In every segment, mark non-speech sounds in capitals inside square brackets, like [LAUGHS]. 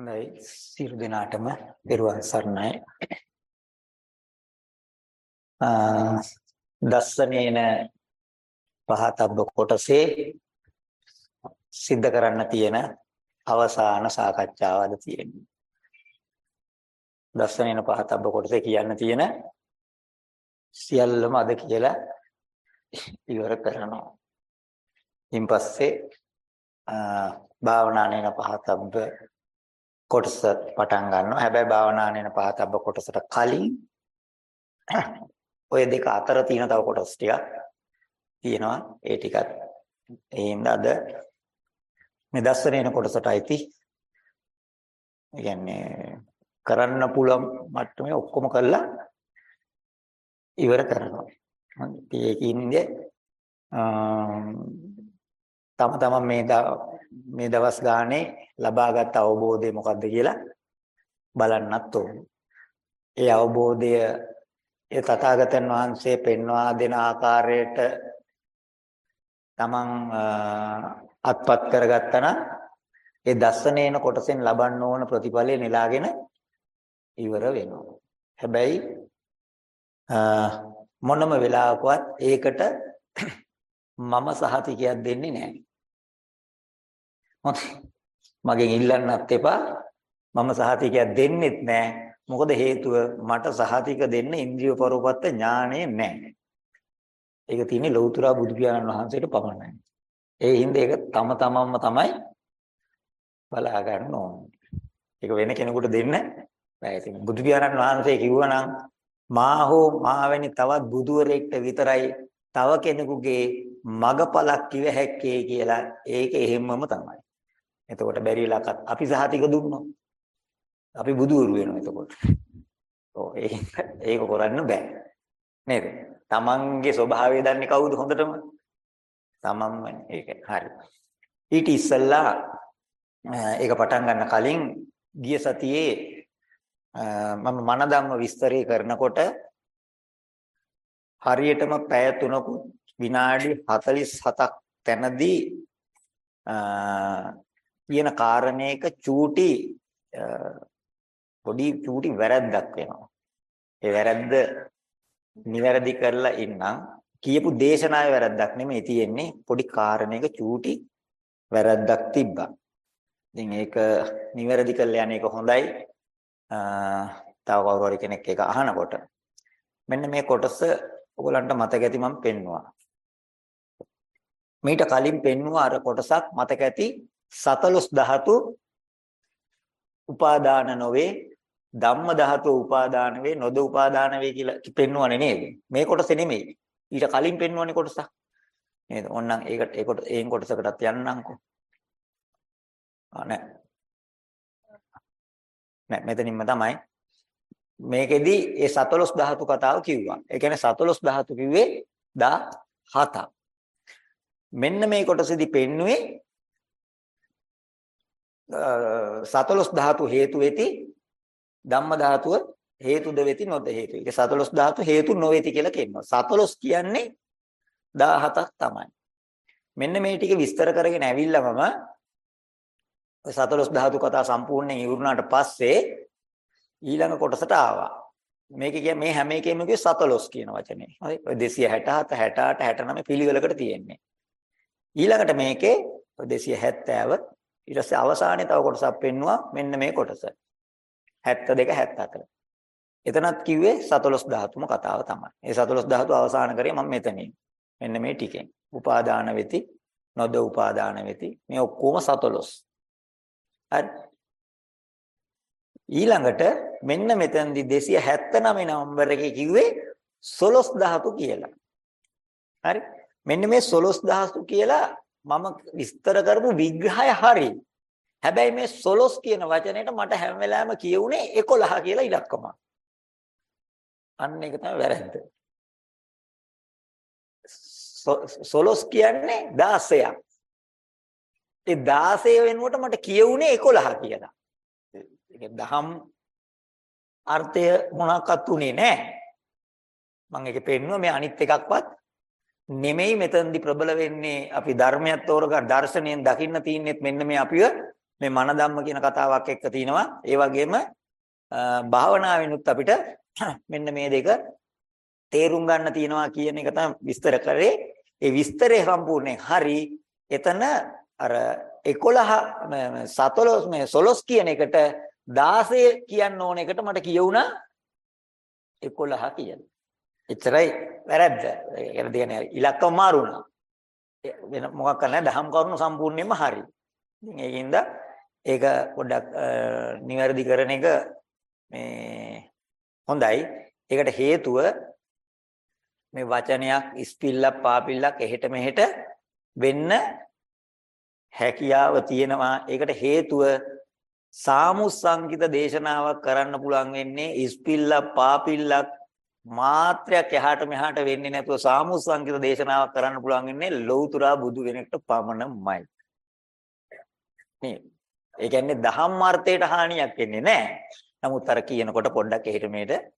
හොඳයි සියලු දෙනාටම පෙරවන් සරණයි. දස්සනේන පහතබ්බ කොටසේ සිද්ධ කරන්න තියෙන අවසාන සාකච්ඡාවද තියෙන්නේ. දස්සනේන පහතබ්බ කොටසේ කියන්න තියෙන සියල්ලම අද කියලා ඉවර කරනවා. ඉන් පස්සේ භාවනානේන පහතබ්බ කොටස පටන් ගන්නවා. හැබැයි භාවනානේන පහතබ්බ කොටසට කලින් ඔය දෙක අතර තියෙන තව කොටස් ටිකක් තියෙනවා. ඒ ටිකත් ඒින්ද අද මේ දස්සනේන කොටසට අයිති කියන්නේ කරන්න පුළුවන් මට්ටමේ ඔක්කොම කළා ඉවර කරනවා. ඒකින්ද තම තමන් මේ මේ දවස් ගානේ ලබාගත් අවබෝධය මොකක්ද කියලා බලන්නත් ඕනේ. ඒ අවබෝධය ඒ තථාගතයන් වහන්සේ පෙන්වා දෙන ආකාරයට තමන් අත්පත් කරගත්තා නම් ඒ දස්සනේන කොටසෙන් ලබන්න ඕන ප්‍රතිඵලය නෙලාගෙන ඉවර වෙනවා. හැබැයි මොනම වෙලාවකවත් ඒකට [CLEARS THROAT] මම සහතිකයක් දෙන්නේ නැහැ. මගෙන් ඉල්ලන්නත් එපා මම සහතිකයක් දෙන්නෙත් නැහැ. මොකද හේතුව මට සහතික දෙන්න ඉන්ද්‍රිය පරෝපත්ත ඥාණය නැහැ. ඒක තියෙන්නේ ලෞතර බුදු පියාණන් වහන්සේට පමණයි. ඒ හින්දා ඒක තම තමන්ම තමයි බලා ගන්න ඕනේ. ඒක වෙන කෙනෙකුට දෙන්න බෑ. ඉතින් බුදු පියාණන් වහන්සේ කිව්වනම් මා හෝ මාවැනි තවත් බුදුවරයෙක්ට විතරයි තව කෙනෙකුගේ මගපලක් කිව හැක්කේ කියලා ඒක එහෙම්මම තමයි. එතකොට බැරි ලකත් අපි සහතික දුන්නොත් අපි බුදුවරු වෙනවා එතකොට. ඔව් ඒක කරන්න බෑ. නේද? තමන්ගේ ස්වභාවය දන්නේ කවුද හොඳටම? තමන්මනේ. ඒක හරි. ඊට ඉස්සෙල්ලා ඒක පටන් ගන්න කලින් ගිය සතියේ මම මනදම්ම විස්තරය කරනකොට හරියටම පැය 3කුත් විනාඩි 47ක් තැනදී කියන කාරණේක චූටි පොඩි චූටි වැරද්දක් වෙනවා. ඒ වැරද්ද නිවැරදි කරලා ඉන්නම් කියපු දේශනාවේ වැරද්දක් නෙමෙයි තියෙන්නේ පොඩි කාරණේක චූටි වැරද්දක් තිබ්බා. ඉතින් ඒක නිවැරදි කරලා යන එක හොඳයි. තව කවුරු හරි කෙනෙක් ඒක අහනකොට මෙන්න මේ කොටස ඔයගලන්ට මතක ඇති මම පෙන්නවා. මීට කලින් පෙන්වුවා අර කොටසක් මතක ඇති 14 ධාතු උපාදාන නොවේ ධම්ම ධාතු උපාදාන වේ නොද උපාදාන වේ කියලා පෙන්වන්නේ නේද? මේ කොටස නෙමෙයි. ඊට කලින් පෙන්වන්නේ කොටසක්. නේද? ඕන්නම් ඒකට ඒ කොට ඒන් කොටසකටත් යන්නම්කෝ. ආ නෑ. නෑ මෙතනින්ම තමයි මේකෙදි ඒ 14 ධාතු කතාව කිව්වා. ඒ කියන්නේ 14 ධාතු කිව්වේ 17ක්. මෙන්න මේ කොටසෙදි පෙන්නුවේ 14 ධාතු හේතු වෙති ධම්ම ධාතුව හේතුද වෙති නොද හේතු. ඒක 14 ධාතු හේතු නොවේති කියලා කියනවා. 14 කියන්නේ 17ක් තමයි. මෙන්න මේ ටික විස්තර කරගෙන ඇවිල්ලා මම ඔය 14 ධාතු කතා සම්පූර්ණයෙන් ඉවරුනාට පස්සේ ඊළඟ කොටසට ආවා. මේක කියන්නේ මේ හැම එකෙම කිව්වේ 14 කියන වචනේ. හරි. ඔය 267 68 69 පිළිවෙලකට තියෙන්නේ. ඊළඟට මේකේ 270 ඊට පස්සේ අවසානයේ තව කොටසක් පෙන්නවා මෙන්න මේ කොටස. 72 74. එතනත් කිව්වේ 14 ධාතුම කතාව තමයි. ඒ 14 ධාතු අවසාන කරේ මම මෙතනින්. මෙන්න මේ ටිකෙන්. උපාදාන වෙති, නොද උපාදාන වෙති. මේ ඔක්කොම 14. හරි. ඊළඟට මෙන්න මෙතනදී 279 නම්බර එකේ කිව්වේ 16 ධාතු කියලා. හරි. මෙන්න මේ 16 ධාතු කියලා මම විස්තර කරපු විග්‍රහය හරි. හැබැයි මේ 16 කියන වචනේට මට හැම වෙලාවෙම කියුනේ 11 කියලා ඉලක්කම. අන්න ඒක තමයි වැරද්ද. 16 කියන්නේ 16ක්. ඒ 16 වෙනුවට මට කියුනේ 11 කියලා. ඒක දහම් අර්ථය මොනක්වත් උනේ නැහැ. මම ඒක පෙන්නුවා මේ අනිත් එකක්වත් නෙමෙයි මෙතනදි ප්‍රබල වෙන්නේ අපි ධර්මයක් තෝරගන්න දර්ශනයෙන් දකින්න තියන්නේත් මෙන්න මේ අපිව මේ මන ධම්ම කියන කතාවක් එක්ක තිනවා. ඒ වගේම භාවනාවෙනුත් අපිට [CLEARS THROAT] මෙන්න මේ දෙක තේරුම් ගන්න තියනවා කියන එක තමයි විස්තර කරේ. ඒ විස්තරේ සම්පූර්ණයෙන් හරි. එතන අර 11 සතලොස් මේ සොලොස් කියන එකට 16 කියන්න ඕන එකට මට කියුණා 11 කියලා. එච්චරයි වැරද්ද. ඒ කියන්නේ ඉලක්කම මාරුණා. වෙන මොකක් කරන්නේ දහම් කරුණු සම්පූර්ණයෙන්ම හරි. ඉතින් ඒකින්ද ඒක පොඩ්ඩක් නිවැරදි කරන එක මේ හොඳයි. ඒකට හේතුව මේ වචනයක් ඉස්පිල්ලක් පාපිල්ලක් එහෙට මෙහෙට වෙන්න හැකියාව තියෙනවා. ඒකට හේතුව සාමුස්සංකිත දේශනාවක් කරන්න පුළුවන් වෙන්නේ ඉස්පිල්ලක් පාපිල්ලක් මාත්‍රයක් එහාට මෙහාට වෙන්නේ නැතුව සාමුස්සංකිත දේශනාවක් කරන්න පුළුවන් වෙන්නේ ලෞතුරා බුදු කෙනෙක්ට පමණමයි. මේ ඒ කියන්නේ දහම් අර්ථයට හානියක් වෙන්නේ නැහැ. නමුත් අර කියනකොට පොඩ්ඩක් එහෙට මෙහෙට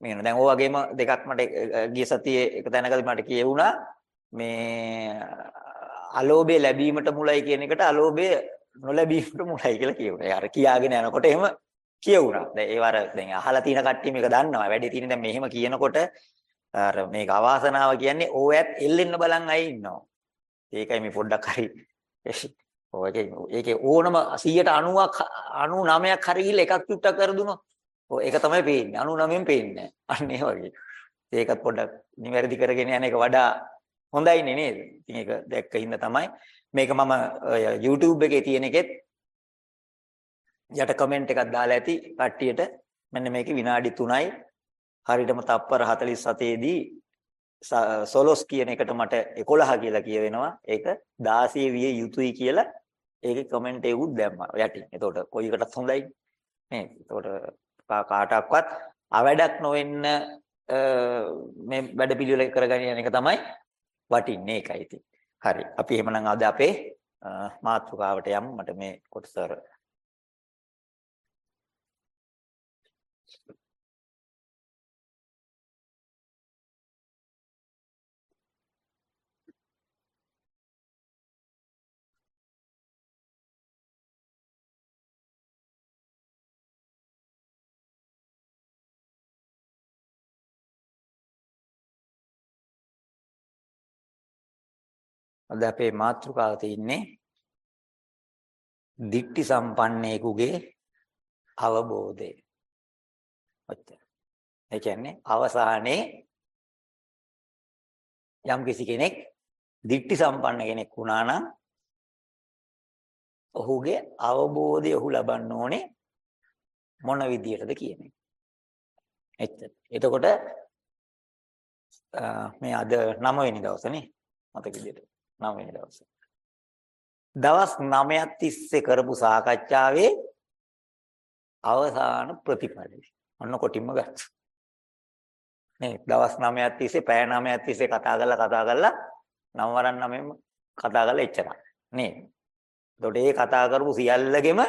මේන දැන් ඕ වගේම දෙකක් මට ගිය සතියේ එක තැනකදී මට කියවුණා මේ අලෝභය ලැබීමට මුලයි කියන එකට අලෝභය නොලැබීමට මුලයි කියලා කියුණා. අර කියාගෙන යනකොට එහෙම කියවුණා. දැන් ඒව අර දැන් අහලා තියෙන කට්ටිය මේක දන්නවා. වැඩි තියෙන දැන් මෙහෙම කියනකොට අර මේක අවාසනාව කියන්නේ ඕයත් එල්ලෙන්න බලන් අය ඉන්නවා. ඒකයි මේ පොඩ්ඩක් හරි [LAUGHS] ඔයකේ ඒකේ ඕනම 190ක් 99ක් හරි ගිහලා එකක් චුට්ටක් කර දුනොත් ඔය ඒක තමයි පේන්නේ 99න් පේන්නේ අන්න ඒ වගේ ඒකත් පොඩ්ඩක් නිවැරදි කරගෙන යන එක වඩා හොඳයිනේ නේද ඉතින් ඒක දැක්ක හින්දා තමයි මේක මම YouTube එකේ තියෙන එකෙත් යට කමෙන්ට් එකක් දාලා ඇති කට්ටියට මෙන්න මේකේ විනාඩි 3යි හරියටම තප්පර 47 දී සොලොස් කියන එකට මට 11 කියලා කියවෙනවා ඒක 16 විය යුතුයි කියලා ඒකේ කමෙන්ට් එකකුත් දැම්මා යටින්. එතකොට කොයි එකටත් හොඳයි නේ. එතකොට කාටවත් අවඩක් නොවෙන්න මේ වැඩ පිළිවෙල කරගෙන යන එක තමයි වටින්නේ ඒකයි ඉතින්. හරි. අපි එහෙමනම් අද අපේ මාතෘකාවට යමු. මට මේ කොටස අද අපේ මාතෘකාව තියෙන්නේ දික්ටි සම්පන්නේකුගේ අවබෝධය. ඔච්චර. ඒ කියන්නේ අවසානයේ යම් කිසි කෙනෙක් දික්ටි සම්පන්න කෙනෙක් වුණා නම් ඔහුගේ අවබෝධය ඔහු ලබන්න ඕනේ මොන විදියටද කියන්නේ. එච්චර. එතකොට මේ අද 9 වෙනි දවසනේ මතක විදියට. 9 වෙනි දවසේ. දවස් 9ක් තිස්සේ කරපු සාකච්ඡාවේ අවසාන ප්‍රතිඵලය. ඔන්න කොටින්ම ගත්තා. නේ දවස් 9ක් තිස්සේ පැය 9ක් තිස්සේ කතා කරලා කතා කරලා නව වරන් 9ෙම කතා කරලා එච්චරයි. නේ. එතකොට මේ කතා කරපු සියල්ලගෙම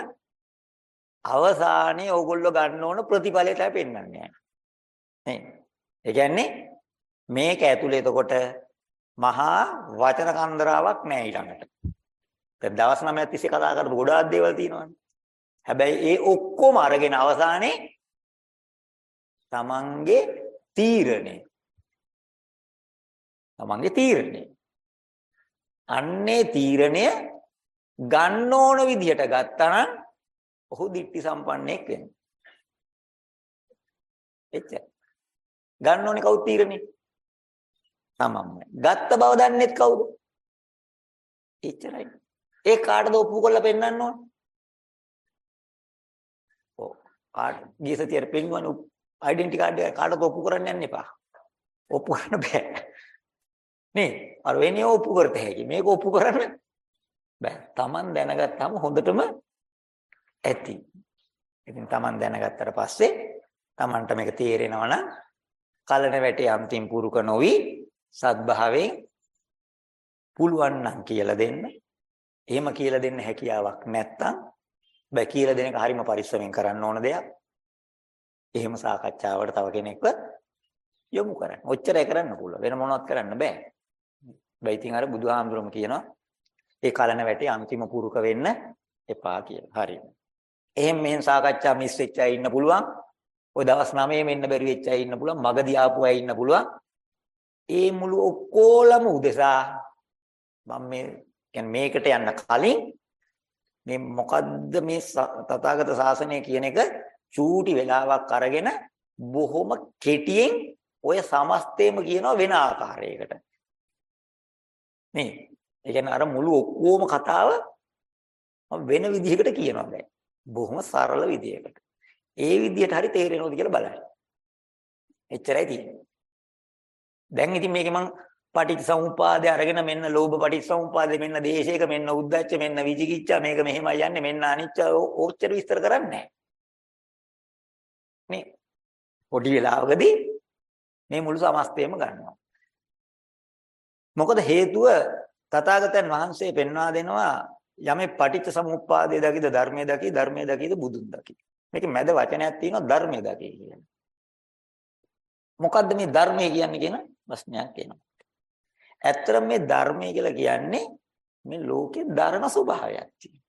අවසානයේ ඕගොල්ලෝ ගන්න ඕන ප්‍රතිඵලය තමයි පෙන්වන්නේ. නේ. ඒ කියන්නේ මේක ඇතුලේ එතකොට මහා වචන කන්දරාවක් නෑ ඊළඟට. දැන් දවස් 9ක් තිස්සේ කතා කරපු ගොඩාක් දේවල් තියෙනවානේ. හැබැයි ඒ ඔක්කොම අරගෙන අවසානයේ තමන්ගේ තීරණය. තමන්ගේ තීරණය. අන්නේ තීරණය ගන්න ඕන විදිහට ගත්තා නම් ඔහු දික්ටි සම්පන්නෙක් වෙනවා. එච්චර. ගන්න ඕනේ කවුද තීරණේ? තමන්මයි. ගත්ත බව දන්නේත් කවුද? එච්චරයි. ඒ කාටද ඔප්පු කරලා පෙන්වන්න ඕන? ඔව්. කාට ගියසතියට පෙන්වන්න ඩෙන්ටි කාඩ් එක කාටද ඔප්පු කරන්න යන්න එපා. ඔප්පු කරන්න බෑ. නේ අර වෙන්නේ ඔප්පු කරත හැකි. මේක ඔප්පු කරන්න බෑ. Taman දැනගත්තාම හොඳටම ඇති. ඉතින් Taman දැනගත්තට පස්සේ Tamanට මේක තේරෙනවා නම් කලන වැටේ අන්තිම පුරුක නොවි සත්භාවයෙන් පුළුවන් නම් කියලා දෙන්න. එහෙම කියලා දෙන්න හැකියාවක් නැත්තම් බෑ කියලා දෙන එක හරිම පරිස්සමෙන් කරන්න ඕන දෙයක්. එහෙම සාකච්ඡාවට තව කෙනෙක්ව යොමු කරන්න. ඔච්චරයි කරන්න පුළුවන්. වෙන මොනවත් කරන්න බෑ. බෑ ඉතින් අර බුදුහාමුදුරුවෝ කියනවා ඒ කලන වැටේ අන්තිම පුරුක වෙන්න එපා කියලා. හරි. එහෙන් මෙහෙන් සාකච්ඡා මිස් වෙච්ච අය ඉන්න පුළුවන්. ඔය දවස් 9 මෙන්න බැරි වෙච්ච අය ඉන්න පුළුවන්. මගදී ආපු අය ඉන්න පුළුවන්. ඒ මුළු ඔක්කොලම උදෙසා මම මේ කියන්නේ මේකට යන්න කලින් මේ මොකද්ද මේ තථාගත ශාසනය කියන එක චූටි වෙලාවක් අරගෙන බොහොම කෙටියෙන් ඔය සමස්තේම කියනවා වෙන ආකාරයකට. නේ. ඒ කියන්නේ අර මුළු ඔක්කොම කතාව මම වෙන විදිහකට කියනවා දැන්. බොහොම සරල විදිහකට. ඒ විදිහට හරි තේරෙනවද කියලා බලන්න. එච්චරයි තියෙන්නේ. දැන් ඉතින් මේකේ මම පටිච්චසමුපාදය අරගෙන මෙන්න ලෝභ පටිච්චසමුපාදය මෙන්න දේශයක මෙන්න උද්දච්ච මෙන්න විචිකිච්ඡා මේක මෙහෙමයි යන්නේ මෙන්න අනිච්ච ඕච්චර විස්තර කරන්නේ නැහැ. නේ. පොඩි වෙලාවකදී මේ මුළු සමස්තයම ගන්නවා. මොකද හේතුව තථාගතයන් වහන්සේ පෙන්වා දෙනවා යමේ පටිච්ච සමුප්පාදයේ දකිද ධර්මයේ දකි ධර්මයේ දකිද බුදුන් දකි. මේක මැද වචනයක් තියෙනවා ධර්මයේ දකි කියන. මොකද්ද මේ ධර්මයේ කියන්නේ කියන ප්‍රශ්නයක් එනවා. ඇත්තටම මේ ධර්මය කියලා කියන්නේ මේ ලෝකේ ධර්ම ස්වභාවයක් තියෙනවා.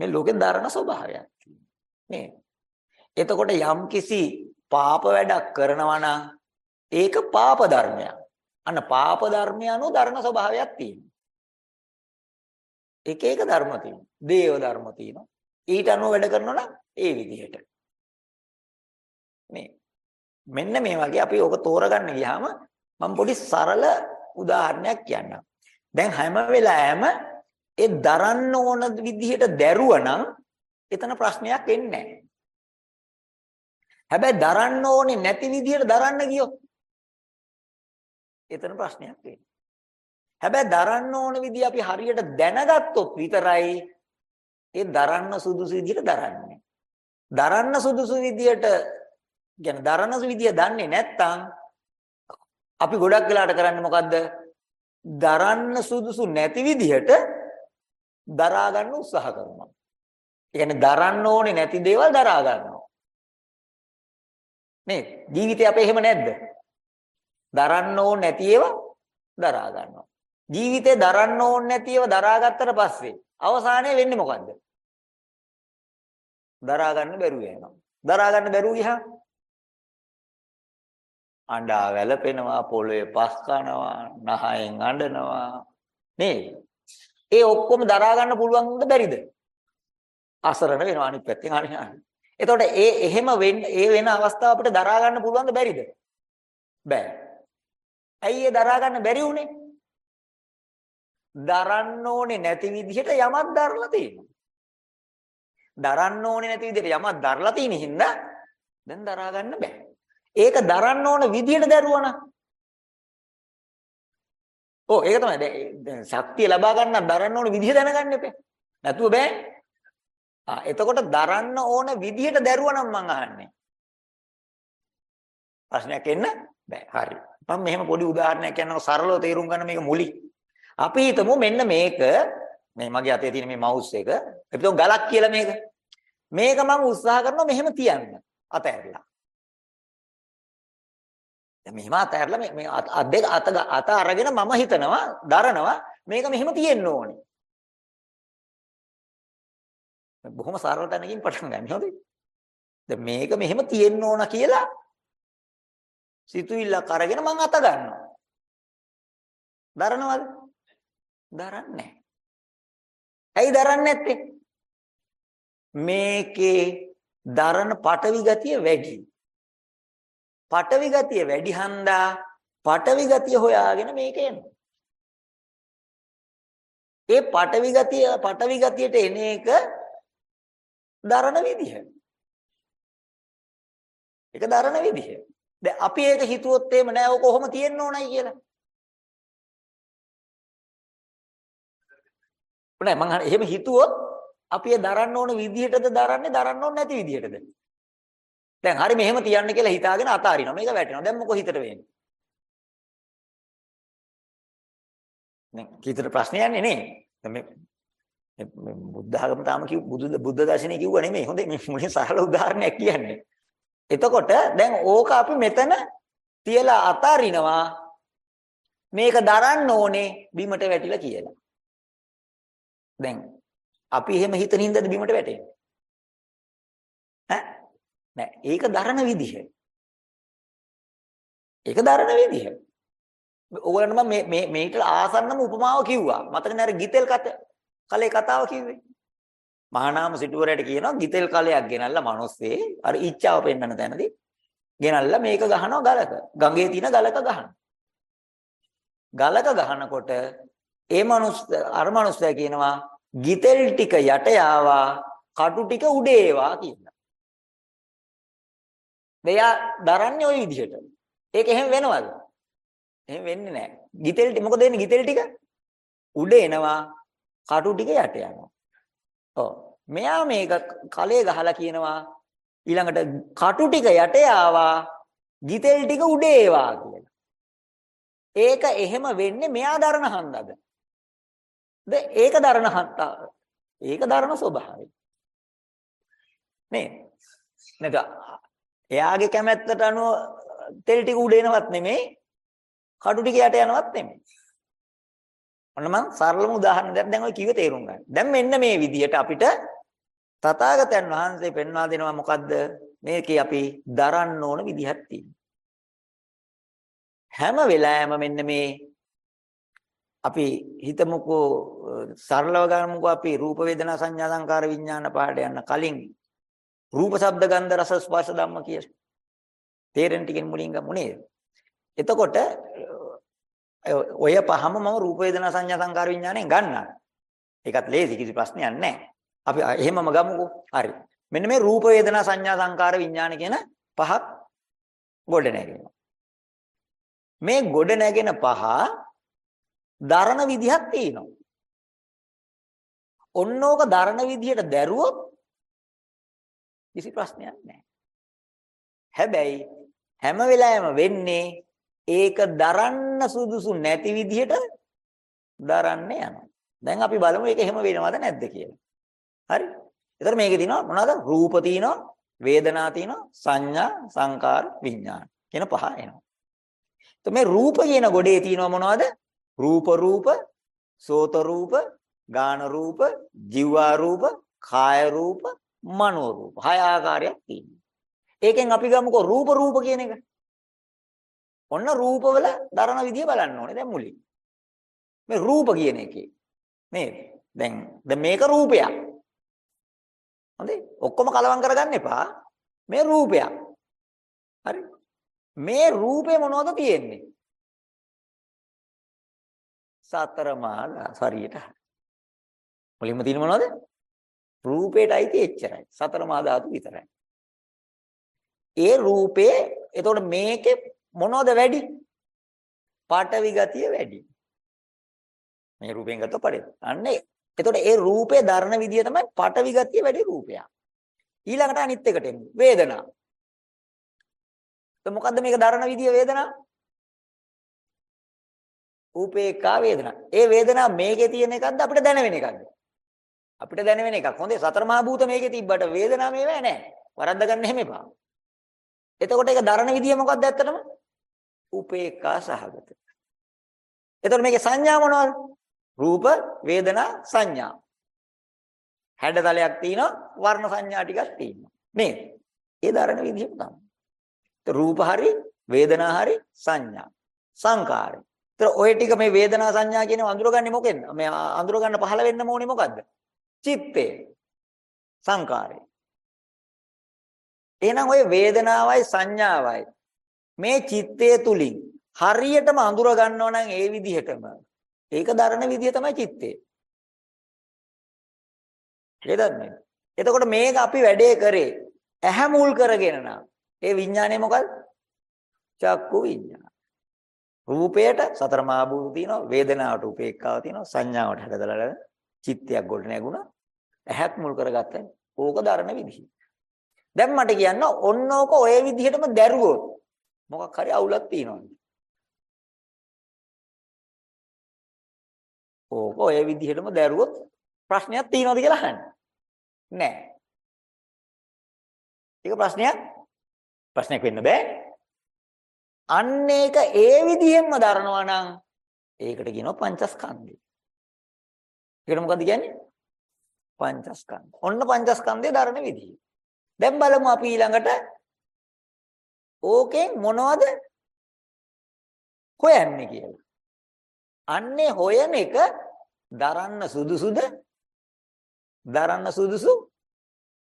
මේ ලෝකේ ධර්ම ස්වභාවයක් තියෙනවා. නේ. එතකොට යම්කිසි පාප වැඩක් කරනවා නම් ඒක පාප ධර්මයක්. අන්න පාප ධර්මය අනුව ධර්ම ස්වභාවයක් තියෙනවා. එක එක ධර්ම තියෙනවා. දේව ධර්ම තියෙනවා. ඊට අනුව වැඩ කරනවා නම් ඒ විදිහට. මේ මෙන්න මේ වගේ අපි ඕක තෝරගන්න ගියාම මම පොඩි සරල උදාහරණයක් කියන්නම්. දැන් හැම වෙලාවෙම ඒ දරන්න ඕන විදිහට දැරුවනම් එතන ප්‍රශ්නයක් එන්නේ නැහැ. හැබැයි දරන්න ඕනේ නැති විදිහට දරන්න ගියොත් එතන ප්‍රශ්නයක් වෙන්නේ. හැබැයි දරන්න ඕන විදිහ අපි හරියට දැනගත්තොත් විතරයි ඒ දරන්න සුදුසු විදිහට දරන්නේ. දරන්න සුදුසු විදිහට කියන්නේ දරන විදිය දන්නේ නැත්නම් අපි ගොඩක් වෙලාට කරන්නේ මොකද්ද? දරන්න සුදුසු නැති විදිහට දරා ගන්න උත්සාහ කරනවා. ඒ කියන්නේ දරන්න ඕනේ නැති දේවල් දරා ගන්නවා. නේ ජීවිතේ අපේ එහෙම නැද්ද? දරන්න ඕනේ නැති ඒවා දරා ගන්නවා. ජීවිතේ දරන්න ඕනේ නැති ඒවා දරාගත්තට පස්සේ අවසානයේ වෙන්නේ මොකද්ද? දරා ගන්න බැරුව යනවා. දරා ගන්න බැරුව ගියා අඬා වැළපෙනවා පොළවේ පස් කනවා නහයෙන් අඬනවා. නේද? ඒ ඔක්කොම දරා ගන්න පුළුවන්ද බැරිද? අසරණ වෙනවා අනිත් පැත්තෙන් හරියට එතකොට ඒ එහෙම වෙන්න ඒ වෙන අවස්ථාව අපිට දරා ගන්න පුළුවන්ද බැරිද? බෑ. ඇයි ඒ දරා ගන්න බැරි උනේ දරන්න ඕනේ නැති විදිහට යමක් දරලා තියෙනවා. දරන්න ඕනේ නැති විදිහට යමක් දරලා තියෙන හින්දා දැන් දරා ගන්න බෑ. ඒක දරන්න ඕන විදියට දැරුවා ඔව් ඒක තමයි දැන් ශක්තිය ලබා ගන්න දරන්න ඕන විදිය දැනගන්න එපේ. නැතුව බෑ. ආ එතකොට දරන්න ඕන විදියට දැරුවා නම් මං අහන්නේ. ප්‍රශ්නයක් එන්න බෑ. හරි. මම මෙහෙම පොඩි උදාහරණයක් කියනවා සරලව තේරුම් ගන්න මේක මුලි. අපි හිතමු මෙන්න මේක මේ මගේ අතේ තියෙන මේ මවුස් එක. අපි හිතමු ගලක් කියලා මේක. මේක මම උත්සාහ කරනවා මෙහෙම තියන්න. අතහැරලා. දැන් මෙහෙම අතහැරලා මේ මේ අත් දෙක අත අත අරගෙන මම හිතනවා දරනවා මේක මෙහෙම තියෙන්න ඕනේ. බොහොම සරල තැනකින් පටන් ගන්න හොඳයි. දැන් මේක මෙහෙම තියෙන්න ඕන කියලා සිතුවිල්ලක් අරගෙන මං අත ගන්නවා. දරනවද? දරන්නේ නැහැ. ඇයි දරන්නේ නැත්තේ? මේකේ දරන පටවි ගතිය වැඩි. පටවි ගතිය වැඩි හන්දා පටවි ගතිය හොයාගෙන මේක එනවා. ඒ පටවි ගතිය පටවි ගතියට එන එක දරන විදිහ. ඒක දරන විදිහ. දැන් අපි ඒක හිතුවොත් එහෙම නෑ ඔක කොහොම තියෙන්න ඕනයි කියලා. නෑ මං එහෙම හිතුවොත් අපි ඒ දරන්න ඕන විදිහටද දරන්නේ දරන්න ඕන නැති විදිහටද? දැන් හරි මෙහෙම තියන්න කියලා හිතාගෙන අතාරිනවා. මේක වැටෙනවා. දැන් මොකෝ හිතට වෙන්නේ? දැන් කීතර ප්‍රශ්නේ යන්නේ නේ. දැන් මේ බුද්ධ ආගම තාම කිව් බුදු බුද්ධ දර්ශනේ කිව්වා නෙමෙයි. හොඳේ මේ මුලින් සරල උදාහරණයක් කියන්නේ. එතකොට දැන් ඕක අපි මෙතන තියලා අතාරිනවා. මේක දරන්න ඕනේ බිමට වැටිලා කියලා. දැන් අපි එහෙම හිතන හින්දාද බිමට වැටෙන්නේ? ඈ? නෑ. ඒක දරන විදිහ. ඒක දරන විදිහ. ඕගොල්ලන්ට මම මේ මේ මේට ආසන්නම උපමාව කිව්වා. මතකනේ අර ගිතෙල් කත කලේ කතාව කිව්වේ. මහානාම සිටුවරයට කියනවා ගිතෙල් කලයක් ගෙනල්ලා මිනිස්සේ අර ඉච්ඡාව පෙන්වන තැනදී ගෙනල්ලා මේක ගහනවා ගලක. ගඟේ තියෙන ගලක ගහනවා. ගලක ගහනකොට ඒ මනුස්ස අර මනුස්සයා කියනවා ගිතෙල් ටික යට යාවා කටු ටික උඩ ඒවා කියලා. මෙයා දරන්නේ ওই විදිහට. ඒක එහෙම වෙනවද? එහෙම වෙන්නේ නැහැ. ගිතෙල් මොකද වෙන්නේ ගිතෙල් ටික උඩ එනවා කටු ටික යට යනවා. ඔව්. මෙයා මේක කලේ ගහලා කියනවා ඊළඟට කටු ටික යට ආවා ගිතෙල් ටික උඩ ඒවා කියලා. ඒක එහෙම වෙන්නේ මෙයා දරන හන්දද? ද ඒක දරන හන්ද ඒක දරන ස්වභාවය. නේ. නේද? එයාගේ කැමැත්තට අනුව තෙල් ටික උඩ එනවත් නෙමෙයි කටු ටික යට යනවත් නෙමෙයි. ඔන්න මම සරලම උදාහරණයක් දැන් ඔය කිව්වේ තේරුම් ගන්න. දැන් මෙන්න මේ විදිහට අපිට තථාගතයන් වහන්සේ පෙන්වා දෙනවා මොකද්ද? මේකේ අපි දරන්න ඕන විදිහක් තියෙනවා. හැම වෙලාවෙම මෙන්න මේ අපි හිතමුකෝ සරලව ගන්නමුකෝ අපි රූප වේදනා සංඥා සංකාර විඥාන පහට යන්න කලින් රූප ශබ්ද ගන්ධ රස ස්පර්ශ ධම්ම කියලා. තේරෙන ටිකෙන් මුලින් ගමු නේද? එතකොට ඔය පහම මම රූප වේදනා සංඥා සංකාර විඥාණයෙන් ගන්නවා. ඒකත් ලේසි කිසි ප්‍රශ්නයක් නැහැ. අපි එහෙමම ගමුකෝ. හරි. මෙන්න මේ රූප වේදනා සංඥා සංකාර විඥාන කියන පහක් ගොඩ නැගෙනවා. මේ ගොඩ නැගෙන පහ දරන විදිහක් තියෙනවා. ඔන්නෝක දරන විදිහට දැරුවොත් කිසි ප්‍රශ්නයක් නැහැ. හැබැයි හැම වෙලාවෙම වෙන්නේ ඒක දරන්න සුදුසු නැති විදිහට දරන්න යනවා. දැන් අපි බලමු ඒක එහෙම වෙනවද නැද්ද කියලා. හරි? එතකොට මේකේ තියෙනවා මොනවද? රූප තියෙනවා, වේදනා තියෙනවා, සංඥා, සංකාර, විඥාන කියන පහ එනවා. તો මේ රූප කියන ගොඩේ තියෙනවා මොනවද? රූප රූප, සෝත රූප, ගාන රූප, ජීවා රූප, කාය රූප, මනෝ රූප. හය ආකාරයක් තියෙනවා. ඒකෙන් අපි ගමුකෝ රූප රූප කියන එක. ඔන්න රූපවල දරන විදිය බලන්න ඕනේ දැන් මුලින්. මේ රූප කියන එකේ නේද? දැන් දැන් මේක රූපයක්. හොඳේ. ඔක්කොම කලවම් කරගන්න එපා. මේ රූපයක්. හරි. මේ රූපේ මොනවද තියෙන්නේ? සතර මහා සරියට. මුලින්ම තියෙන මොනවද? රූපේටයි තියෙච්චරයි. සතර මහා ධාතු විතරයි. ඒ රූපේ එතකොට මේකේ මොනවද වැඩි? පාඨවි ගතිය වැඩි. මේ රූපයෙන් ගත්ත පරිදි. අන්නේ එතකොට ඒ රූපේ දරන විදිය තමයි පාඨවි ගතිය වැඩි රූපයක්. ඊළඟට අනිත් එකට එමු. වේදනා. તો මොකද්ද මේක දරන විදිය වේදනා? උපේක්ඛා වේදනා. ඒ වේදනා මේකේ තියෙන එකක්ද අපිට දැනෙන එකක්ද? අපිට දැනෙන එකක්. හොඳේ සතර මහා භූත මේකේ තිබ්බට වේදනා මේවා නැහැ. වරද්ද ගන්න එහෙම එපා. එතකොට ඒක දරන විදිය මොකක්ද ඇත්තටම? උපේක්ඛා සහගත. එතකොට මේකේ සංඥා මොනවද? රූප, වේදනා, සංඥා. හැඩතලයක් තියෙනවා, වර්ණ සංඥා ටිකක් තියෙනවා. නේද? ඒ දරන විදියම තමයි. රූප හරි, වේදනා හරි, සංඥා. සංකාරය. ඒතර ඔය ටික මේ වේදනා සංඥා කියන අඳුරගන්නේ මොකෙන්ද? මේ අඳුරගන්න පහළ වෙන්න ඕනේ මොකද්ද? චිත්තේ. සංකාරය. එහෙනම් ඔය වේදනාවයි සංඥාවයි මේ චිත්තය තුලින් හරියටම අඳුර ගන්නව නම් ඒ විදිහටම ඒක දරන විදිය තමයි චිත්තය. හේදන්නේ. එතකොට මේක අපි වැඩේ කරේ ඇහැ මුල් කරගෙන නම් ඒ විඥානය මොකද්ද? චක්කු විඥාන. රූපයට සතර මහා භූත තියෙනවා, වේදනාවට උපේක්ඛාව තියෙනවා, සංඥාවට හැදදලල චිත්තයක් ගොඩ නැගුණා. ඇහක් මුල් කරගත්තා. ඕක දරන විදිහ. දැන් මට කියන්න ඔන්න ඕක ඔය විදිහටම දැරුවොත් මොකක් හරි අවුලක් තියෙනවද? ඕක ඔය විදිහටම දැරුවොත් ප්‍රශ්නයක් තියෙනවද කියලා අහන්න. නෑ. ඒක ප්‍රශ්නයක් ප්‍රශ්නයක් වෙන්න බෑ. අන්න ඒක ඒ විදිහෙන්ම දරනවා නම් ඒකට කියනවා පංචස්කන්ධය. ඒකට මොකද්ද කියන්නේ? පංචස්කන්ධ. ඔන්න පංචස්කන්ධය දරන විදිය. දැන් බලමු අපි ඊළඟට ඕකෙන් මොනවද හොයන්නේ කියලා. අන්නේ හොයන එක දරන්න සුදුසුද? දරන්න සුදුසු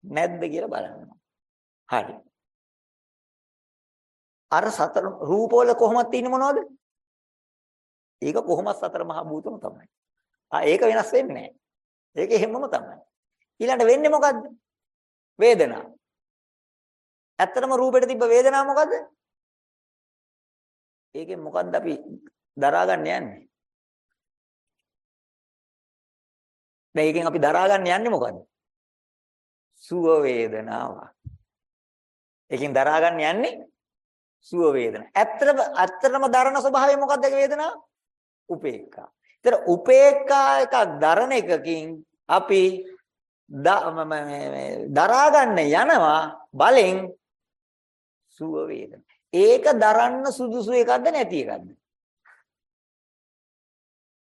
නැද්ද කියලා බලන්න. හරි. අර සතර රූපවල කොහොමද තියෙන්නේ මොනවද? ඒක කොහොමද සතර මහා භූතම තමයි. ආ ඒක වෙනස් වෙන්නේ නැහැ. ඒක එහෙමම තමයි. ඊළඟට වෙන්නේ මොකද්ද? වේදනාව. ඇත්තටම රූපෙට තිබ්බ වේදනාව මොකද්ද? ඒකෙන් මොකද්ද අපි දරා ගන්න යන්නේ? දැන් ඒකෙන් අපි දරා ගන්න යන්නේ මොකද්ද? සුව වේදනාව. ඒකෙන් දරා ගන්න යන්නේ සුව වේදනා. ඇත්තටම ඇත්තටම දරන ස්වභාවය මොකක්ද ඒ වේදනාව? උපේක්ඛා. ඒතර උපේක්ඛා එකක් දරන එකකින් අපි දරා ගන්න යනවා බලෙන් සුව වේදනා. ඒක දරන්න සුදුසු එකක්ද නැති එකක්ද?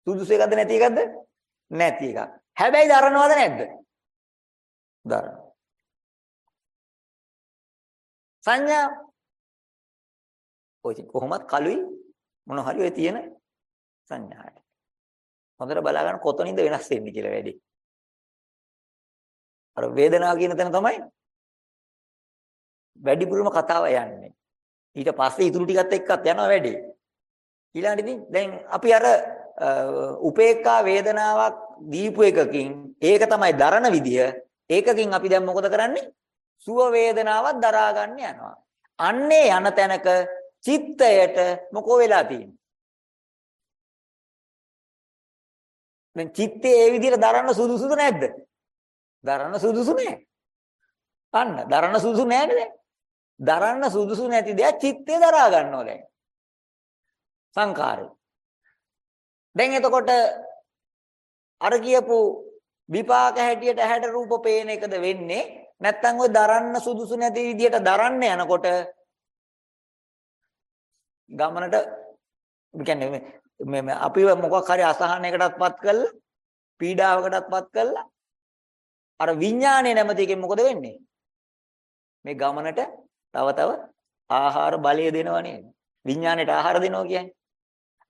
සුදුසු එකක්ද නැති එකක්ද? නැති එකක්. හැබැයි දරනවද නැද්ද? දරනවා. සංඥා ඔය කොහොමත් කලුයි මොන හරි ඔය තියෙන සංඥාට. හොඳට බලා ගන්න කොතනින්ද වෙනස් වෙන්නේ කියලා වැඩි. අර වේදනාව කියන තැන තමයි වැඩිපුරම කතාව යන්නේ. ඊට පස්සේ ඉතුරු ටිකත් එක්කත් යනවා වැඩි. ඊළඟට ඉතින් දැන් අපි අර උපේක්ඛා වේදනාවක් දීපු එකකින් ඒක තමයි දරන විදිය. ඒකකින් අපි දැන් මොකද කරන්නේ? සුව වේදනාවක් දරා ගන්න යනවා. අන්නේ යන තැනක චිත්තයට මොකෝ වෙලා තියෙන්නේ? දැන් චිත්තේ ඒ විදිහට දරන්න සුදුසුද නැද්ද? දරන්න සුදුසු නෑ. අන්න දරන්න සුදුසු නෑනේ දැන්. දරන්න සුදුසු නැති දෙයක් චිත්තේ දරා ගන්නවා දැන්. සංකාරය. දැන් එතකොට අර කියපු විපාක හැටියට ඇහැට රූප පේන එකද වෙන්නේ නැත්නම් ওই දරන්න සුදුසු නැති විදියට දරන්න යනකොට ගමනට කියන්නේ මේ අපිව මොකක් හරි අසහනයකටත්පත් කළා පීඩාවකටත්පත් කළා. අර විඥානයේ නැමැති එකෙන් මොකද වෙන්නේ? මේ ගමනට තව තව ආහාර බලය දෙනවා නේද? විඥාණයට ආහාර දෙනවා කියන්නේ.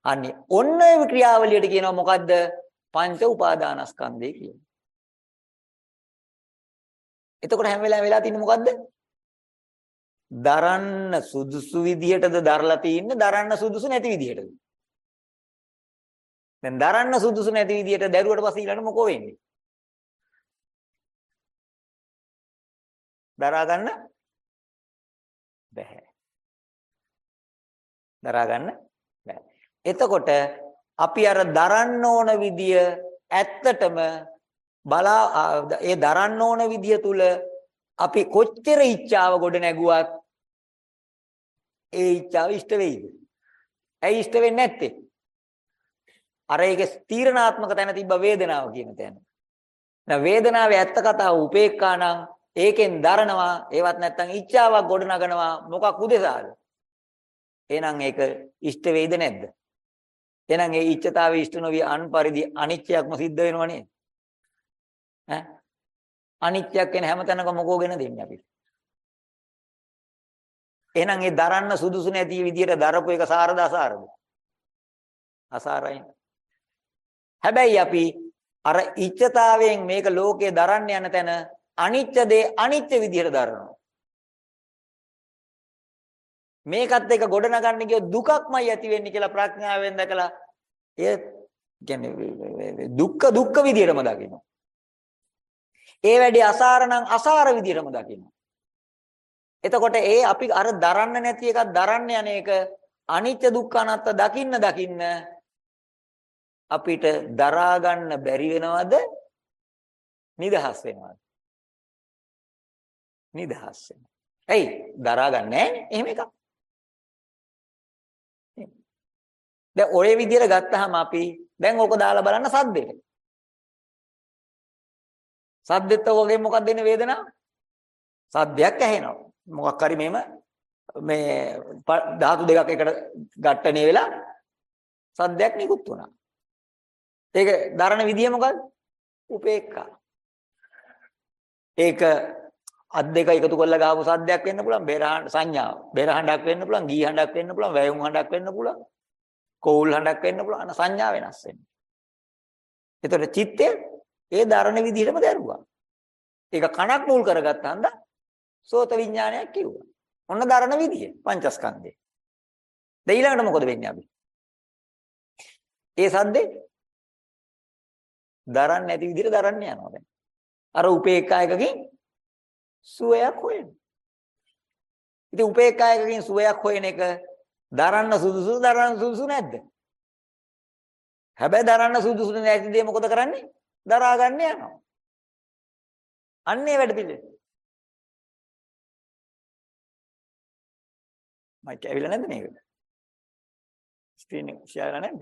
අන්නේ ඔන්න ඒ ක්‍රියාවලියට කියනවා මොකද්ද? පංච උපාදානස්කන්ධය කියන්නේ එතකොට හැම වෙලාවෙම වෙලා තින්නේ මොකද්ද? දරන්න සුදුසු විදිහටද දරලා තින්නේ දරන්න සුදුසු නැති විදිහටද? දැන් දරන්න සුදුසු නැති විදිහට දැරුවට පස්සේ ඊළඟ මොකෝ වෙන්නේ දරා ගන්න බැහැ දරා ගන්න බැහැ එතකොට අපි අර දරන්න ඕන විදිය ඇත්තටම බලා ඒ දරන්න ඕන විදිය තුල අපි කොච්චර ඉච්ඡාව ගොඩ නැගුවත් ඒ ඉච්ඡාව ඉෂ්ට වෙයිද? ඇයි ඉෂ්ට වෙන්නේ නැත්තේ? අර ඒකේ තීරණාත්මක තැන තිබ්බ වේදනාව කියන තැන. දැන් වේදනාවේ ඇත්ත කතාව උපේක්ඛා නම් ඒකෙන් දරනවා ඒවත් නැත්තම් ඉච්ඡාවක් ගොඩ නගනවා මොකක් උදෙසාද? එහෙනම් ඒක ඉෂ්ට වෙයිද නැද්ද? එහෙනම් ඒ ඉච්ඡතාවය ඉෂ්ට නොවි අන් පරිදි අනිත්‍යයක්ම සිද්ධ වෙනව නේද? ඈ අනිත්‍යයක් වෙන හැම තැනකම මොකෝගෙන දෙන්නේ අපිට? එහෙනම් ඒ දරන්න සුදුසු නැති විදියට දරපු එක සාරද අසාරද? අසාරයි. හැබැයි අපි අර ඉච්ඡතාවයෙන් මේක ලෝකේ දරන්න යන තැන අනිත්‍ය දේ අනිත්‍ය විදියට දරනවා. මේකත් එක ගොඩනගන්න ගිය දුකක්මයි ඇති වෙන්නේ කියලා ප්‍රඥාවෙන් දැකලා එය කියන්නේ දුක්ඛ දුක්ඛ විදියටම දකිනවා. ඒ වැඩි අසාර නම් අසාර විදියටම දකිනවා. එතකොට ඒ අපි අර දරන්න නැති එකක් දරන්න යන එක අනිත්‍ය දුක්ඛ අනාත්ම දකින්න දකින්න අපිට දරා ගන්න බැරි වෙනවද? නිදහස් වෙනවද? නිදහස් වෙනවා. එයි දරා ගන්න? නැහැ එහෙම එකක්. දැන් ඔය විදිහට ගත්තාම අපි දැන් ඕක දාලා බලන්න සද්දෙට. සද්දෙත් ඔයගෙන් මොකක්ද දෙන්නේ වේදනාව? සද්දයක් ඇහෙනවා. මොකක් හරි මෙහෙම මේ ධාතු දෙකක් එකට ගැටණේ වෙලා සද්දයක් නිකුත් වුණා. ඒක දරන විදිය මොකද්ද? උපේක්ඛා. ඒක අත් දෙක එකතු කරලා ගහපු සද්දයක් වෙන්න පුළුවන් බේරහඬ සංඥාව. බේරහඬක් වෙන්න පුළුවන්, ගී හඬක් වෙන්න පුළුවන්, වැයුම් හඬක් වෙන්න පුළුවන්. කෝල් හඬක් වෙන්න පුළුවන්. අන සංඥා වෙනස් වෙනවා. ඒතකොට චිත්තය ඒ දරණ විදිහටම දරුවා. ඒක කණක් මුල් කරගත්තාන්ද සෝත විඥානයක් කිව්වා. ඔන්න දරණ විදිය පංචස්කන්ධය. දැන් ඊළඟට මොකද වෙන්නේ අපි? ඒ සද්දේ දරන්නේ නැති විදිහට දරන්න යනවා දැන්. අර උපේක්ඛායකකින් සුවයක් හොයන. ඉතින් උපේක්ඛායකකින් සුවයක් හොයන එක දරන්න සුදුසු දරන්න සුදුසු නැද්ද? හැබැයි දරන්න සුදුසු නැති දේ මොකද කරන්නේ? දරා ගන්න යනවා. අන්නේ වැඩ පිළිවෙල. මයික් ඇවිල්ලා නැද්ද මේක? ස්ක්‍රීන් එක ෂෙයාර් කරලා නැද්ද?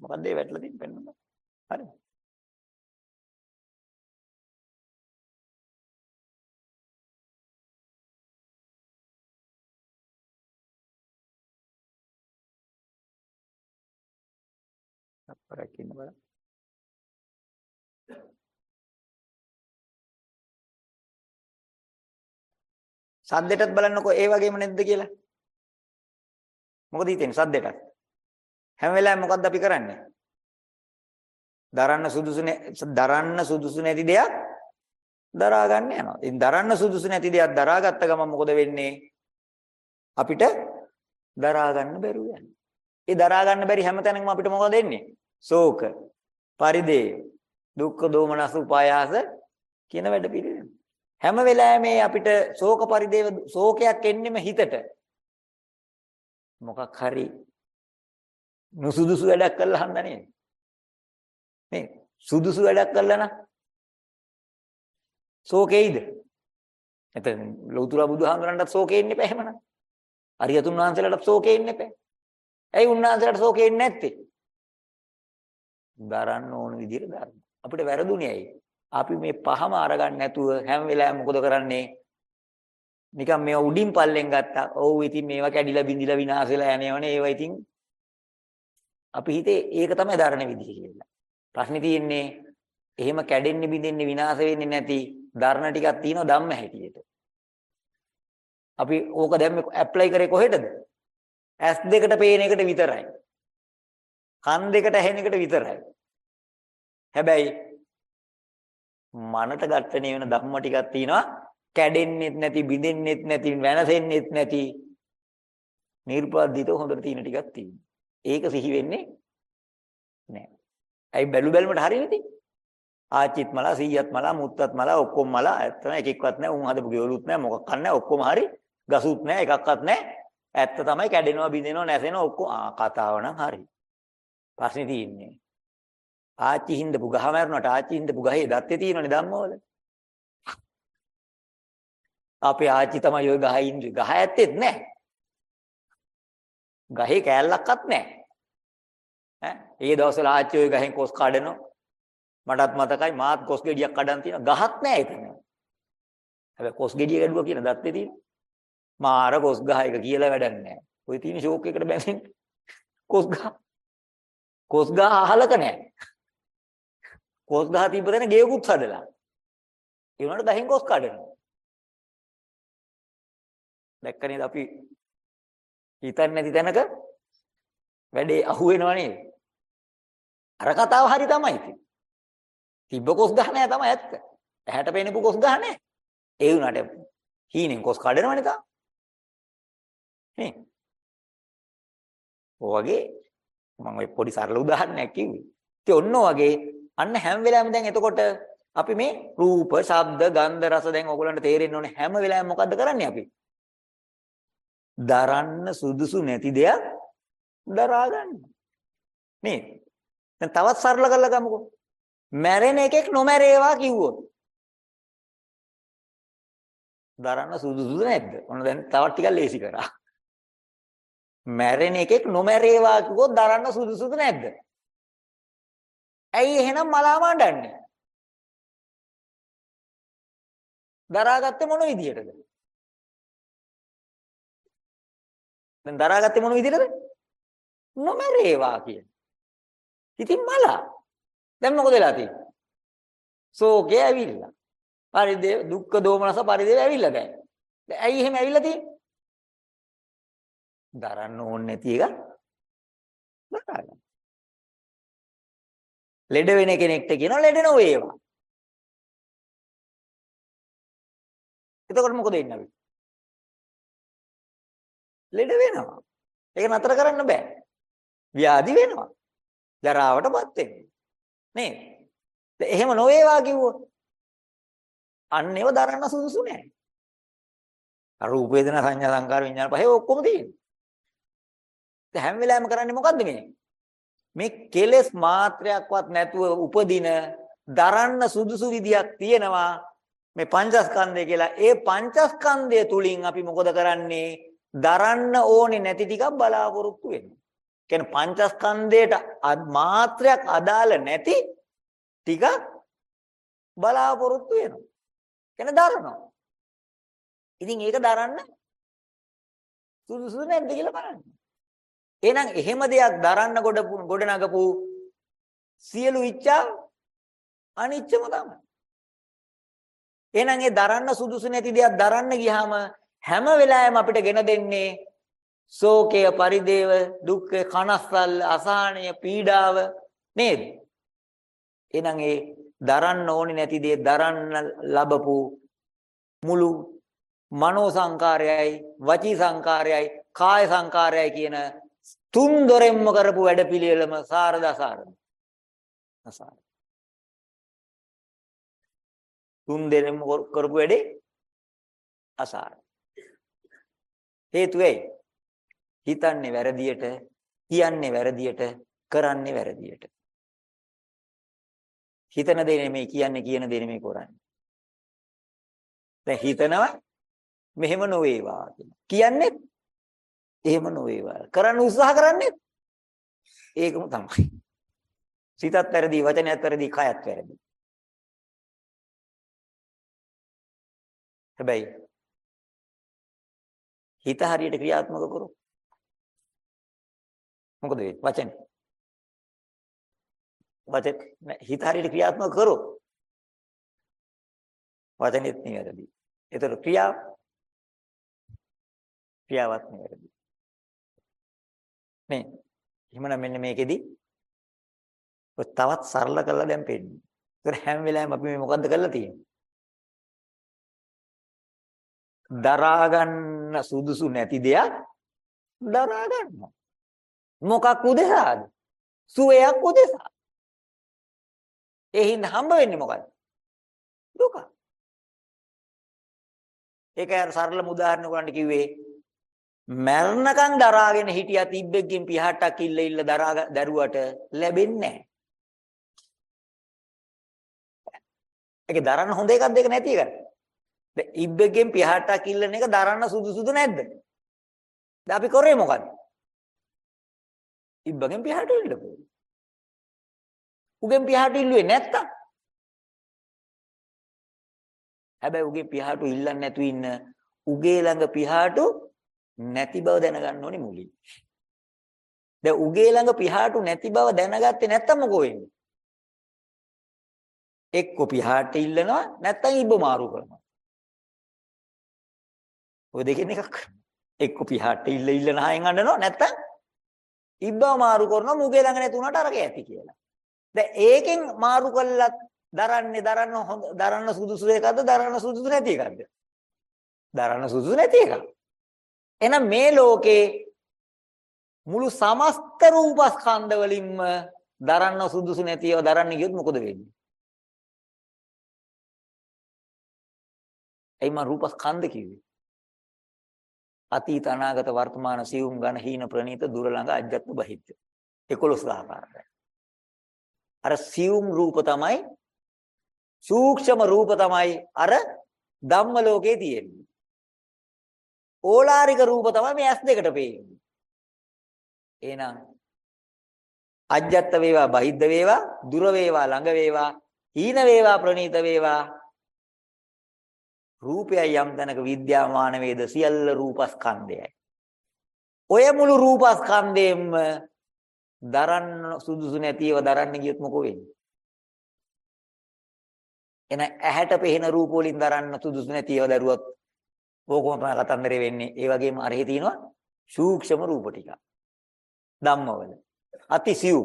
මොකද්ද ඒ වැටලා තියෙන්නේ පෙන්නන්න. හරි. අපරක් ඉන්න බලන්න. සද්දෙටත් බලන්නකෝ ඒ වගේම නැද්ද කියලා. මොකද හිතෙන්නේ සද්දෙටත්? හැම වෙලාවෙම මොකද්ද අපි කරන්නේ? දරන්න සුදුසු දරන්න සුදුසු නැති දෙයක් දරා ගන්න යනවා. ඉතින් දරන්න සුදුසු නැති දෙයක් දරාගත්ත ගමන් මොකද වෙන්නේ? අපිට දරා ගන්න බැරුව යනවා. ඒ දරා ගන්න බැරි හැම තැනකම අපිට මොකද වෙන්නේ? ශෝක, පරිදේව, දුක්ඛ දෝමනස උපායාස කියන වැඩ පිළිවෙල. හැම වෙලාවෙම අපිට ශෝක පරිදේව ශෝකයක් එන්නෙම හිතට. මොකක් හරි නුසුදුසු වැඩක් කරලා හන්ද නේද? මේ සුදුසු වැඩක් කළා නම් ශෝකෙයිද? එතන ලෞතර බුදුහාමුදුරන්ටත් ශෝකෙ ඉන්න එපා එහෙමනම්. අරියතුන් වහන්සේලාටත් ශෝකෙ ඉන්න එපා. ඇයි උන්වහන්සේලාට ශෝකෙ ඉන්නේ නැත්තේ? දරන්න ඕන විදිහට දරන්න. අපිට වැරදුනේ ඇයි? අපි මේ පහම අරගන්න නැතුව හැම වෙලාවෙම මොකද කරන්නේ? නිකන් මේවා උඩින් පල්ලෙන් ගත්තා. ඔව් ඉතින් මේවා කැඩිලා බිඳිලා විනාශ වෙලා යනවනේ. ඒවා ඉතින් අපි හිතේ ඒක තමයි දරණ විදිහ කියලා. ප්‍රශ්නේ තියෙන්නේ එහෙම කැඩෙන්නේ බිඳෙන්නේ විනාශ වෙන්නේ නැති දරණ ටිකක් තියෙනවා ධම්ම හැටියට. අපි ඕක දැන් ඇප්ලයි කරේ කොහෙටද? ඇස් දෙකට පේන එකට විතරයි. කන් දෙකට ඇහෙන එකට විතරයි. හැබැයි මනට ඝට්ටණය වෙන ධම්ම ටිකක් තියෙනවා කැඩෙන්නෙත් නැති බිඳෙන්නෙත් නැති වෙනසෙන්නෙත් නැති නිර්පාදිත හොඳට තියෙන ටිකක් තියෙනවා. ඒක සිහි වෙන්නේ නැහැ. ඇයි බැලු බැලමට හරියන්නේ? ආච්චිත් මලා සීයත් මලා මුත්තත් මලා ඔක්කොම මලා ඇත්තම එකෙක්වත් නැහැ. උන් හදපු ගෙවලුත් නැහැ. මොකක් නැහැ. ඔක්කොම හරි. ගසුත් නැහැ. එකක්වත් නැහැ. ඇත්ත තමයි කැඩෙනවා බිඳෙනවා නැසෙනවා ඔක්කොම ආ කතාව නම් හරි. ප්‍රශ්නේ තියෙන්නේ. ආච්චි හින්දපු ගහ මරුණාට ආච්චි හින්දපු ගහේ දත්තේ තියෙනවනේ ධම්මවල. අපේ ආච්චි තමයි ওই ගහේ ඉන්නේ. ගහ ඇත්තෙත් නැහැ. ගහේ කෑල්ලක්වත් නැහැ. ඈ ඒ දවස්වල ආච්චි ওই ගහෙන් කොස් කඩනවා. මටත් මතකයි මාත් කොස් ගෙඩියක් කඩන් තියෙනවා. ගහක් නැහැ එතන. හැබැයි කොස් ගෙඩිය ගැඩුවා කියන දත්තේ තියෙනවා. මාර කොස් ගහ එක කියලා වැඩක් නැහැ. ඔය තියෙන ෂෝක් එකට බැඳෙන්නේ කොස් ගහ. කොස් ගහ අහලක නැහැ. කොස් ගහ තිබ්බ තැන ගේකුත් හදලා. ඒ වුණාට දහින් කොස් කඩනවා. දැක්ක නේද අපි හිතන්නේ නැති තැනක වැඩේ අහු වෙනව නේද? අර කතාව හරි තමයි ඉතින්. තිබ්බ කොස් ගහ නැහැ තමයි ඇත්ත. ඇහැට පේනපු කොස් ගහ නැහැ. ඒ වුණාට හීනෙන් කොස් කඩනවනේ තා. නේ? ඔයගේ මම ඔය පොඩි සරල උදාහරණයක් කිව්වේ. ඉතින් ඔන්න ඔයගේ අන්න හැම වෙලාවෙම දැන් එතකොට අපි මේ රූප, ශබ්ද, ගන්ධ, රස දැන් ඔයගොල්ලන්ට තේරෙන්න ඕනේ හැම වෙලාවෙම මොකද්ද කරන්නේ අපි? දරන්න සුදුසු නැති දෙයක් දරා ගන්න. නේද? දැන් තවත් සරල කරලා ගමුකෝ. මැරෙන එකෙක් නොමැරේවා කිව්වොත්. දරන්න සුදුසුද නැද්ද? ඔන්න දැන් තවත් ටිකක් ලේසි කරා. මැරෙන එකෙක් නොමැරේවා කිව්වොත් දරන්න සුදුසුද නැද්ද? ඇයි එහෙනම් මලා මඬන්නේ? දරාගත්තේ මොන විදියටද? දැන් දරාගත්තේ මොන විදිහටද? නොමරේවා කියන. ඉතින් මලා. දැන් මොකද වෙලා තියෙන්නේ? සෝකේ ඇවිල්ලා. පරිදේ දුක්ඛ දෝමනස පරිදේ ඇවිල්ලා දැන්. දැන් ඇයි එහෙම ඇවිල්ලා තියෙන්නේ? දරන්න ඕනේ නැති එක දරා ගන්න. ලෙඩ වෙන කෙනෙක්ට කියනවා ලෙඩ නොවේවා. එතකොට මොකද වෙන්නේ අපි? ලෙඩ වෙනවා. ඒක නතර කරන්න බෑ. ව්‍යාධි වෙනවා. ජරාවටපත් වෙනවා. නේද? එහෙම නොවේවා කිව්වොත් අන්න ඒව දරන්න සුදුසු නෑ. අර රූප වේදනා සංඥා සංකාර විඥාන පහේ ඔක්කොම තියෙනවා. දැන් හැම වෙලාවෙම කරන්නේ මොකද්ද මේ? මේ කෙලෙස් මාත්‍රයක්වත් නැතුව උපදින දරන්න සුදුසු විදියක් තියෙනවා මේ පංචස්කන්ධය කියලා. ඒ පංචස්කන්ධය තුලින් අපි මොකද කරන්නේ? දරන්න ඕනේ නැති ටිකක් බලාපොරොත්තු වෙනවා. කියන්නේ පංචස්කන්ධයට මාත්‍රයක් අදාළ නැති ටිකක් බලාපොරොත්තු වෙනවා. කියන්නේ දරනවා. ඉතින් ඒක දරන්න සුදුසු නැද්ද කියලා බලන්න. එහෙනම් එහෙම දෙයක් දරන්න ගොඩ ගොඩ නගපු සියලු ඉච්ඡා අනිච්චම තමයි. එහෙනම් ඒ දරන්න සුදුසු නැති දෙයක් දරන්න ගියාම හැම වෙලාවෙම අපිට ගෙන දෙන්නේ ශෝකය, පරිදේව, දුක්ඛ, කනස්සල්ල, අසහනය, පීඩාව නේද? එහෙනම් ඒ දරන්න ඕනේ නැති දේ දරන්න ලැබපු මුළු මනෝ සංකාරයයි, වචී සංකාරයයි, කාය සංකාරයයි කියන තුන් දොරෙන්ම කරපු වැඩපිළිවෙලම සාරද අසාරද? අසාර. තුන් දෙනෙම කරපු වැඩේ අසාර. හේතුව ඇයි? හිතන්නේ වැරදියට, කියන්නේ වැරදියට, කරන්නේ වැරදියට. හිතන දේ නෙමෙයි කියන්නේ කියන දේ නෙමෙයි කරන්නේ. දැන් හිතනවා මෙහෙම නොවේවා කියන්නේ එහෙම නොවේවා. කරන්න උත්සාහ කරන්නේ ඒකම තමයි. සිතත් වැරදි, වචනයත් වැරදි, කයත් වැරදි. හැබැයි හිත හරියට ක්‍රියාත්මක කරොත් මොකද වෙන්නේ? වචන. වචන හිත හරියට ක්‍රියාත්මක කරොත් වචනෙත් නිවැරදි. ඒතර ක්‍රියාව ක්‍රියාවත් නිවැරදි. මේ එහෙමනම් මෙන්න මේකෙදි ඔය තවත් සරල කරලා දැන් පෙන්නනවා. ඒතර හැම වෙලාවෙම අපි මේ මොකද්ද කරලා තියෙන්නේ? දරා ගන්න සුදුසු නැති දෙයක් දරා ගන්නවා. මොකක් උදෙසාද? සුවයක් උදෙසා. ඒ හින්දා හම්බ වෙන්නේ මොකද්ද? දුක. ඒක අර සරලම උදාහරණ ගන්න කිව්වේ මරණකම් දරාගෙන හිටියා තිබ්බෙක්ගෙන් පිහටක් ඉල්ල ඉල්ල දරා දරුවට ලැබෙන්නේ නැහැ. ඒකේ දරන්න හොඳ එකක් දෙක නැති එකක්. දැන් ඉබ්බෙක්ගෙන් පිහටක් ඉල්ලන එක දරන්න සුදුසුද නැද්ද? දැන් අපි කරේ මොකද්ද? ඉබ්බගෙන් පිහට ඉල්ලපුවා. උගෙන් පිහට ඉල්ලුවේ නැත්තම් හැබැයි උගේ පිහාටු ඉල්ලන්නේ නැතු ඉන්න උගේ ළඟ පිහාටු නැති බව දැනගන්න ඕනේ මුලින්. දැන් උගේ ළඟ පිහාටු නැති බව දැනගත්තේ නැත්තම් මොකෝ වෙන්නේ? එක්ක පිහාට ඉල්ලනවා නැත්තම් ඉබ්බ මාරු කරනවා. ඔය දෙකෙන් එකක්. එක්ක පිහාට ඉල්ල ඉල්ල නහයෙන් අඬනවා නැත්තම් ඉබ්බ මාරු කරනවා මුගේ ළඟ නැති උනාට අරක ඇති කියලා. දැන් ඒකෙන් මාරු කළත් දරන්නේ දරන්න හොඳ දරන්න සුදුසු එකක්ද දරන්න සුදුසු නැති එකක්ද? දරන්න සුදුසු නැති එකක්. එහෙනම් මේ ලෝකේ මුළු සමස්ත රූපස්කන්ධ වලින්ම දරන්න සුදුසු නැතිව දරන්න ගියොත් මොකද වෙන්නේ? එයි මා රූපස්කන්ධ කිව්වේ. අතීත අනාගත වර්තමාන සියුම් ඝන හීන ප්‍රනීත දුර ළඟ අජ්ජත් බහිද්ද 11 ආකාරය. අර සියුම් රූප තමයි සූක්ෂම රූප තමයි අර ධම්ම ලෝකේ තියෙන්නේ. ඕලාරික රූප තමයි මේ ඇස් දෙකට පේන්නේ. එහෙනම් අජ්ජත් වේවා බහිද්ද වේවා දුර වේවා ළඟ වේවා හීන වේවා ප්‍රනීත වේවා රූපයයි යම් තැනක විද්‍යාමාන වේද සියල්ල රූපස්කන්ධයයි. ඔය මුළු රූපස්කන්ධයෙන්ම දරන්න සුදුසු නැතිව දරන්න ගියොත් මොකෝ වෙන්නේ? එන ඇහැට පෙහෙන රූප වලින් දරන්න සුදුසු නැතිව දරුවොත් ඕකම තමයි කතන්දරේ වෙන්නේ. ඒ වගේම අරහේ තියෙනවා සූක්ෂම රූප ටික. ධම්මවල. අතිසියු.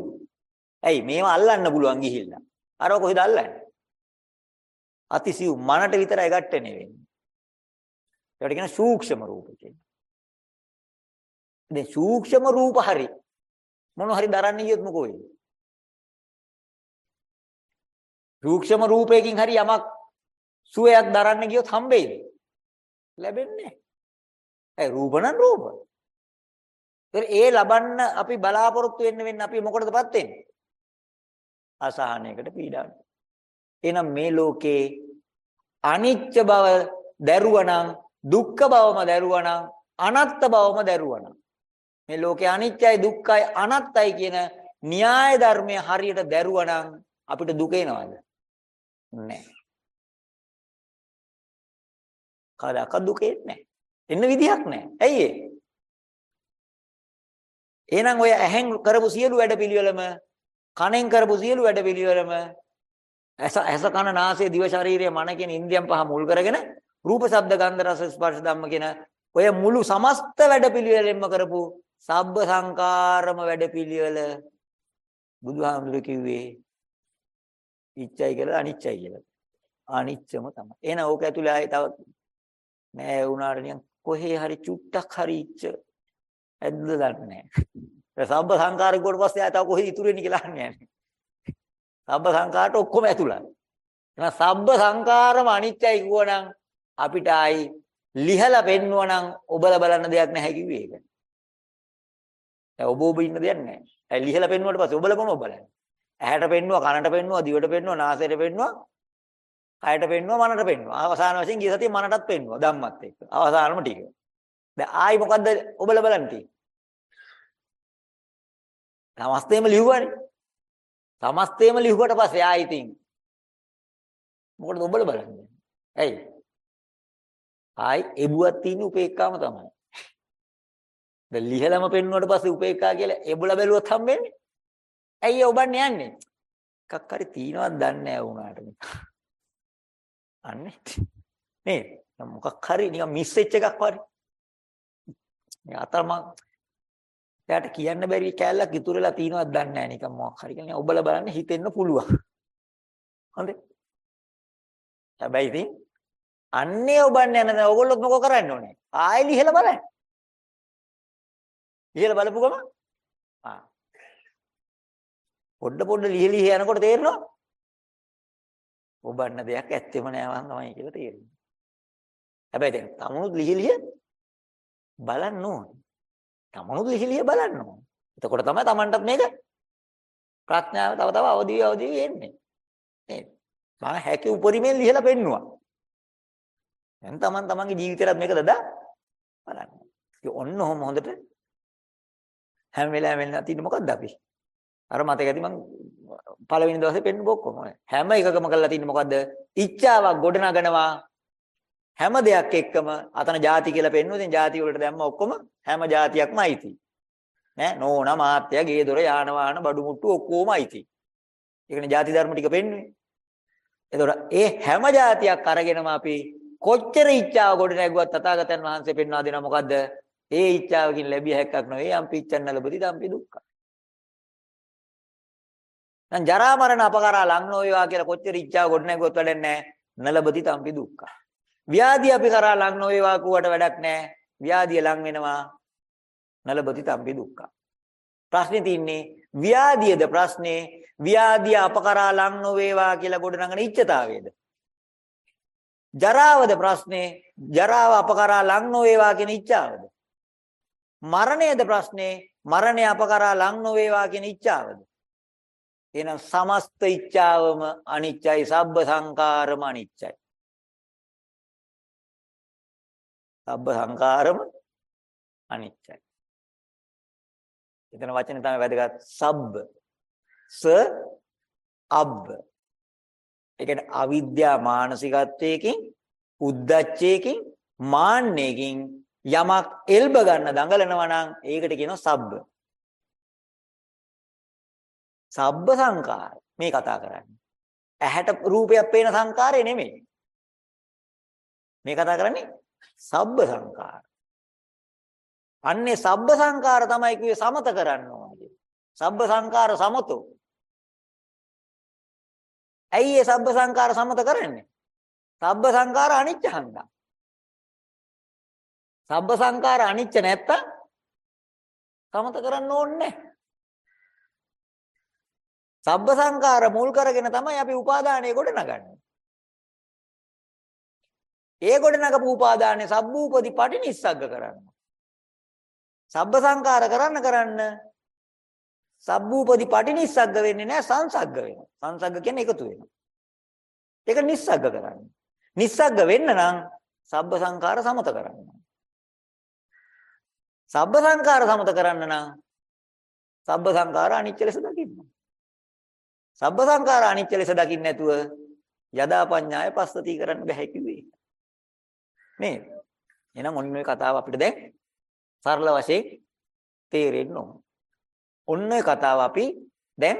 ඇයි මේවා අල්ලන්න පුළුවන් ගිහිල්ලා. අර කොහෙද අල්ලන්නේ? අතිසියු මනට විතරයි ගැටෙන්නේ වෙන්නේ. ඒකට කියන සූක්ෂම රූප කියන්නේ. දැන් සූක්ෂම රූප හරි මොන හරි දරන්න ගියොත් මොකෝ වෙන්නේ? සූක්ෂම රූපයකින් හරි යමක් සුවයක් දරන්න ගියොත් හම්බෙයිද? ලැබෙන්නේ නැහැ. ඒ රූප නම් රූප. ඒ ලබන්න අපි බලාපොරොත්තු වෙන්න වෙන්නේ අපි මොකටදපත් වෙන්නේ? අසහනයකට පීඩාවට. එහෙනම් මේ ලෝකේ අනිත්‍ය බව දැරුවනම් දුක්ඛ බවම දැරුවනම් අනාත්ත බවම දැරුවනම් මේ ලෝකේ අනිත්‍යයි දුක්ඛයි අනාත්තයි කියන න්‍යාය ධර්මය හරියට දැරුවනම් අපිට දුක එනවද? නැහැ. කවදාකවත් දුක එන්නේ නැහැ. එන්න විදිහක් නැහැ. ඇයි ඒ? එහෙනම් ඔය ඇහෙන් කරපු සියලු වැඩපිළිවෙලම කනෙන් කරපු සියලු වැඩපිළිවෙලම ඇස ඇස කන නාසය දිව ශරීරය මන කියන ඉන්ද්‍රියන් පහ මුල් කරගෙන රූප ශබ්ද ගන්ධ රස ස්පර්ශ ධම්ම කියන ඔය මුළු සමස්ත වැඩපිළිවෙලෙන්ම කරපු සබ්බ සංකාරම වැඩපිළිවෙල බුදුහාමුදුරු කිව්වේ ඉච්ඡයි කියලා අනිච්චයි කියලා. අනිච්චම තමයි. එහෙනම් ඕක ඇතුලේ ආයේ තව නෑ වුණාට නිකන් කොහේ හරි චුට්ටක් හරි ඉච්ඡ ඇද්ද දන්නේ නෑ. ඒ සබ්බ සංකාරික කොට පස්සේ ආය තව කොහෙද ඉතුරු වෙන්නේ කියලා අහන්නේ නෑනේ. සබ්බ සංකාරට ඔක්කොම ඇතුළයි. එහෙනම් සබ්බ සංකාරම අනිත්‍යයි කිව්වනම් අපිට ආයි ලිහලා පෙන්වනනම් ඔබලා බලන්න දෙයක් නැහැ කිව්වේ ඒක. දැන් ඔබ ඔබ ඉන්න දෙයක් නැහැ. ඒ ලිහලා පෙන්වුවට පස්සේ ඔබලා කොහොමද බලන්නේ? ඇහැට පෙන්වුවා, කනට පෙන්වුවා, දිවට පෙන්වුවා, නාසයට පෙන්වුවා, කයට පෙන්වුවා, මනට පෙන්වුවා. අවසාන වශයෙන් ගිය සතියේ මනටත් පෙන්වුවා ධම්මත් එක්ක. අවසානම ටික. දැන් ආයි මොකද්ද ඔබලා බලන්න තියෙන්නේ? සමස්තේම ලිව්වනේ. සමස්තේම ලිව්වට පස්සේ ආයි ඉතින් මොකටද ඔබලා බලන්නේ? ඇයි? ආයි එබුවක් තියෙන උපේක්ඛාම තමයි. දැන් ලිහලම පෙන්නුවට පස්සේ උපේක්ඛා කියලා එබුලා බැලුවොත් හම්බෙන්නේ. ඇයි ඔබන්නේ යන්නේ? එකක් හරි තියනවත් දන්නේ නැහැ වුණාට මේ. අන්නේ. නේ මොකක් හරි නිකන් මිස් වෙච්ච එකක් වගේ. මේ අතරම එයාට කියන්න බැරි කෑල්ලක් ඉතුරු වෙලා තියනවත් දන්නේ නැහැ නිකන් මොකක් හරි කියන්නේ ඔබලා බලන්න හිතෙන්න පුළුවන්. හොඳේ. හැබැයි ඉතින් අන්නේ ඔබන්නේ යන දැන් ඕගොල්ලෝ මොකෝ කරන්න ඕනේ? ආයෙ ලිහලා බලන්න. ලිහලා බලපු ගම ආ පොඩ පොඩ ලිහ ලිහ යනකොට තේරෙනවා ඔබන්න දෙයක් ඇත්තෙම නෑ වන් තමයි කියලා තේරෙනවා. හැබැයි දැන් තමුණුත් ලිහ ලිහ බලන්න ඕනේ. තමනුත් ලිහිලිය බලන්න ඕන. එතකොට තමයි Tamanටත් මේක ප්‍රඥාව තව තව අවදි අවදි වෙන්නේ. නේද? මම හැකි උපරිමයෙන් ලිහලා පෙන්නවා. දැන් Taman Tamanගේ ජීවිතේට මේක දදා බලන්න. ඒ ඔන්න ඔහොම හොඳට හැම වෙලාවෙම වෙන්න තියෙන්නේ මොකද්ද අපි? අර මතක ඇති මං පළවෙනි දවසේ පෙන්නුව ඔක්කොම. හැම එකකම කරලා තියෙන්නේ මොකද්ද? ඉච්ඡාවක් ගොඩනගනවා හැම දෙයක් එක්කම අතන ಜಾති කියලා පෙන්නුවා. ඉතින් ಜಾති වලට දැම්ම ඔක්කොම හැම ಜಾතියක්ම අයිති. නෑ නෝන මාත්‍ය ගේ දොර යාන වාහන බඩු මුට්ටු ඔක්කොම අයිති. ඒ කියන්නේ ಜಾති ධර්ම ටික පෙන්නුවේ. එතකොට ඒ හැම જાතියක් අරගෙනම අපි කොච්චර ઈચ્છාව ගොඩ නැගුවත් තථාගතයන් වහන්සේ පෙන්වා දෙනවා මොකද්ද? ඒ ઈચ્છාවකින් ලැබිය හැක්කක් නෙවෙයි අම්පිච්ඡන්න ලැබති දම්පි දුක්ඛ. දැන් ජරා මරණ අපකරා ලඟ නොවේවා කියලා කොච්චර ઈચ્છාව ගොඩ නැගුවත් වැඩක් නැහැ. නලබති තම්පි දුක්ඛ. ව්‍යාධිය අපි කරා ලං නොවේවා කුවට වැඩක් නැහැ. ව්‍යාධිය ලං වෙනවා. නලබති තම්පි දුක්ඛ. ප්‍රශ්නේ තින්නේ ව්‍යාධියද ප්‍රශ්නේ ව්‍යාධිය අප කරා ලං නොවේවා කියලා ගොඩනගන ඉච්ඡතාවයේද? ජරාවද ප්‍රශ්නේ ජරාව අප කරා ලං නොවේවා කියන ඉච්ඡාවද? මරණයද ප්‍රශ්නේ මරණය අප කරා ලං නොවේවා කියන ඉච්ඡාවද? එහෙනම් සමස්ත ඉච්ඡාවම අනිච්චයි සබ්බ සංකාරම අනිච්චයි. සබ්බ සංකාරම අනිච්චයි. එතන වචනේ තමයි වැදගත් සබ්බ ස අබ්බ. ඒ කියන්නේ අවිද්‍යා මානසිකත්වයකින් උද්දච්චයකින් මාන්නයකින් යමක් එල්බ ගන්න දඟලනවා නම් ඒකට කියනවා සබ්බ. සබ්බ සංකාර මේ කතා කරන්නේ. ඇහැට රූපයක් පේන සංකාරය නෙමෙයි. මේ කතා කරන්නේ සබ්බ සංකාර. අන්නේ සබ්බ සංකාර තමයි කිව්වේ සමත කරන්න ඕනේ. සබ්බ සංකාර සමතෝ. ඇයි ඒ සබ්බ සංකාර සමත කරන්නේ? සබ්බ සංකාර අනිච්ච හන්දා. සබ්බ සංකාර අනිච්ච නැත්තම් සමත කරන්න ඕනේ සබ්බ සංකාර මුල් කරගෙන තමයි අපි උපාදානය ගොඩ නගන්නේ. ඒ ගොඩ නගපු උපාදානය සබ්බූපදි පටිනිස්සග්ග කරන්න. සබ්බ සංකාර කරන්න කරන්න සබ්බූපදි පටිනිස්සග්ග වෙන්නේ නැහැ සංසග්ග වෙනවා. සංසග්ග කියන්නේ එකතු වෙනවා. ඒක නිස්සග්ග කරන්න. නිස්සග්ග වෙන්න නම් සබ්බ සංකාර සමත කරන්න. සබ්බ සංකාර සමත කරන්න නම් සබ්බ සංකාර අනිච්ච ලෙස දකින්න. සබ්බ සංකාර අනිච්ච ලෙස දකින්න නැතුව යදා පඤ්ඤාය පස්සති කරන්න බෑ කිව්වේ. නේද? එහෙනම් ඔන්න ඔය කතාව අපිට දැන් සරල වශයෙන් තේරෙන්න ඕන. ඔන්න ඔය කතාව අපි දැන්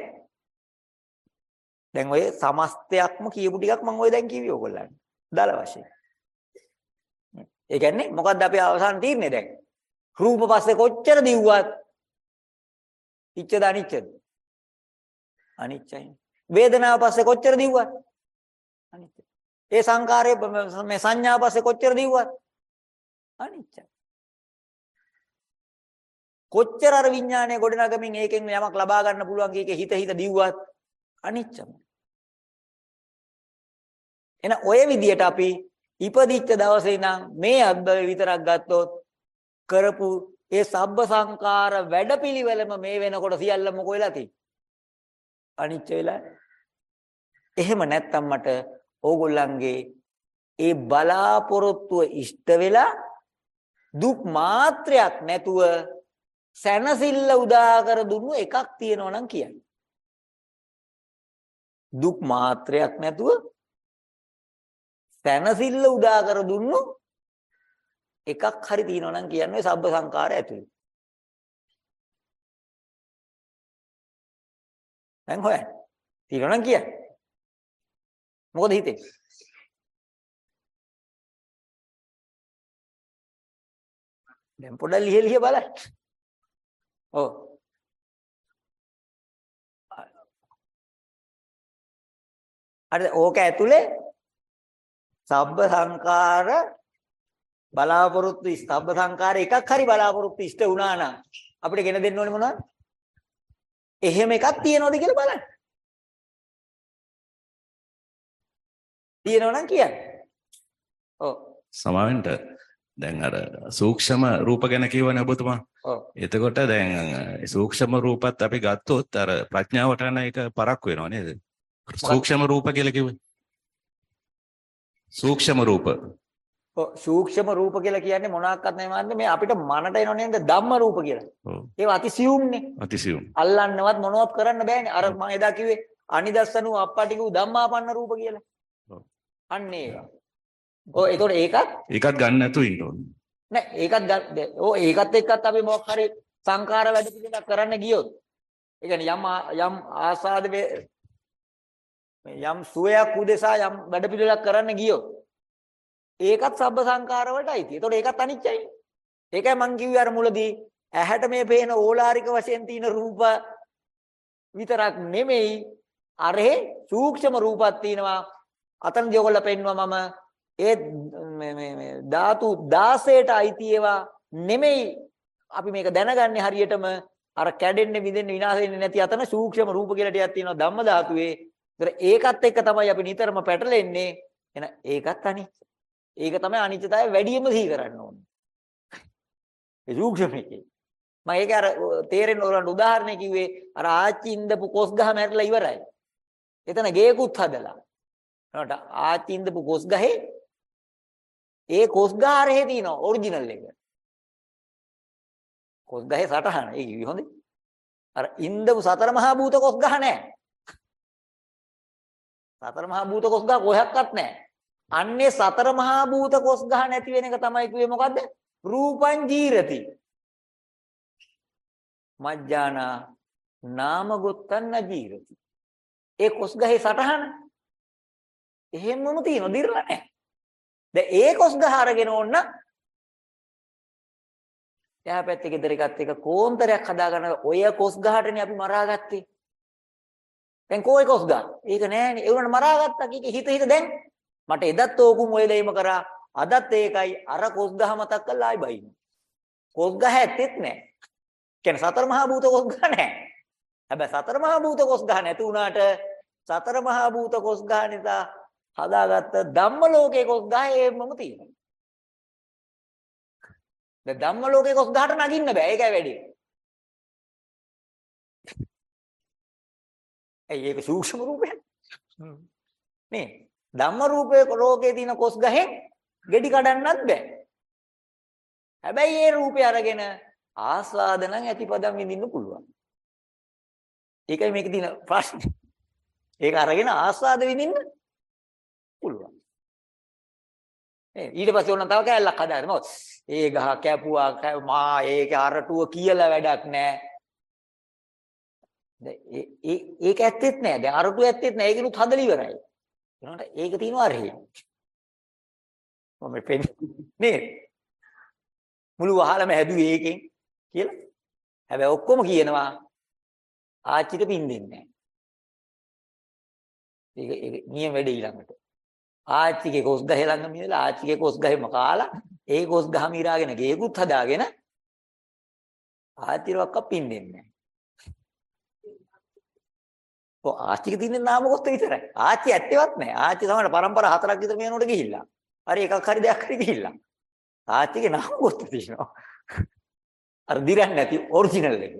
දැන් ඔය සමස්තයක්ම කියපු ටිකක් මම ඔය දැන් කිව්වේ ඕගොල්ලන්ට. දල වශයෙන්. ඒ කියන්නේ මොකද්ද අපි අවසාන තීරණය දැන්? රූප පස්සේ කොච්චර දිව්වත් ඉච්ඡද අනිච්චද? අනිච්චයි. වේදනාව පස්සේ කොච්චර දිව්වත් අනිච්චයි. ඒ සංකාරයේ මේ සංඥා පස්සේ කොච්චර දිව්වත් අනිච්චයි. කොච්චර අර විඥානය ගොඩනගමින් ඒකෙන් යමක් ලබා ගන්න පුළුවන් කීකේ හිත හිත දිව්වත් අනිච්චම. එන ඔය විදියට අපි ඉපදිච්ච දවසේ ඉඳන් මේ අද්භවය විතරක් ගත්තොත් කරපු ඒ සබ්බ සංකාර වැඩපිළිවෙලම මේ වෙනකොට සියල්ලම මොකෝ වෙලා තියෙන්නේ? අනිච්ච වෙලා. එහෙම නැත්තම් මට ඕගොල්ලන්ගේ ඒ බලාපොරොත්තුව ඉෂ්ට වෙලා දුක් මාත්‍රයක් නැතුව සැනසෙල්ල උදා කර දුන්නු එකක් තියෙනවා නම් කියන්න. දුක් මාත්‍රයක් නැතුව සැනසෙල්ල උදා කර දුන්නු එකක් හරි තියෙනවා නම් කියන්නේ සබ්බ සංකාර ඇතුළේ. දැන් හොයන්න. තියෙනවා නම් කියන්න. මොකද හිතෙන්නේ? දැන් පොඩ්ඩක් ලිහ ලිහ බලන්න. ඔව්. හරි ඕක ඇතුලේ සබ්බ සංකාර බලාපොරොත්තු ස්තබ්බ සංකාර එකක් හරි බලාපොරොත්තු ඉෂ්ට වුණා නම් අපිට ගෙන දෙන්න ඕනේ මොනවද? එහෙම එකක් තියෙනවද කියලා බලන්න. තියෙනවනම් කියන්න. ඔව්. සමාවෙන්ට දැන් අර සූක්ෂම රූප ගැන කියවනේ ඔබතුමා. ඔව්. එතකොට දැන් සූක්ෂම රූපත් අපි ගත්තොත් අර ප්‍රඥාවට යන එක පරක් වෙනව නේද? සූක්ෂම රූප කියලා කිව්වේ. සූක්ෂම රූප. ඔව් සූක්ෂම රූප කියලා කියන්නේ මොනවාක්වත් නෙමෙයි මේ අපිට මනට එනව නේද ධම්ම රූප කියලා. ඔව්. ඒවා අතිසියුම්නේ. අතිසියුම්. අල්ලන්නවත් මොනවත් කරන්න බෑනේ. අර මම එදා කිව්වේ අනිදස්සනු අප්පටිකු ධම්මාපන්න රූප කියලා. අන්න ඒවා. ඔව් ඒතකොට ඒකත් ඒකත් ගන්න නැතුව ඉන්න ඕනේ. නෑ ඒකත් ඔව් ඒකත් එක්කත් අපි මොකක් හරි සංඛාර වැඩ පිළිවෙලක් කරන්න ගියොත් ඒ කියන්නේ යම් යම් ආසාද යම් සුවයක් උදෙසා යම් වැඩ පිළිවෙලක් කරන්න ගියොත් ඒකත් සබ්බ සංඛාර වලටයි තියෙන්නේ. ඒතකොට ඒකත් අනිච්චයි. ඒකයි මං කිව්වේ අර මුලදී ඇහැට මේ පේන ඕලාරික වශයෙන් තියෙන රූප විතරක් නෙමෙයි අරහේ සූක්ෂම රූපක් තියෙනවා. අතනදී ඔයගොල්ලෝ පෙන්නවා මම ඒ මේ මේ මේ ධාතු 16ට අයිති ඒවා නෙමෙයි අපි මේක දැනගන්නේ හරියටම අර කැඩෙන්නේ විදෙන්නේ විනාශ වෙන්නේ නැති අතන සූක්ෂම රූප කියලා ටිකක් තියෙනවා ධම්ම ධාතුවේ. ඒතර ඒකත් එක්ක තමයි අපි නිතරම පැටලෙන්නේ. එන ඒකත් අනිච්ච. ඒක තමයි අනිත්‍යතාවය වැඩියෙන්ම සිහි කරන්න ඕනේ. ඒ සූක්ෂමයේ. මම ඒක අර තේරෙන්න ඕන උදාහරණයක් කිව්වේ අර ආච්චි ඉඳපු කොස් ගහ මැරිලා ඉවරයි. එතන ගේකුත් හදලා. නේද? ආච්චි ඉඳපු කොස් ගහේ ඒ කොස් ගහ අරහේ තියෙනවා ඔරිජිනල් එක. කොස් ගහේ සටහන. ඒ කිව්වේ හොඳේ. අර ඉඳපු සතර මහා භූත කොස් ගහ නැහැ. සතර මහා භූත කොස් ගහ කොහෙවත් නැහැ. අන්නේ සතර මහා භූත කොස් ගහ නැති වෙන එක තමයි කිව්වේ මොකද්ද? රූපං ජීරති. මජ්ජානා නාම ගොත්තන්න ජීරති. ඒ කොස් ගහේ සටහන එහෙම්මම තියෙනවා දිරලා නැහැ. දැන් ඒ කොස් ගහ අරගෙන ඕන්න එහා පැත්තේ ගෙදර එකත් එක කෝන්තරයක් හදාගන්න ඔය කොස් ගහටනේ අපි මරාගත්තේ. දැන් කෝයි කොස් ගහ? ඒක නෑනේ. ඒ උනට මරාගත්තා කීක හිත හිත දැන් මට එදත් ඕකුම් ඔය දෙයම කරා. අදත් ඒකයි අර කොස් ගහ මතක් කරලා ආයි බයින්න. කොස් ගහ ඇත්තෙත් නෑ. කියන්නේ සතර මහා භූත කොස් ගහ නෑ. හැබැයි සතර මහා භූත කොස් ගහ නැති වුණාට සතර මහා භූත කොස් ගහ නිසා හදාගත්ත ධම්ම ලෝකේ කොස් ගහ ඒමම තියෙනවා. දැන් ධම්ම ලෝකේ කොස් ගහට නගින්න බෑ. ඒකයි වැඩි. ඇයි ඒක සූක්ෂම රූපයක්? නේ. ධම්ම රූපේ ලෝකේ තියෙන කොස් ගහෙන් ගෙඩි කඩන්නත් බෑ. හැබැයි ඒ රූපේ අරගෙන ආස්වාද නම් ඇතිපදම් විඳින්න පුළුවන්. ඒකයි මේකේ තියෙන ප්‍රශ්නේ. ඒක අරගෙන ආස්වාද විඳින්න පුළුවන්. ඒ ඊට පස්සේ ඕන තව කැලලක් හදාගන්න මොකද? ඒ ගහ කැපුවා මා ඒක අරටුව කියලා වැඩක් නැහැ. ඒ ඒක ඇත්තෙත් නැහැ. දැන් අරටුව ඇත්තෙත් නැහැ. ඒකිනුත් හදලා ඉවරයි. ඒනට ඒක තියෙනවා අරහේ. මම පෙන්නේ මුළු වහලම හැදුවේ ඒකෙන් කියලා. හැබැයි ඔක්කොම කියනවා ආච්චිට පින් දෙන්නේ නැහැ. ඒක ඒක නියම වැඩේ ඊළඟට. ආච්චිගේ කොස් ගහේ ළඟ මිදලා ආච්චිගේ කොස් ගහෙම කාලා ඒ කොස් ගහ මිරාගෙන ගේකුත් හදාගෙන ආච්චිරවක්ක පින් දෙන්නේ නැහැ. ඔව් ආච්චිගේ තියෙන නාම කොස්ත විතරයි. ආච්චි ඇත්තේවත් නැහැ. ආච්චි තමයි පරම්පරා හතරක් විතර මේනොට ගිහිල්ලා. හරි එකක් හරි දෙයක් හරි ගිහිල්ලා. ආච්චිගේ නාම කොස්ත තියෙනවා. අර දිරන්නේ නැති ඔරිජිනල් එක.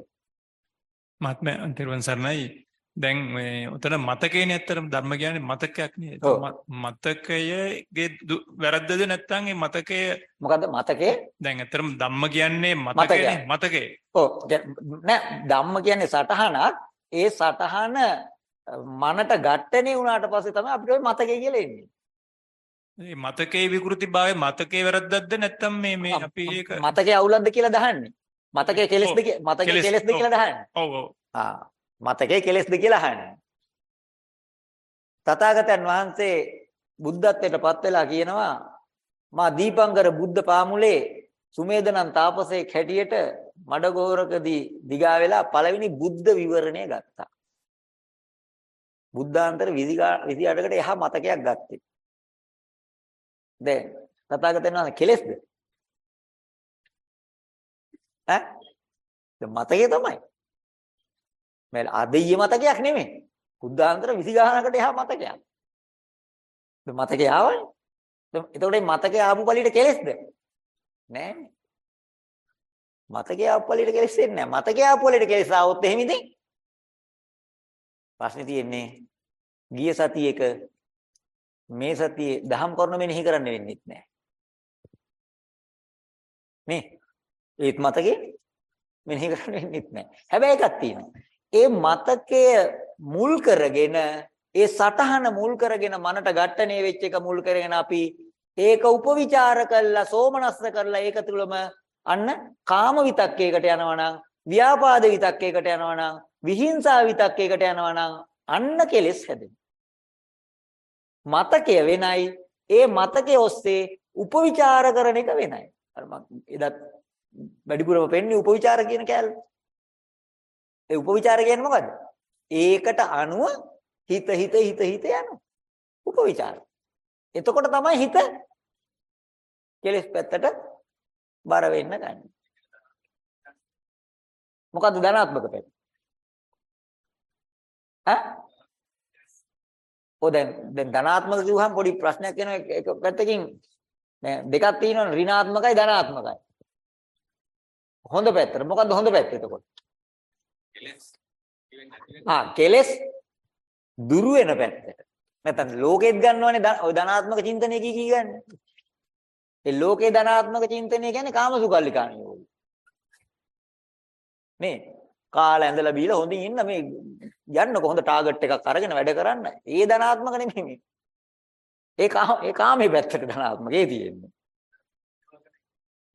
මත්ම අන්තිරුවන් සරණයි දැන් මේ උතන මතකේනේ ඇත්තටම ධර්ම කියන්නේ මතකයක් නේ ඔව්. මතකයේගේ වැරද්දද නැත්නම් ඒ මතකය මොකද්ද මතකේ? දැන් ඇත්තටම ධම්ම කියන්නේ. මතකනේ මතකේ ඔව් නෑ ධම්ම කියන්නේ සටහනක්. ඒ සටහන මනට ගැටෙනේ වුණාට පස්සේ තමයි අපිට ওই මතකේ කියලා එන්නේ. මේ මතකේ විකෘතිභාවය මතකේ වැරද්දක්ද නැත්නම් මේ මේ අපි ඒක මතකේ අවුලක්ද කියලා දහන්නේ. මතකේ කෙලස්ද මතකේ කෙලෙස්, කෙලස්ද. කියලා දහන්නේ. ඔව් ඔව් ආ මතකේ කෙලස්ද කියලා අහන්නේ. තථාගතයන් වහන්සේ බුද්ධත්වයට පත් වෙලා කියනවා මා දීපංකර බුද්ධ පාමුලේ සුමේදනන් තාපසේක් හැටියට මඩගෝරකදී දිගා වෙලා පළවෙනි බුද්ධ විවරණය ගත්තා. බුද්ධාන්තර 28කට එහා මතකයක් ගත්තේ. දැන් තථාගතයන් වහන්සේ කෙලස්ද? ඈ? දැන් මතකේ තමයි. මේ අදෙయ్య මතකයක් නෙමෙයි. බුද්ධාන්තර 20 ගානකට එහා මතකයක්. දැන් මතකේ ආවනේ. දැන් එතකොට මේ මතකේ ආපු පළියට කෙලස්ද? නෑනේ. මතකේ ආපු පළියට කෙලස් වෙන්නේ නෑ. මතකේ ආපු පළියට කෙලස් ආවොත් එහෙම ඉතින් ප්‍රශ්නේ තියෙන්නේ ගිය සතියේක මේ සතියේ දහම් කරුණ මෙනෙහි කරන්න වෙන්නේ නැහැ. මේ ඒත් මතකේ මෙනෙහි කරන්න වෙන්නේ නැහැ. හැබැයි එකක් තියෙනවා. ඒ මතකය මුල් කරගෙන ඒ සටහන මුල් කරගෙන මනට ඝට්ටණය වෙච්ච එක මුල් කරගෙන අපි ඒක උපවිචාර කළා සෝමනස්ස කරලා ඒක තුළම අන්න කාම විතක්කයකට යනවා නම් ව්‍යාපාද විතක්කයකට යනවා නම් විහිංසා විතක්කයකට යනවා නම් අන්න කෙලෙස් හැදෙනවා. මතකය වෙනයි ඒ මතකයේ ඔස්සේ උපවිචාර කරන එක වෙනයි. අර මම එදත් වැඩිපුරම පෙන්නේ උපවිචාර කියන කෑල්ල. ඒ උපවිචාර කියන්නේ මොකද්ද? ඒකට අනුව හිත හිත හිත හිත යනවා උපවිචාර. එතකොට තමයි හිත කෙලෙස් පැත්තට බර වෙන්න ගන්න. මොකද්ද ධනාත්මක පැත්ත? ඈ? ඔය දැන් දැන් ධනාත්මක කිව්වහම පොඩි ප්‍රශ්නයක් එනවා එක- එක පැත්තකින්. දැන් දෙකක් තියෙනවනේ ඍණාත්මකයි ධනාත්මකයි. හොඳ පැත්තට. මොකද්ද හොඳ පැත්ත එතකොට? ආ කෙලස් දුරු වෙන පැත්තට නැත්නම් ලෝකෙත් ගන්නවනේ ද- ඔය ධනාත්මක චින්තනය කී කී ගන්න ඒ ලෝකේ ධනාත්මක චින්තනය කියන්නේ කාමසුකල්ලිකානියෝග නේ කාලා ඇඳලා බීලා හොඳින් ඉන්න මේ යන්නකො හොඳ ටාගට් එකක් අරගෙන වැඩ කරන්න. ඒ ධනාත්මක නෙමෙයි මේ. ඒ කාම ඒ කාමේ පැත්තට ධනාත්මක ඒ තියෙන්නේ.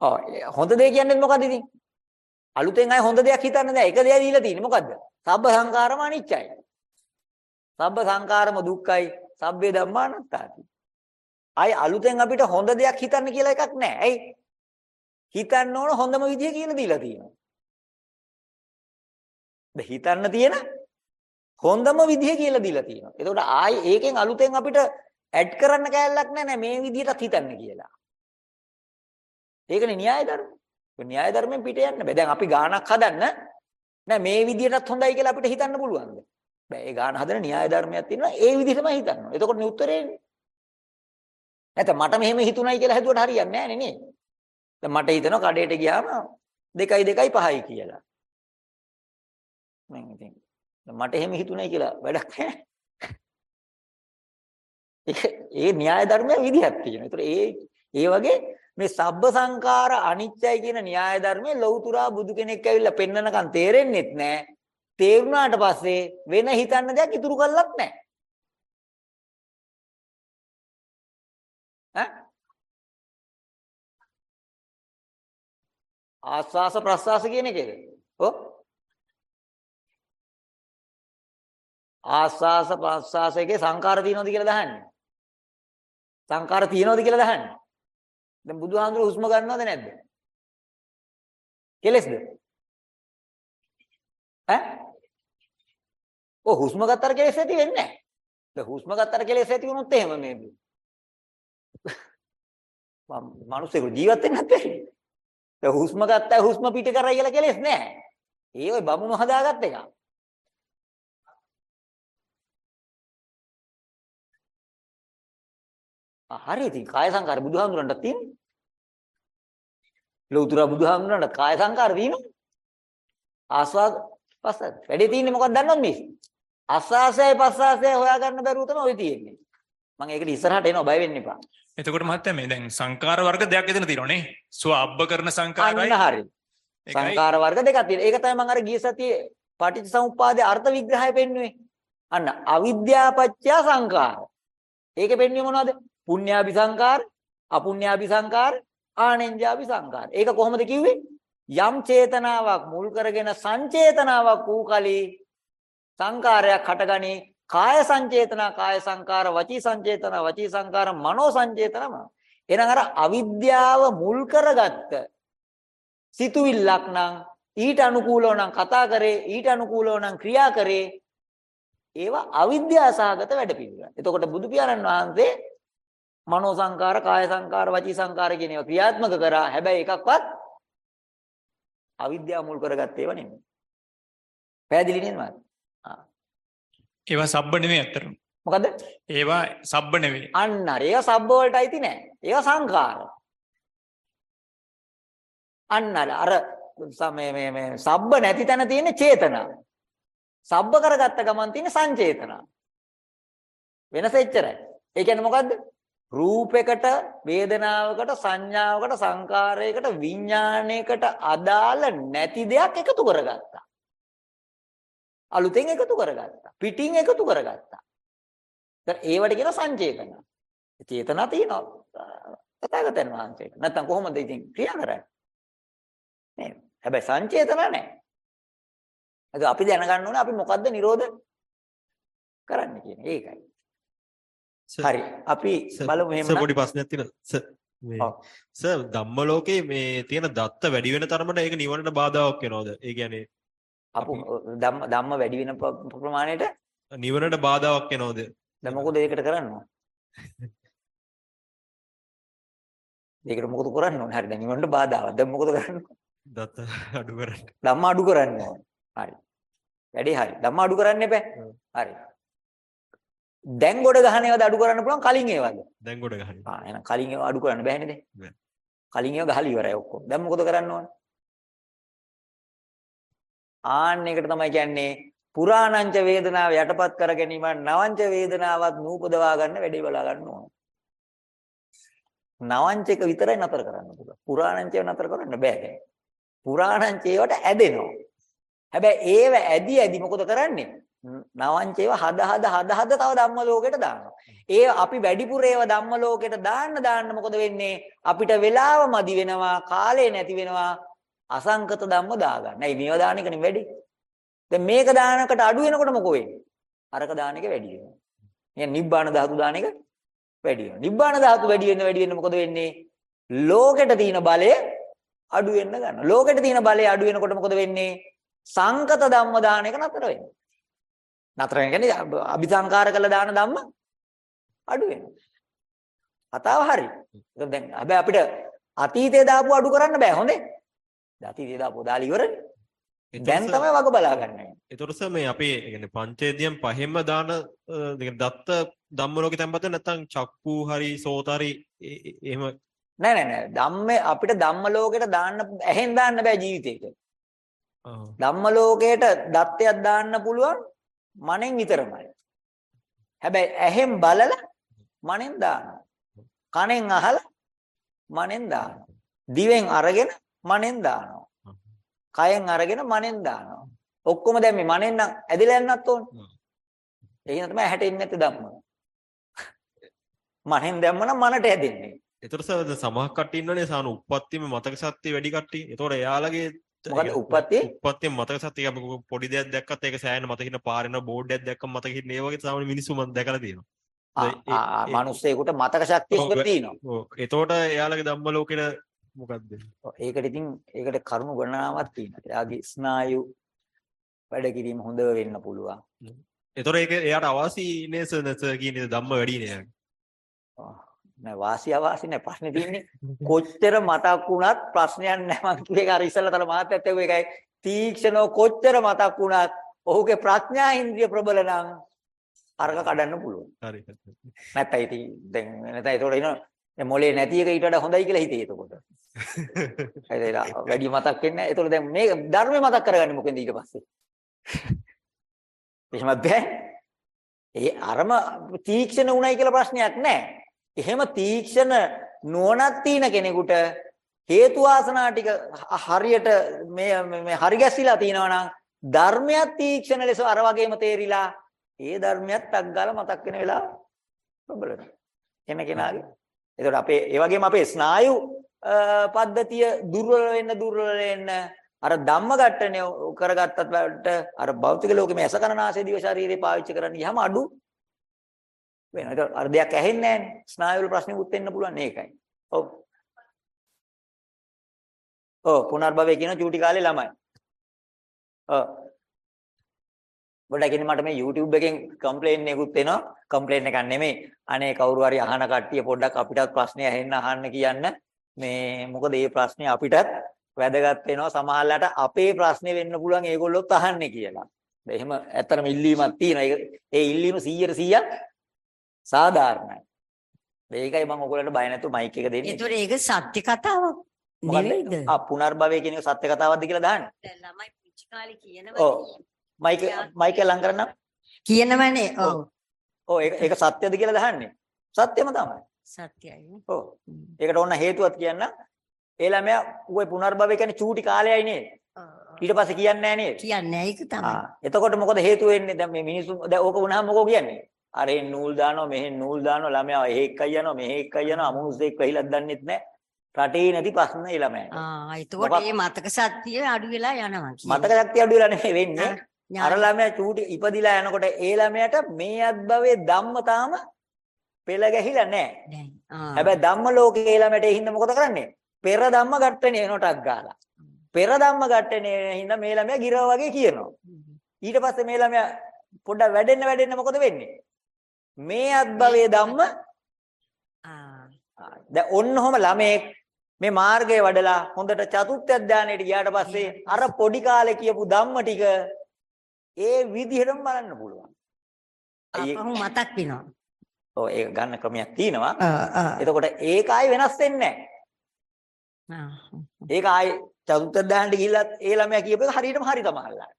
ඔව් හොඳ දේ කියන්නේ මොකද්ද ඉතින්? අලුතෙන් ආයේ හොඳ දෙයක් හිතන්න දැන් එක දෙයක් දීලා තියෙන්නේ මොකද්ද? සබ්බ සංකාරම අනිච්චයි. සබ්බ සංකාරම දුක්ඛයි. සබ්බේ ධම්මානත්තාති. ආයේ අලුතෙන් අපිට හොඳ දෙයක් හිතන්න කියලා එකක් නැහැ. ඇයි? හිතන්න ඕන හොඳම විදිය කියලා දීලා තියෙනවා. ද හිතන්න තියෙන හොඳම විදිය කියලා දීලා තියෙනවා. එතකොට ආයේ ඒකෙන් අලුතෙන් අපිට ඇඩ් කරන්න කැලලක් නැහැ මේ විදියටත් හිතන්න කියලා. ඒකනේ න්‍යාය ධර්ම. ඒ න්‍යාය ධර්මයෙන් පිට යන්න බෑ. දැන් අපි ගානක් හදන්න නෑ මේ විදියටත් හොඳයි කියලා අපිට හිතන්න පුළුවන්ද? බෑ. ඒ ගාන හදන න්‍යාය ධර්මයක් තියෙනවා. ඒ විදිහටමයි හිතන්න ඕනේ. එතකොට නේ උත්තරේ එන්නේ. නැත්නම් මට මෙහෙම හිතුණයි කියලා හැදුවට හරියන්නේ නෑනේ නේ. දැන් මට හිතෙනවා කඩේට ගියාම 2යි 2යි 5යි කියලා. මම ඉතින් මට එහෙම හිතුණයි කියලා වැඩක් නෑ. [LAUGHS] ඒ න්‍යාය ධර්මයේ විදිහක් තියෙනවා. ඒතර ඒ ඒ වගේ මේ සබ්බ සංඛාර අනිත්‍යයි කියන න්‍යාය ධර්මයේ ලෞතුරා බුදු කෙනෙක් ඇවිල්ලා පෙන්නනකන් තේරෙන්නෙත් නැහැ. තේරුණාට පස්සේ වෙන හිතන්න දෙයක් ඉතුරු කරලත් නැහැ. ඈ ආස්වාස ප්‍රස්වාස කියන එකේද? ඔව්. ආස්වාස ප්‍රස්වාසයේ සංකාර තියෙනවද කියලා දහන්නේ. සංකාර තියෙනවද කියලා දහන්නේ. දැන් බුදුහාඳුර හුස්ම ගන්නවද නැද්ද? කෙලස්ද? ඈ? ඔව් හුස්ම ගත්තර කෙලස් ඇති වෙන්නේ නැහැ. දැන් හුස්ම ගත්තර කෙලස් ඇති වුණොත් එහෙම මේ [LAUGHS] මම මිනිස්සුෙකුට ජීවත් වෙන්නත් බැහැ. දැන් හුස්ම ගත්තා හුස්ම පිට කරයි කියලා කෙලස් නැහැ. ඒ ඔය බමුණු හදාගත්ත එක. හරි ඉතින් කාය සංකාර බුදුහාමුදුරන්ට තියෙන්නේ. ලෞතර බුදුහාමුදුරන්ට කාය සංකාර තියෙනවා. ආස්වාද පස්සත්. වැඩි තියෙන්නේ මොකක්ද දන්නවද මේ? ආස්වාසයයි පස්සාසයයි හොයාගන්න බැරුව තමයි ඔය තියෙන්නේ. මම ඒකට ඉස්සරහට එනවා බය වෙන්න එපා. එතකොට මහත්තයා මේ දැන් සංකාර වර්ග දෙකක් එතන තියෙනවා නේ. ස්වඅබ්බ කරන සංකාරයි. අන්න හරි. ඒකයි සංකාර වර්ග දෙකක් තියෙනවා. ඒක තමයි මම අර ගිය සතියේ පටිච්චසමුප්පාදයේ අර්ථ විග්‍රහය පෙන්නුවේ. අන්න අවිද්‍යාපච්චය සංකාර. ඒකේ පෙන්වන්නේ මොනවද? පුඤ්ඤාභි සංකාර, අපුඤ්ඤාභි සංකාර, ආනෙන්ජාභි සංකාර. ඒක කොහොමද කිව්වේ? යම් චේතනාවක් මුල් කරගෙන සංචේතනාවක් වූ කලී සංකාරයක් හටගනී කාය සංචේතනා කාය සංකාර වචී සංචේතනා වචී සංකාර මනෝ සංචේතනම එහෙනම් අර අවිද්‍යාව මුල් කරගත්ත සිතුවිල්ලක් නම් ඊට අනුකූලව නම් කතා කරේ ඊට අනුකූලව නම් ක්‍රියා කරේ ඒවා අවිද්‍යාසහගත වැඩපිළිවෙල. එතකොට බුදු පියාණන් වහන්සේ මනෝ සංකාර කාය සංකාර වචී සංකාර කියන ඒවා ක්‍රියාත්මක කරා. හැබැයි එකක්වත් අවිද්‍යාව මුල් කරගත්තේ ඒවා නෙමෙයි. පැහැදිලි නේද මම? ඒවා සබ්බ නෙමෙයි අත්‍තරම. මොකද? ඒවා සබ්බ නෙමෙයි. අන්න අර ඒවා සබ්බ වලට අයිති නෑ. ඒවා සංඛාර. අන්න අර අර මේ මේ මේ සබ්බ නැති තැන තියෙන චේතනා. සබ්බ කරගත්ත ගමන් තියෙන සංචේතනා. වෙනස එච්චරයි. ඒ කියන්නේ මොකද්ද? රූපයකට, වේදනාවකට, සංඥාවකට, සංකාරයකට, විඥාණයකට අදාළ නැති දෙයක් එකතු කරගත්තා. අලුතෙන් එකතු කරගත්තා. පිටින් එකතු කරගත්තා. දැන් ඒවට කියන සංචේතන. චේතනා තියෙනවා. තථාගතයන් වහන්සේට. නැත්තම් කොහොමද ඉතින් ක්‍රියා කරන්නේ? නේද? හැබැයි සංචේතන නැහැ. ඒක අපි දැනගන්න ඕනේ අපි මොකද්ද නිරෝධ කරන්න කියන්නේ. ඒකයි. හරි. අපි බලමු එහෙම සර් පොඩි ප්‍රශ්නයක් තියෙනවා. සර් ධම්ම ලෝකේ මේ තියෙන දත්ත වැඩි වෙන තරමට ඒක නිවනට බාධාවක් වෙනවද? ඒ කියන්නේ අපු ධම්ම ධම්ම වැඩි වෙන ප්‍රමාණයට නිවනට බාධාවක් වෙනවද? දැන් මොකද ඒකට කරන්න ඕන? ඒකට මොකද කරන්න ඕන? හරි දැන් නිවන්ට බාධාවක්. දැන් මොකද කරන්න ඕන? දත්ත අඩු කරන්න. ධම්ම අඩු කරන්න ඕන. හරි. වැඩි හරි. ධම්ම අඩු කරන්න එපා. හරි. දැන් ගොඩ ගහන ඒවාද අඩු කරන්න පුළුවන් කලින් ඒවාද? දැන් ගොඩ ගහන්න. ආ එහෙනම් කලින් ඒවා අඩු කරන්න බෑනේ දැන්. බෑ. කලින් ඒවා ගහලා ඉවරයි ඔක්කොම. දැන් මොකද කරන්න ඕන? ආන්න එකට තමයි කියන්නේ පුරාණංච වේදනාව යටපත් කර ගැනීම නවංච වේදනාවත් නූපදවා ගන්න වැඩේ බලා ගන්න ඕන. නවංච එක විතරයි නතර කරන්න පුළුවන්. පුරාණංච ඒවා නතර කරන්න බෑ දැන්. පුරාණංච ඒවට ඇදෙනවා. හැබැයි ඒව ඇදි ඇදි මොකද කරන්නේ? නවංචේව හද හද හද හද තව ධම්ම ලෝකෙට දානවා. ඒ අපි වැඩිපුර ඒව ධම්ම ලෝකෙට දාන්න දාන්න මොකද වෙන්නේ? අපිට වෙලාව මදි වෙනවා, කාලය නැති වෙනවා. අසංකත ධම්ම දාගන්න. නෑ මේව දාන එකනේ වැඩි. දැන් මේක දානකට අඩු වෙනකොට මොකෝ වෙන්නේ? අරක දාන එක වැඩි වෙනවා. එහෙනම් නිබ්බාන ධාතු දාන එක වැඩි වෙනවා. නිබ්බාන ධාතු වැඩි වෙන වැඩි වෙන මොකද වෙන්නේ? ලෝකෙට තියෙන බලය අඩු වෙන්න ගන්නවා. ලෝකෙට තියෙන බලය අඩු වෙනකොට මොකද වෙන්නේ? සංකත ධම්ම දාන එක නතර වෙනවා. නතර වෙන කියන්නේ අபிසංකාර කළ දාන ධම්ම අඩු වෙනවා. කතාව හරි. ඒක දැන් හැබැයි අපිට අතීතේ දාපු අඩු කරන්න බෑ හොඳේ. අතීතේ දාපු දාලා ඉවරනේ. දැන් තමයි වග බලාගන්නේ. ඒතකොට සර් මේ අපේ يعني පංචේන්ද්‍රියන් පහෙම දාන දත්ත ධම්ම ලෝකේ තැන්පත් නැත්නම් චක්කු හරි සෝත හරි එහෙම නෑ නෑ නෑ ධම්මේ අපිට ධම්ම ලෝකෙට දාන්න ඇහෙන් දාන්න බෑ ජීවිතේක. ධම්ම ලෝකයට දත්තයක් දාන්න පුළුවන් මනෙන් විතරමයි. හැබැයි ඇහෙන් බලලා මනෙන් දානවා. කනෙන් අහලා මනෙන් දානවා. දිවෙන් අරගෙන මනෙන් දානවා. කයෙන් අරගෙන මනෙන් දානවා. ඔක්කොම දැන් මේ මනෙන් නම් ඇදලා යන්නත් ඕනේ. හින්දා තමයි හැටෙන්නේ නැති ධම්ම. මනෙන් දැම්මනම් මනට ඇදෙන්නේ. දැන් සමහර කට්ටිය ඉන්නවනේ සාන උප්පත්තියම මතක ශක්තිය වැඩි කට්ටිය. ඒතකොට එයාලගේ මොකද උප්පත්තියේ? උප්පත්තිය මතක ශක්තිය අපි පොඩි දෙයක් දැක්කත් ඒක සෑහෙන මතක හිටින පාරේන බෝඩ් එකක් දැක්කම මතක හිටින ඒ වගේ සාමාන්‍ය මිනිස්සු මම දැකලා තියෙනවා. මිනිස්සෙකුට මතක ශක්තිය හොඳ තියෙනවා. ඔව්. ඒතකොට එයාලගේ ධම්ම ලෝකෙට මොකද්ද? ඒකට ඉතින් ඒකට කරුණු ගණනාවක් තියෙනවා. එයාගේ ස්නායු වැඩ කිරීම හොඳ වෙන්න පුළුවන්. ඒතකොට ඒක එයාට අවාසි නේ සර් නැස කියන්නේ ධම්ම වැඩි නේ නෑ වාසිය අවාසි නෑ ප්‍රශ්නේ තියෙන්නේ [LAUGHS] කොච්චර මතක් වුණත් ප්‍රශ්නයක් නෑ මං කිව්වේ ඒක අර ඉස්සෙල්ලා මාත්‍යත් එක්ක ඒකයි තීක්ෂණව කොච්චර මතක් වුණත් ඔහුගේ ප්‍රඥා ඉන්ද්‍රිය ප්‍රබල නම් අරක කඩන්න පුළුවන්. හරි. හරි. නැත්නම් ඉතින් දැන් නැත්නම් ඒතකොට එන දැන් මොලේ නැති එක ඊට වඩා හොඳයි කියලා හිතේ එතකොට. [LAUGHS] හරිද? වැඩි මතක් වෙන්නේ නැහැ. ඒතකොට දැන් මේ ධර්මේ මතක් කරගන්නේ මොකෙන්ද ඊට පස්සේ? [LAUGHS] එහෙමත් බෑ. ඒ අරම තීක්ෂණ උණයි කියලා ප්‍රශ්නයක් නැහැ. එහෙම තීක්ෂණ නුවණක් තියෙන කෙනෙකුට හේතු වාසනා ටික හරියට මේ මේ හරි ගැසිලා තිනවා නම් ධර්මයක් තීක්ෂණ ලෙස අර වගේම තේරිලා ඒ ධර්මයක් ටක් ගාලා මතක් වෙන වෙලාව ප්‍රබල වෙනවා. එන කෙනාගේ. එතකොට අපේ ඒ වගේම අපේ ස්නායු අ, පද්ධතිය දුර්වල වෙන්න දුර්වල වෙන්න අර ධම්ම ඝට්ටනේ කරගත්තත් වලට අර භෞතික ලෝකෙ මේ අසකරනාසේ දිව ශරීරේ පාවිච්චි කරන්න ගියාම අඩු වෙනවා. ඒක අර දෙයක් ඇහෙන්නේ නැහැනේ. ස්නායු වල ප්‍රශ්නෙකුත් වෙන්න පුළුවන් ඒකයි. ඔව්. ඔව් පුනර්භවය කියන චූටි කාලේ ළමයි. ඔව්. ගොඩක් ඉන්නේ මට මේ YouTube එකෙන් කම්ප්ලේන් එකකුත් එනවා. කම්ප්ලේන් එකක් නෙමෙයි. අනේ කවුරු හරි අහන කට්ටිය පොඩ්ඩක් අපිටත් ප්‍රශ්නේ ඇහෙන්න අහන්න කියන්න. මේ මොකද මේ ප්‍රශ්නේ අපිටත් වැදගත් වෙනවා. සමහරලාට අපේ ප්‍රශ්නේ වෙන්න පුළුවන් ඒගොල්ලොත් අහන්නේ කියලා. එහෙම ඇත්තටම ඉල්ලීමක් තියෙනවා. ඒක ඒ ඉල්ලීම 100 100ක් සාධාරණයි. මේකයි මම ඔයගොල්ලන්ට බය නැතුව මයික් එක දෙන්නේ. ඒතොර ඒක සත්‍ය කතාවක් නෙවෙයිද? ආ පුනර්භවය කියන එක සත්‍ය කතාවක්ද කියලා දාන්නේ. දැන් ළමයි පුංචි කාලේ ඔව්. කියනවනේ. මයික් මයික් එක ලං කරන්න. කියනවනේ. ඔව්. ඔව් ඒක ඒක සත්‍යද කියලා දාන්නේ. සත්‍යම තමයි. සත්‍යයි. ඔව්. ඒකට ඕන හේතුවක් කියන්න. ඒ ළමයා ඌේ පුනර්භවය කියන්නේ චූටි කාලයයි නේද? ඊට පස්සේ කියන්නේ නැහැ නේද? කියන්නේ ඒක තමයි. ආ එතකොට මොකද හේතුව වෙන්නේ? දැන් මේ මිනිස්සු දැන් ඕක වුණාම මොකෝ කියන්නේ? අරෙන් නූල් දානවා මෙහෙන් නූල් දානවා ළමයා එහෙ එක්කයි යනවා මෙහෙ එක්කයි යනවා අමුනුස්සෙක් වෙහිලක් දන්නෙත් නැහැ. රටේ නැති ප්‍රශ්න ඒ ළමයාට. ආ මොකක්- මේ මතක සත්‍ය අඩු වෙලා යනවා කියන්නේ. මතක ශක්තිය අඩු වෙලා නෙමෙයි වෙන්නේ. අර ළමයා චූටි ඉපදිලා යනකොට ඒ ළමයාට මේ අත්භවයේ ධම්ම තාම පෙළ ගැහිලා නැහැ. හැබැයි ධම්ම ලෝකේ ළමයට ඒ හින්දා මොකද කරන්නේ? පෙර ධම්ම ගැට්ටනේ එනටක් ගාලා. පෙර ධම්ම ගැට්ටනේ හින්දා මේ ළමයා ගිරව වගේ කියනවා. ඊට පස්සේ මේ ළමයා පොඩ්ඩක් වැඩෙන්න වැඩෙන්න මොකද වෙන්නේ? මේ අත්භවයේ ධම්ම ආ. දැන් ඔන්න ඔහම ළමෙක් මේ මාර්ගයේ වඩලා හොඳට චතුත්ථ ධානයට ගියාට පස්සේ අර පොඩි කාලේ කියපු ධම්ම ටික ඒ විදිහටම බලන්න පුළුවන්. අපහු මතක් වෙනවා. ඔව් ඒක ගන්න ක්‍රමයක් තියෙනවා. එතකොට ඒක ආයි වෙනස් වෙන්නේ නැහැ. ඒක ආයි චතුත්ථ ධානයට ගිහිල්ලත් ඒ ළමයා කියපු එක හරියටම හරි තමයිලා.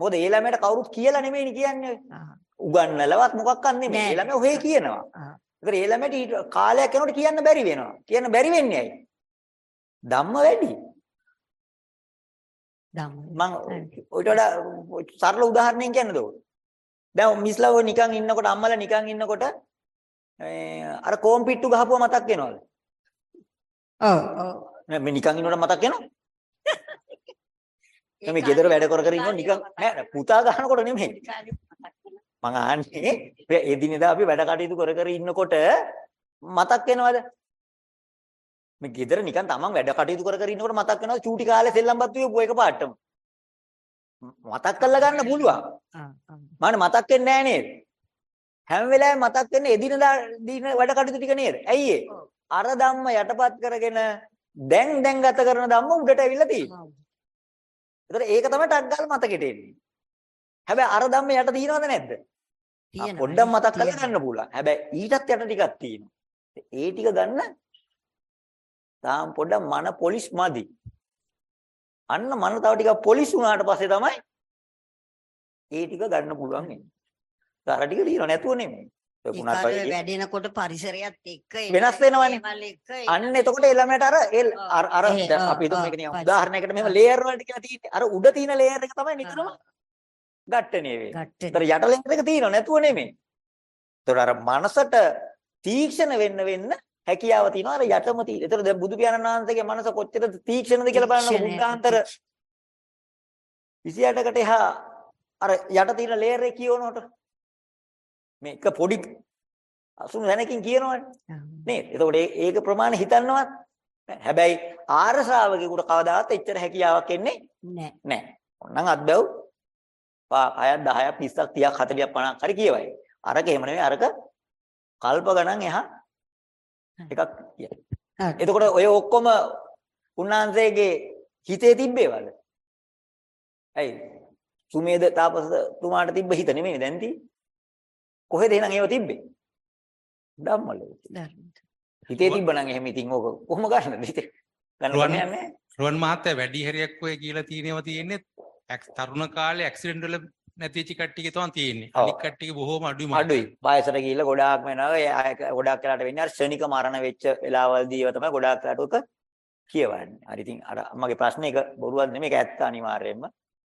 මොකද ඒ ළමයාට කවුරුත් කියලා නෙමෙයිනේ කියන්නේ. උගන්නලවත් මොකක්වත් නෙමෙයි. ඒ ළමයා ඔහේ කියනවා. ඒතර ඒ ළමයාට කාලයක් යනකොට කියන්න බැරි වෙනවා. කියන්න බැරි වෙන්නේ ඇයි? ධම්ම වැඩි. ධම්ම. මම ඔයිට වඩා සරල උදාහරණයක් කියන්නද ඔය? දැන් මිස්ලා ඔය නිකන් ඉන්නකොට අම්මලා නිකන් ඉන්නකොට මේ අර කෝම්පිට්ටු ගහපුවා මතක් වෙනවද? ඔව් ඔව්. මේ නිකන් ඉන්නකොට මතක් වෙනවද? දැන් මේ ගෙදර වැඩ කර කර ඉන්නකොට නිකන් නෑ නෑ පුතා ගහනකොට නෙමෙයි. මං අහන්නේ එදිනෙදා අපි වැඩ කටයුතු කර කර ඉන්නකොට මතක් වෙනවද? මේ ගෙදර නිකන් තමන් වැඩ කටයුතු කර කර ඉන්නකොට මතක් වෙනවද චූටි කාලේ සෙල්ලම්පත් වියපු එක පාටම? මතක් කරලා ගන්න පුළුවන්. මම මතක් වෙන්නේ නැහැ නේද? හැම වෙලාවෙම මතක් වෙන්නේ එදිනදා දින වැඩ කටයුතු ටික නේද? ඇයි ඒ? අර ධම්ම යටපත් කරගෙන දැන් දැන් ගත කරන ධම්ම උඩට ඇවිල්ලා තියෙනවා. ඒතර ඒක තමයි ටක් ගාලා මතකෙට එන්නේ. හැබැයි අර ධම්ම යට තියෙනවද නැද්ද? තියෙනවා. පොඩ්ඩක් මතක් කරලා. ගන්න පුළුවන්. හැබැයි ඊටත් යට ටිකක් තියෙනවා. ඒ ටික ගන්න තාම පොඩ්ඩක් මන පොලිස් මදි. අන්න මන තව ටිකක් පොලිස් වුණාට පස්සේ තමයි ඒ ටික ගන්න පුළුවන් වෙන්නේ. අර ටික තියෙනව නැතුව නෙමෙයි. වගේ වැඩෙනකොට පරිසරයත් එක්ක වෙනස් වෙනවනේ. අන්න එතකොට ඒ ළමයට අර අර අර අපි හිතමු මේක නිකන්. උදාහරණයකට මෙහෙම ලේයර් වලට කියලා තියෙන්නේ. අර උඩ තියෙන ලේයර් එක තමයි නිතරම ගැට්ටනේ වෙන්නේ. ඒතර යට ලේයර් එක තියෙනව නැතුව නෙමෙයි. ඒතර අර මනසට තීක්ෂණ වෙන්න වෙන්න හැකියාව තියෙනවා අර යටම තියෙන. ඒතර දැන් බුදු පියාණන් වහන්සේගේ මනස කොච්චර තීක්ෂණද කියලා බලන්න බුද්ධාන්තර 28කට එහා අර යට තියෙන ලේයර් එක කියවනකොට මේක පොඩි අසුණු දැනකින් කියනවනේ. නේද? එතකොට ඒක ප්‍රමාණය හිතන්නවත්. හැබැයි ආර ශ්‍රාවකෙකුට කවදාවත් එච්චර හැකියාවක් එන්නේ නෑ. නැහැ. ඕනනම් අත්බැව් පා 6ක් 10ක් 30ක් 40ක් 50ක් හරි කියවයි. අරක එහෙම නෙමෙයි අරක කල්ප ගණන් එහා එකක් කියයි. එතකොට ඔය ඔක්කොම උන්වහන්සේගේ හිතේ තිබ්බේවල. ඇයි? සුමේද තාපසතුමාට තිබ්බ හිත නෙමෙයි දැන් තියෙන්නේ. කොහෙද එහෙනම් ඒව තිබ්බේ? ධම්මලෝකේ. ධර්ම. හිතේ තිබ්බනම් එහෙම ඉතින් ඕක කොහොම ගන්නද හිතේ? ගන්න රුවන්- ඕනේ නැහැ. රුවන් මහත්තයා වැඩි හරියක් ඔය කියලා තියෙනවා තියෙන්නේ තරුණ කාලේ ඇක්සිඩන්ට් වල නැතිවෙච්ච කට්ටියගේ තමයි තියෙන්නේ. ඔව්. අනික් කට්ටියගේ බොහෝම අඩුයි මහත්තයා. අඩුයි. වයසට ගිහිල්ලා ගොඩාක් වෙනවා. ගොඩාක් වෙලාට වෙන්නේ අර ශනික මරණ වෙච්ච වෙලාවල්දී ඒවා තමයි ගොඩාක් වෙලාට උක කියවන්නේ. හරි ඉතින් අර මගේ ප්‍රශ්නේ ඒක බොරුවක් නෙමෙයි ඒක ඇත්ත අනිවාර්යයෙන්ම.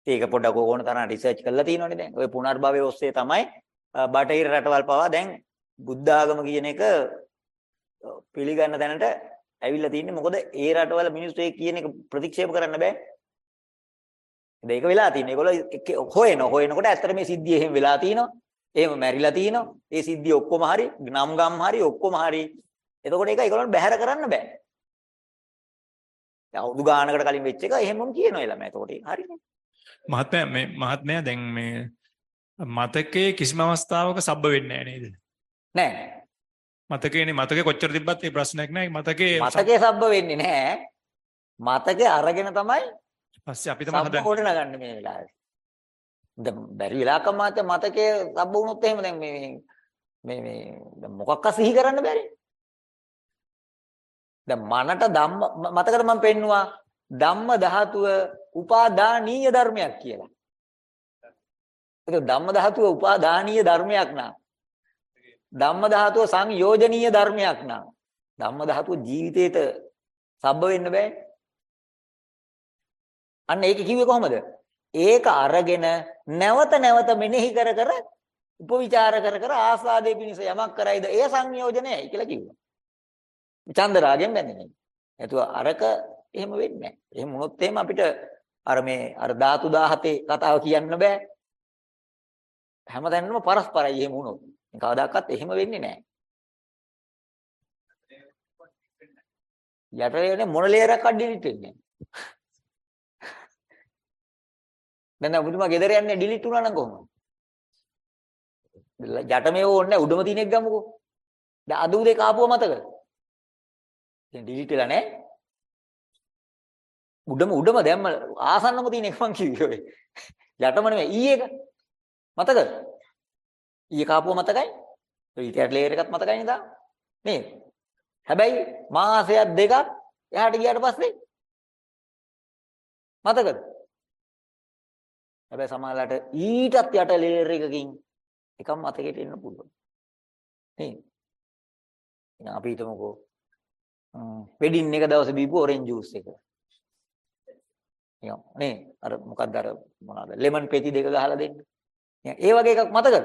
ඒක පොඩ්ඩක් ඕන තරම් රිසර්ච් කරලා තියෙනවනේ දැන්. ওই පුනර්භවයේ ඔස්සේ තමයි බටහිර රටවල් පවා දැන් බුද්ධ ආගම කියන එක අ, පිළිගන්න තැනට ඇවිල්ලා තින්නේ. මොකද ඒ රටවල මිනිස්සු ඒ කියන එක ප්‍රතික්ෂේප කරන්න බෑ. ඒක වෙලා තියෙන්නේ. ඒගොල්ලෝ එක- හොයන හොයනකොට ඇත්තට මේ සිද්ධිය එහෙම වෙලා තියෙනවා. එහෙම මැරිලා තියෙනවා. ඒ සිද්ධිය ඔක්කොම හරි, නම් ගම් හරි ඔක්කොම හරි. එතකොට ඒක ඒගොල්ලන්ට බැහැර කරන්න බෑ. දැන් අවුරුදු ගානකට කලින් වෙච්ච එක එහෙමම කියනවා ළමයා. එතකොට ඒක හරිනේ. මහත්මයා මේ මහත්මයා දැන් මේ මතකයේ කිසිම අවස්ථාවක සබ්බ වෙන්නේ නැහැ නේද? නෑ. මතකයේනේ මතකේ කොච්චර තිබ්බත් ඒ ප්‍රශ්නයක් නැහැ. මතකේ මතකේ සබ්බ වෙන්නේ නෑ. මතකේ අරගෙන තමයි පස්සේ අපි තමයි හදන්නේ. කොට නගන්නේ මේ වෙලාවේ. දැන් බැරි වෙලාවක මාත් මතකේ සබ්බ වුණොත් එහෙම දැන් මේ මේ මේ දැන් මොකක්ක සිහි කරන්න බැරි. දැන් මනට ධම්ම මතකද මම පෙන්නවා ධම්ම ධාතුව උපාදානීය ධර්මයක් කියලා. ඒක ධම්ම ධාතුව උපාදානීය ධර්මයක් නා. ධම්ම ධාතුව සංයෝජනීය ධර්මයක් නා. ධම්ම ධාතුව ජීවිතේට සබ්බ වෙන්න බෑ. අන්න ඒක කිව්වේ කොහොමද? ඒක අරගෙන නැවත නැවත මෙනෙහි කර කර උපවිචාර කර කර ආස්වාදයේ පිණිස යමක් කරයිද ඒ සංයෝජනයයි කියලා කිව්වා. චන්දරාගෙන් බැඳෙන්නේ. ඒතුව අරක එහෙම වෙන්නේ නැහැ. එහෙම වුණොත් එහෙම අපිට අර මේ අර ධාතු 17 කතාව කියන්න බෑ. හැමතැනම පරස්පරයි එහෙම වුණොත්. කවදාකවත් එහෙම වෙන්නේ නැහැ. යට වෙන්නේ මොන ලේයරක් ඩිලීට් වෙන්නේ. දැන් ඔබතුමා ගෙදර යන්නේ ඩිලීට් වුණා නම් කොහොමද? යට මේ ඕනේ නැහැ උඩම තියෙන එක ගමුකෝ. දැන් අද උදේ කාපුව මතකද? දැන් ඩිලීට් වෙලා නැහැ. උඩම උඩම දැම්ම ආසන්නම තියෙන එක මං කිව්වේ ඔය. යටම නෙමෙයි ඊ එක. මතකද? ඊයේ කාපුව මතකයි? ඔය ඊට ලේයර් එකත් මතකයි නේද? නේද? හැබැයි මාසයක් දෙකක් එහාට ගියාට පස්සේ මතකද? හැබැයි සමහරලාට ඊටත් යට ලේයර් එකකින් එකක් මතකෙට එන්න පුළුවන්. නේද? එහෙනම් අපි හිතමුකෝ වෙඩින් එක දවසේ බීපු ඔරෙන්ජ් ජූස් එක. නිකන් නේ අර මොකක්ද අර මොනවාද ලෙමන් පෙති දෙක ගහලා දෙන්න. නිකන් ඒ වගේ එකක් මතකද?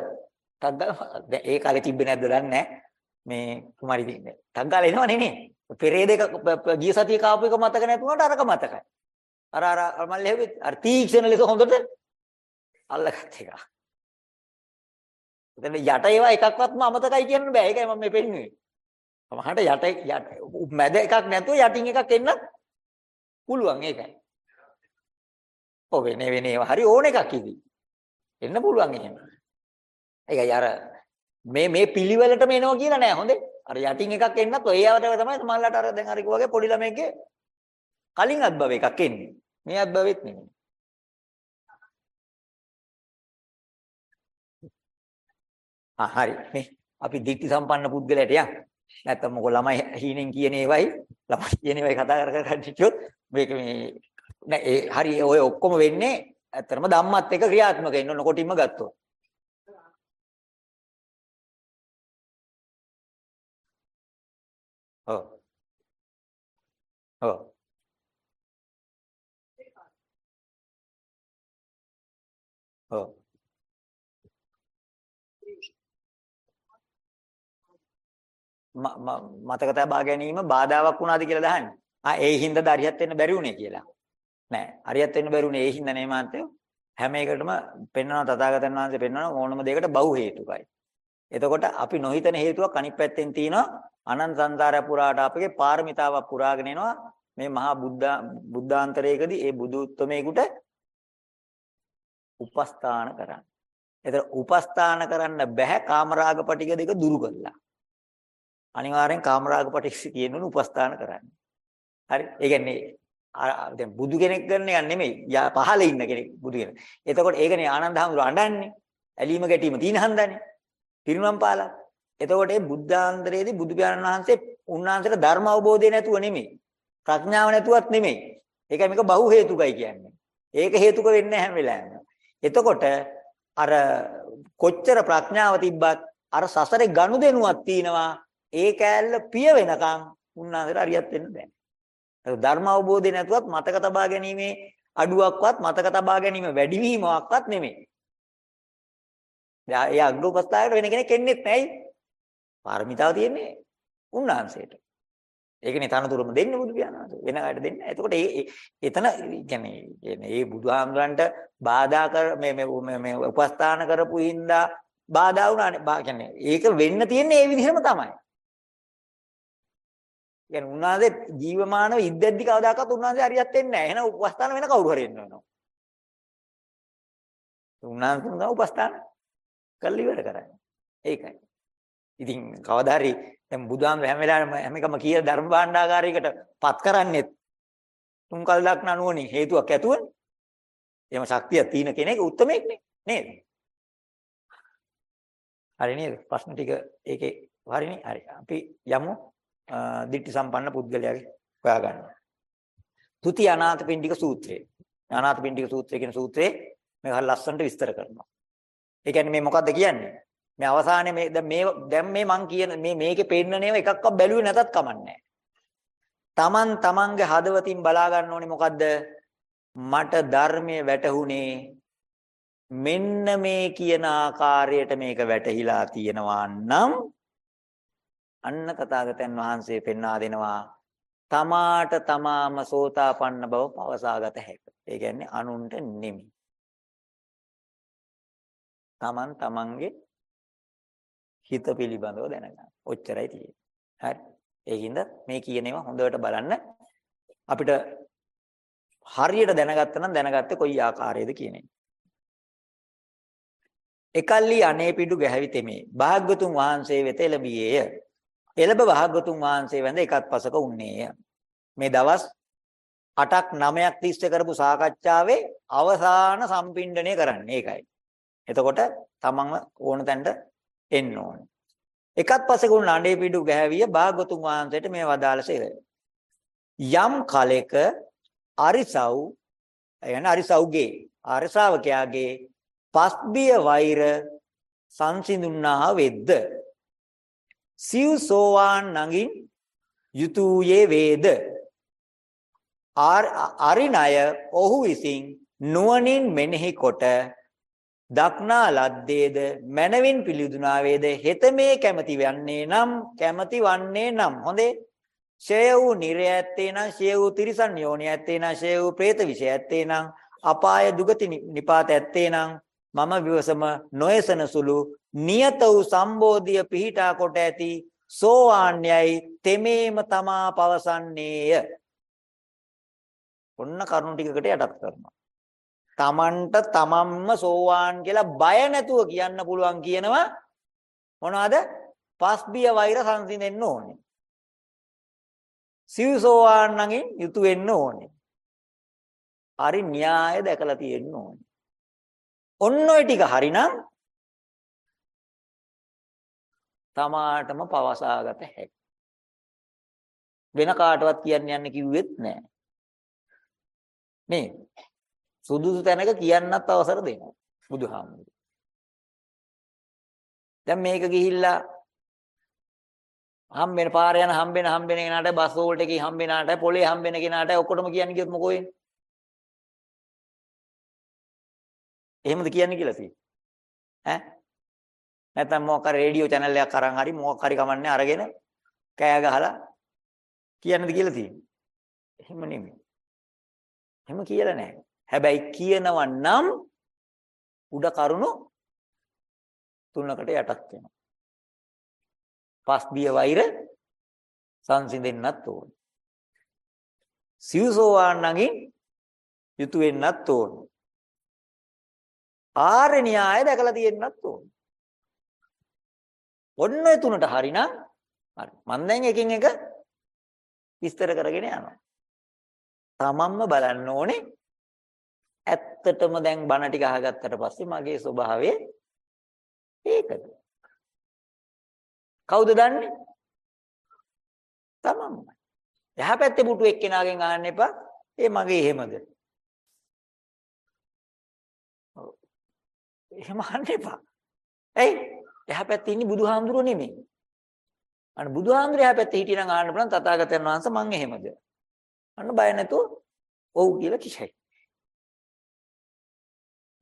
ටක් ගාලා දැන් ඒ කාලේ තිබ්බේ නැද්ද දන්නේ නැහැ. මේ කුමාරි තින්නේ. ටක් ගාලා එනවනේ නේ. පෙරේද එක ගිය සතියේ කාපු එක මතක නැතුනට අරක මතකයි. අර අර මල්ලි හැවෙත් අර තීක්ෂණ ලෙස හොඳට අල්ලගත් එක. එතන යට ඒවා එකක්වත්ම අමතකයි කියන්න බෑ. ඒකයි මම මේ පෙන්නුවේ. සමහරට යට යට මැද එකක් නැතුව යටින් එකක් එන්නත් පුළුවන් ඒකයි. ඔව් වෙනේ වෙනේ ඒවා හරි ඕන එකක් ඉදි. එන්න පුළුවන් එහෙම. ඒකයි අර මේ මේ පිළිවෙලටම එනවා කියලා නෑ හොඳේ. අර යටින් එකක් එන්නත් ඔය ඒවට තමයි සමහරලාට අර දැන් අර වගේ පොඩි ළමයෙක්ගේ කලින් අත්භව එකක් එන්නේ. මේ අත්භවෙත් නෙමෙයි. ආ හරි. මේ අපි දික්ටි සම්පන්න පුද්ගලයාට යන්. නැත්තම් මොකෝ ළමයි හීනෙන් කියන ඒවයි ළමයි කියන ඒවයි කතා කර කර කටිච්චොත් මේක මේ නෑ ඒ හරි ඔය ඔක්කොම වෙන්නේ ඇත්තටම ධම්මත් එක්ක ක්‍රියාත්මක වෙන්න ඕන කොටින්ම ගත්තොත්. ඔව්. ඔව්. ඔව්. මතක තබා ගැනීම බාධාවක් වුණාද කියලා දහන්නේ. ආ ඒ හින්දාද අරියත් වෙන්න බැරි වුණේ කියලා. නෑ අරියත් වෙන්න බැරි වුණේ ඒ හින්දා නේ මාත්‍යෝ. හැම එකටම පෙන්වනවා තථාගතයන් වහන්සේ පෙන්වනවා ඕනම දෙයකට බහු හේතුකයි. එතකොට අපි නොහිතන හේතුවක් අනිත් පැත්තෙන් තියෙනවා අනන්ත සංසාරය පුරාට අපගේ පාරමිතාවක් පුරාගෙන එනවා මේ මහා බුද්ධ බුද්ධාන්තරයකදී ඒ බුදු උත්තමයෙකුට උපස්ථාන කරන්න. එතන උපස්ථාන කරන්න බෑ කාමරාග පටික දෙක දුරු කළා. අනිවාර්යෙන් කාමරාග පටිච්ච කියනුන උපස්ථාන කරන්න. හරි? ඒ කියන්නේ දැන් බුදු කෙනෙක් ගන්න එක නෙමෙයි. පහළ ඉන්න කෙනෙක් බුදු කෙනෙක්. එතකොට ඒකනේ ආනන්ද හැමතුරු අඬන්නේ. ඇලීම ගැටීම තීන හන්දනේ. පිරිනම් පාලා. එතකොට මේ බුද්ධාන්තරයේදී බුදු පියාණන් වහන්සේ උන්වහන්සේට ධර්ම අවබෝධය නැතුව නෙමෙයි. ප්‍රඥාව නැතුවත් නෙමෙයි. ඒකයි මේක බහු හේතුකයි කියන්නේ. ඒක හේතුක වෙන්නේ හැම වෙලාවෙම. එතකොට අර කොච්චර ප්‍රඥාව තිබ්බත් අර සසරේ ගනුදෙනුවක් තියෙනවා ඒ කෑල්ල පිය වෙනකන් උන්වහන්සේට හරියට වෙන්න බෑ. ඒක ධර්ම අවබෝධය නැතුවත් මතක තබා ගැනීමේ අඩුවක්වත් මතක තබා ගැනීම වැඩිවීමක්වත් නෙමෙයි. දැන් ඒ අග්‍රෝපස්ථායකට වෙන කෙනෙක් එන්නේත් නැයි. පාරමිතාව තියෙන්නේ උන්වහන්සේට. ඒකනේ තනතුරම දෙන්නේ බුදු පියාණන් වෙන කාට දෙන්නේ නැහැ. එතකොට ඒ එතන කියන්නේ කියන්නේ මේ බුදුහාමුදුරන්ට බාධා කර මේ මේ මේ උපස්ථාන කරපු හින්දා බාධා වුණානේ. බා කියන්නේ ඒක වෙන්න තියෙන්නේ ඒ විදිහම තමයි. කියන්නේ උන්වහන්සේ ජීවමානව ඉද්දැද්දි කවදාකවත් උන්වහන්සේ හරියට වෙන්නේ නැහැ. එහෙනම් උපස්ථාන වෙන කවුරු හරි එන්න වෙනවා. උන්වහන්සේ තමයි උපස්ථාන කළ ඉවර කරන්නේ. ඒකයි. ඉතින් කවදා හරි දැන් බුදුහාම හැම වෙලාවෙම හැම එකම කිය ධර්ම භාණ්ඩාගාරයකට පත් කරන්නේ තුන් කල් දක්න නුවණින් හේතුවක් ඇතුවනේ. එහෙම ශක්තිය තියෙන කෙනෙක් උත්මයෙක් නේ නේද? හරි නේද? ප්‍රශ්න ටික ඒකේ හරිනේ. හරි. අපි යමු දිට්ඨි සම්පන්න පුද්ගලයාගේ හොයාගන්න. තුති අනාථපිණ්ඩික සූත්‍රය. අනාථපිණ්ඩික සූත්‍රය කියන සූත්‍රේ මේක හරි ලස්සනට විස්තර කරනවා. ඒ කියන්නේ මේ මොකද්ද කියන්නේ? මේ අවසානයේ මේ දැන් මේ දැන් මේ මං කියන මේ මේකේ පෙන්නන ඒවා එකක්වත් බැලුවේ නැතත් කමන්නේ තමන් තමන්ගේ හදවතින් බලා ගන්න ඕනේ මොකද්ද? මට ධර්මයේ වැටහුනේ මෙන්න මේ කියන ආකාරයට මේක වැටහිලා තියෙනවා නම් අන්න තථාගතයන් වහන්සේ පෙන්වා දෙනවා තමාට තමාම සෝතාපන්න බව පවසාගත හැකිය. ඒ කියන්නේ අනුන්ට නෙමෙයි. තමන් තමන්ගේ හිත පිළිබඳව දැනගන්න. ඔච්චරයි තියෙන්නේ. හරි. ඒකින්ද මේ කියන ඒවා හොඳට බලන්න අපිට හරියට දැනගත්තා නම් දැනගත්තේ කොයි ආකාරයේද කියන එක. එකල්ලි අනේ පිටු ගැහැවි තෙමේ. භාග්‍යතුන් වහන්සේ වෙත එළඹියේය. එළඹ භාග්‍යතුන් වහන්සේ වැඳ එකත් පසක උන්නේය. මේ දවස් 8ක් 9ක් තිස්සේ කරපු සාකච්ඡාවේ අවසාන සම්පින්ඩණය කරන්නේ ඒකයි. එතකොට තමන්ව ඕන තැනට එන්න ඕනේ. එකත් පස්සේ ගුණ නඩේ පිටු ගැහැවිය භාගතුන් වහන්සේට මේ වදාළසේය. යම් කලෙක අරිසව් එයන අරිසව්ගේ අරිසාවකයාගේ පස්බිය වෛර සංසිඳුන්නා වෙද්ද සිව් සෝවාන් නගින් යුතුයේ වේද? අරිණය ඔහු විසින් නුවණින් මෙනෙහි කොට දක්නා ලද්දේද? මනවින් පිළිදුනා වේද? හෙතමේ කැමති වන්නේ නම් කැමති වන්නේ නම්. හොඳේ. ෂය වූ නිරය ඇත්තේ නම් ෂය වූ තිරිසන් යෝනිය ඇත්තේ නම් ෂය වූ പ്രേත විෂය ඇත්තේ නම් අපාය දුගති නිපාත ඇත්තේ නම් මම විවසම නොයසන සුළු නියත වූ සම්බෝධිය පිහිටා කොට ඇති සෝවාන්‍යයි තෙමේම තමා පවසන්නේය. ඔන්න කරුණු ටිකකට යටත් කරනවා. තමන්ට තමන්ම සෝවාන් කියලා බය නැතුව කියන්න පුළුවන් කියනවා මොනවද? පස්බිය වෛර සංසිඳෙන්න ඕනේ. සිව් සෝවාන් නගින් යුතු වෙන්න ඕනේ. හරි න්‍යාය දැකලා තියෙන්න ඕනේ. ඔන්න ඔය ටික හරිනම් තමාටම පවසාගත හැකියි. වෙන කාටවත් කියන්න යන්න කිව්වෙත් නෑ. මේ සුදුසු තැනක කියන්නත් අවසර දෙනවා බුදුහාමුදුරුවෝ. දැන් මේක ගිහිල්ලා හම්බෙන පාර යන හම්බෙන හම්බෙන කෙනාට බස් වෝල්ට් එකේ හම්බෙනාට පොලේ හම්බෙන කෙනාට ඔක්කොටම කියන්නේ කිව්වොත් මොකෝ වෙන්නේ? එහෙමද කියන්නේ කියලා තියෙන්නේ. ඈ? නැත්නම් මොකක් හරි රේඩියෝ channel එකක් අරන් හරි මොකක් හරි කමන්නේ අරගෙන කෑ ගහලා කියන්නද කියලා තියෙන්නේ. එහෙම නෙමෙයි. එහෙම කියලා නැහැ. හැබැයි කියනවා නම් උඩ කරුණු තුනකට යටත් වෙනවා. පස්බිය වෛර සංසිඳෙන්නත් ඕන. සිව්සෝවාන් නගින් යුතු වෙන්නත් ඕන. ආර්ය න්‍යාය දැකලා තියෙන්නත් ඕන. ඔන්න ඔය තුනට හරිනම් හරි. මම දැන් එකින් එක විස්තර කරගෙන යනවා. තමන්ම බලන්න ඕනේ ඇත්තටම දැන් බණ ටික අහගත්තට පස්සේ මගේ ස්වභාවය ඒකද? කවුද දන්නේ? තමන්මයි. එහා පැත්තේ පුටු එක්කෙනාගෙන් අහන්න එපා. ඒ මගේ එහෙමද? එහෙම අහන්න එපා. ඇයි? එහා පැත්තේ ඉන්නේ බුදුහාමුදුරුවෝ නෙමෙයි. අන්න බුදුහාමුදුරුවෝ එහා පැත්තේ හිටියනම් අහන්න පුළුවන් තථාගතයන් වහන්සේ මං එහෙමද? අන්න බය නැතුව ඔව් කියලා කිසයි.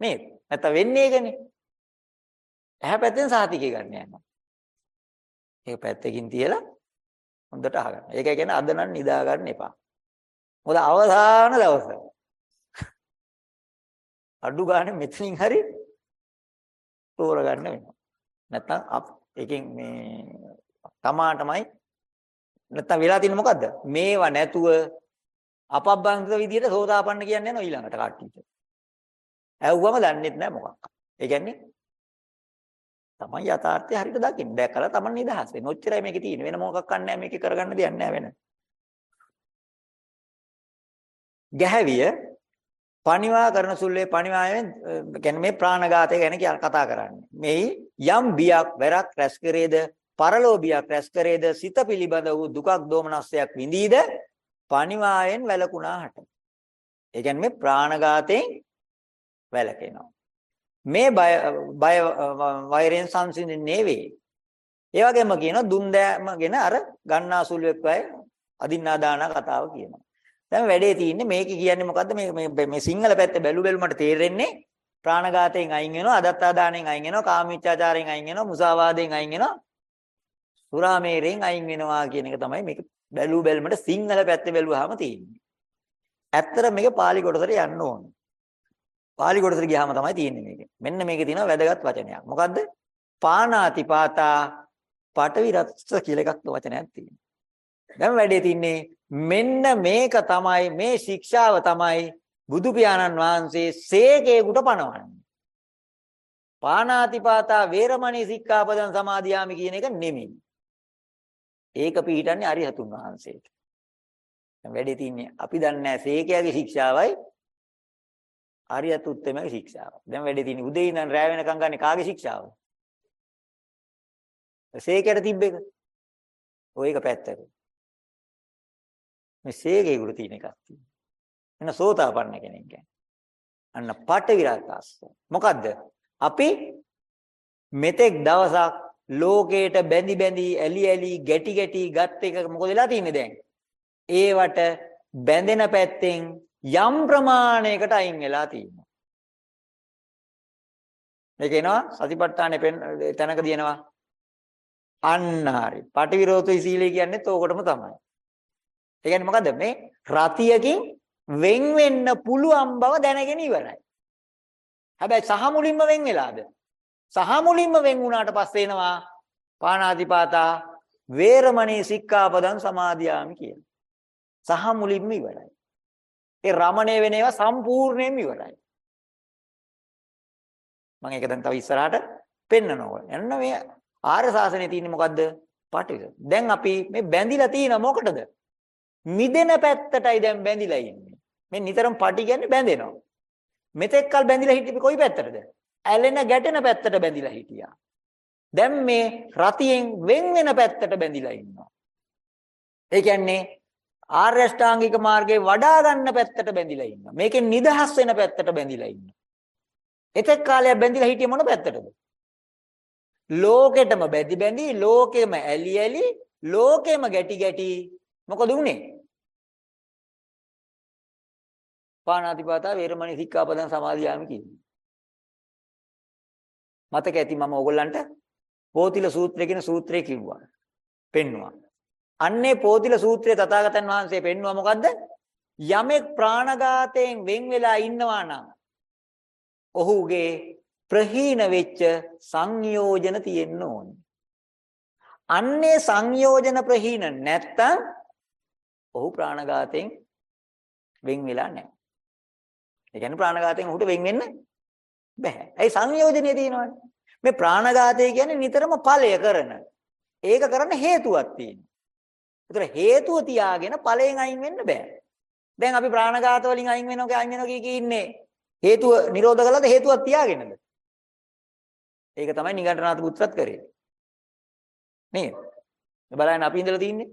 නේද? නැත්නම් වෙන්නේ ඒකනේ. එහා පැත්තෙන් සාතිකේ ගන්න යනවා. ඒක පැත්තකින් තියලා හොඳට අහගන්න. ඒකයි කියන්නේ අද නම් නිදා ගන්න එපා. මොකද අවසාන දවස. [LAUGHS] අඩු ගානේ මෙතනින් හරි තෝරගන්න වෙනවා. නැත්තම් එකෙන් මේ තමාටමයි නැත්තම් වෙලා තියෙන්නේ මොකද්ද? මේවා නැතුව අපබ්බංග විදියට සෝදාපන්න කියන්නේ නෝ ඊළඟට කට්ටියට. ඇහුවම දන්නෙත් නැහැ මොකක්. ඒ කියන්නේ තමයි යථාර්ථය හරියට දකින්න. දැකලා තමන් නිදහස් වෙන්න. ඔච්චරයි මේකේ තියෙන්නේ. වෙන මොකක් නැහැ මේකේ කරගන්න දෙයක් නැහැ වෙන. ගැහැවිය පණිවා කරන සුල්ලේ පණිවායෙන් කියන්නේ මේ ප්‍රාණඝාතය ගැන කතා කරන්නේ. මේ යම් බියක් වැරක් රැස් කරේද පරලෝභියක් රැස් කරේද සිත පිළිබඳ වූ දුකක් දෝමනස්සයක් විඳීද පණිවායෙන් වැළකුණාහට. ඒ කියන්නේ මේ ප්‍රාණඝාතයෙන් වැළකෙනවා. මේ බය බය වෛරෙන් සංසිඳින්නේ නෙවෙයි. ඒ වගේම කියනවා දුන් දෑමගෙන අර ගන්නාසුළු එක්වයි අදින්නා දාන කතාව කියනවා. දැන් වැඩේ තියෙන්නේ මේක කියන්නේ මොකද්ද මේ මේ සිංහල පැත්ත බැලු බැලුමට තේරෙන්නේ ප්‍රාණඝාතයෙන් අයින් වෙනවා අදත්තාදානෙන් අයින් වෙනවා කාමීච්ඡාචාරයෙන් අයින් වෙනවා මුසාවාදයෙන් අයින් වෙනවා සුරාමේරයෙන් අයින් වෙනවා කියන එක තමයි මේක බැලු බැලමට සිංහල පැත්ත බැලුවාම තියෙන්නේ. ඇත්තට මේක pāli කොටසට යන්න ඕනේ. pāli කොටසට ගියාම තමයි තියෙන්නේ මේක. මෙන්න මේකේ තියෙන වැදගත් වචනයක්. මොකද්ද? පානාති පාතා පටවිරත්ස කියලා එකක් වචනයක් තියෙනවා. දැන් වැඩේ තින්නේ මෙන්න මේක තමයි මේ ශික්ෂාව තමයි බුදු පියාණන් වහන්සේ සේකේකට පනවන්නේ. පානාතිපාතා වේරමණී සික්ඛාපදං සමාදියාමි කියන එක නෙමෙයි. ඒක පිළිටන්නේ අරිහතුන් වහන්සේට. දැන් වැඩේ තින්නේ අපි දන්නේ නැහැ සේකයාගේ ශික්ෂාවයි ආර්යත් උත්තමගේ ශික්ෂාව. දැන් වැඩේ තියෙන්නේ උදේ ඉඳන් රැ වෙනකම් ගන්නේ කාගේ ශික්ෂාවද? සේකයට තිබ්බ එක. ඔය එක පැත්තක. මේ සේකේ ගුරු තියෙන එකක් තියෙනවා. එන සෝතාපන්න කෙනෙක් ගැන. අන්න පට විරාකාස්ස. මොකද්ද? අපි මෙතෙක් දවසක් ලෝකේට බැඳි බැඳි ඇලි ඇලි ගැටි ගැටි ගත් එක මොකද වෙලා තියෙන්නේ දැන්? ඒවට බැඳෙන පැත්තෙන් යම් ප්‍රමාණයකට අයින් වෙලා තියෙනවා. මේක එනවා සතිපට්ඨානේ පෙන් තැනක දිනනවා. අන්න හරි. පටිවිරෝධී සීලය කියන්නේත් ඕකටම තමයි. ඒ කියන්නේ මොකද්ද මේ රතියකින් වෙන් වෙන්න පුළුවන් බව දැනගෙන ඉවරයි. හැබැයි සහ මුලින්ම වෙන් වෙලාද? සහ මුලින්ම වෙන් වුණාට පස්සේ එනවා පාණාතිපාතා වේරමණී සික්ඛාපදං සමාදියාමි කියන. සහ මුලින්ම ඉවරයි. ඒ රමණය වෙන ඒවා සම්පූර්ණයෙන්ම ඉවරයි. මම ඒක දැන් තව ඉස්සරහට පෙන්නනවා. එන්න මේ ආර්ය ශාසනයේ තියෙන්නේ මොකද්ද? පටිවිද. දැන් අපි මේ බැඳිලා තියෙන මොකටද? මිදෙන පැත්තටයි දැන් බැඳිලා ඉන්නේ. මේ නිතරම පටි කියන්නේ බැඳෙනවා. මෙතෙක් කල් බැඳිලා හිටියේ කොයි පැත්තටද? ඇලෙන ගැටෙන පැත්තට බැඳිලා හිටියා. දැන් මේ රතියෙන් වෙන් වෙන පැත්තට බැඳිලා ඉන්නවා. ඒ කියන්නේ ආර්ය අෂ්ටාංගික මාර්ගේ වඩා ගන්න පැත්තට බැඳිලා ඉන්නවා. මේකෙන් නිදහස් වෙන පැත්තට බැඳිලා ඉන්නවා. එතෙක් කාලයක් බැඳිලා හිටියේ මොන පැත්තටද? ලෝකෙටම බැඳි බැඳි ලෝකෙම ඇලි ඇලි ලෝකෙම ගැටි ගැටි මොකද උනේ? පාණාතිපාතා වේරමණී සික්ඛාපදං සමාදියාමි කියන්නේ. මතක ඇති මම ඕගොල්ලන්ට පෝතිල සූත්‍රය කියන සූත්‍රය කිව්වා. පෙන්නවා. අන්නේ පෝතිල සූත්‍රයේ තථාගතයන් වහන්සේ පෙන්නවා මොකද්ද? යමෙක් ප්‍රාණඝාතයෙන් වෙන් වෙලා ඉන්නවා නම් ඔහුගේ ප්‍රහීන වෙච්ච සංයෝජන තියෙන්න ඕනේ. අන්නේ සංයෝජන ප්‍රහීන නැත්තම් ඔහු ප්‍රාණඝාතයෙන් වෙන් වෙලා නැහැ. ඒ කියන්නේ ප්‍රාණඝාතයෙන් ඔහුට වෙන් වෙන්න බෑ. ඒ සංයෝජනය තියෙනවනේ. මේ ප්‍රාණඝාතය කියන්නේ නිතරම ඵලය කරන. ඒක කරන්න හේතුවක් තියෙනවා. ඒතර හේතුව තියාගෙන ඵලයෙන් අයින් වෙන්න බෑ. දැන් අපි ප්‍රාණඝාත වලින් අයින් වෙනවා අයින් වෙනවා කී ඉන්නේ. හේතුව නිරෝධ කළාද හේතුවක් තියාගෙනද? ඒක තමයි නිගණ්ඨනාථ පුත්‍රත් කරේ. නේද? බලන්න අපි ඉඳලා තින්නේ.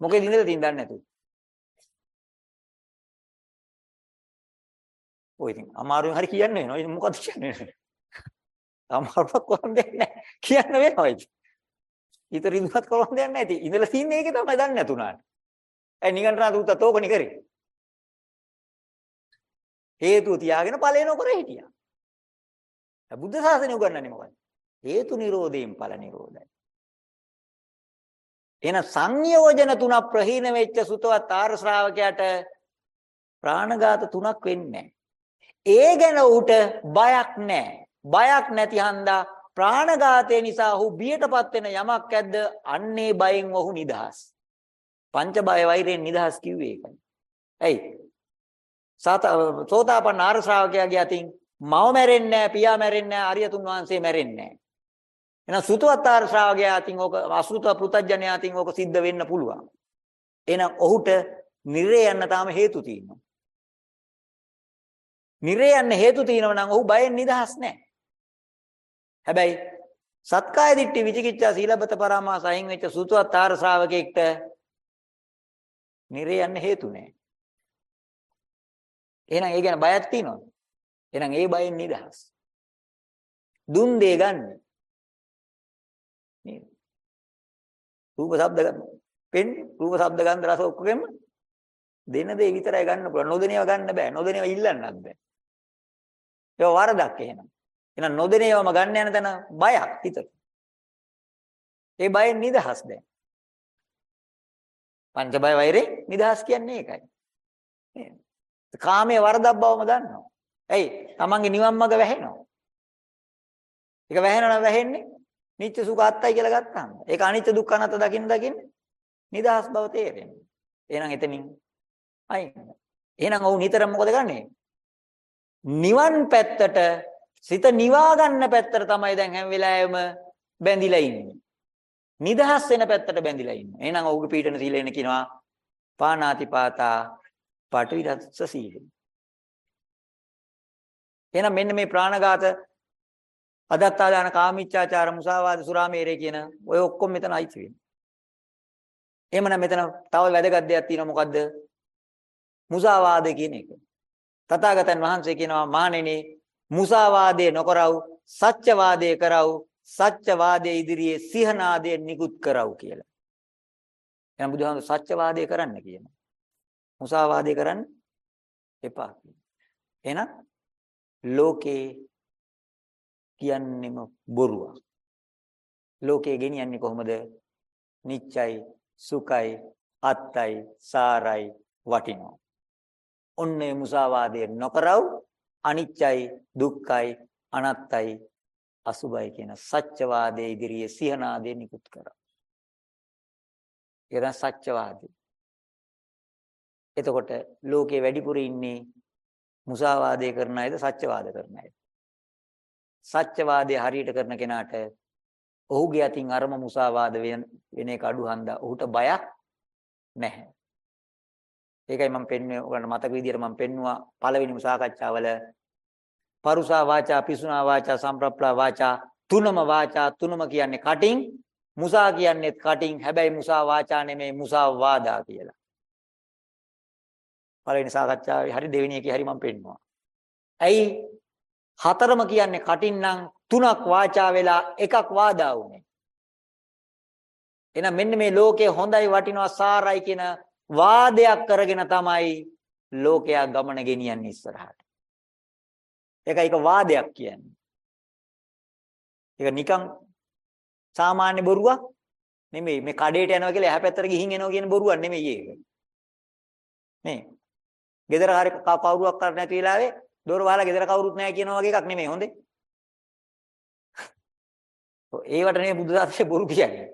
මොකෙද ඉඳලා තින් දන්නේ නැතුව. ඔය ඉතින් අමාරුවෙන් හරි කියන්න වෙනවා. ඉතින් මොකද කියන්නේ? අමාරුවක් කොහොමද දෙන්නේ? කියන්න වෙනවා ඉතින්. ඊට රිදුවත් කොහොමද දෙන්නේ නැති. ඉඳලා තින්නේ ඒකේ තමයි දන්නේ නැතුණාට. ඒ නිගණ්ඨනාථ පුත්‍රත් ඕකනේ කරේ. හේතුව තියාගෙන ඵලය නොකර හිටියා. බුද්ධ ශාසනය උගන්වන්නේ මොකක්ද? හේතු නිරෝධයෙන් ඵල නිරෝධයි. එන සංයෝජන තුනක් ප්‍රහීන වෙච්ච සුතවත් ආර ශ්‍රාවකයාට ප්‍රාණඝාත තුනක් වෙන්නේ ඒ ගැන ඌට බයක් නැහැ. බයක් නැති හන්දා ප්‍රාණඝාතය නිසා ඔහු බියටපත් වෙන යමක් ඇද්ද? අන්නේ බයෙන් ඔහු නිදහස්. පංච බය වෛරයෙන් නිදහස් කිව්වේ ඒකයි. ඇයි? සෝතාපන්න ආර ශ්‍රාවකයාගේ අතින් මව මැරෙන්නේ නැහැ, පියා මැරෙන්නේ නැහැ, අරියතුන් වහන්සේ මැරෙන්නේ නැහැ. එහෙනම් සුතවත්තාර ශ්‍රාවකයා අතින් ඕක අසුත පෘතජ්ජනයා අතින් ඕක සිද්ධ වෙන්න පුළුවන්. එහෙනම් ඔහුට නිරේ යන්න තාම හේතු තියෙනවා. නිරේ යන්න හේතු තියෙනවා නම් ඔහු බයෙන් නිදහස් නැහැ. හැබැයි සත්කාය දිට්ඨි විචිකිච්ඡා සීලබත පරාමාස අයින් වෙච්ච සුතවත්තාර ශ්‍රාවකෙක්ට නිරේ යන්න හේතු නැහැ. එහෙනම් ඒ ගැන බයක් තියෙනවද? එහෙනම් ඒ බයෙන් නිදහස්. දුන් දේ ගන්න. නේද? රූප ශබ්ද පෙන් රූප ශබ්ද ගන්ධ රස ඔක්කොගෙම දෙන දේ විතරයි ගන්න පුළුවන්. නොදෙනේව ගන්න බෑ. නොදෙනේව ඉල්ලන්නත් බෑ. ඒක වරදක් එහෙනම්. එහෙනම් නොදෙනේවම ගන්න යන තැන බයක් හිතට. ඒ බයෙන් නිදහස් දැන්. පංච බය වෛරේ නිදහස් කියන්නේ ඒකයි. නේද? කාමයේ වරදක් බවම දන්නවා. ඇයි? Tamange නිවන් මඟ වැහෙනවා. ඒක වැහෙනවා වැහෙන්නේ නිත්‍ය සුඛ අත්තයි කියලා ගත්තාම. ඒක අනිත්‍ය දුක්ඛ අනාත්ම දකින්න දකින්න නිදහස් බව තේරෙනවා. එහෙනම් එතනින් අයින්. එහෙනම් ඔව් නිතරම මොකද ගන්නෙ? නිවන් පැත්තට සිත නිවා ගන්න පැත්තට තමයි දැන් හැම වෙලාවෙම බැඳිලා ඉන්නේ. නිදහස් වෙන පැත්තට බැඳිලා ඉන්නේ. එහෙනම් ඔහුගේ පීඩන සීලෙන කියනවා පානාතිපාතා පටවි රත්ස සීලය. එහෙනම් මෙන්න මේ ප්‍රාණඝාත අදත්තාදාන කාමීච්ඡාචාර මුසාවාද සුරාමේරේ කියන ඔය ඔක්කොම මෙතන අයිති වෙනවා. එහෙමනම් මෙතන තව වැදගත් දෙයක් තියෙනවා මොකද්ද? මුසාවාද කියන එක. තථාගතයන් වහන්සේ කියනවා මහණෙනි මුසාවාදේ නොකරව සත්‍යවාදේ කරව සත්‍යවාදයේ ඉදිරියේ සිහනාදේ නිකුත් කරව කියලා. එහෙනම් බුදුහාමුදුරු සත්‍යවාදය කරන්න කියනවා. මුසාවාදය කරන්න එපා කියනවා. එහෙනම් ලෝකේ කියන්නේම බොරුවක්. ලෝකේ ගෙනියන්නේ කොහොමද? නිච්චයි, සුඛයි, අත්තයි, සාරයි, වටිනවා. ඔන්නේ මුසාවාදය නොකරව අනිච්චයි, දුක්ඛයි, අනත්තයි, අසුභයි කියන සත්‍යවාදයේ ඉදිරියේ සිහනාදේ නිකුත් කරා. ඒක සත්‍යවාදී. එතකොට ලෝකේ වැඩිපුර ඉන්නේ මුසාවාදය කරන අයද සත්‍යවාද කරන අයද? සත්‍යවාදය හරියට කරන කෙනාට ඔහුගේ අතින් අරම මුසාවාද වෙන වෙන එක අඩු හන්දා ඔහුට බයක් නැහැ. ඒකයි මම පෙන්වන්නේ ඔයගලන්ට මතක විදියට මම පෙන්නුවා පළවෙනිම සාකච්ඡාවල පරුසා වාචා පිසුනා වාචා සම්ප්‍රප්ලා වාචා තුනම වාචා තුනම කියන්නේ කටින් මුසා කියන්නේත් කටින් හැබැයි මුසා වාචා නෙමෙයි මුසා වාදා කියලා. පළවෙනි සාකච්ඡාවේ හරි දෙවෙනි එකේ හරි මම පෙන්නුවා. ඇයි හතරම කියන්නේ කටින් නම් තුනක් වාචා වෙලා එකක් වාදා වුනේ. එහෙනම් මෙන්න මේ ලෝකේ හොඳයි වටිනවා සාරයි කියන වාදයක් කරගෙන තමයි ලෝකයා ගමන ගෙනියන්නේ ඉස්සරහට. ඒකයි ඒක වාදයක් කියන්නේ. ඒක නිකන් සාමාන්‍ය බොරුවක් නෙමෙයි මේ කඩේට යනවා කියලා එහා පැත්තට ගිහින් එනවා කියන බොරුවක් නෙමෙයි ඒක. නේ. gedara hari කවුරුවක් කර නැති වෙලාවේ දොර වහලා gedara කවුරුත් නැහැ කියනවා වගේ එකක් නෙමෙයි හොඳේ. [LAUGHS] ඒවට නේ බුදු දාසේ බොරු කියන්නේ.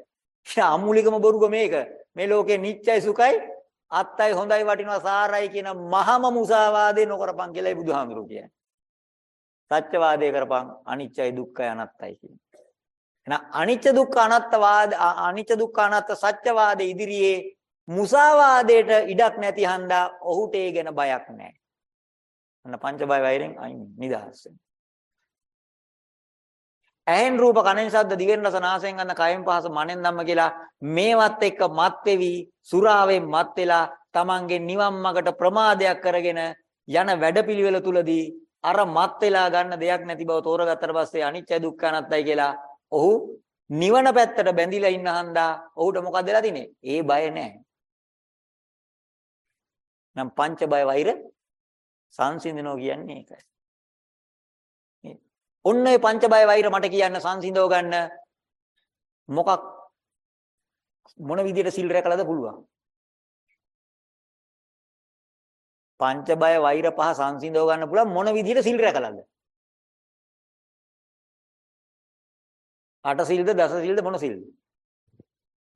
ඒ [LAUGHS] අමූලිකම බොරුක මේක. මේ ලෝකේ නිච්චයි සුඛයි අත්තයි හොඳයි වටිනවා සාරයි කියන මහම මුසාවාදේ නොකරපන් කියලායි බුදුහාමුදුරු කියන්නේ. සත්‍යවාදේ කරපන් අනිච්චයි දුක්ඛයි අනත්තයි කියන්නේ. එහෙනම් අනිච්ච දුක්ඛ අනත්තවාද අනිච්ච දුක්ඛ අනත්ත සත්‍යවාද ඉදිරියේ මුසාවාදයට ඉඩක් නැති හන්දා ඔහුට ඒ ගැන බයක් නැහැ. අන්න පංච බය වෛරෙන් අයින් නිදහස් වෙනවා. ඇහෙන් රූප කනෙන් ශබ්ද දිවෙන් රස නාසයෙන් ගන්න කයෙන් පහස මනෙන් ධම්ම කියලා මේවත් එක්ක මත් වෙවි සුරාවෙන් මත් වෙලා Tamange නිවන් මාකට ප්‍රමාදයක් කරගෙන යන වැඩපිළිවෙල තුලදී අර මත් වෙලා ගන්න දෙයක් නැති බව තෝරගත්තට පස්සේ අනිත්‍ය දුක්ඛ අනාත්තයි කියලා ඔහු නිවන පැත්තට බැඳිලා ඉන්න හන්දා ඔහුට මොකද වෙලා තිනේ? ඒ බය නැහැ. නම් පංච බය වෛර සංසිඳනෝ කියන්නේ ඒකයි. ඔන්න ඔය පංච බය වෛර මට කියන්න සංසිඳව ගන්න මොකක් මොන විදියට සිල් රැකලාද පුළුවන්? පංච බය වෛර පහ සංසිඳව ගන්න පුළුවන් මොන විදියට සිල් රැකලාද? අට සිල්ද දස සිල්ද මොන සිල්ද?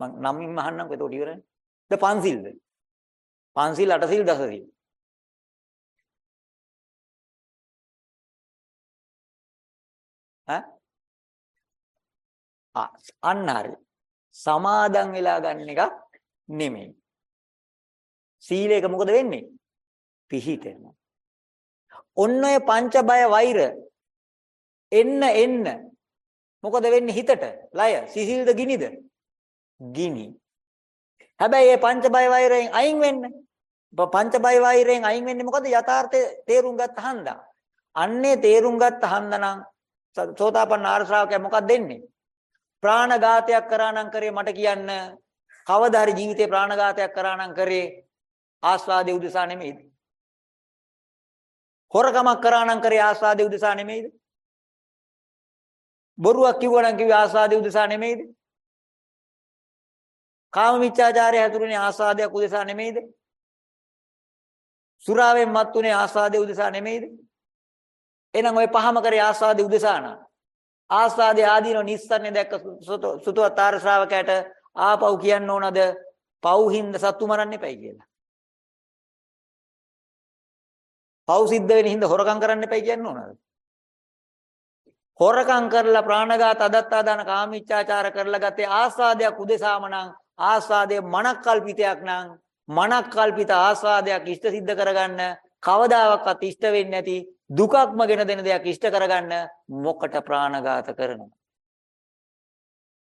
මම නමින් අහන්නම්කෝ එතකොට ඉවරනේ. ද පන්සිල්ද? පන්සිල් අට සිල් දස සිල්. ඈ? ආ අන්න හරි. සමාදන් වෙලා ගන්න එක නෙමෙයි. සීලයක මොකද වෙන්නේ? පිහිටෙනවා. ඔන්න ඔය පංච බය වෛර එන්න එන්න මොකද වෙන්නේ හිතට? ලය සිසිල්ද ගිනිද? ගිනි. හැබැයි මේ පංච බය වෛරයෙන් අයින් වෙන්න. පංච බය වෛරයෙන් අයින් වෙන්නේ මොකද? යථාර්ථය තේරුම් ගත්ත හන්දා. අන්නේ තේරුම් ගත්ත හන්දා නම් සෝතාපන්න ආර්ය ශ්‍රාවකයා මොකක්ද දෙන්නේ? ප්‍රාණඝාතයක් කරා නම් කරේ මට කියන්න කවදා හරි ජීවිතේ ප්‍රාණඝාතයක් කරා නම් කරේ ආස්වාදේ උදෙසා නෙමෙයිද? හොරකමක් කරා නම් කරේ ආස්වාදේ උදෙසා නෙමෙයිද? බොරුවක් කිව්වා නම් කිව්වේ ආස්වාදේ උදෙසා නෙමෙයිද? කාම මිත්‍යාචාරය හැදුරුනේ ආස්වාදයක් උදෙසා නෙමෙයිද? සුරාවෙන් මත්ුනේ ආස්වාදේ උදෙසා නෙමෙයිද? එහෙනම් ওই පහම කරේ ආස්වාදේ උදෙසා නා. ආස්වාදේ ආදීන නිස්සරණේ දැක්ක සුතවතර ශ්‍රාවකයට ආපහු කියන්න ඕනද? පව් හින්ද සතු මරන්න එපයි කියලා. පව් සිද්ධ වෙන හින්දා හොරකම් කරන්න එපයි කියන්න ඕනද? හොරකම් කරලා ප්‍රාණඝාත අදත්තා දාන කාමීච්ඡාචාර කරලා ගත්තේ ආස්වාදයක් උදෙසාම නම් ආස්වාදයේ මනක්කල්පිතයක් නම් මනක්කල්පිත ආස්වාදයක් ඉෂ්ට සිද්ධ කරගන්න කවදාවත් ඉෂ්ට වෙන්නේ නැති දුකක්ම ගෙන දෙන දෙයක් ඉෂ්ට කරගන්න මොකට ප්‍රාණඝාත කරනවා?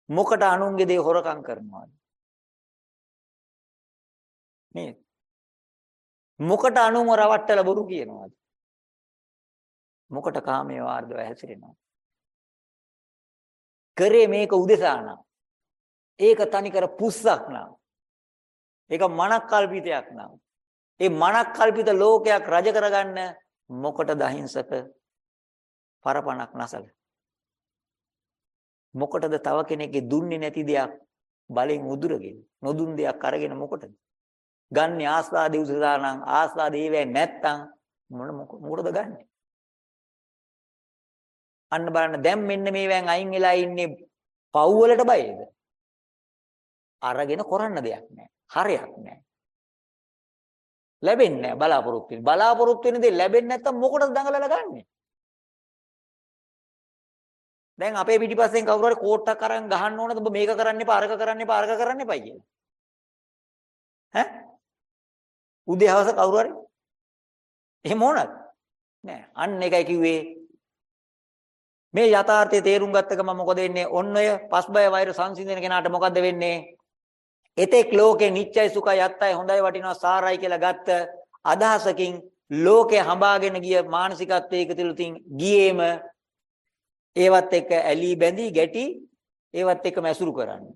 මොකට අනුන්ගේ දේ හොරකම් කරනවාද? නේද මොකට අනුම රවට්ටල බොරු කියනවාද? මොකට කාමයේ වාර්ධව හැසිරෙනවා කරේ මේක උදෙසා නම් ඒක තනිකර පුස්සක් නම් ඒක මනක්කල්පිතයක් නම්. ඒ මනක්කල්පිත ලෝකයක් රජ කරගන්න මොකටද අහිංසක පරපණක් නැසල? මොකටද තව කෙනෙක්ගේ දුන්නේ නැති දෙයක් බලෙන් උදුරගෙන නොදුන් දෙයක් අරගෙන මොකටද? ගන්නේ ආස්වාදේ උසලා නම් ආස්වාදේ ඒවැ නැත්තම් මොන මොකටද ගන්නෙ? අන්න බලන්න දැන් මෙන්න මේවෙන් අයින් වෙලා ඉන්නේ පව් වලට බයද? අරගෙන කරන්න දෙයක් නැහැ. හරයක් නැහැ. ලැබෙන්නේ නැහැ බලාපොරොත්තු වෙන. බලාපොරොත්තු වෙන දේ ලැබෙන්නේ නැත්තම් මොකටද දඟලලා ගන්නෙ? දැන් අපේ පිටිපස්සෙන් කවුරු හරි කෝට්ටක් අරන් ගහන්න ඕනද ඔබ මේක කරන්න එපා අරක කරන්න එපා අරක කරන්න එපා කියලා. ඈ? උදේ හවස කවුරු හරි? එහෙම ඕනද? නෑ. අන්න එකයි කිව්වේ මේ යථාර්ථය තේරුම් ගත්ත ගමන් මොකද වෙන්නේ? ඔන්න ඔය පස්බය වෛර සංසිඳන කෙනාට මොකද්ද වෙන්නේ? එතෙක් ලෝකේ නිච්චයි සුඛයි අත්තයි හොඳයි වටිනවා සාරයි කියලා ගත්ත අදහසකින් ලෝකේ හඹාගෙන ගිය මානසිකත්වයක තුලින් ගියේම ඒවත් එක්ක ඇලී බැඳී ගැටි ඒවත් එක්ක මැසුරු කරන්නේ.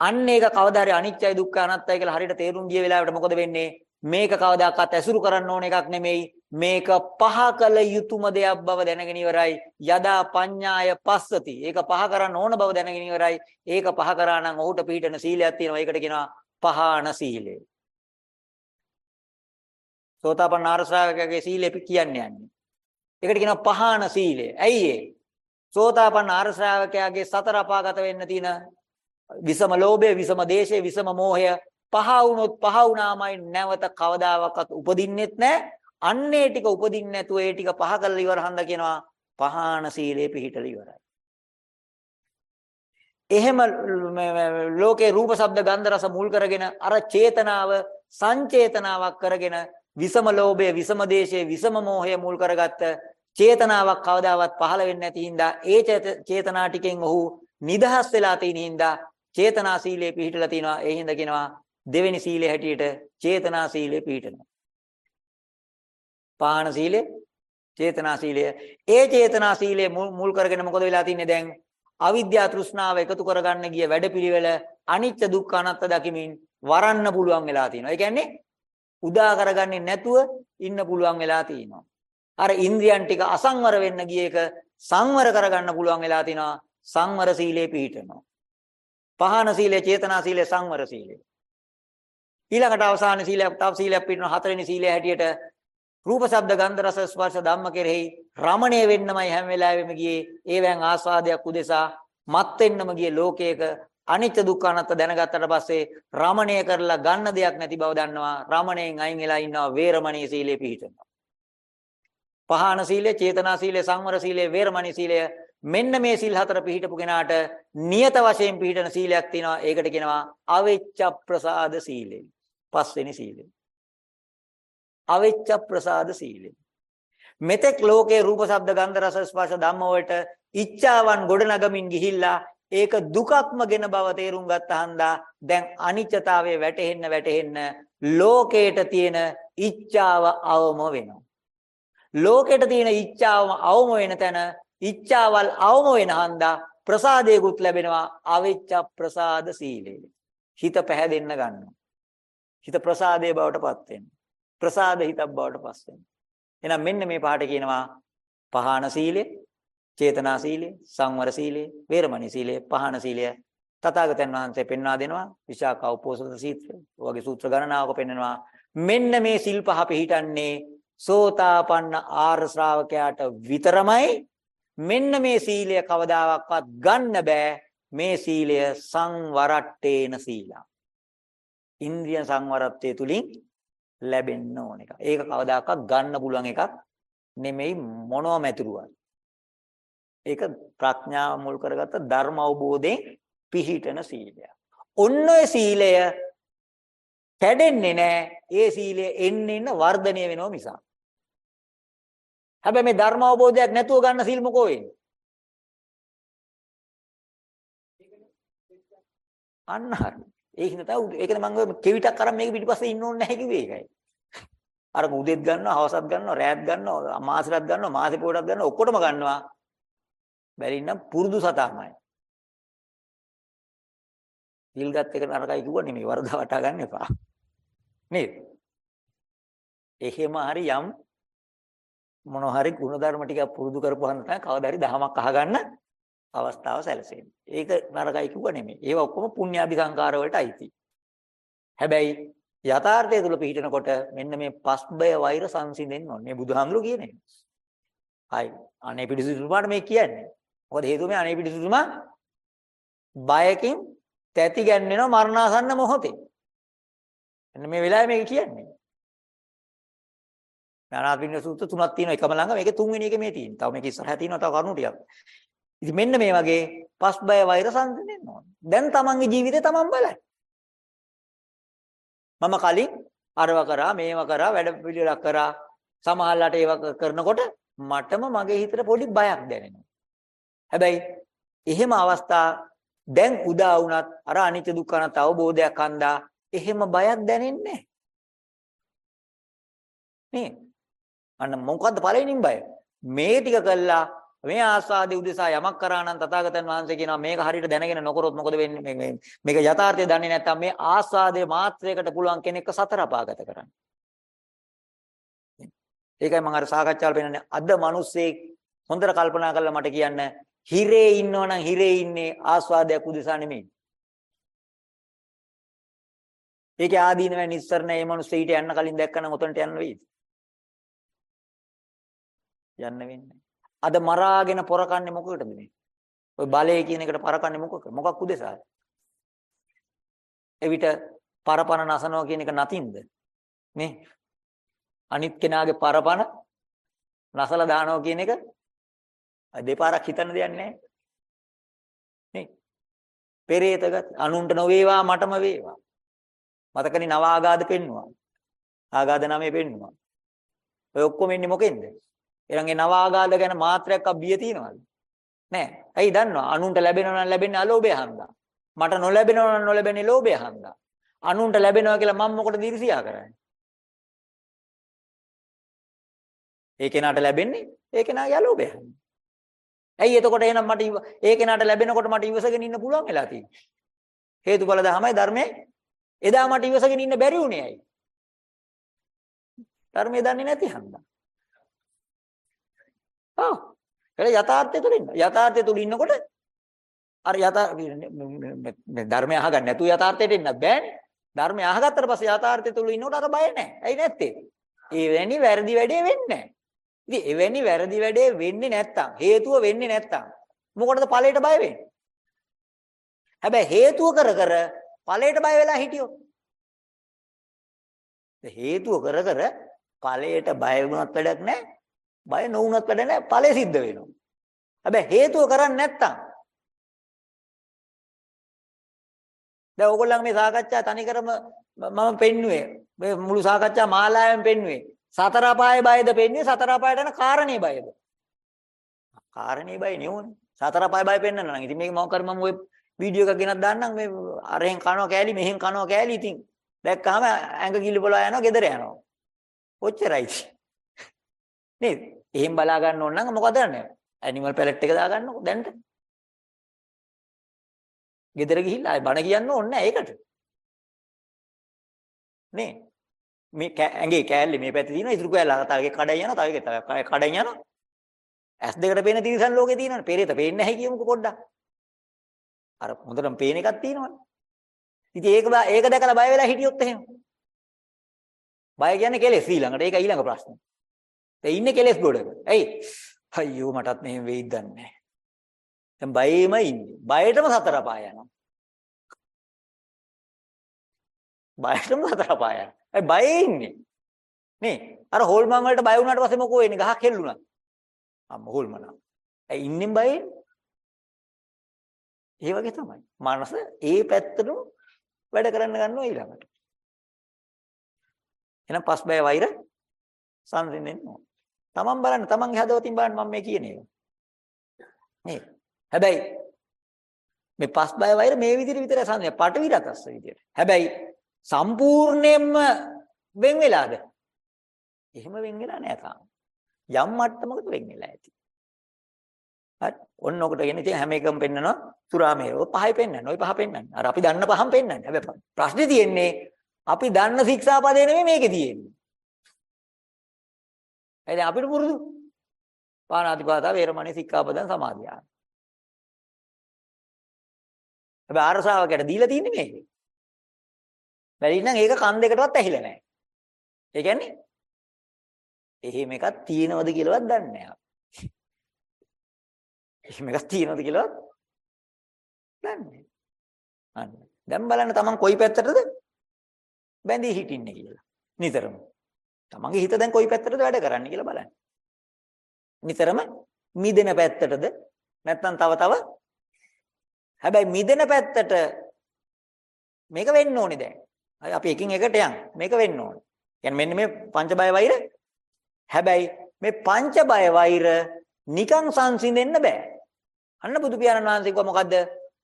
අන්න ඒක කවදා හරි අනිත්‍යයි දුක්ඛ අනාත්තයි කියලා හරියට තේරුම් ගිය වෙලාවට මොකද වෙන්නේ? මේක කවදාකවත් ඇසුරු කරන්න ඕන එකක් නෙමෙයි. මේක පහ කළ යුතුයම දෙයක් බව දැනගෙන ඉවරයි. යදා පඤ්ඤාය පස්සති. ඒක පහ කරන්න ඕන බව දැනගෙන ඉවරයි. ඒක පහ කරා නම් ඔහුට පිළිටන සීලයක් තියෙනවා. ඒකට කියනවා පහාන සීලය. සෝතාපන්න ආරසාවකගේ සීලෙ කියන්නේ යන්නේ. ඒකට කියනවා පහාන සීලය. ඇයි ඒ? සෝතාපන්න ආරසාවකයාගේ සතර අපාගත වෙන්න තියෙන විසම ලෝභය, විසම දේශය, විසම මෝහය පහ වුණොත් පහ වුණාමයි නැවත කවදාවත් උපදින්නෙත් නැහැ. අන්නේ ටික උපදින්නේ නැතුව ඒ ටික පහ කරලා ඉවර හන්ද කියනවා පහාන සීලේ පිහිටලා ඉවරයි. එහෙම ලෝකේ රූප ශබ්ද ගන්ධ රස මුල් කරගෙන අර චේතනාව සංචේතනාවක් කරගෙන විසම ලෝභය විසම දේශය විසම මෝහය මුල් කරගත්ත චේතනාවක් කවදාවත් පහළ වෙන්නේ නැති හින්දා ඒ චේතනා ටිකෙන් ඔහු නිදහස් වෙලා තියෙන හින්දා චේතනා සීලේ පිහිටලා තිනවා ඒ හින්දා කියනවා දෙවෙනි සීලේ හැටියට චේතනා සීලේ පිහිටනවා පාන සීලය චේතනා සීලය ඒ චේතනා සීලය මුල් කරගෙන මොකද වෙලා තින්නේ දැන් අවිද්‍යා තෘෂ්ණාව එකතු කරගන්න ගිය වැඩපිළිවෙල අනිත්‍ය දුක්ඛ අනාත්ම දකිමින් වරන්න පුළුවන් වෙලා තියෙනවා. ඒ කියන්නේ උදා කරගන්නේ නැතුව ඉන්න පුළුවන් වෙලා තියෙනවා. අර ඉන්ද්‍රියන් ටික අසංවර වෙන්න ගිය එක සංවර කරගන්න පුළුවන් වෙලා තිනවා. සංවර සීලේ පිහිටනවා. පහන සීලය, චේතනා සීලය, සංවර සීලය. ඊළඟට අවසාන සීලයක් තව සීලයක් පිටින හතරවෙනි සීලය හැටියට රූප ශබ්ද ගන්ධ රස ස්පර්ශ ධම්ම කෙරෙහි රමණය වෙන්නමයි හැම වෙලාවෙම ගියේ. ඒවෙන් ආස්වාදයක් උදෙසා මත් වෙන්නම ගියේ ලෝකයක. අනිත්‍ය දුක්ඛ අනාත්ම දැනගත්තට පස්සේ රමණය කරලා ගන්න දෙයක් නැති බව දන්නවා. රමණයෙන් අයින් වෙලා ඉන්නවා වේරමණී සීලේ පිහිටනවා පහාන සීලය චේතනා සීලය සංවර සීලය වේරමණී සීලය මෙන්න මේ සීල් හතර පිහිටපු කෙනාට නියත වශයෙන් පිහිටන සීලයක් තියෙනවා. ඒකට කියනවා අවිච්ඡ ප්‍රසාද සීලය. පස්වෙනි සීලය. අවිච්ඡ ප්‍රසාද සීලය. මෙතෙක් ලෝකේ රූප ශබ්ද ගන්ධ රස ස්පර්ශ ධම්ම වලට ඉච්ඡාවන් ගොඩනගමින් ගිහිල්ලා ඒක දුකක්ම ගෙන බව තේරුම් ගත්තා දැන් අනිත්‍යතාවයේ වැටෙන්න වැටෙන්න ලෝකේට තියෙන ඉච්ඡාව අවම වෙනවා. ලෝකෙට තියෙන ඉච්ඡාවම අවම වෙන තැන ඉච්ඡාවල් අවම වෙන හන්දා ප්‍රසාදයකුත් ලැබෙනවා අවිච්ඡ ප්‍රසාද සීලය. හිත පැහැදෙන්න ගන්නවා. හිත ප්‍රසාදයේ බවට පත් වෙනවා. ප්‍රසාද හිතක් බවට පස් වෙනවා. එහෙනම් මෙන්න මේ පාඩේ කියනවා පහාන සීලය, චේතනා සීලය, සංවර සීලය, වේරමණී සීලය, පහාන සීලය තථාගතයන් වහන්සේ පෙන්වා දෙනවා විශාකා උපෝසත සීත්‍රය. ඔයගේ සූත්‍ර ගණනාවක පෙන්වනවා මෙන්න මේ සිල් පහ පිළිටන්නේ සෝතාපන්න ආර්ය ශ්‍රාවකයාට විතරමයි මෙන්න මේ සීලය කවදාවත් ගන්න බෑ මේ සීලය සංවරට්ටේන සීලා ඉන්ද්‍රිය සංවරත්වයේ තුලින් ලැබෙන්න ඕන එක. ඒක කවදාකවත් ගන්න පුළුවන් එකක් නෙමෙයි මොනවම ඇතුළුවත්. ඒක ප්‍රඥාව මුල් කරගත්ත ධර්ම අවබෝධයෙන් පිහිටන සීලය. ඔන්න ඔය සීලය කැඩෙන්නේ නැහැ. ඒ සීලය එන්න එන්න වර්ධනය වෙනව නිසා. හැබැයි මේ ධර්ම අවබෝධයක් නැතුව ගන්න සීල් මොකෝ වෙන්නේ? අන්න හරි. ඒක හින්දා ඒකද මම ඔය කෙවිතක් අරන් මේක පිටිපස්සේ ඉන්න ඕනේ නැහැ කිව්වේ ඒකයි. අර උදෙත් ගන්නවා, හවසත් ගන්නවා, රැයත් ගන්නවා, මාසෙටත් ගන්නවා, මාසෙ පොයටත් ගන්නවා, ඔක්කොටම ගන්නවා. බැරි නම් පුරුදු සතාමයි. හිල් ගත් එක නරකයි කිව්වා නෙමෙයි වරද වටා ගන්න එපා. නේද? එහෙම හරි යම් මොන හරි ಗುಣධර්ම ටිකක් පුරුදු කරපුවාම තමයි කවදා හරි දහමක් අහගන්න අවස්ථාව සැලසෙන්නේ. ඒක නරකයි කිව්ව නෙමෙයි. ඒවා ඔක්කොම පුණ්‍යාභි සංකාර වලට අයිති. හැබැයි යථාර්ථය තුල පිහිටනකොට මෙන්න මේ පස්බය වෛර සංසිඳෙන්න ඕනේ. මේ බුදුහාමුදුරු කියන්නේ. හයි. අනේ පිටිසුතුමාට මේ කියන්නේ. මොකද හේතුව මේ අනේ පිටිසුතුමා බයකින් තැති ගැන්වෙනවා මරණාසන්න මොහොතේ. එන්න මේ වෙලාවේ මේක කියන්නේ. ඥානාපින්න සූත්‍ර තුනක් තියෙනවා එකම ළඟ මේකේ තුන්වෙනි එකේ මේ තියෙනවා. තව මේක ඉස්සරහා තියෙනවා තව කරුණු ටිකක්. ඉතින් මෙන්න මේ වගේ පස් බය වෛර සංසිඳෙන්න ඕන. දැන් තමන්ගේ ජීවිතේ තමන් බලන්න. මම කලින් අරව කරා මේව කරා වැඩ පිළිවෙලක් කරා සමහරලාට ඒව කරනකොට මටම මගේ හිතට පොඩි බයක් දැනෙනවා. හැබැයි එහෙම අවස්ථා දැන් උදා වුණත් අර අනිත්‍ය දුක්ඛ අනාත්ම අවබෝධයක් අන්දා එහෙම බයක් දැනෙන්නේ නැහැ. නේ? අන්න මොකද්ද පළවෙනිම බය? මේ ටික කළා මේ ආස්වාදයේ උදෙසා යමක් කරා නම් තථාගතයන් වහන්සේ කියනවා මේක හරියට දැනගෙන නොකරොත් මොකද වෙන්නේ මේ මේක යථාර්ථය දන්නේ නැත්නම් මේ ආස්වාදයේ මාත්‍රයකට පුළුවන් කෙනෙක්ව සතර අපාගත කරන්න. ඒකයි මම අර සාකච්ඡාවල පෙන්නන්නේ අද මිනිස්සෙක් හොඳට කල්පනා කරලා මට කියන්න හිරේ ඉන්නවනම් හිරේ ඉන්නේ ආස්වාදයක් උදෙසා නෙමෙයි. ඒකේ ආදීනව නිස්සරණ මේ මිනිස්සෙ ඊට යන්න කලින් දැක්කනම් උතනට යන්න වෙයිද? යන්න වෙන්නේ අද මරාගෙන පොරකන්නේ මොකකටද මේ? ඔය බලය කියන එකට පරකන්නේ මොකක? මොකක් උදෙසාද? එවිට පරපණ නසනවා කියන එක නතින්ද? නේ? අනිත් කෙනාගේ පරපණ නසලා දානවා කියන එක දෙපාරක් හිතන්න දෙයක් නැහැ. නේ? පෙරේතගත අනුන්ට නොවේවා මටම වේවා. මතකනේ නවාගාද පෙන්නවා. ආගාද නමේ පෙන්නවා. ඔය ඔක්කොම එන්නේ මොකෙන්ද? එහෙනම් ඒ නවාගාද ගැන මාත්‍රයක් අබ්බිය තියනවද? නෑ. ඇයි දන්නවා? අනුන්ට ලැබෙනවා නම් ලැබෙන්නේ අලෝභය හන්දා. මට නොලැබෙනවා නම් නොලැබෙන්නේ ලෝභය හන්දා. අනුන්ට ලැබෙනවා කියලා මම මොකටද ඊර්ෂියා කරන්නේ? ඒ කෙනාට ලැබෙන්නේ ඒ කෙනාගේ අලෝභය හන්දා. ඇයි එතකොට එහෙනම් මට ඒ කෙනාට ලැබෙනකොට මට ඉවසගෙන ඉන්න පුළුවන් වෙලා තියෙන්නේ? හේතුඵල දහමයි ධර්මයේ එදා මට ඉවසගෙන ඉන්න බැරි වුණේ ඇයි? ධර්මයේ දන්නේ නැති හන්දා. ආ ඒක යථාර්ථය තුල ඉන්න. යථාර්ථය තුල ඉන්නකොට අර යථා මේ ධර්මය අහගන්න නැතුව යථාර්ථයට එන්න බෑනේ. ධර්මය අහගත්තට පස්සේ යථාර්ථය තුල ඉන්නකොට අර බය නැහැ. ඇයි නැත්තේ? එවැනි වැරදි වැඩේ වෙන්නේ නැහැ. ඉතින් එවැනි වැරදි වැඩේ වෙන්නේ නැත්තම් හේතුව වෙන්නේ නැත්තම් මොකටද ඵලයට බය වෙන්නේ? හැබැයි හේතුව කර කර ඵලයට බය වෙලා හිටියොත් හේතුව කර කර ඵලයට බය වුණත් වැඩක් නැහැ. බය නොවුනත් වැඩ නැහැ. ඵලය සිද්ධ වෙනවා. හැබැයි හේතුව කරන්නේ නැත්තම්. දැන් ඕගොල්ලන් මේ සාකච්ඡා තනිකරම මම පෙන්නුවේ. මේ මුළු සාකච්ඡා මාලාවෙන් පෙන්නුවේ. සතර අපායේ බයද පෙන්නුවේ? සතර අපායට යන කාරණේ බයද? කාරණේ බය නෙවුනේ. සතර අපායේ බය පෙන්වන්න නම්. ඉතින් මේක මම කර මම ওই වීඩියෝ එකක් ගෙනත් දාන්නම්. මේ අරහෙන් කනවා කෑලි මෙහෙන් කනවා කෑලි. ඉතින් දැක්කම ඇඟ කිලි පොලා යනවා ගෙදර යනවා. ඔච්චරයි. නේද එහෙන් බලා ගන්න ඕන නම් මොකද කරන්නේ ඇනිමල් පැලට් එක දාගන්නකො දැන්ට ගෙදර ගිහිල්ලා ආයෙ බණ කියන්න ඕනේ නැහැ ඒකට. නේ මේ ඇඟේ කෑල්ලේ මේ පැත්තේ තියෙනවා ඉතුරු කෑල්ල තවගේ කඩෙන් යනවා තවගේ තව කඩෙන් යනවා. ඇස් දෙකට පේන තිරිසන් ලෝකේ තියෙනවනේ. පෙරේත පේන්නේ නැහැ කියමුකෝ පොඩ්ඩක්. අර හොඳටම පේන එකක් තියෙනවනේ. ඉතින් ඒක ඒක දැකලා බය වෙලා හිටියොත් එහෙම. බය කියන්නේ කෙලෙස් ඊළඟට. ඒක ඊළඟ ප්‍රශ්නේ. ඒ ඉන්නේ කෙලෙස් ගොඩක. ඇයි? අයියෝ මටත් මෙහෙම වෙයිද දන්නේ නැහැ. දැන් බයෙම ඉන්නේ. බයටම සතර පාය යනවා. බයටම සතර පාය යනවා. ඒ බයේ ඉන්නේ. නේ අර හොල්මන් වලට බය වුණාට පස්සේ මොකෝ වෙන්නේ? ගහක් හෙල්ලුණා. අම්ම හොල්මන. ඒ ඉන්නේ බයෙන්. ඒ වගේ තමයි. මනස ඒ පැත්තටම වැඩ කරන්න ගන්නවා ඊළඟට. එහෙනම් පස් බය වෛර සංසිඳෙන්න ඕන. තමන් බලන්න තමන්ගේ හදවතින් බලන්න මම මේ කියන එක. නේද? හැබැයි මේ පස් බය වෛර මේ විදිහට විතරයි සංසිඳෙන්නේ. පටවි රතස්ස විදිහට. හැබැයි සම්පූර්ණයෙන්ම වෙන් වෙලාද? එහෙම වෙන් වෙලා නැහැ තාම. යම් මට්ටමකට වෙන් වෙලා ඇති. හරි. ඔන්න ඔකට කියන්නේ ඉතින් හැම එකම පෙන්නනවා සුරාමේ. ඔය පහයි පෙන්නන්නේ. ඔය පහ පෙන්නන්නේ. අර අපි දන්න පහම පෙන්නන්නේ. හැබැයි ප්‍රශ්නේ තියෙන්නේ අපි දන්න ශික්ෂාපදේ නෙමෙයි මේකේ තියෙන්නේ. ඒ දැන් අපිට පුරුදු. පාණාතිපාතා වේරමණී සික්ඛාපදං සමාදියාමි. හැබැයි ආරසාවකට දීලා තියෙන්නේ මේක. බැරි නම් ඒක කන් දෙකටවත් ඇහිලා නැහැ. ඒ කියන්නේ එහෙම එකක් තියෙනවද කියලාවත් දන්නේ නැහැ. එහෙම එකක් තියෙනවද කියලාවත් දන්නේ නැහැ. අන්න. දැන් බලන්න තමන් කොයි පැත්තටද බැඳී හිටින්නේ කියලා. නිතරම. තමන්ගේ හිත දැන් කොයි පැත්තටද වැඩ කරන්නේ කියලා බලන්න. නිතරම මිදෙන පැත්තටද නැත්නම් තව තව හැබැයි මිදෙන පැත්තට මේක වෙන්න ඕනේ දැන්. අපි එකින් එකට යන්. මේක වෙන්න ඕනේ. කියන්නේ මෙන්න මේ පංච බය වෛර හැබැයි මේ පංච බය වෛර නිකන් සංසිඳෙන්න බෑ. අන්න බුදු පියාණන් වහන්සේ කිව්වා මොකද්ද?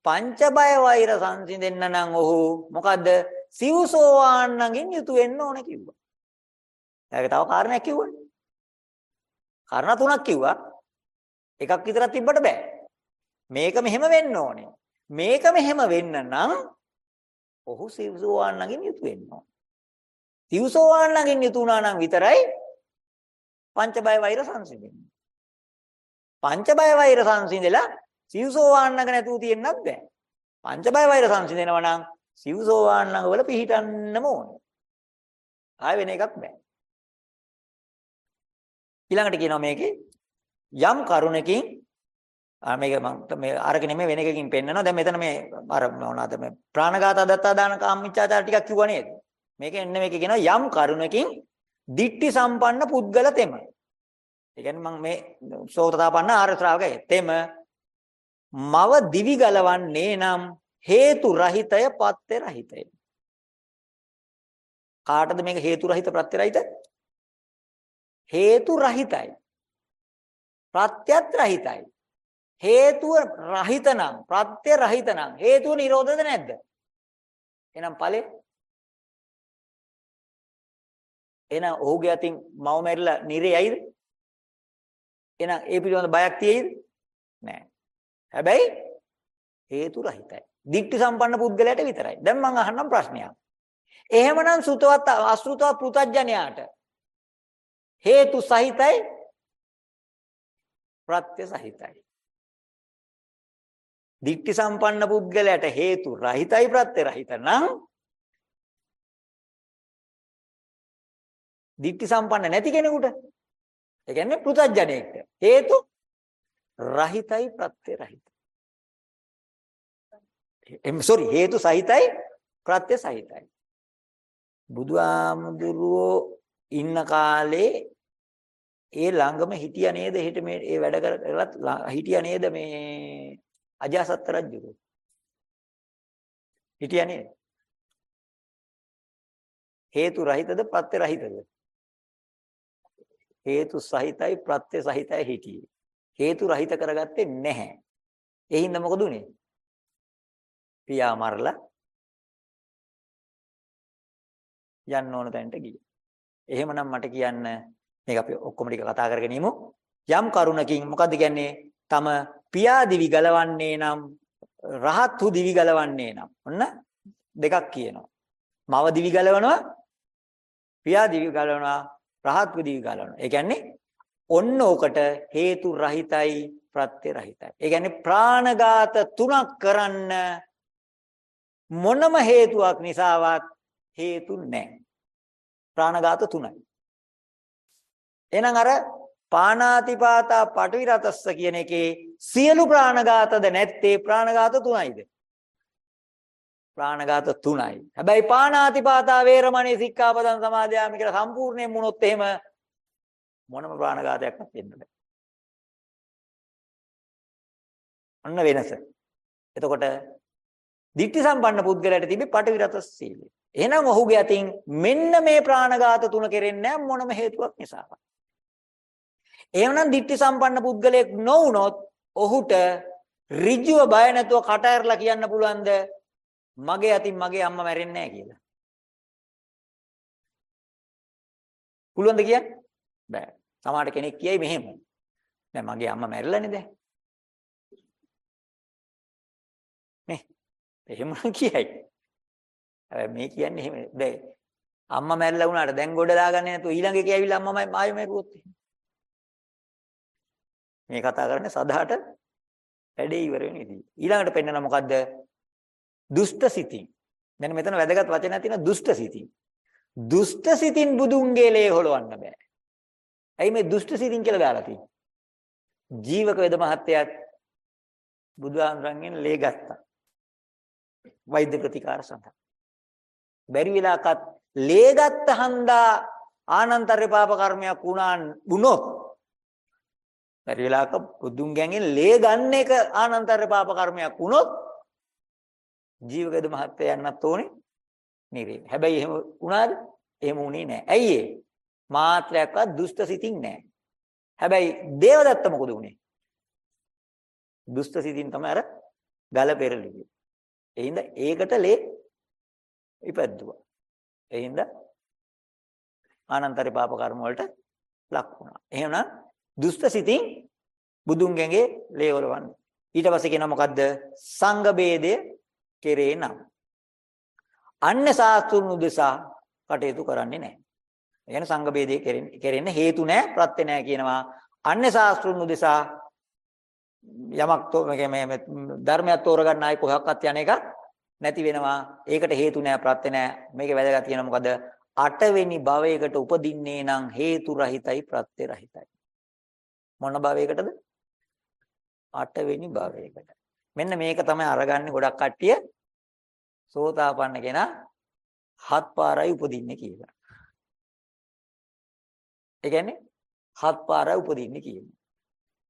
පංච බය වෛර සංසිඳෙන්න නම් ඔහු මොකද්ද? සිව්සෝවාන්නගෙන් යුතු වෙන්න ඕනේ කිව්වා. ඒක තව කාරණයක් කිව්වනේ. කාරණා තුනක් කිව්වා. එකක් විතරක් තිබ්බට බෑ. මේක මෙහෙම වෙන්න ඕනේ. මේක මෙහෙම වෙන්න නම් ඔහු සිව්සෝවාන්නගෙන් යුතු වෙන්න ඕනේ. සිව්සෝවාන්නගෙන් යුතු වුණා නම් විතරයි පංච බය වෛර සංසිඳෙන්නේ. පංච බය වෛර සංසිඳෙලා සිව්සෝවාන්නක නැතුව තියෙන්නත් බෑ. පංච බය වෛර සංසිඳෙනවා නම් සිව්සෝවාන්නක වල පිහිටන්නම ඕනේ. ආය වෙන එකක් බෑ. ඊළඟට කියනවා මේකේ යම් කරුණකින් ආ මේක මම මේ අරක නෙමෙයි වෙන එකකින් පෙන්නනවා. දැන් මෙතන මේ අර මොනවාද මේ ප්‍රාණඝාත දත්තා දාන කාමීච්ඡාචාර ටිකක් කිව්වා නේද? මේක එන්න මේක කියනවා යම් කරුණකින් දික්ටි සම්පන්න පුද්ගල තෙම. ඒ කියන්නේ මම මේ සෝතතාපන්න ආර්ය ශ්‍රාවකය තෙම මව දිවි ගලවන්නේ නම් හේතු රහිතය පත්‍ය රහිතය. කාටද මේක හේතු රහිත ප්‍රත්‍ය රහිත? හේතු රහිතයි. ප්‍රත්‍යත් රහිතයි. හේතුව රහිත නම් ප්‍රත්‍ය රහිත නම් හේතුව නිරෝධද නැද්ද? එහෙනම් ඵලෙ එහෙනම් ඔහුගේ අතින් මව මැරිලා නිරේයිද? එහෙනම් ඒ පිළිබඳ බයක් තියෙයිද? නැහැ. හැබැයි හේතු රහිතයි. දික්ටි සම්පන්න පුද්ගලයාට විතරයි. දැන් මම අහන්නම් ප්‍රශ්නයක්. එහෙමනම් සුතවත් අසුතවත් පෘතජ්ජනයාට හේතු සහිතයි ප්‍රත්‍ය සහිතයි. දික්ටි සම්පන්න පුද්ගලයාට හේතු රහිතයි ප්‍රත්‍ය රහිත නම් දික්ටි සම්පන්න නැති කෙනෙකුට ඒ කියන්නේ පෘතජ්ජනයෙක්ට හේතු රහිතයි ප්‍රත්‍ය රහිතයි. එම් සෝරි හේතු සහිතයි ප්‍රත්‍ය සහිතයි. බුදුහාමුදුරුවෝ ඉන්න කාලේ ඒ ළඟම හිටියා නේද? හිට මේ ඒ වැඩ කරලත් හිටියා නේද මේ අජාසත් රජුගේ හිටියා නේද? හේතු රහිතද ප්‍රත්‍ය රහිතද? හේතු සහිතයි ප්‍රත්‍ය සහිතයි හිටියේ. හේතු රහිත කරගත්තේ නැහැ. ඒ හින්දා මොකද උනේ? පියා මරලා යන්න ඕන තැනට ගියා. එහෙමනම් මට කියන්න මේක අපි ඔක්කොම ටික කතා කරගෙන ඉමු. යම් කරුණකින් මොකද්ද කියන්නේ? තම පියා දිවි ගලවන්නේ නම් රහත්හු දිවි ගලවන්නේ නම්. ඔන්න දෙකක් කියනවා. මව දිවි ගලවනවා පියා දිවි ගලවනවා රහත්හු දිවි ගලවනවා. ඒ කියන්නේ ඔන්න ඕකට හේතු රහිතයි ප්‍රත්‍ය රහිතයි. ඒ කියන්නේ ප්‍රාණඝාත තුනක් කරන්න මොනම හේතුවක් නිසාවත් හේතු නැහැ. ප්‍රාණඝාත තුනයි. එහෙනම් අර පාණාතිපාතා පටිවිරතස්ස කියන එකේ සියලු ප්‍රාණඝාතද නැත්තේ ප්‍රාණඝාත තුනයිද? ප්‍රාණඝාත තුනයි. හැබැයි පාණාතිපාතා වේරමණී සික්ඛාපදං සමාදියාමි කියලා සම්පූර්ණයෙන් වුණොත් එහෙම මොනම ප්‍රාණඝාතයක්වත් වෙන්න බෑ. අන්න වෙනස. එතකොට ditthi සම්පන්න පුද්ගලයාට තිබි පටිවිරතස් සීලය. එහෙනම් ඔහුගේ අතින් මෙන්න මේ ප්‍රාණඝාත තුන කෙරෙන්නේ මොනම හේතුවක් නිසාවත්. එහෙමනම් ditthi සම්පන්න පුද්ගලයෙක් නොවුනොත් ඔහුට ඍජුව බය නැතුව කට ඇරලා කියන්න පුළුවන්ද මගේ අතින් මගේ අම්මා මැරෙන්නේ නැහැ කියලා. පුළුවන්ද කියන්න? බෑ. සමහර කෙනෙක් කියයි මෙහෙම. දැන් මගේ අම්මා මැරිලානේ දැන්. නේ. එහෙම කියයි. හැබැයි මේ කියන්නේ එහෙම බෑ. අම්මා මැරිලා වුණාට දැන් ගොඩ දාගන්නේ නැතුව ඊළඟ එකේ ඇවිල්ලා අම්මා ආයෙ මැරුවොත් එහෙම. මේ කතා කරන්නේ සදාට වැඩේ ඉවර වෙන ඉතින්. ඊළඟට පෙන්නන මොකද්ද? දුෂ්ට සිතින්. දැන් මෙතන වැදගත් වචනයක් තියෙනවා දුෂ්ට සිතින්. දුෂ්ට සිතින් බුදුන්ගේ ලේ හොලවන්න බෑ. ඇයි මේ දුෂ්ට සිතින් කියලා දාලා තියෙන්නේ? ජීවක වේද මහත්තයාත් බුදුහාමුදුරන්ගෙන් ලේ ගත්තා. වෛද්‍ය ප්‍රතිකාර සඳහා. බැරි වෙලාවකත් ලේ ගත්ත හන්දා ආනන්තර්ය පාප කර්මයක් වුණා වුණොත් බැරි වෙලාවක බුදුන් ගැඟෙන් ලේ ගන්න එක ආනන්තර්ය පාප කර්මයක් වුණොත් ජීවකද මහත්තයා යන්නත් ඕනේ නිරේ. හැබැයි එහෙම වුණාද? එහෙම වුණේ නැහැ. ඇයි ඒ? මාත්‍රයක්වත් දුෂ්ට සිතින් නැහැ. හැබැයි දේවදත්ත මොකද වුනේ? දුෂ්ට සිතින් තමයි අර ගල පෙරළුවේ. ඒ හින්දා ඒකට ලේ ඉපැද්දුවා. ඒ හින්දා ආනන්තරි පාප කර්ම වලට ලක් වුණා. එහෙනම් දුෂ්ට සිතින් බුදුන් ගැඟේ ලේ වලවන්නේ. ඊට පස්සේ කියනවා මොකද්ද? සංඝ ભેදය කෙරේ නම්. අන්‍ය සාස්තුන් උදෙසා කටයුතු කරන්නේ නැහැ. ඒ කියන්නේ සංඝ ભેදය කෙරෙන්න හේතු නැහැ, ප්‍රත්‍ය නැහැ කියනවා. අන්‍ය සාස්ත්‍රුන් උදෙසා යමක් මේ ධර්මයක් තෝරගන්න ආයි කොහොක්වත් යන එක නැති වෙනවා. ඒකට හේතු නැහැ, ප්‍රත්‍ය නැහැ. මේකේ වැදගත් කියන මොකද? අටවෙනි භවයකට උපදින්නේ නම් හේතු රහිතයි, ප්‍රත්‍ය රහිතයි. මොන භවයකටද? අටවෙනි භවයකට. මෙන්න මේක තමයි අරගන්නේ ගොඩක් කට්ටිය සෝතාපන්න කෙනා හත් පාරයි උපදින්නේ කියලා. ඒ කියන්නේ හත් පාරයි උපදින්නේ කියනවා.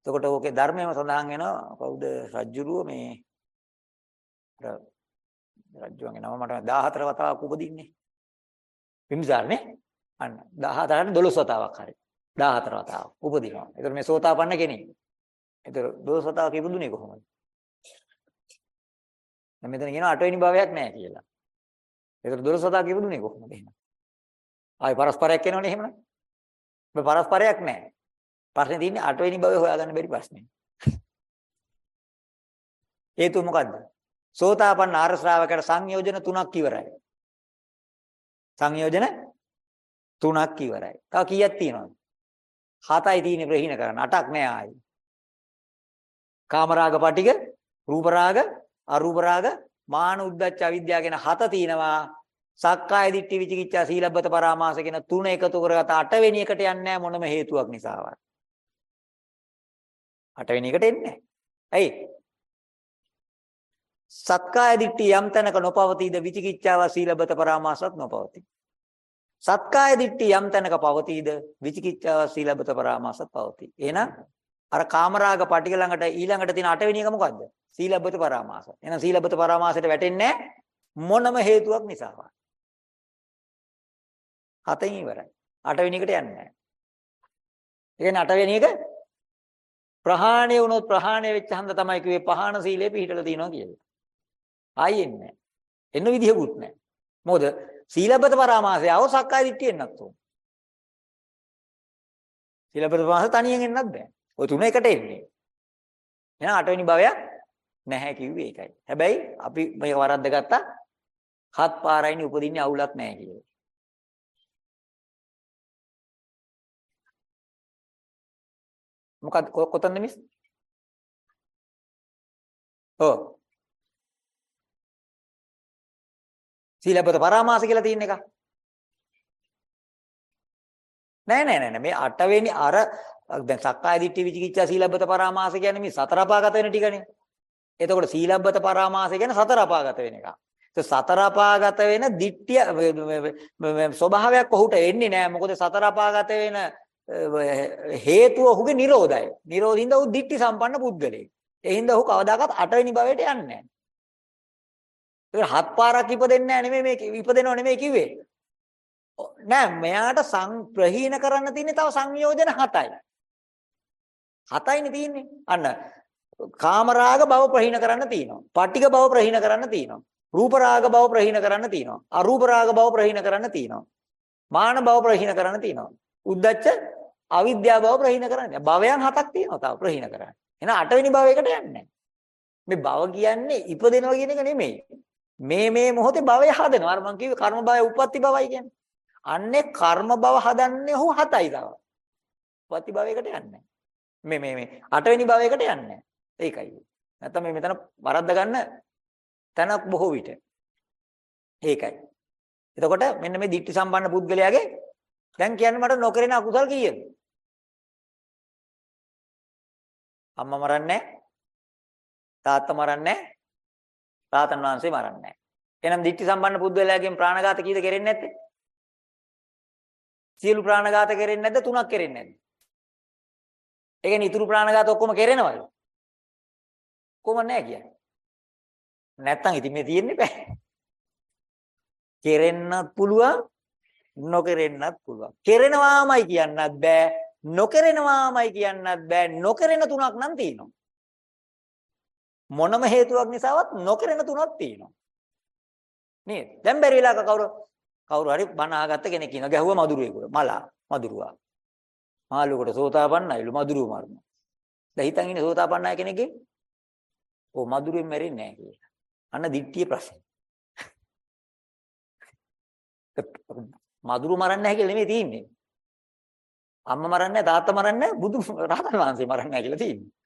එතකොට ඕකේ ධර්මයේම සඳහන් වෙනවා කවුද රජ්ජුරුව මේ රජ්ජුවන්ගේ නම මට 14 වතාවක් උපදින්නේ. බිම්සාරනේ අන්න 14ට 12 වතාවක් හරි 14 වතාවක් උපදිනවා. ඒතර මේ සෝතාපන්න කෙනෙක්. ඒතර 12 වතාවක් ඉපදුනේ කොහොමද? දැන් මෙතන කියනවා 8 වෙනි භවයක් නැහැ කියලා. ඒතර 12 වතාවක් ඉපදුනේ කොහොමද එහෙනම්? ආයි පරස්පරයක් එනවනේ එහෙමනම්. මේ පරස්පරයක් නැහැ. ප්‍රශ්නේ තියෙන්නේ 8 වෙනි භවය හොයාගන්න බැරි ප්‍රශ්නේ. හේතුව මොකද්ද? සෝතාපන්න ආර්ය ශ්‍රාවකයට සංයෝජන තුනක් ඉවරයි. සංයෝජන තුනක් ඉවරයි. තව කීයක් තියෙනවද? හතයි තියෙන්නේ ප්‍රහීන කරන්න. අටක් නෑ ආයි. කාමරාග පටික, රූපරාග, අරූපරාග, මාන උද්දච්ච අවිද්‍යාව කියන හත තියෙනවා. සක්කාය දිට්ඨි විචිකිච්ඡා සීලබ්බත පරාමාස කියන තුන එකතු කරගත අටවෙනි එකට යන්නේ නැහැ මොනම හේතුවක් නිසාවත්. අටවෙනි එකට එන්නේ නැහැ. ඇයි? සක්කාය දිට්ඨි යම් තැනක නොපවතීද විචිකිච්ඡාව සීලබ්බත පරාමාසත් නොපවතී. සක්කාය දිට්ඨි යම් තැනක පවතීද විචිකිච්ඡාව සීලබ්බත පරාමාසත් පවතී. එහෙනම් අර කාමරාග පටික ළඟට ඊළඟට තියෙන අටවෙනි එක මොකද්ද? සීලබ්බත පරාමාස. එහෙනම් සීලබ්බත පරාමාසයට වැටෙන්නේ මොනම හේතුවක් නිසාවත්. හතෙන් ඉවරයි. අටවෙනි එකට යන්නේ නැහැ. ඒ කියන්නේ අටවෙනි එක ප්‍රහාණය වුණොත් ප්‍රහාණය වෙච්ච හන්ද තමයි කිව්වේ පහාන සීලේ පිළිහිටලා තියෙනවා කියලා. ආයෙ එන්නේ නැහැ. එන්න විදිහකුත් නැහැ. මොකද සීලබ්බත පරාමාසය ආව සක්කාය දිට්ඨිය එන්නත් ඕන. සීලබ්බත පරාමාස තනියෙන් එන්නත් බෑ. ඔය තුන එකට එන්නේ. එහෙනම් අටවෙනි භවයක් නැහැ කිව්වේ ඒකයි. හැබැයි අපි මේක වරද්ද ගත්තා හත් පාරයිනි උපදින්නේ අවුලක් නැහැ කියලා. මොකද කොතනද මිස්? ඔව්. සීලබ්බත පරාමාස කියලා තියෙන එක. නෑ නෑ නෑ මේ අටවෙනි අර දැන් සක්කාය දිට්ඨි විචිකිච්ඡා සීලබ්බත පරාමාස කියන්නේ මේ සතර අපාගත වෙන ටිකනේ. එතකොට සීලබ්බත පරාමාස කියන්නේ සතර අපාගත වෙන එක. ඒ සතර අපාගත වෙන දිට්ඨිය ස්වභාවයක් ඔහුට එන්නේ නෑ. මොකද සතර අපාගත වෙන හේතුව ඔහුගේ Nirodhaය. Nirodhiන්ද ඔහු දිට්ඨි සම්පන්න පුද්ගලයෙක්. ඒ හින්දා ඔහු කවදාකවත් අටවෙනි භවයට යන්නේ නැහැ. ඒක හත් පාරක් ඉපදෙන්නේ නැහැ නෙමෙයි මේ ඉපදෙනව නෙමෙයි කිව්වේ. නෑ මෙයාට සං ප්‍රහීන කරන්න තියෙන්නේ තව සංයෝජන හතයි. හතයිනේ තියෙන්නේ. අන්න කාමරාග භව ප්‍රහීන කරන්න තියෙනවා. පටික භව ප්‍රහීන කරන්න තියෙනවා. රූප රාග භව ප්‍රහීන කරන්න තියෙනවා. අරූප රාග භව ප්‍රහීන කරන්න තියෙනවා. මාන භව ප්‍රහීන කරන්න තියෙනවා. උද්දච්ච අවිද්‍යාව භව ප්‍රහීන කරන්නේ. භවයන් හතක් තියෙනවා තව ප්‍රහීන කරන්නේ. එහෙනම් අටවෙනි භවයකට යන්නේ මේ භව කියන්නේ ඉපදෙනවා කියන එක නෙමෙයි. මේ මේ මොහොතේ භවය හදනවා. අර මං කිව්වේ කර්ම භවය උප්පත්ති භවයි කියන්නේ. අන්නේ කර්ම භව හදන්නේ ඔහු හතයි තව. උප්පත්ති භවයකට යන්නේ නැහැ. මේ මේ මේ අටවෙනි භවයකට යන්නේ නැහැ. ඒකයි. නැත්නම් මේ මෙතන වරද්ද ගන්න තැනක් බොහෝ විට. ඒකයි. එතකොට මෙන්න මේ ditthi සම්පන්න පුද්ගලයාගේ දැන් කියන්නේ මට නොකරන අකුසල් කීයද? අම්මා මරන්නේ තාත්තා මරන්නේ රාතන් වහන්සේ මරන්නේ එහෙනම් ditthi සම්පන්න පුද්ගලයාගෙන් ප්‍රාණඝාත කීයද කරෙන්නේ නැත්තේ? සියලු ප්‍රාණඝාත කරෙන්නේ නැද්ද? තුනක් කරෙන්නේ නැද්ද? ඒ කියන්නේ ඉතුරු ප්‍රාණඝාත ඔක්කොම කරෙනවද? කොහොම නැහැ කියන්නේ. නැත්තම් ඉතින් මේ තියෙන්නේ බෑ. කෙරෙන්නත් පුළුවන් නොකරෙන්නත් පුළුවන්. කෙරෙනවාමයි කියන්නත් බෑ නොකරෙනවාමයි කියන්නත් බෑ නොකරෙන තුනක් නම් තියෙනවා. මොනම හේතුවක් නිසාවත් නොකරෙන තුනක් තියෙනවා. නේද? දැන් බැරි වෙලාවක කවුරු කවුරු හරි බණ අහගත්ත කෙනෙක් ඉන්නවා ගැහුවා මදුරුවෙකුට මලා මදුරුවා. මාළුවෙකුට සෝතාපන්නයිලු මදුරුව මරනවා. දැන් හිතන් ඉන්නේ සෝතාපන්නයි කෙනෙක්ගේ ඔව් මදුරුවෙන් මැරෙන්නේ නැහැ කියලා. අන්න දිට්ඨිය ප්‍රශ්නේ. මදුරු මරන්නේ නැහැ කියලා නෙමෙයි තියෙන්නේ. අම්මා මරන්නේ නැහැ තාත්තා මරන්නේ නැහැ බුදු රහතන් වහන්සේ මරන්නේ නැහැ කියලා තියෙන්නේ.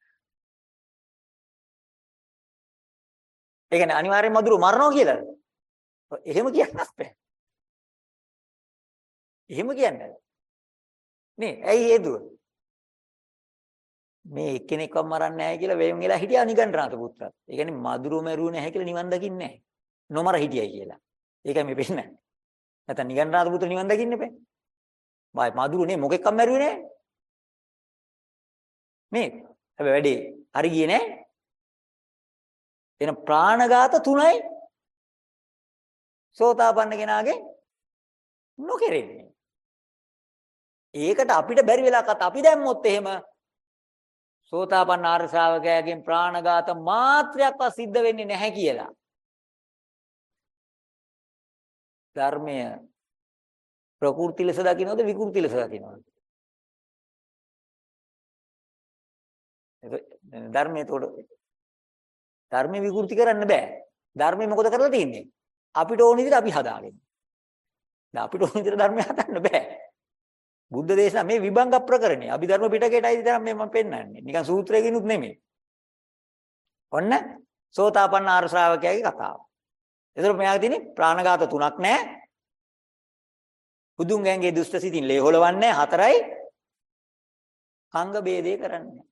ඒ කියන්නේ අනිවාර්යෙන් මදුරු මරනවා කියලාද? එහෙම කියන්නත් බෑ. එහෙම කියන්නේ නේ ඇයි හේතුව? මේ එක්කෙනෙක්ව මරන්නේ නැහැ කියලා වෙන් වෙලා හිටියා නිගණ්ඨනාත පුත්‍රත්. ඒ කියන්නේ මදුරු මරුවේ නැහැ කියලා නිවන් දකින්නේ නැහැ. නොමර හිටියයි කියලා. ඒකයි මේ පෙන්නන්නේ. නැත්නම් නිගණ්ඨනාත පුත්‍ර නිවන් දකින්න බෑ. බයි මදුරු නේ මොකෙක්වත් මරුවේ නැහැ. මේ හැබැයි වැඩේ හරි ගියේ නැහැ. එන ප්‍රාණඝාත තුනයි සෝතාපන්න කෙනාගේ නොකෙරෙන්නේ. ඒකට අපිට බැරි වෙලාවකට අපි දැම්මොත් එහෙම සෝතාපන්න ආර්ය ශ්‍රාවකයාගෙන් ප්‍රාණඝාත මාත්‍රයක්වත් සිද්ධ වෙන්නේ නැහැ කියලා. ධර්මය ප්‍රකෘති ලෙස දකින්නවද විකෘති ලෙස දකින්නවද? ධර්මයේ තොඩ ධර්මයේ විකෘති කරන්න බෑ. ධර්මයේ මොකද කරලා තියෙන්නේ? අපිට ඕන විදිහට අපි හදාගෙන. දැන් අපිට ඕන විදිහට ධර්මය හදන්න බෑ. බුද්ධ දේශනා මේ විභංග ප්‍රකරණේ අභිධර්ම පිටකයටයි විතර මේ මම පෙන්නන්නේ. නිකන් සූත්‍රයකිනුත් නෙමෙයි. ඔන්න සෝතාපන්න ආර්ය ශ්‍රාවකයාගේ කතාව. ඒතර මෙයාගේ තියෙන්නේ ප්‍රාණඝාත තුනක් නැහැ. බුදුන් ගෑන්ගේ දුෂ්ට සිතින් ලේ හොලවන්නේ හතරයි. සංඝ ભેදේ කරන්නේ.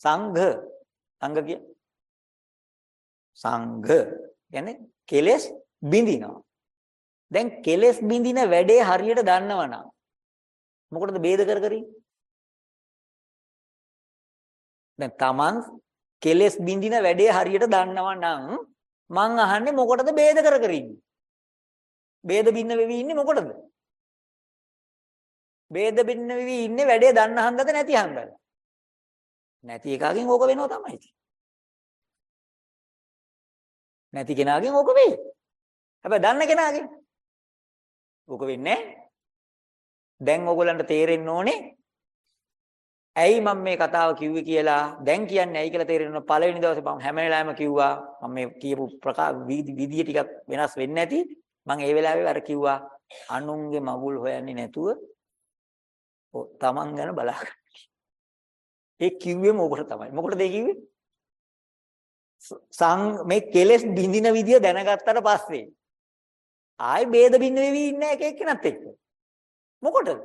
සංඝ සංඝ කිය සංඝ කියන්නේ කෙලෙස් බිඳිනවා. දැන් කෙලෙස් බිඳින වැඩේ හරියට දන්නවනම් මොකටද ભેද කර කර දැන් Taman කෙලෙස් බිඳින වැඩේ හරියට දන්නවනම් මං අහන්නේ මොකටද ભેද කර කර ඉන්නේ? ભેද බින්න වෙවි ඉන්නේ මොකටද? ભેද බින්න වෙවි ඉන්නේ වැඩේ දන්න හන්දද නැති හන්දද? නැති එකකින් ඕක වෙනව තමයි. නැති කෙනාගෙන් ඕක වෙයි. හැබැයි දන්න කෙනාගෙන් ඕක වෙන්නේ දැන් ඕගොල්ලන්ට තේරෙන්න ඕනේ ඇයි මම මේ කතාව කිව්වේ කියලා දැන් කියන්නේ ඇයි කියලා තේරෙන්න පළවෙනි දවසේ මම හැම වෙලාවෙම කිව්වා මම මේ කියපු ප්‍රකා විදිය ටිකක් වෙනස් වෙන්නේ නැති මම ඒ වෙලාවේ අර කිව්වා අනුන්ගේ මගුල් හොයන්නේ නැතුව ඔව් Taman ගැන බලාගන්න. ඒ කිව්වෙම ඔබට තමයි. මොකටද ඒ කිව්වේ? සං මේ කෙලෙස් බින්දින විදිය දැනගත්තට පස්සේ ආයි ભેද බින්න වෙවි ඉන්නේ එක එක්කෙනත් එක්ක. මොකටද?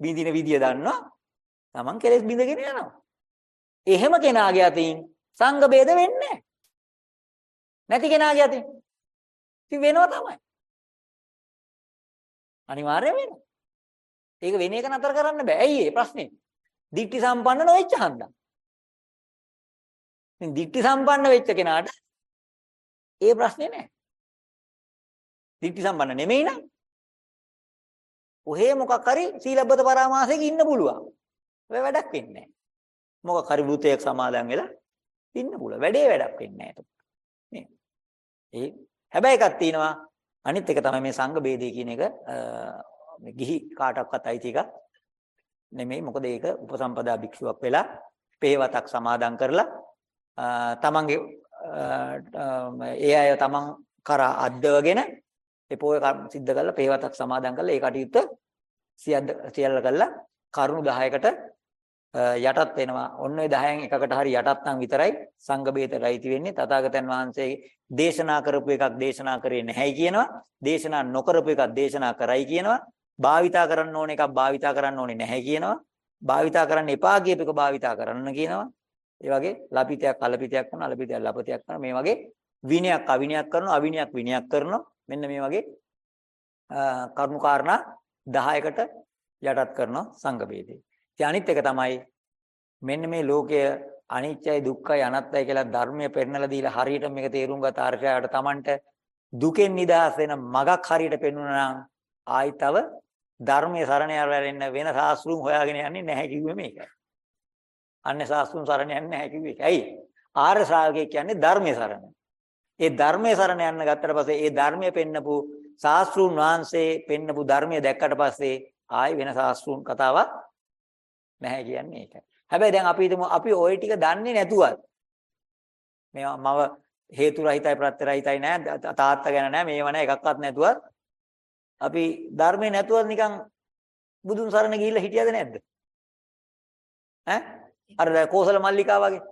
බින්දින විදිය දන්නවා. Taman කෙලෙස් බින්දගෙන යනවා. එහෙම කෙනාගේ අතින් සංඝ ભેද වෙන්නේ නැති කෙනාගේ අතින් ඉතින් වෙනවා තමයි. අනිවාර්යයෙන් වෙනවා. ඒක වෙන එක නතර කරන්න බෑ. ඇයි ඒ ප්‍රශ්නේ? දික්ටි සම්පන්න නොවෙච්ච හන්දා. ඉතින් දික්ටි සම්පන්න වෙච්ච කෙනාට ඒ ප්‍රශ්නේ නෑ. දික්ටි සම්පන්න නෙමෙයි නම් ඔහේ මොකක් හරි සීලබ්බත පරාමාසයක ඉන්න පුළුවන්. ඔය වැඩක් වෙන්නේ නෑ. මොකක් හරි වෘතයක් සමාදන් වෙලා ඉන්න පුළුවන්. වැඩේ වැඩක් වෙන්නේ නෑ. නේ. ඒ හැබැයි එකක් තියෙනවා අනිත් එක තමයි මේ සංඝ ભેදේ කියන එක ගිහි කාටවත් අයිති එකක් නෙමෙයි. මොකද ඒක උපසම්පදා භික්ෂුවක් වෙලා පේවතක් සමාදන් කරලා තමන්ගේ ඒ අය තමන් කරා අද්දවගෙන ඒ පොය සිද්ධ කරලා පේවතක් සමාදන් කරලා ඒ කටයුත්ත සියද්ද සියල්ල කරලා කරුණු 10කට යටත් වෙනවා. ඔන්න ඔය 10න් එකකට හරි යටත් නම් විතරයි සංඝ බේතලයිති වෙන්නේ. තථාගතයන් වහන්සේ දේශනා කරපු එකක් දේශනා කරේ නැහැයි කියනවා. දේශනා නොකරපු එකක් දේශනා කරයි කියනවා. භාවිතා කරන්න ඕන එකක් භාවිතා කරන්න ඕනේ නැහැ කියනවා. භාවිතා කරන්න එපා කියප එක භාවිතා කරන්න කියනවා. ඒ වගේ ලපිතයක් අලපිතයක් කරනවා අලපිතයක් ලපතියක් කරනවා මේ වගේ විනයක් අවිනයක් කරනවා අවිනයක් විනයක් කරනවා මෙන්න මේ වගේ කරුණු කාරණා 10කට යටත් කරනවා සංඝ ભેදේ. ඉතින් අනිත් එක තමයි මෙන්න මේ ලෝකය අනිත්‍යයි දුක්ඛයි අනාත්තයි කියලා ධර්මය පෙන්නලා දීලා හරියට මේක තේරුම් ගත අර්ථයට Tamanට දුකෙන් නිදහස් වෙන මගක් හරියට පෙන්වනවා නම් ආයි තව ධර්මයේ සරණ යරෙන්න වෙන සාස්ෘම් හොයාගෙන යන්නේ නැහැ කිව්වේ මේකයි. අන්නේ සාස්ෘම් සරණ යන්නේ නැහැ කිව්වේ ඒකයි. ආර්ය ශ්‍රාවකයෙක් කියන්නේ ධර්මයේ සරණ. ඒ ධර්මයේ සරණ යන්න ගත්තට පස්සේ ඒ ධර්මයේ පෙන්නපු සාස්ෘම් වහන්සේ පෙන්නපු ධර්මයේ දැක්කට පස්සේ ආයි වෙන සාස්ෘම් කතාවක් නැහැ කියන්නේ ඒකයි. හැබැයි දැන් අපි හිතමු අපි ওই ටික දන්නේ නැතුවත් මේවා මව හේතු රහිතයි ප්‍රත්‍ය රහිතයි නෑ තාත්තා ගැන නෑ මේව නෑ එකක්වත් නැතුවත් අපි ධර්මේ නැතුවත් නිකන් බුදුන් සරණ ගිහිල්ලා හිටියද නැද්ද? ඈ අර කෝසල මල්ලිකා වගේ.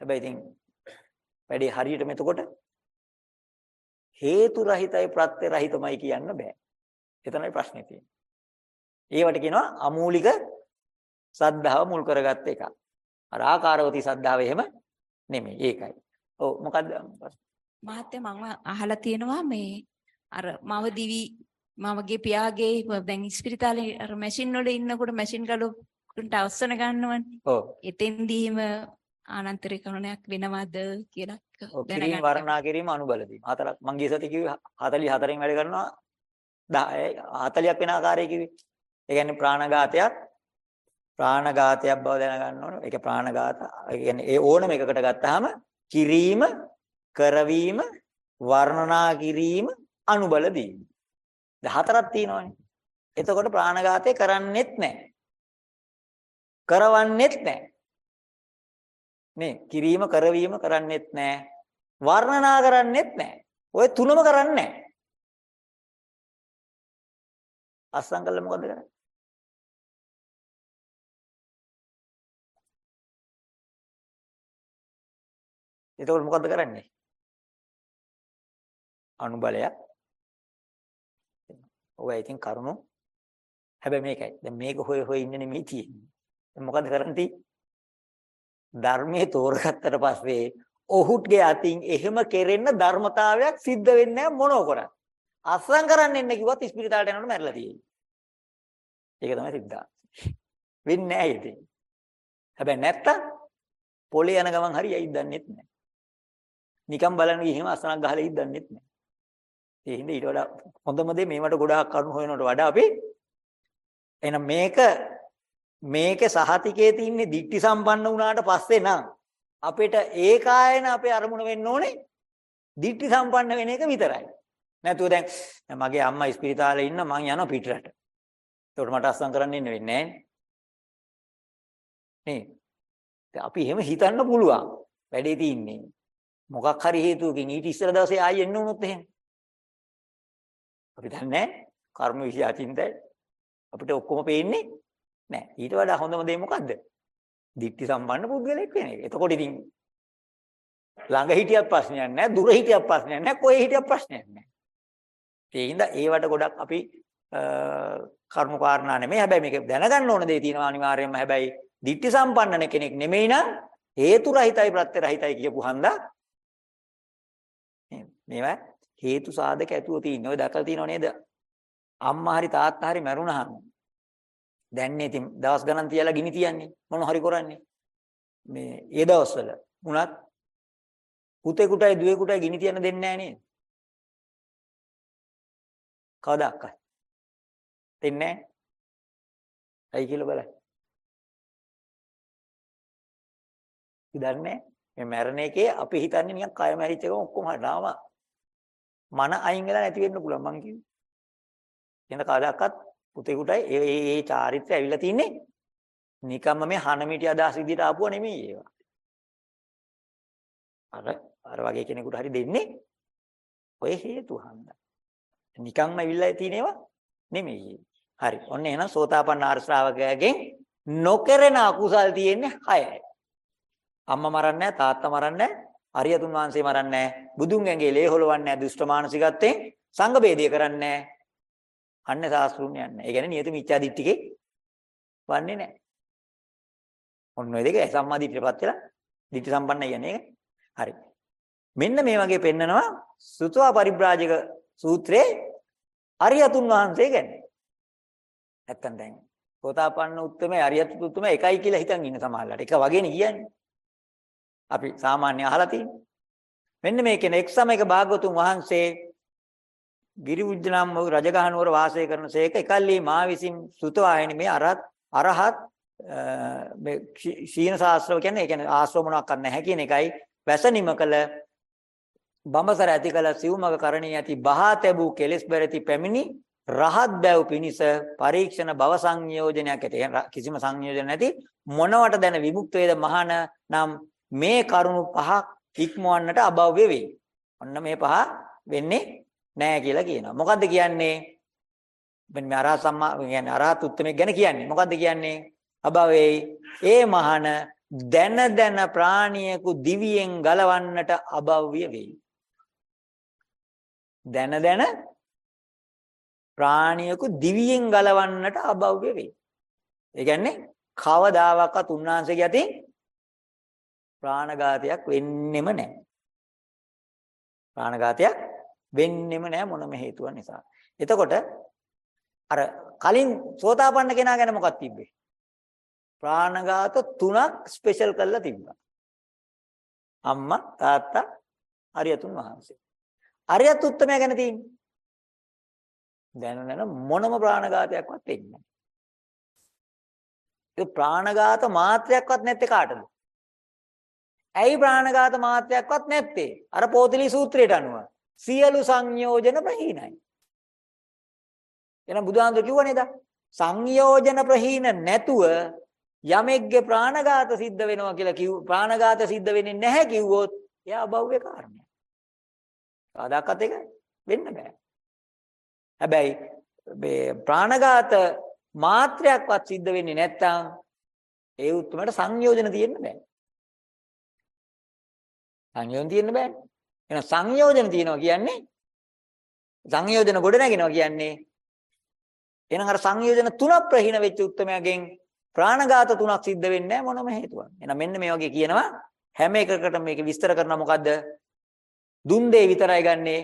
හැබැයි ඉතින් වැඩේ හරියටම එතකොට හේතු රහිතයි ප්‍රත්‍ය රහිතමයි කියන්න බෑ. එතනයි ප්‍රශ්නේ තියෙන්නේ. ඒවට කියනවා අමූලික සද්ධාව මුල් කරගත්ත එක. අර ආකාරවති සද්ධාව එහෙම නෙමෙයි. ඒකයි. ඔව් මොකද්ද මහත්තයා මම අහලා තියෙනවා මේ අර මව දිවි මමගේ පියාගේ දැන් ඉස්පිරිතාලේ අර මැෂින් වල ඉන්නකොට මැෂින් ගලුන්ට අවසන ගන්නවනේ. ඔව්. එතෙන්දීම ආනන්තරිකරණයක් වෙනවද කියලා ඔව් කිරීම වර්ණනා කිරීම අනුබල දීම. හතරක් මං ගිය සති කිව්වේ 44න් වැඩ කරනවා 40ක් වෙන ආකාරය කිව්වේ. ඒ කියන්නේ ප්‍රාණඝාතයක් ප්‍රාණඝාතයක් බව දැනගන්න ඕනේ. ඒක ප්‍රාණඝාත. ඒ කියන්නේ ඒ ඕනම එකකට ගත්තාම කිරීම, කරවීම, වර්ණනා කිරීම, අනුබල දීම. දැන් හතරක් තියෙනවානේ. එතකොට ප්‍රාණඝාතය කරන්නෙත් නැහැ. කරවන්නෙත් නැහැ. මේ කිරීම කරවීම කරන්නෙත් නැහැ. වර්ණනා කරන්නෙත් නැහැ. ඔය තුනම කරන්නේ නැහැ. අස්සම් කළා මොකද කරන්නේ? එතකොට මොකද්ද කරන්නේ? අනුබලයක්. ඔය ඉතින් කරුණු හැබැයි මේකයි. දැන් මේක හොය හොය ඉන්න නෙමෙයි තියෙන්නේ. දැන් මොකද කරන්නේ? ධර්මයේ තෝරගත්තට පස්සේ ඔහුගේ අතින් එහෙම කෙරෙන්න ධර්මතාවයක් සිද්ධ වෙන්නේ මොනව කරන්නේ? අස්සම් කරන්න එන්න කිව්වත් ස්පිරිතාලට යනකොට මැරලා තියෙන්නේ. ඒක තමයි සිද්ධාන්තය. වෙන්නේ නැහැ ඉතින්. හැබැයි නැත්තම් පොලේ යන ගමන් හරි යයිද දන්නෙත් නැහැ. නිකන් බලන්න ගිහින් අසනක් ගහලා ඉද්ද දන්නෙත් නැහැ. ඒ හින්දා ඊට වඩා හොඳම දේ මේවට ගොඩාක් කරුණු හොයනවට වඩා අපි එහෙනම් මේක මේකේ සහතිකයේ තින්නේ දික්ටි සම්පන්න වුණාට පස්සේ නම් අපිට ඒකායන අපේ අරමුණ වෙන්න ඕනේ දික්ටි සම්පන්න වෙන එක විතරයි. නැතුව දැන් මගේ අම්මා ඉස්පිරිතාලේ ඉන්න මං යනවා පිටරට. ඒකට මට අස්සම් කරන්න ඉන්න වෙන්නේ නැහැ නේ. අපි එහෙම හිතන්න පුළුවන්. වැඩේ තියෙන්නේ. මොකක් හරි හේතුවකින් ඊට ඉස්සර දවසේ ආයෙ එන්න උනොත් එහෙම. අපි දන්නේ කර්ම විශ්ය අචින්තයි අපිට ඔක්කොම පේන්නේ නැහැ. ඊට වඩා හොඳම දේ මොකද්ද? දික්ටි සම්පන්න පුද්ගලෙක් වෙන එක. එතකොට ඉතින් ළඟ හිටියත් ප්‍රශ්නයක් නැහැ, දුර හිටියත් ප්‍රශ්නයක් නැහැ, කොහේ හිටියත් ප්‍රශ්නයක් නැහැ. ඒ හින්දා ඒවට ගොඩක් අපි කර්ම කාරණා නෙමෙයි. හැබැයි මේක දැනගන්න ඕන දේ තියෙනවා අනිවාර්යයෙන්ම. හැබැයි දික්ටි සම්පන්න කෙනෙක් නෙමෙයි නම් හේතු රහිතයි ප්‍රත්‍ය රහිතයි කියපු හන්දා මේවා හේතු සාධක ඇතුව තියෙන. ඔය දැකලා තියෙනව නේද? අම්මා හරි තාත්තා හරි මැරුණාම දැන් නේ ඉතින් දවස් ගණන් තියලා ගිනි තියන්නේ මොන හරි කරන්නේ. මේ ඒ දවස්වල උනත් පුතේ කුටයි දුවේ කුටයි ගිනි තියන්න දෙන්නේ නැහැ නේද? කවදාවත්. දෙන්නේ නැහැ. ඇයි කියලා බලන්න. ඉදන්නේ මේ මැරණ එකේ අපි හිතන්නේ නිකන් කය මැරිච්ච එකම ඔක්කොම හදාම මන අයින් වෙලා නැති වෙන්න පුළුවන් මං කිව්වේ. එහෙනම් කවදාකවත් පුතේකුටයි ඒ ඒ ඒ චාරිත්‍රය ඇවිල්ලා තින්නේ නිකම්ම මේ හනමිටි අදහස් විදිහට ආපුවා නෙමෙයි ඒවා. අර අර වගේ කෙනෙකුට හරි දෙන්නේ ඔය හේතු හන්දා. නිකම්ම ඇවිල්ලා තියෙන ඒවා නෙමෙයි. හරි. ඔන්න එහෙනම් සෝතාපන්න ආර්ය ශ්‍රාවකයාගෙන් නොකරන අකුසල් තියෙන්නේ 6යි. අම්මා මරන්නේ නැහැ, තාත්තා මරන්නේ නැහැ, අරියතුන් වහන්සේ මරන්නේ නැහැ, බුදුන් ඇඟේ ලේ හොලවන්නේ නැහැ, දුෂ්ට මානසිකත්වයෙන් සංඝ ભેදය කරන්නේ නැහැ. අන්න සාස්ෘණ්‍ය යන්නේ. ඒ කියන්නේ නියත මිච්ඡා දිට්ඨිකේ වන්නේ නැහැ. ඔන්න ඔය දෙක සම්මා දිට්ඨියටපත් වෙලා දිට්ඨි සම්පන්න කියන්නේ ඒක. හරි. මෙන්න මේ වගේ පෙන්නනවා සුතවා පරිබ්‍රාජක සූත්‍රයේ අරියතුන් වහන්සේ ගැන. නැත්තම් දැන් සෝතාපන්න උත්තමයි අරියත් උත්තමයි එකයි කියලා හිතන් ඉන්න සමහරලාට. එක වගේනේ කියන්නේ. අපි සාමාන්‍ය අහලා තියෙන්නේ. මෙන්න මේ කෙනෙක් සමයක භාගවතුන් වහන්සේ ගිරිවුජ්ජ නම් වූ රජගහනුවර වාසය කරනසේක එකල්ලි මා විසින් සුතවාහිනි මේ අරහත් අරහත් මේ ශීන ශාස්ත්‍රව කියන්නේ ඒ කියන්නේ ආශ්‍රව මොනවක් නැහැ කියන එකයි. වැසනිම කළ බඹසර ඇති කළ සිව්මග කරණී ඇති බහා තැබූ කෙලෙස් බැරති පැමිණි රහත් බැව් පිනිස පරීක්ෂණ භව සංයෝජනයක් ඇති. කිසිම සංයෝජන නැති මොනවට දැන විමුක්ත වේද මහාන නම් මේ කරුණු පහ ඉක්මවන්නට අභව්‍ය වෙයි. ඔන්න මේ පහ වෙන්නේ නැහැ කියලා කියනවා. මොකද්ද කියන්නේ? මෙන්න මේ අරහත් සම්මා කියන්නේ අරහත් උත්තමෙක් ගැන කියන්නේ. මොකද්ද කියන්නේ? අභවයේ ඒ මහාන දැන දැන ප්‍රාණියෙකු දිවියෙන් ගලවන්නට අභව්‍ය වෙයි. දැන දැන ප්‍රාණියෙකු දිවියෙන් ගලවන්නට අභව්‍ය වෙයි. ඒ කියන්නේ කවදාවත් උන්වහන්සේගේ අතින් ප්‍රාණඝාතයක් වෙන්නෙම නැහැ. ප්‍රාණඝාතයක් වෙන්නෙම නැහැ මොනම හේතුවක් නිසා. එතකොට අර කලින් සෝතාපන්න කෙනා ගැන මොකක්ද තිබ්බේ? ප්‍රාණඝාත තුනක් ස්පෙෂල් කරලා තිබ්බා. අම්මා තාත්තා අරියතුන් වහන්සේ. අරියත් උත්තමයා ගැන තියෙන්නේ. දැනුනන මොනම ප්‍රාණඝාතයක්වත් වෙන්නේ නැහැ. ඒ ප්‍රාණඝාත මාත්‍රයක්වත් නැත්තේ කාටද? ඇයි ප්‍රාණඝාත මාත්‍රයක්වත් නැත්තේ? අර පෝතිලි සූත්‍රයට අනුව සියලු සංයෝජන ප්‍රහීනයි. එහෙනම් බුදුහාමුදුරු කිව්ව නේද? සංයෝජන ප්‍රහීන නැතුව යමෙක්ගේ ප්‍රාණඝාත සිද්ධ වෙනවා කියලා කිව් ප්‍රාණඝාත සිද්ධ වෙන්නේ නැහැ කිව්වොත් එයා අභව්‍ය කාරණයක්. සාදාකත් එක වෙන්න බෑ. හැබැයි මේ ප්‍රාණඝාත මාත්‍රයක්වත් සිද්ධ වෙන්නේ නැත්නම් ඒ උත්තරමට සංයෝජන තියෙන්න බෑ. සංයෝජන තියෙන්න බෑ. එහෙනම් සංයෝජන තියෙනවා කියන්නේ සංයෝජන ගොඩ නැගෙනවා කියන්නේ එහෙනම් අර සංයෝජන තුනක් ප්‍රහීන වෙච්ච උත්තරමයන්ගෙන් ප්‍රාණඝාත තුනක් සිද්ධ වෙන්නේ නැහැ මොනම හේතුවක්. එහෙනම් මෙන්න මේ වගේ කියනවා හැම එකකටම මේක විස්තර කරනවා මොකද්ද? දුන් දේ විතරයි ගන්නෙ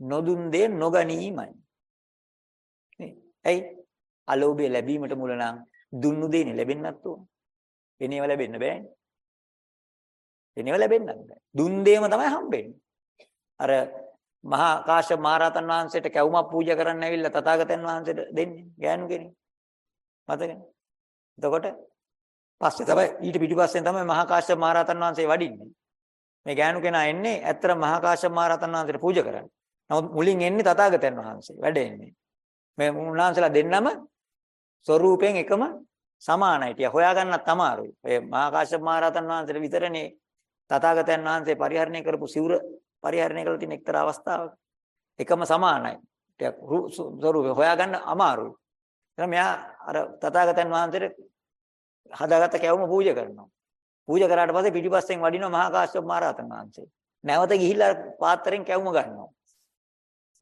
නොදුන් දේ නොගනීමයි. නේ? ඇයි? අලෝභය ලැබීමට මුල නම් දුන්නු දෙන්නේ ලැබෙන්නත් ඕන. එනේව ලැබෙන්න බෑනේ. එනේව ලැබෙන්නත් බෑ. දුන් දේම තමයි හම්බෙන්නේ. අර මහා කාශ්‍යප මහරහතන් වහන්සේට කැවුමක් පූජා කරන්න ඇවිල්ලා තථාගතයන් වහන්සේට දෙන්නේ ගෑනු කෙනෙක්. මතකනේ? එතකොට පස්සේ තමයි ඊට පිටිපස්සෙන් තමයි මහා කාශ්‍යප මහරහතන් වහන්සේ වඩින්නේ. මේ ගෑනු කෙනා එන්නේ ඇත්තට මහා කාශ්‍යප මහරහතන් වහන්සේට පූජා කරන්න. නමුත් මුලින් එන්නේ තථාගතයන් වහන්සේ වැඩ එන්නේ. මේ උන්වහන්සේලා දෙන්නම ස්වරූපයෙන් එකම සමානයි. ටික හොයාගන්නත් අමාරුයි. ඒ මහා කාශ්‍යප මහරහතන් වහන්සේට විතරනේ තථාගතයන් වහන්සේ පරිහරණය කරපු සිවුර පරිහරණය කරලා තියෙන එක්තරා අවස්ථාවක එකම සමානයි. ටික ස්වරූපය හොයාගන්න අමාරුයි. එහෙනම් මෙයා අර තථාගතයන් වහන්සේට හදාගත්ත කැවුම පූජා කරනවා. පූජා කරාට පස්සේ පිටිපස්සෙන් වඩිනවා මහා කාශ්‍යප මහ රහතන් වහන්සේ. නැවත ගිහිල්ලා පාත්‍රයෙන් කැවුම ගන්නවා.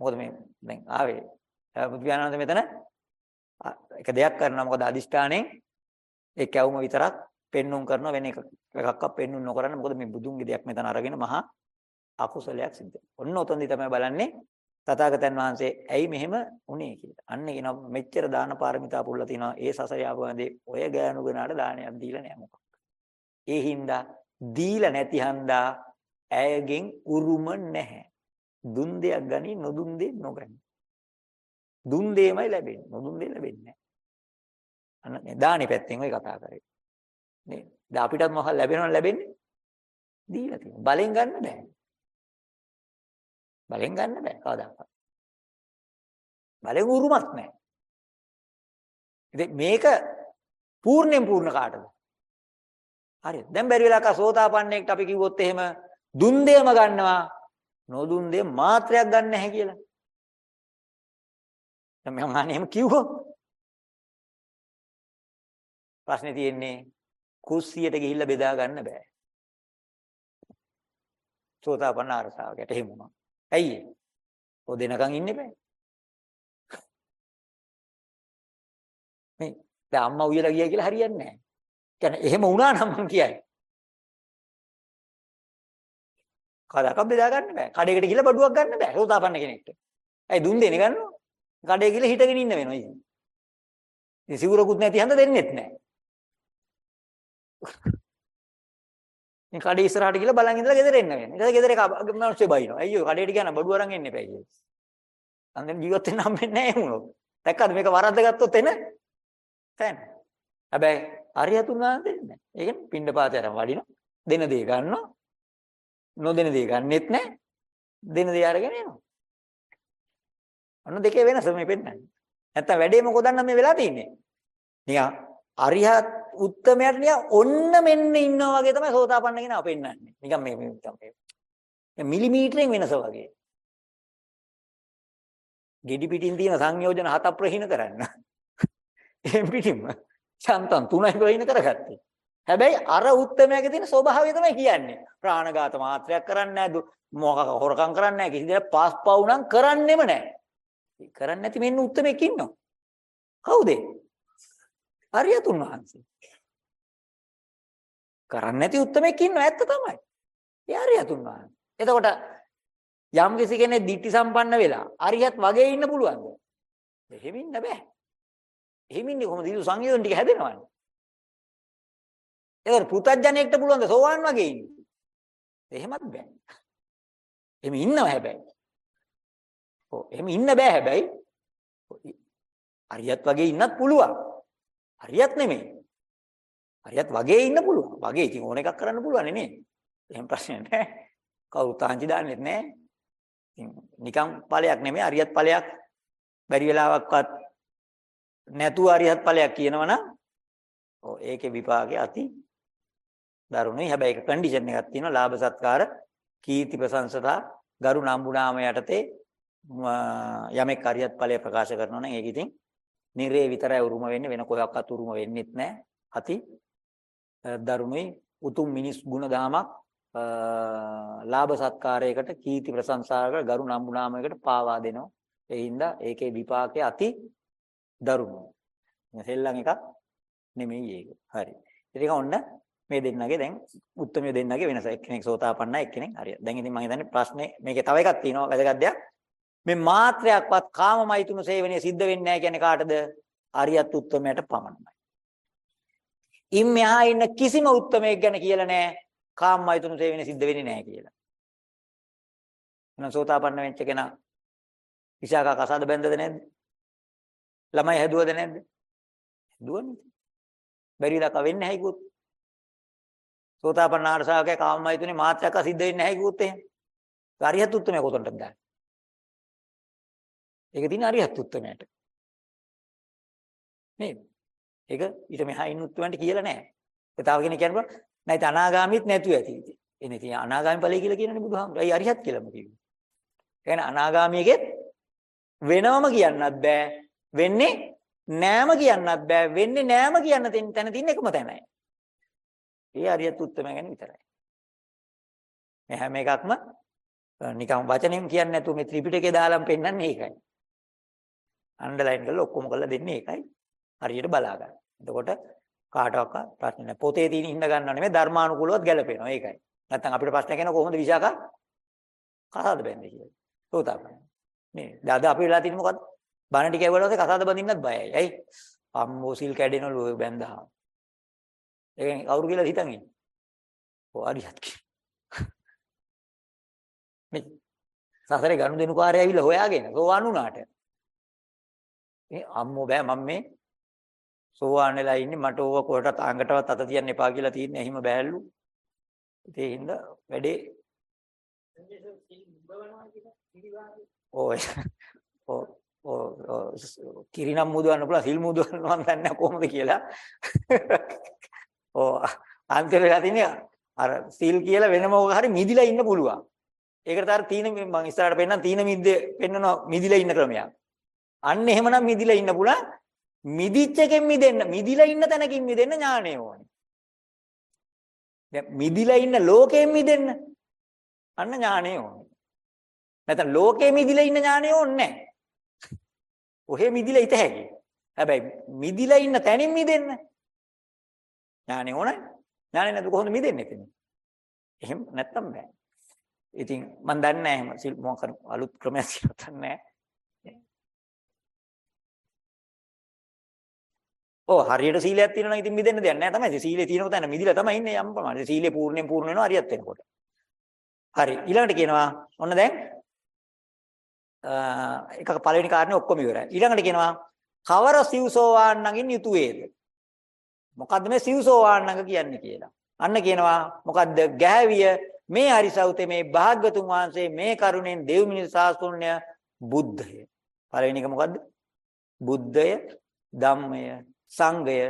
මොකද මේ දැන් ආවේ බුදු පියාණන් මෙතන එක දෙයක් කරනවා මොකද අදිෂ්ඨාණයෙන් ඒ කැවුම විතරක් පෙන්눔 කරන වෙන එක එකක්වත් පෙන්눔 නොකරන මොකද මේ බුදුන්ගේ දෙයක් මෙතන අරගෙන මහා අකුසලයක් සිද්ධ ඔන්න ඔතනදි තමයි බලන්නේ තථාගතයන් වහන්සේ ඇයි මෙහෙම උනේ කියලා. අන්න කියනවා මෙච්චර දාන පාරමිතා පුරලා තිනවා ඒ සසර යාපුවන්දී ඔය ගෑනු කෙනාට දානයක් දීලා නෑ මොකක්. ඒ හින්දා දීලා නැති හන්දා ඇයගෙන් උරුම නැහැ. දුන් දෙයක් ගනි නොදුන් දෙයක් නොගනි. දුන් දෙයමයි ලැබෙන්නේ. නොදුන් දෙය ලැබෙන්නේ නැහැ. අන්න දානි පැත්තෙන් ඔය කතා කරේ. නේ. දැන් අපිටත් මොකක් ලැබෙනවද ලැබෙන්නේ? දීලා තියෙනවා. බලෙන් ගන්න බෑ. බලෙන් ගන්න බෑ කවදාවත්. බලෙන් උරුමක් නැහැ. ඉතින් මේක පූර්ණයෙන් පූර්ණ කාටද? හරිද? දැන් බැරි වෙලාවක සෝතාපන්නයෙක්ට අපි කිව්වොත් එහෙම දුන් දෙයම ගන්නවා නොදුන් දෙය මාත්‍රයක් ගන්න නැහැ කියලා. දැන් මම අහන්නේ එහෙම කිව්වොත් ප්‍රශ්නේ තියෙන්නේ කුස්සියට ගිහිල්ලා බෙදා ගන්න බෑ. සෝතාපන්න අරසාවකට එහෙම වුණා. ඇයි ඒ? ඔය දෙනකන් ඉන්න බෑ. මේ දැන් අම්මා උයලා ගියා කියලා හරියන්නේ නැහැ. කියන්නේ එහෙම වුණා නම් මං කියයි. කඩක බෙදා ගන්න බෑ. කඩේකට ගිහලා බඩුවක් ගන්න බෑ. සෝතාපන්න කෙනෙක්ට. ඇයි දුන් දෙන්නේ ගන්නවා? කඩේ ගිහලා හිටගෙන ඉන්න වෙනවා ඉතින්. ඉතින් සිවුරකුත් නැති හන්ද දෙන්නෙත් නැහැ. මේ කඩේ ඉස්සරහට ගිහලා බලන් ඉඳලා ගෙදර එන්න වෙනවා. ඊට පස්සේ ගෙදර එක මිනිස්සු බයිනවා. අයියෝ කඩේට ගියා නම් බඩුව අරන් එන්න එපා කියලා. අන්දෙන් ජීවත් වෙන්න හම්බෙන්නේ නැහැ එහෙම දැක්කද මේක වරද්ද ගත්තොත් එන තැන. හැබැයි අරියතුන් වහන්සේ දෙන්නේ නැහැ. ඒ කියන්නේ පින්ඩ පාතේ අරන් වඩිනවා. දෙන දේ ගන්නවා. නොදෙන දේ ගන්නෙත් නැහැ. දෙන දේ අරගෙන එනවා. අන්න දෙකේ වෙනස මේ පෙන්නන්නේ. නැත්තම් වැඩේ මොකද නම් මේ වෙලා තින්නේ. නිකන් අරිහත් උත්තමයට නිකන් ඔන්න මෙන්න ඉන්නවා වගේ තමයි සෝතාපන්න කෙනා පෙන්නන්නේ. නිකන් මේ මේ මිලිමීටරෙන් වෙනස වගේ. ගෙඩි පිටින් තියෙන සංයෝජන හත ප්‍රහීන කරන්න. එහෙන් පිටින්ම සම්තන් තුනයි ප්‍රහීන කරගත්තේ. හැබැයි අර උත්තරමයක තියෙන ස්වභාවය තමයි කියන්නේ. ප්‍රාණඝාත මාත්‍රයක් කරන්නේ නැහැ, මොකක හොරකම් කරන්නේ නැහැ, කිසි දෙයක් පාස් පව් නම් කරන්නෙම නැහැ. කරන්නේ නැති මෙන්න උත්තරමෙක් ඉන්නවා. කවුද? අරියතුන් වහන්සේ. කරන්නේ නැති උත්තරමෙක් ඉන්නවා ඇත්ත තමයි. ඒ අරියතුන් වහන්සේ. එතකොට යම් කිසි කෙනෙක් ditthi සම්පන්න වෙලා අරියත් වගේ ඉන්න පුළුවන්ද? එහෙම ඉන්න බෑ. එහෙම ඉන්නේ කොහොමද? ඊළු සංයෝජන ටික හැදෙනවනේ. ඒතර පුතඥයෙක්ට පුළුවන් ද සෝවාන් වගේ ඉන්න. එහෙමත් බෑ. එහෙම ඉන්නව හැබැයි. ඔව් එහෙම ඉන්න බෑ හැබැයි. හරියත් වගේ ඉන්නත් පුළුවන්. හරියත් නෙමෙයි. හරියත් වගේ ඉන්න පුළුවන්. වගේ ඉතින් ඕන එකක් කරන්න පුළුවන් නේ. එහෙම ප්‍රශ්නයක් නෑ. කවුරු තාංචි දාන්නෙත් නෑ. ඉතින් නිකන් ඵලයක් නෙමෙයි හරියත් ඵලයක් බැරි වෙලාවක්වත් නැතුව හරියත් ඵලයක් කියනවනම් ඔව් ඒකේ විපාකේ අති දරුණුයි. හැබැයි ඒක කන්ඩිෂන් එකක් තියෙනවා. ලාභ සත්කාර, කීර්ති ප්‍රශංසතා, ගරු නම්බුනාම යටතේ යමෙක් හරියත් ඵලය ප්‍රකාශ කරනවා නම් ඒක ඉතින් නිරේ විතරයි උරුම වෙන්නේ වෙන කොහොක්වත් උරුම වෙන්නෙත් නැහැ. අති දරුණුයි උතුම් මිනිස් ගුණ දාමක් ලාභ සත්කාරයකට කීර්ති ප්‍රශංසාවකට ගරු නම්බුනාමයකට පාවා දෙනවා. ඒ හින්දා ඒකේ විපාකේ අති දරුණුයි. සෙල්ලම් එකක් නෙමෙයි ඒක. හරි. ඉතින් ඔන්න මේ දෙන්නගේ දැන් උත්තරමිය දෙන්නගේ වෙනස. එක්කෙනෙක් සෝතාපන්නයි එක්කෙනෙක් හරිය. දැන් ඉතින් මම හිතන්නේ ප්‍රශ්නේ මේකේ තව එකක් තියෙනවා වැදගත් දෙයක්. මේ මාත්‍රයක්වත් කාමමෛතුන සේවනය සිද්ධ වෙන්නේ නැහැ කියන්නේ කාටද? අරියත් උත්තමයට පමණයි. ඉන් මෙහා ඉන්න කිසිම උත්තමයෙක් ගැන කියලා නැහැ. කාමමෛතුන සේවනය සිද්ධ වෙන්නේ නැහැ කියලා. එහෙනම් සෝතාපන්න වෙච්ච කෙනා විශාකා කසාද බැන්දද නැද්ද? ළමයි හැදුවද නැද්ද? හැදුවනේ. බැරි දක වෙන්නේ නැහැ කිව්වොත්. සෝතාපන්න ආරසාවකේ කාමමෛතුනේ මාත්‍රයක් අසිද්ධ වෙන්නේ නැහැ කිව්වොත් එහෙම. අරියත් උත්තමයා කොතනටද දාන්නේ? ඒක තියෙන අරියත් උත්තමයට. නේද? ඒක ඊට මෙහා ඉන්න උත්තමන්ට කියලා නැහැ. ඒ තව කෙනෙක් කියනවා නැත්නම් අනාගාමීත් නැතුව ඇති ඉතින්. එනේ තියෙන අනාගාමී ඵලයි කියලා කියනනේ බුදුහාමුදුරුවෝ. අයි අරියත් කියලාම කිව්වේ. එහෙනම් අනාගාමීගෙත් වෙනවම කියන්නත් බෑ. වෙන්නේ නෑම කියන්නත් බෑ. වෙන්නේ නෑම කියන්න තැන තියෙන එකම තැනයි. ඒ අරියත් උත්තම ගැන විතරයි. මේ හැම එකක්ම නිකන් වචනෙන් කියන්නේ නැතුව මේ ත්‍රිපිටකේ දාලා පෙන්නන්නේ ඒකයි. අන්ඩර්ලයින් කරලා ඔක්කොම කරලා දෙන්නේ ඒකයි. හරියට බලා ගන්න. එතකොට කාටවත් ප්‍රශ්න නැහැ. පොතේ තියෙන හිඳ ගන්නව නෙමෙයි ධර්මානුකූලවත් ගැලපෙනවා. ඒකයි. නැත්තම් අපිට ප්‍රශ්න කියන කොහොමද විශාකා කතාවද බැන්නේ කියලා. සෝතාපන්න. නේ. දාද අපි වෙලා තියෙන්නේ මොකද්ද? බණ ටික ඇහුවාට පස්සේ කතාවද බඳින්නත් බයයි. ඇයි? අම්මෝ සිල් කැඩෙනලු ඔය බැඳහම. ඒකෙන් කවුරු කියලා හිතන් ඉන්නේ. ඔය හරියට කි. මේ සසරේ ගනුදෙනු කාර්යය ඇවිල්ලා හොයාගෙන සෝවාන් වුණාට. මේ අම්මෝ බෑ මම මේ සෝවාන් වෙලා ඉන්නේ මට ඕව කොටත් අඟටවත් අත තියන්න එපා කියලා තියෙන්නේ එහිම බෑල්ලු. ඒ හින්දා වැඩේ ඔය ඔය කිරිනම් මුදවන්න පුළුවන් සිල් මුදවන්න මම දන්නේ නැහැ කොහොමද කියලා. ඔව් අන්තිමට වෙලා තින්නේ අර සීල් කියලා වෙනම මොකක් හරි මිදිලා ඉන්න පුළුවන්. ඒකට අර තීන මම ඉස්සරහට පෙන්නන තීන මිද්දේ පෙන්නනවා මිදිලා ඉන්න ක්‍රමයක්. අන්න එහෙමනම් මිදිලා ඉන්න පුළුවන්. මිදිච්ච එකෙන් මිදෙන්න මිදිලා ඉන්න තැනකින් මිදෙන්න ඥාණය ඕනේ. දැන් මිදිලා ඉන්න ලෝකයෙන් මිදෙන්න අන්න ඥාණය ඕනේ. නැත්නම් ලෝකේ මිදිලා ඉන්න ඥාණය ඕනේ නැහැ. ඔහෙ මිදිලා ඉත හැකි. හැබැයි මිදිලා ඉන්න තැනින් මිදෙන්න ඥාණය ඕනේ. ඥාණය නැතුව කොහොමද මිදෙන්නේ එතන? එහෙම නැත්තම් බෑ. ඉතින් මම දන්නේ නැහැ එහෙම සිල් මොකක් කර අලුත් ක්‍රමයක් කියලා නැහැ. ඔව් හරියට සීලයක් තියෙනවා නම් ඉතින් මිදෙන්න දෙයක් නැහැ තමයි. සීලේ තියෙනකොට තැන මිදිලා තමයි ඉන්නේ යම් ප්‍රමාණයක්. සීලේ පූර්ණයෙන් පූර්ණ වෙනවා හරියත් වෙනකොට. හරි ඊළඟට කියනවා ඔන්න දැන් එක පළවෙනි කාරණේ ඔක්කොම ඉවරයි. ඊළඟට කියනවා කවර සිව්සෝවාන්නගින් යුතු වේද? මොකද්ද මේ සිව්සෝවාන්නග කියන්නේ කියලා. අන්න කියනවා මොකද්ද? ගැහැවිය මේ හරිසවුතේ මේ භාග්‍යතුන් වහන්සේ මේ කරුණෙන් දෙව් මිනිස් සාස්තුන්‍ය බුද්ධය. පළවෙනි එක මොකද්ද? බුද්ධය, ධම්මය, සංඝය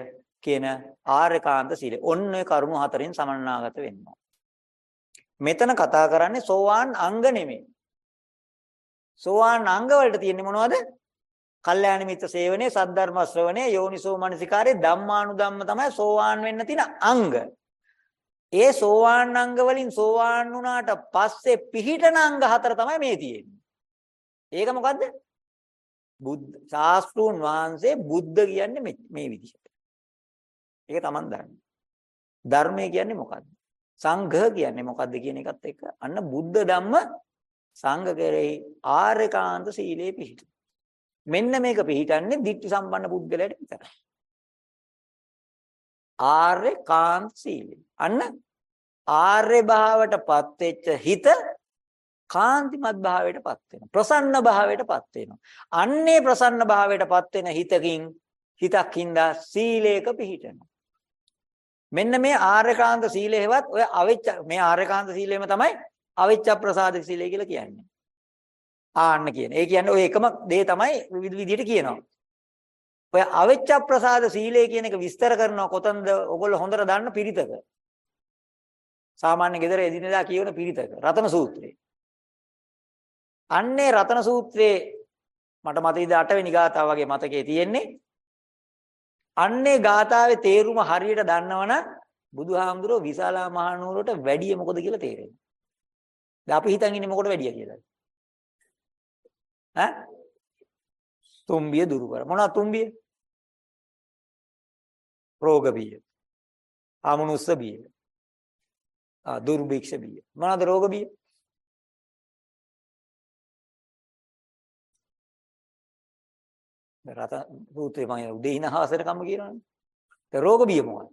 කියන ආර්යකාන්ත සීලය. ඔන්න ඔය කරුණු හතරෙන් සමන්නාගත වෙනවා. මෙතන කතා කරන්නේ සෝවාන් අංග නෙමෙයි. සෝවාන් අංග වලට තියෙන්නේ මොනවද? කල්යාණ මිත්‍ර සේවනයේ සද්ධර්ම ශ්‍රවණයේ යෝනිසෝ මනසිකාරයේ ධම්මානුධම්ම තමයි සෝවාන් වෙන්න තියෙන අංග. ඒ සෝවාන් අංග වලින් සෝවාන් වුණාට පස්සේ පිහිටන අංග හතර තමයි මේ තියෙන්නේ. ඒක මොකද්ද? බුද්ධ ශාස්ත්‍රූන් වහන්සේ බුද්ධ කියන්නේ මේ විදිහට. ඒක Taman දන්නේ. ධර්මය කියන්නේ මොකද්ද? සංඝ කියන්නේ මොකද්ද කියන එකත් එක්ක අන්න බුද්ධ ධම්ම සංඝ කෙරෙහි ආර්යකාන්ත සීලේ පිහිට. මෙන්න මේක පිහිටන්නේ ditthi සම්පන්න පුද්ගලයාට විතරයි. ආර්යකාන්ත සීලය. අන්න ආර්ය භාවයටපත් වෙච්ච හිත කාන්තිමත් භාවයටපත් වෙනවා. ප්‍රසන්න භාවයටපත් වෙනවා. අන්නේ ප්‍රසන්න භාවයටපත් වෙන හිතකින් හිතක් හින්දා සීලයක පිහිටනවා. මෙන්න මේ ආර්යකාන්ත සීලයවත් ඔය අවෙච්ච මේ ආර්යකාන්ත සීලයම තමයි අවෙච්ච ප්‍රසාද සීලය කියලා කියන්නේ. ආන්න කියන. ඒ කියන්නේ ඔය එකම දේ තමයි විවිධ විදිහට කියනවා. ඔය අවෙච්ච ප්‍රසාද සීලය කියන එක විස්තර කරනවා කොතනද ඔයගොල්ලෝ හොඳට දන්න පිරිතක. සාමාන්‍ය ගෙදර එදිනෙදා කියවන පිරිතක. රතන සූත්‍රය. අන්නේ රතන සූත්‍රයේ මට මතකයිද 8 වෙනි ගාථාව වගේ මතකයේ තියෙන්නේ. අන්නේ ගාථාවේ තේරුම හරියට දන්නවනම් බුදුහාමුදුරුවෝ විශාලා මහනුවරට වැඩිය මොකද කියලා තේරෙනවා. දැන් අපි හිතන් ඉන්නේ මොකට වැඩිය කියලා. ඈ? තුම්බිය දුරු කර. මොනවා තුම්බිය? රෝග බිය. ආමනුස්ස බිය. ආ දුර්භික්ෂ බිය. මොනවාද රෝග බිය? රත සූත්‍රේ මම උදේ ඉන හවසට කම්ම කියනවනේ. ඒ රෝග බිය මොකක්ද?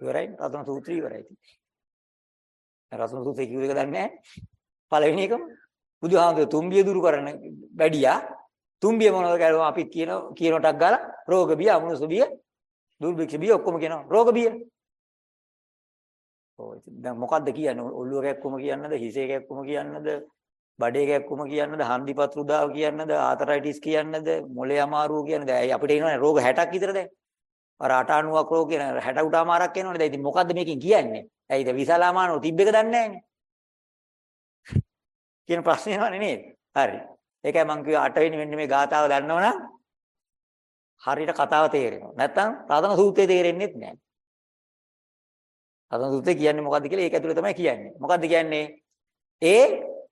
ඉවරයි රතන සූත්‍රය ඉවරයි. රතන සූත්‍රය කිව්ව එක දන්නේ නැහැ. පළවෙනි එකම බුදුහාමුදුර තුම්බිය දුරු කරන වැඩියා තුම්බිය මොනවද කියලා අපි කියන කියනටක් ගාලා රෝග බිය අමනුෂ්‍ය බිය දුර්භික්ෂ බිය ඔක්කොම කියනවා රෝග බිය. ඔය දැන් මොකද්ද කියන්නේ ඔළුව කැක්කුම කියන්නද හිසේ කැක්කුම කියන්නද බඩේ කැක්කුම කියන්නද හන්දිපත් රුදාව කියන්නද ආතරයිටිස් කියන්නද මොලේ අමාරුව කියන්නද? ඇයි අපිට එනවනේ රෝග 60ක් විතර දැන්. අර 80ක් රෝග කියන 60 උටමාරක් එනවනේ. දැන් ඉතින් මොකද්ද මේකෙන් කියන්නේ? ඇයිද විසලාමානෝ තිබ්බ එක දන්නේ නැහැනේ කියන ප්‍රශ්නේ එනවනේ නේද? හරි. ඒකයි මම කිව්වේ 8 වෙනි මෙන්න මේ ගාතාව දන්නවනම් හරියට කතාව තේරෙනවා. නැත්තම් රාතන සූත්‍රය තේරෙන්නේ නැහැ. රාතන සූත්‍රය කියන්නේ මොකද්ද කියලා ඒක ඇතුලේ තමයි කියන්නේ. මොකද්ද කියන්නේ? ඒ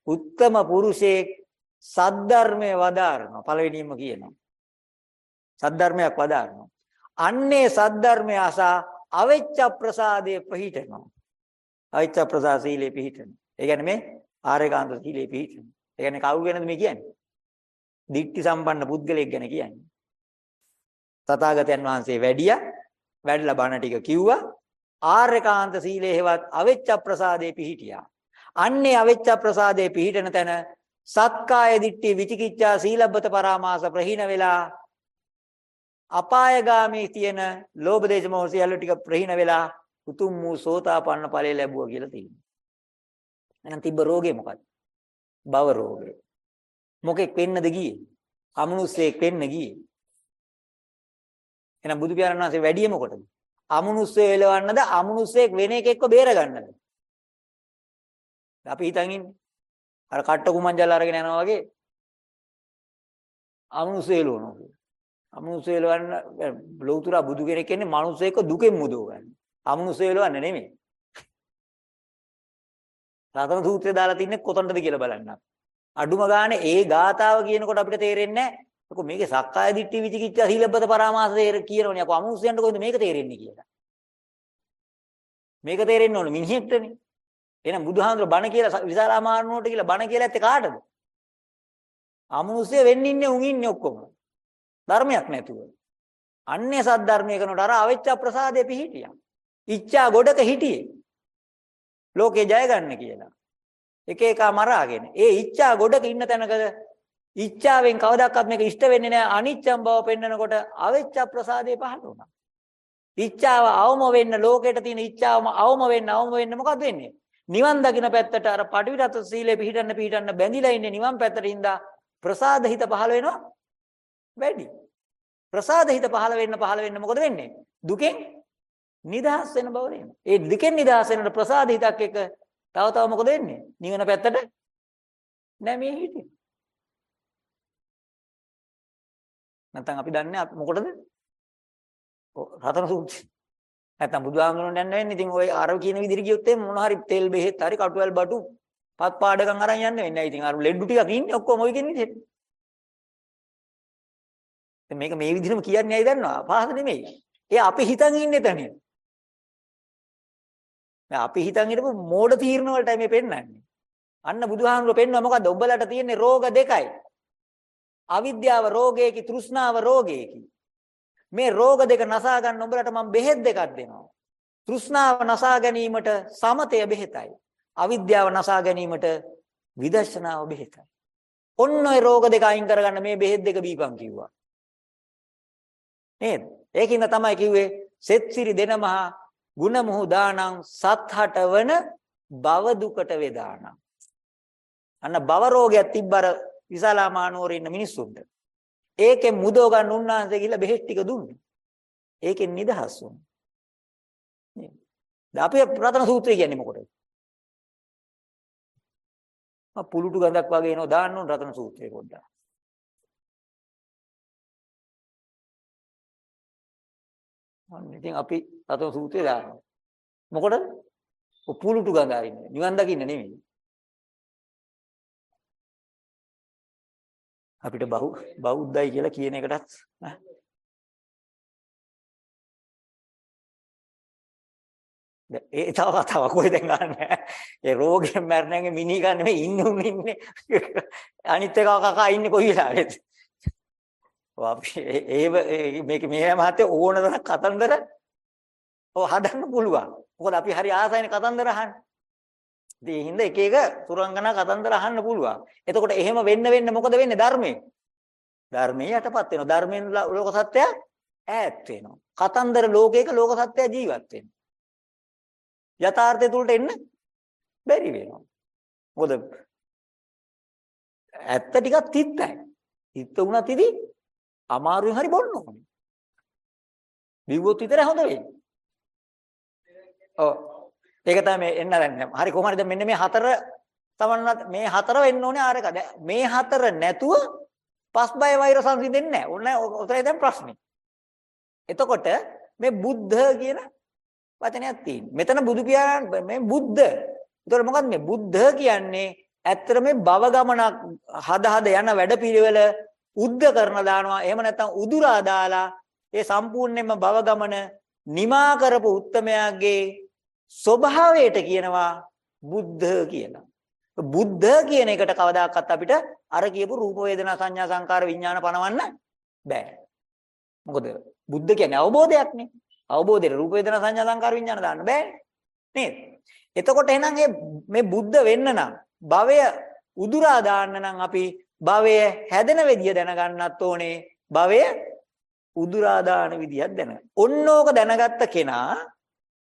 උත්තම පුරුෂයෙක් සද්ධර්මය වදාරනවා. පළවෙනියෙන්ම කියනවා. සද්ධර්මයක් වදාරනවා. අන්නේ සද්ධර්මය අසා අවෙච්ච ප්‍රසාදයේ පිහිටනවා. අවෙච්ච ප්‍රසාද සීලේ පිහිටනවා. ඒ කියන්නේ මේ ආරේකාන්ත සීලේ පිහිටනවා. ඒ කියන්නේ කවු ගැනද මේ කියන්නේ? දික්ටි සම්පන්න පුද්ගලයෙක් ගැන කියන්නේ. තථාගතයන් වහන්සේ වැඩියා වැඩිලා බණ ටික කිව්වා. ආර්යකාන්ත සීලේ හේවත් අවෙච්ච ප්‍රසාදේ පිහිටියා. අන්නේ අවෙච්ච ප්‍රසාදේ පිහිටන තැන සත්කාය දිට්ඨි විචිකිච්ඡා සීලබ්බත පරාමාස ප්‍රහීන වෙලා අපායගාමී තියෙන ලෝභ දේශ මොහ සියල්ල ටික ප්‍රහීන වෙලා උතුම් වූ සෝතාපන්න ඵලය ලැබුවා කියලා තියෙනවා. එහෙනම් තිබ්බ රෝගේ මොකක්ද? භව රෝගේ. මොකෙක් වෙන්නද ගියේ? අමනුස්සයෙක් වෙන්න ගියේ. එහෙනම් බුදු පියාණන් වහන්සේ වැඩිය මොකටද? අමනුෂ්‍ය එලවන්නද අමනුෂ්‍යෙක් වෙන එකෙක්ව බේර ගන්නද? අපි හිතන් ඉන්නේ. අර කට්ට කුමංජල් අරගෙන යනවා වගේ අමනුෂ්‍ය එලවනවා. අමනුෂ්‍ය එලවන්න ලෞතුරා බුදු කෙනෙක් කියන්නේ මනුස්සයෙක්ව දුකෙන් මුදව ගන්න. අමනුෂ්‍ය එලවන්න නෙමෙයි. රතන සූත්‍රය දාලා තින්නේ කොතනද කියලා බලන්න. අඩුම ගානේ ඒ ගාතාව කියනකොට අපිට තේරෙන්නේ නැහැ. මොකද මේකේ සක්කාය දිට්ඨි විචිකිච්ඡා සීලබ්බත පරාමාස තේර කියනවනේ. අපෝ අමනුෂ්‍යයන්ට කොහෙන්ද මේක තේරෙන්නේ කියලා. මේක තේරෙන්න ඕන මිනිහෙක්ටනේ. එහෙනම් බුදුහාමුදුර බණ කියලා විසාරාමානුවට කියලා බණ කියලා ඇත්තේ කාටද? අමනුෂ්‍ය වෙන්න ඉන්නේ උන් ඉන්නේ ඔක්කොම. ධර්මයක් නැතුව. අන්නේ සද්ධර්මයේ කරනකොට අර අවිච්ඡ ප්‍රසාදේ පිහිටියා. ඉච්ඡා ගොඩක හිටියේ. ලෝකේ ජය ගන්න කියලා. එක එක මරාගෙන. ඒ ඉච්ඡා ගොඩක ඉන්න තැනක ඉච්ඡාවෙන් කවදාවත් මේක ඉෂ්ට වෙන්නේ නැහැ. අනිච්චම් බව පෙන්නකොට අවිච්ඡ ප්‍රසාදේ පහළ වුණා. ඉච්ඡාව අවම වෙන්න ලෝකෙට තියෙන ඉච්ඡාවම අවම වෙන්න අවම වෙන්න මොකද වෙන්නේ? නිවන් දකින්න පැත්තට අර පටිවිරත සීලේ පිහිටන්න පිහිටන්න බැඳිලා ඉන්නේ නිවන් පැත්තට ඉඳා ප්‍රසාද හිත පහළ වෙනවා වැඩි. ප්‍රසාද හිත පහළ වෙන්න පහළ වෙන්න මොකද වෙන්නේ? දුකෙන් නිදහස් වෙන බව නේද? ඒ දුකෙන් නිදහස් වෙනට ප්‍රසාද හිතක් එක තව තව මොකද වෙන්නේ? නිවන පැත්තට නැමී හිටින්. නැත්නම් අපි දන්නේ මොකටද? රතන සූත්‍රය. නැත්නම් බුදුහාමුදුරන් යන්න වෙන්නේ. ඉතින් ওই අර කියන විදිහට ගියොත් එම් මොන හරි තෙල් බෙහෙත් හරි කටුවල් බටු පත් පාඩකම් අරන් යන්න වෙන්නේ. ඉතින් අර ලෙඩ්ඩු ටිකක් ඉන්නේ ඔක්කොම ওই කියන විදිහට. දැන් මේක මේ විදිහටම කියන්නේ ඇයි දන්නවා? පහස නෙමෙයි. ඒ අපි හිතන් ඉන්නේ තනිය. දැන් අපි හිතන් හිටපු මෝඩ තීරණ වලටයි මේ පෙන්වන්නේ. අන්න බුදුහාමුදුරුවෝ පෙන්වුවා මොකද්ද? ඔබලට තියෙන්නේ රෝග දෙකයි. අවිද්‍යාව රෝගයකි, තෘෂ්ණාව රෝගයකි. මේ රෝග දෙක නසා ගන්න උඹලට මම බෙහෙත් දෙකක් දෙනවා. තෘෂ්ණාව නසා ගැනීමට සමතය බෙහෙතයි. අවිද්‍යාව නසා ගැනීමට විදර්ශනාව බෙහෙතයි. ඔන්න ඔය රෝග දෙක අයින් කරගන්න මේ බෙහෙත් දෙක බීපන් කිව්වා. නේද? ඒකින්ද තමයි කිව්වේ සෙත්සිරි දෙනමහා ගුණමුහු දානං සත්හටවන භව දුකට වේදානං. අන්න භව රෝගයක් තිබ්බර විශාලාමානුවර ඉන්න මිනිස්සුන්ට. ඒකෙන් මුදව ගන්න උන්වහන්සේ කියලා බෙහෙත් ටික දුන්නා. ඒකෙන් නිදහස් වුණා. නේද? දැන් අපි ප්‍රථම සූත්‍රය කියන්නේ මොකටද? ආ පුලුටු ගඳක් වගේ එනවා දාන්න ඕන රතන සූත්‍රය පොඩ්ඩක්. අන්න ඉතින් අපි රතන සූත්‍රය දානවා. මොකටද? පුලුටු ගඳ අරින්න. නිවන් දකින්න නෙමෙයි. අපිට බහු බෞද්ධයි කියලා කියන එකටත් ඒ තව කතාවක් කොහෙද ගන්න ඒ රෝගෙන් මැරෙනගේ මිනි ගන්න මේ ඉන්න උන් ඉන්නේ. අනිත් එක කකා ඉන්නේ කොයි වෙලාවෙද? අපි ඒ මේක මේ මහත්තය ඕන තරම් කතන්දර ඔය හදන්න පුළුවන්. මොකද අපි හරි ආසයිනේ කතන්දර අහන්න. ඉතින් ඒ හින්දා එක එක සුරංගනා කතන්දර අහන්න පුළුවන්. එතකොට එහෙම වෙන්න වෙන්න මොකද වෙන්නේ ධර්මයේ? ධර්මයේ යටපත් වෙනවා. ධර්මයෙන් ලෝක සත්‍යය ඈත් වෙනවා. කතන්දර ලෝකයක ලෝක සත්‍යය ජීවත් වෙනවා. යථාර්ථය තුලට එන්න බැරි වෙනවා. මොකද ඇත්ත ටිකක් තිත්තයි. තිත්ත වුණත් ඉතින් අමාරුවෙන් හරි බොන්න ඕනේ. බිව්වොත් විතරයි හොඳ වෙන්නේ. ඔව් ඒක තමයි මේ එන්න දැන් හරි කොහොම හරි දැන් මෙන්න මේ හතර තමන්වත් මේ හතර වෙන්න ඕනේ ආරක. මේ හතර නැතුව පස් බය වෛර සංසිඳෙන්නේ නැහැ. ඕන ඔතනයි දැන් ප්‍රශ්නේ. එතකොට මේ බුද්ධ කියන වචනයක් තියෙනවා. මෙතන බුදු පියාණන් මේ බුද්ධ. ඒතකොට මොකද්ද මේ බුද්ධ කියන්නේ? ඇත්තට මේ භව ගමනක් හද හද යන වැඩපිළිවෙල උද්ද කරන දානවා. එහෙම නැත්නම් උදුරා දාලා ඒ සම්පූර්ණයෙන්ම භව ගමන නිමා කරපු උත්තමයාගේ ස්වභාවයට කියනවා බුද්ධ කියලා. බුද්ධ කියන එකට කවදාකවත් අපිට අර කියපු රූප වේදනා සංඥා සංකාර විඥාන පනවන්න බෑ. මොකද බුද්ධ කියන්නේ අවබෝධයක්නේ. අවබෝධයට රූප වේදනා සංඥා සංකාර විඥාන දාන්න බෑ. නේද? එතකොට එහෙනම් මේ බුද්ධ වෙන්න නම් භවය උදුරා දාන්න නම් අපි භවය හැදෙන විදිය දැනගන්නත් ඕනේ. භවය උදුරා දාන විදියක් දැනගන්න. ඔන්නෝක දැනගත්ත කෙනා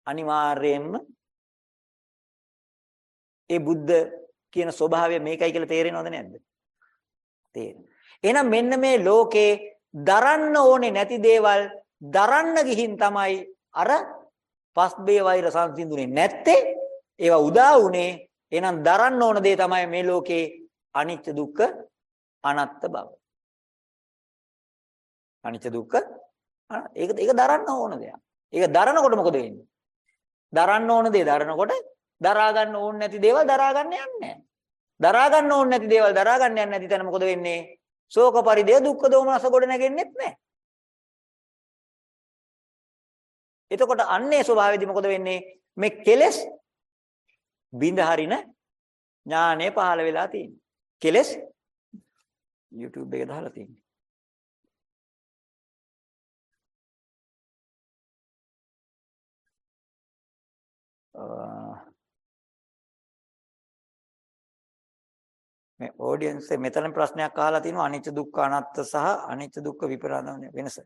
අනිවාර්යයෙන්ම ඒ බුද්ධ කියන ස්වභාවය මේකයි කියලා තේරෙනවද නැද්ද? තේරෙනවා. එහෙනම් මෙන්න මේ ලෝකේ දරන්න ඕනේ නැති දේවල් දරන්න ගිහින් තමයි අර පස්බේ වෛර සංසිඳුනේ නැත්තේ ඒවා උදා වුණේ එහෙනම් දරන්න ඕන දේ තමයි මේ ලෝකේ අනිත්‍ය දුක්ඛ අනාත්ත බව. අනිත්‍ය දුක්ඛ අන- ඒක ඒක දරන්න ඕන දෙයක්. ඒක දරනකොට මොකද වෙන්නේ? දරන්න ඕන දේ දරනකොට දරා ගන්න ඕන නැති දේවල් දරා ගන්න යන්නේ නැහැ. දරා ගන්න ඕන නැති දේවල් දරා ගන්න යන්නේ නැති තැන මොකද වෙන්නේ? ශෝක පරිදේ දුක්ඛ දෝමනස ගොඩ නැගෙන්නෙත් නැහැ. එතකොට අන්නේ ස්වභාවයේදී මොකද වෙන්නේ? මේ කෙලෙස් බිඳ හරින ඥානය පහළ වෙලා තියෙනවා. කෙලෙස් YouTube එකේ දාලා තියෙනවා. මේ ඔඩියන්ස් එක මෙතන ප්‍රශ්නයක් අහලා තිනවා අනිත්‍ය දුක්ඛ අනාත්ත සහ අනිත්‍ය දුක්ඛ විපරාදන වෙනස.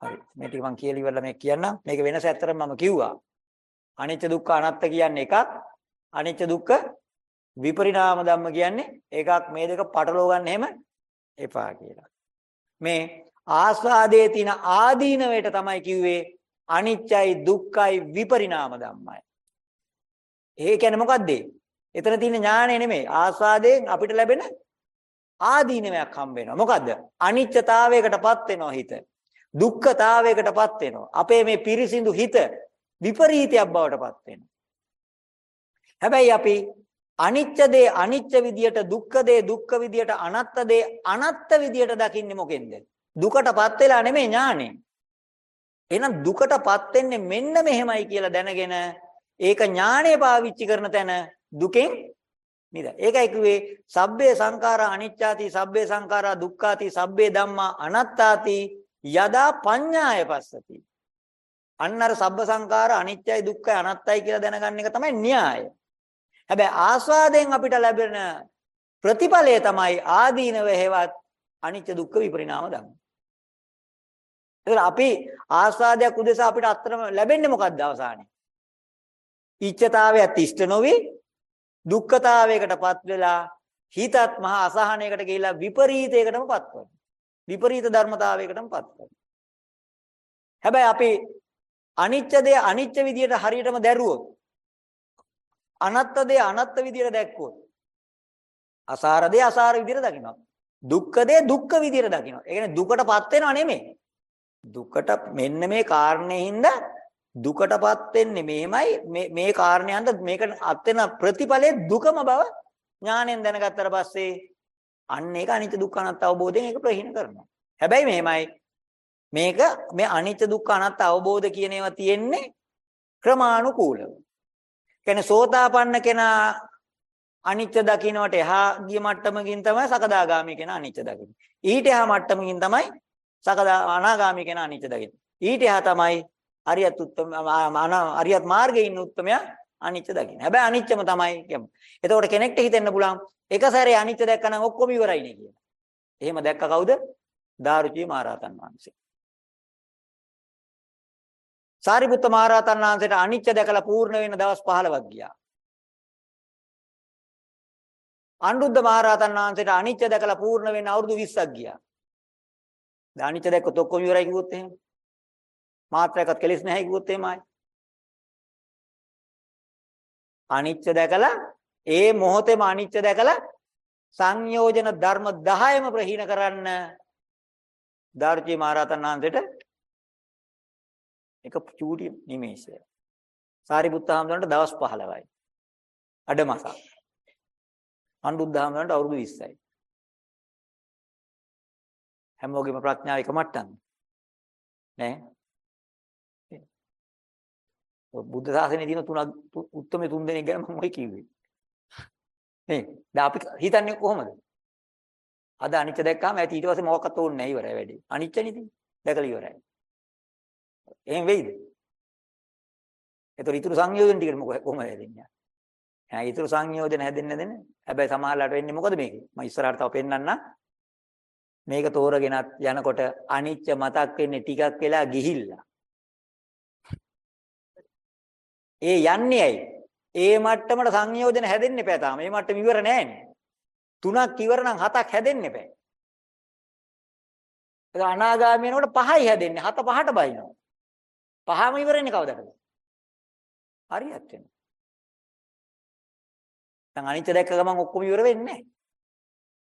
හරි. මේ ටික මම කියලා ඉවරලා මේක කියන්නම්. මේක වෙනස ඇත්තටම මම කිව්වා. අනිත්‍ය දුක්ඛ අනාත්ත කියන්නේ එකක්. අනිත්‍ය දුක්ඛ විපරිණාම ධම්ම කියන්නේ එකක්. මේ දෙක පටලව ගන්න එහෙම එපා කියලා. මේ ආස්වාදයේ තියෙන ආදීනවයට තමයි කිව්වේ අනිත්‍යයි දුක්ඛයි විපරිණාම ධම්මයි. ඒ කියන්නේ මොකද්ද? එතන තියෙන ඥාණය නෙමෙයි ආස්වාදයෙන් අපිට ලැබෙන ආදීනවයක් හම්බ වෙනවා. මොකද්ද? අනිත්‍යතාවයකටපත් වෙනවා හිත. දුක්ඛතාවයකටපත් වෙනවා. අපේ මේ පිරිසිදු හිත විපරීතයක් බවටපත් වෙනවා. හැබැයි අපි අනිත්‍ය දේ අනිත්‍ය විදියට දුක්ඛ දේ දුක්ඛ විදියට අනාත්ත දේ අනාත්ත විදියට දකින්නේ මොකෙන්ද? දුකටපත් වෙලා නෙමෙයි ඥානෙ. එහෙනම් දුකටපත් වෙන්නේ මෙන්න මෙහෙමයි කියලා දැනගෙන ඒක ඥාණය පාවිච්චි කරන තැන දුකෙන් නිද. ඒකයි කිව්වේ සබ්බේ සංඛාරා අනිච්චාති සබ්බේ සංඛාරා දුක්ඛාති සබ්බේ ධම්මා අනාත්තාති යදා පඤ්ඤාය පස්සති. අන්න අර සබ්බ සංඛාර අනිත්‍යයි දුක්ඛයි අනාත්තයි කියලා දැනගන්න එක තමයි න්‍යාය. හැබැයි ආස්වාදයෙන් අපිට ලැබෙන ප්‍රතිඵලය තමයි ආදීනව හේවත් අනිත්‍ය දුක්ඛ විපරිණාම ධම්ම. එතන අපි ආස්වාදයක් උදෙසා අපිට අත්‍තරම ලැබෙන්නේ මොකද්ද අවසානයේ? ඉච්ඡතාවයත් ඉෂ්ට නොවි දුක්ඛතාවයකටපත් වෙලා හිතත් මහා අසහනයකට ගිහිලා විපරීතයකටමපත් වෙනවා. විපරීත ධර්මතාවයකටමපත් වෙනවා. හැබැයි අපි අනිත්‍ය දේ අනිත්‍ය විදියට හරියටම දැරුවොත් අනත්ත දේ අනත්ත විදියට දැක්කොත් අසාර දේ අසාර විදියට දකිනවා. දුක්ඛ දේ දුක්ඛ විදියට දකිනවා. ඒ කියන්නේ දුකටපත් වෙනව නෙමෙයි. දුකට මෙන්න මේ කාරණේ හින්දා දුකටපත් වෙන්නේ මෙහෙමයි මේ මේ කාරණයන්ට මේක අත් වෙන ප්‍රතිඵලයේ දුකම බව ඥාණයෙන් දැනගත්තට පස්සේ අන්න ඒක අනිත්‍ය දුක්ඛ අනාත්ම අවබෝධයෙන් ඒක ප්‍රහීන කරනවා. හැබැයි මෙහෙමයි මේක මේ අනිත්‍ය දුක්ඛ අනාත්ම අවබෝධ කියන ඒවා තියෙන්නේ ක්‍රමානුකූලව. කියන්නේ සෝතාපන්න කෙනා අනිත්‍ය දකින්නට එහා ගිය මට්ටමකින් තමයි සකදාගාමී කෙනා අනිත්‍ය දකින්නේ. ඊට එහා මට්ටමකින් තමයි සකදා අනාගාමී කෙනා අනිත්‍ය දකින්නේ. ඊට එහා තමයි අරියත් උත්තම අරියත් මාර්ගයේ ඉන්න උත්තමයා අනිත්‍ය දකින්න. හැබැයි අනිත්‍යම තමයි කියමු. එතකොට කෙනෙක්ට හිතෙන්න පුළුවන් එක සැරේ අනිත්‍ය දැක්කනම් ඔක්කොම ඉවරයිනේ කියලා. එහෙම දැක්ක කවුද? දාරුචි මහරහතන් වහන්සේ. සාරිපුත්ත මහරහතන් වහන්සේට අනිත්‍ය දැකලා පූර්ණ වෙන දවස් 15ක් ගියා. අනුරුද්ධ මහරහතන් වහන්සේට අනිත්‍ය දැකලා පූර්ණ වෙන්න අවුරුදු 20ක් ගියා. දැන් අනිත්‍ය දැක්කොත් ඔක්කොම ඉවරයි කිව්වොත් එහෙම. මාත්‍රයක්වත් කෙලෙස් නැහැ කිව්වොත් එහෙමයි. අනිත්‍ය දැකලා ඒ මොහොතේම අනිත්‍ය දැකලා සංයෝජන ධර්ම 10ම ප්‍රහීන කරන්න දාර්චී මහරහතන් වහන්සේට එක චූටි නිමේෂය. සාරිපුත්ත හාමුදුරන්ට දවස් 15යි. අඩමසක්. අනුරුද්ධ හාමුදුරන්ට අවුරුදු 20යි. හැමෝගෙම ප්‍රඥාව එක මට්ටම්. නෑ. බුද්ධ ශාසනයේ තියෙන තුනක් උත්තරම තුන් දෙනෙක් ගැන මම ඔය කිව්වේ. නේ. දැන් අපි හිතන්නේ කොහොමද? අද අනිත්‍ය දැක්කාම ඇති ඊට පස්සේ මොකක්වත් ඕනේ නැහැ ඉවරයි වැඩි. අනිත්‍යනේ ඉතින්. දැකලා ඉවරයි. එහෙම වෙයිද? ඒතර ඊතුරු සංයෝජන ටිකට මොකද කොහොමද හැදෙන්නේ? ඈ ඊතුරු සංයෝජන හැදෙන්නේ නැදෙන. හැබැයි සමහරලාට වෙන්නේ මොකද මේකේ? මම ඉස්සරහට තව පෙන්නන්න. මේක තෝරගෙනත් යනකොට අනිත්‍ය මතක් වෙන්නේ ටිකක් වෙලා ගිහිල්ලා. ඒ යන්නේ ඇයි? ඒ මට්ටමට සංයෝජන හැදෙන්න එපා තාම. මේ මට්ටම ඉවර නෑනේ. තුනක් ඉවර නම් හතක් හැදෙන්න එපා. ඒක අනාගාමී වෙනකොට පහයි හැදෙන්නේ. හත පහට බයිනවා. පහම ඉවරන්නේ කවදද? හරියට වෙනවා. දැන් අනිත්‍ය දැක්ක ගමන් ඔක්කොම ඉවර වෙන්නේ නැහැ.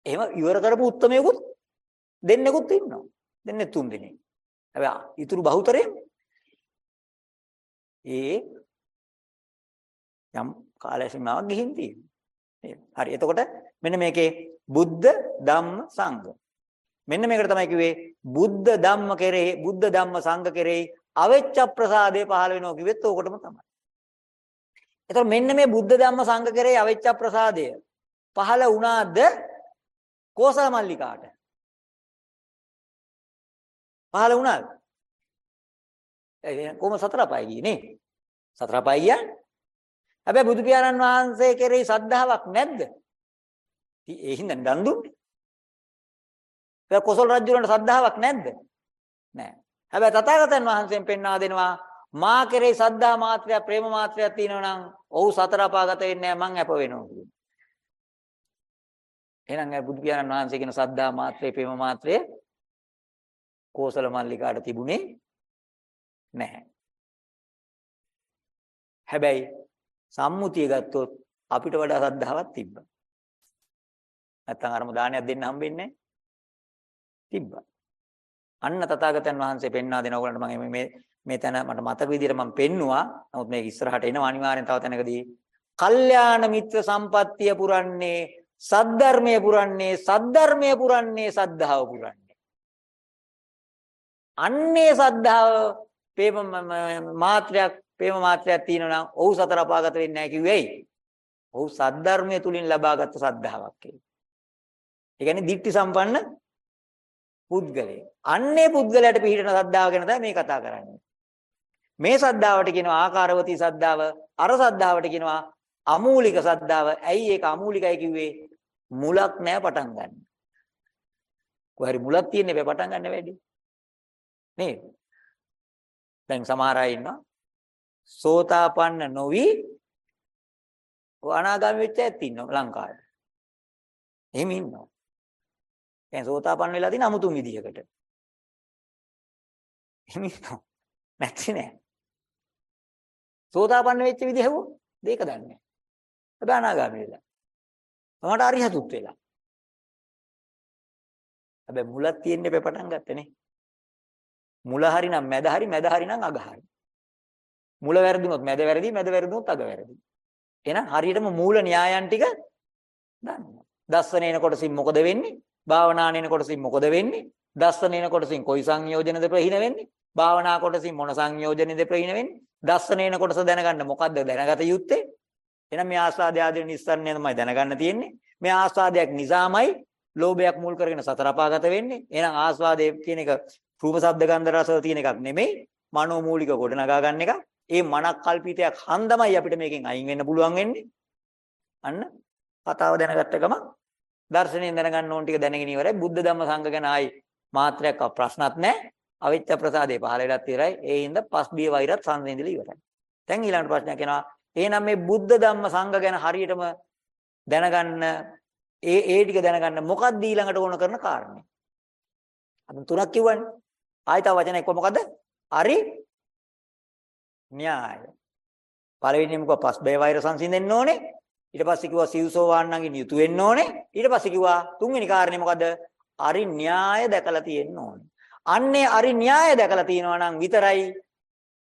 එහෙම ඉවර කරපු උත්මයකුත් දෙන්නෙකුත් ඉන්නවා. දෙන්නේ තුන් දෙනෙක්. හැබැයි ඉතුරු බහුතරයෙන් ඒ යම් කාලය සීමාවක් ගිහින් තියෙනවා. හරි. එතකොට මෙන්න මේකේ බුද්ධ ධම්ම සංඝ. මෙන්න මේකට තමයි කිව්වේ බුද්ධ ධම්ම කෙරෙහි බුද්ධ ධම්ම සංඝ කෙරෙහි අවෙච්ච ප්‍රසාදේ පහළ වෙනවා කිව්වෙත් ඕකටම තමයි. එතකොට මෙන්න මේ බුද්ධ ධම්ම සංඝ කෙරෙහි අවෙච්ච ප්‍රසාදය පහළ වුණාද කෝසල මල්ලිකාට? පහළ වුණාද? ඒ කොහොම සතර පායි ගියේ නේ? සතර පායි කියන්නේ. හැබැයි බුදු පියාණන් වහන්සේ කෙරෙහි සද්ධාාවක් නැද්ද? ඒ හින්දා දන් දුන්නේ. ඒ කොසල් රජුලන්ට සද්ධාාවක් නැද්ද? නැහැ. හැබැයි තථාගතයන් වහන්සේෙන් පෙන්වා දෙනවා මා කෙරෙහි සද්ධා මාත්‍රයක් ප්‍රේම මාත්‍රයක් තියෙනවා නම් ඔහු සතර අපාගත වෙන්නේ නැහැ මං අප වෙනවා කියන්නේ. එහෙනම් ඒ බුදු පියාණන් වහන්සේ කියන සද්ධා මාත්‍රේ ප්‍රේම මාත්‍රේ කෝසල මල්ලිකාට තිබුණේ නැහැ. හැබැයි සම්මුතිය ගත්තොත් අපිට වඩා සද්ධාවක් තිබ්බා. නැත්තම් අරම දානයක් දෙන්න හම්බෙන්නේ තිබ්බා. අන්න තථාගතයන් වහන්සේ පෙන්වා දෙන ඕගලන්ට මම මේ මේ තැන මට මතක විදිහට මම පෙන්නවා. නමුත් මේක ඉස්සරහට එනවා අනිවාර්යෙන් තව තැනකදී. කල්යාණ මිත්‍ර සම්පත්තිය පුරන්නේ සද්ධර්මයේ පුරන්නේ සද්ධර්මයේ පුරන්නේ සද්ධාව පුරන්නේ. අන්නේ සද්ධාව ප්‍රේම මාත්‍රයක් ප්‍රේම මාත්‍රයක් තියෙනවා නම් ඔහු සතර අපාගත වෙන්නේ නැහැ කිව්වේ ඇයි? ඔහු සද්ධර්මයේ තුලින් ලබාගත් සද්ධාාවක් ඒක. ඒ කියන්නේ දික්ටි සම්පන්න පුද්ගලයෙක්. අන්නේ පුද්ගලයාට පිළිහිටන සද්ධාව ගැන තමයි මේ කතා කරන්නේ. මේ සද්ධාවට කියනවා ආකාරවතී සද්ධාව, අර සද්ධාවට කියනවා අමූලික සද්ධාව. ඇයි ඒක අමූලිකයි කිව්වේ? මුලක් නැහැ පටන් ගන්න. කොහරි මුලක් තියෙන්නේ බෑ පටන් ගන්න වැඩි. නේද? දැන් සමහර අය ඉන්නවා සෝතාපන්න නොවි අනාගාමී වෙච්ච ඇත් ඉන්නවා ලංකාවේ. එහෙම ඉන්නවා. දැන් සෝතාපන්න වෙලා තියෙන අමුතුම විදිහකට. එහෙම ඉන්නවා. නැති නෑ. සෝතාපන්න වෙච්ච විදිහ හවු දෙක දන්නේ නෑ. හැබැයි අනාගාමී වෙලා. තමට අරිහතුත් වෙලා. හැබැයි මුලක් තියෙන්නේ පටන් ගත්තනේ. මුල හරිනම් මැද හරි මැද හරිනම් අග හරි. මුල වැරදුනොත් මැද වැරදි මැද වැරදුනොත් අග වැරදි. එහෙනම් හරියටම මූල න්‍යායන් ටික දන්නවා. දස්සනේන කොටසින් මොකද වෙන්නේ? භාවනානේන කොටසින් මොකද වෙන්නේ? දස්සනේන කොටසින් කොයි සංයෝජනද ප්‍රහීන වෙන්නේ? භාවනා කොටසින් මොන සංයෝජනද ප්‍රහීන වෙන්නේ? දස්සනේන කොටස දැනගන්න මොකද්ද දැනගත යුත්තේ? එහෙනම් මේ ආස්වාදය ආදී නිස්සාරණය තමයි දැනගන්න තියෙන්නේ. මේ ආස්වාදයක් නිසාමයි ලෝභයක් මුල් කරගෙන සතර අපාගත වෙන්නේ. එහෙනම් ආස්වාදය කියන එක රූප ශබ්ද ගන්ධ රස තියෙන එකක් නෙමෙයි. මනෝමූලික ගොඩනගා ගන්න එකක්. ඒ මනක් කල්පිතයක් හන්දමයි අපිට මේකෙන් අයින් වෙන්න පුළුවන් වෙන්නේ. අන්න කතාව දැනගත්ත ගමන් දර්ශනයෙන් දැනගන්න ඕන ටික දැනගෙන ඉවරයි. බුද්ධ ධම්ම සංඝ ගැන ආයි මාත්‍රයක් ප්‍රශ්නත් නැහැ. අවිච්ඡ ප්‍රසාදේ පහල වෙලත් ඉවරයි. ඒ හින්දා පස්බිය වෛරත් සංසිඳිලා ඉවරයි. දැන් ඊළඟට ප්‍රශ්නයක් එනවා. එහෙනම් මේ බුද්ධ ධම්ම සංඝ ගැන හරියටම දැනගන්න ඒ ඒ ටික දැනගන්න මොකක්ද ඊළඟට ඕන කරන කාරණේ? අපි තුනක් කිව්වනේ. ආයත වචන එක මොකද? හරි න්‍යාය. පළවෙනිම කිව්වා පස් බය වෛර සංසිඳෙන්න ඕනේ. ඊට පස්සේ කිව්වා සිව්සෝ වාන්නන්ගෙන් යුතු වෙන්න ඕනේ. ඊට පස්සේ කිව්වා තුන්වෙනි කාරණේ මොකද? හරි න්‍යාය දැකලා තියෙන්න ඕනේ. අන්නේ හරි න්‍යාය දැකලා තියෙනවා නම් විතරයි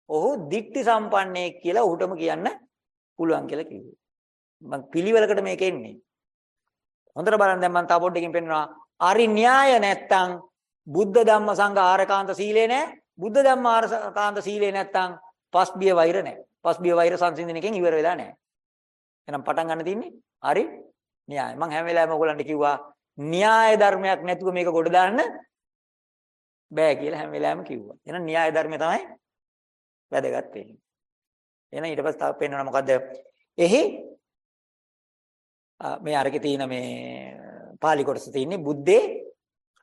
ඔහු දික්ටි සම්පන්නයෙක් කියලා ඔහුටම කියන්න පුළුවන් කියලා කිව්වේ. මම පිළිවෙලකට මේක එන්නේ. හොඳට බලන්න දැන් මම තව පොඩ්ඩකින් පෙන්නනවා. හරි න්‍යාය නැත්තම් බුද්ධ ධම්ම සංඝ ආරකාන්ත සීලේ නැහැ. බුද්ධ ධම්ම ආරකාන්ත සීලේ නැත්තම් පස්බිය වෛර නැහැ. පස්බිය වෛර සංසිඳනකෙන් ඉවර වෙලා නැහැ. එහෙනම් පටන් ගන්න තියෙන්නේ හරි න්‍යාය. මම හැම වෙලාවෙම ඔයගොල්ලන්ට කිව්වා න්‍යාය ධර්මයක් නැතුව මේක ගොඩ දාන්න බෑ කියලා හැම වෙලාවෙම කිව්වා. එහෙනම් න්‍යාය ධර්මය තමයි වැදගත් වෙන්නේ. එහෙනම් ඊට පස්සේ තව පෙන්වනවා මොකද්ද? එහි මේ අරකේ තියෙන මේ pāli කොටස තියෙන්නේ බුද්දේ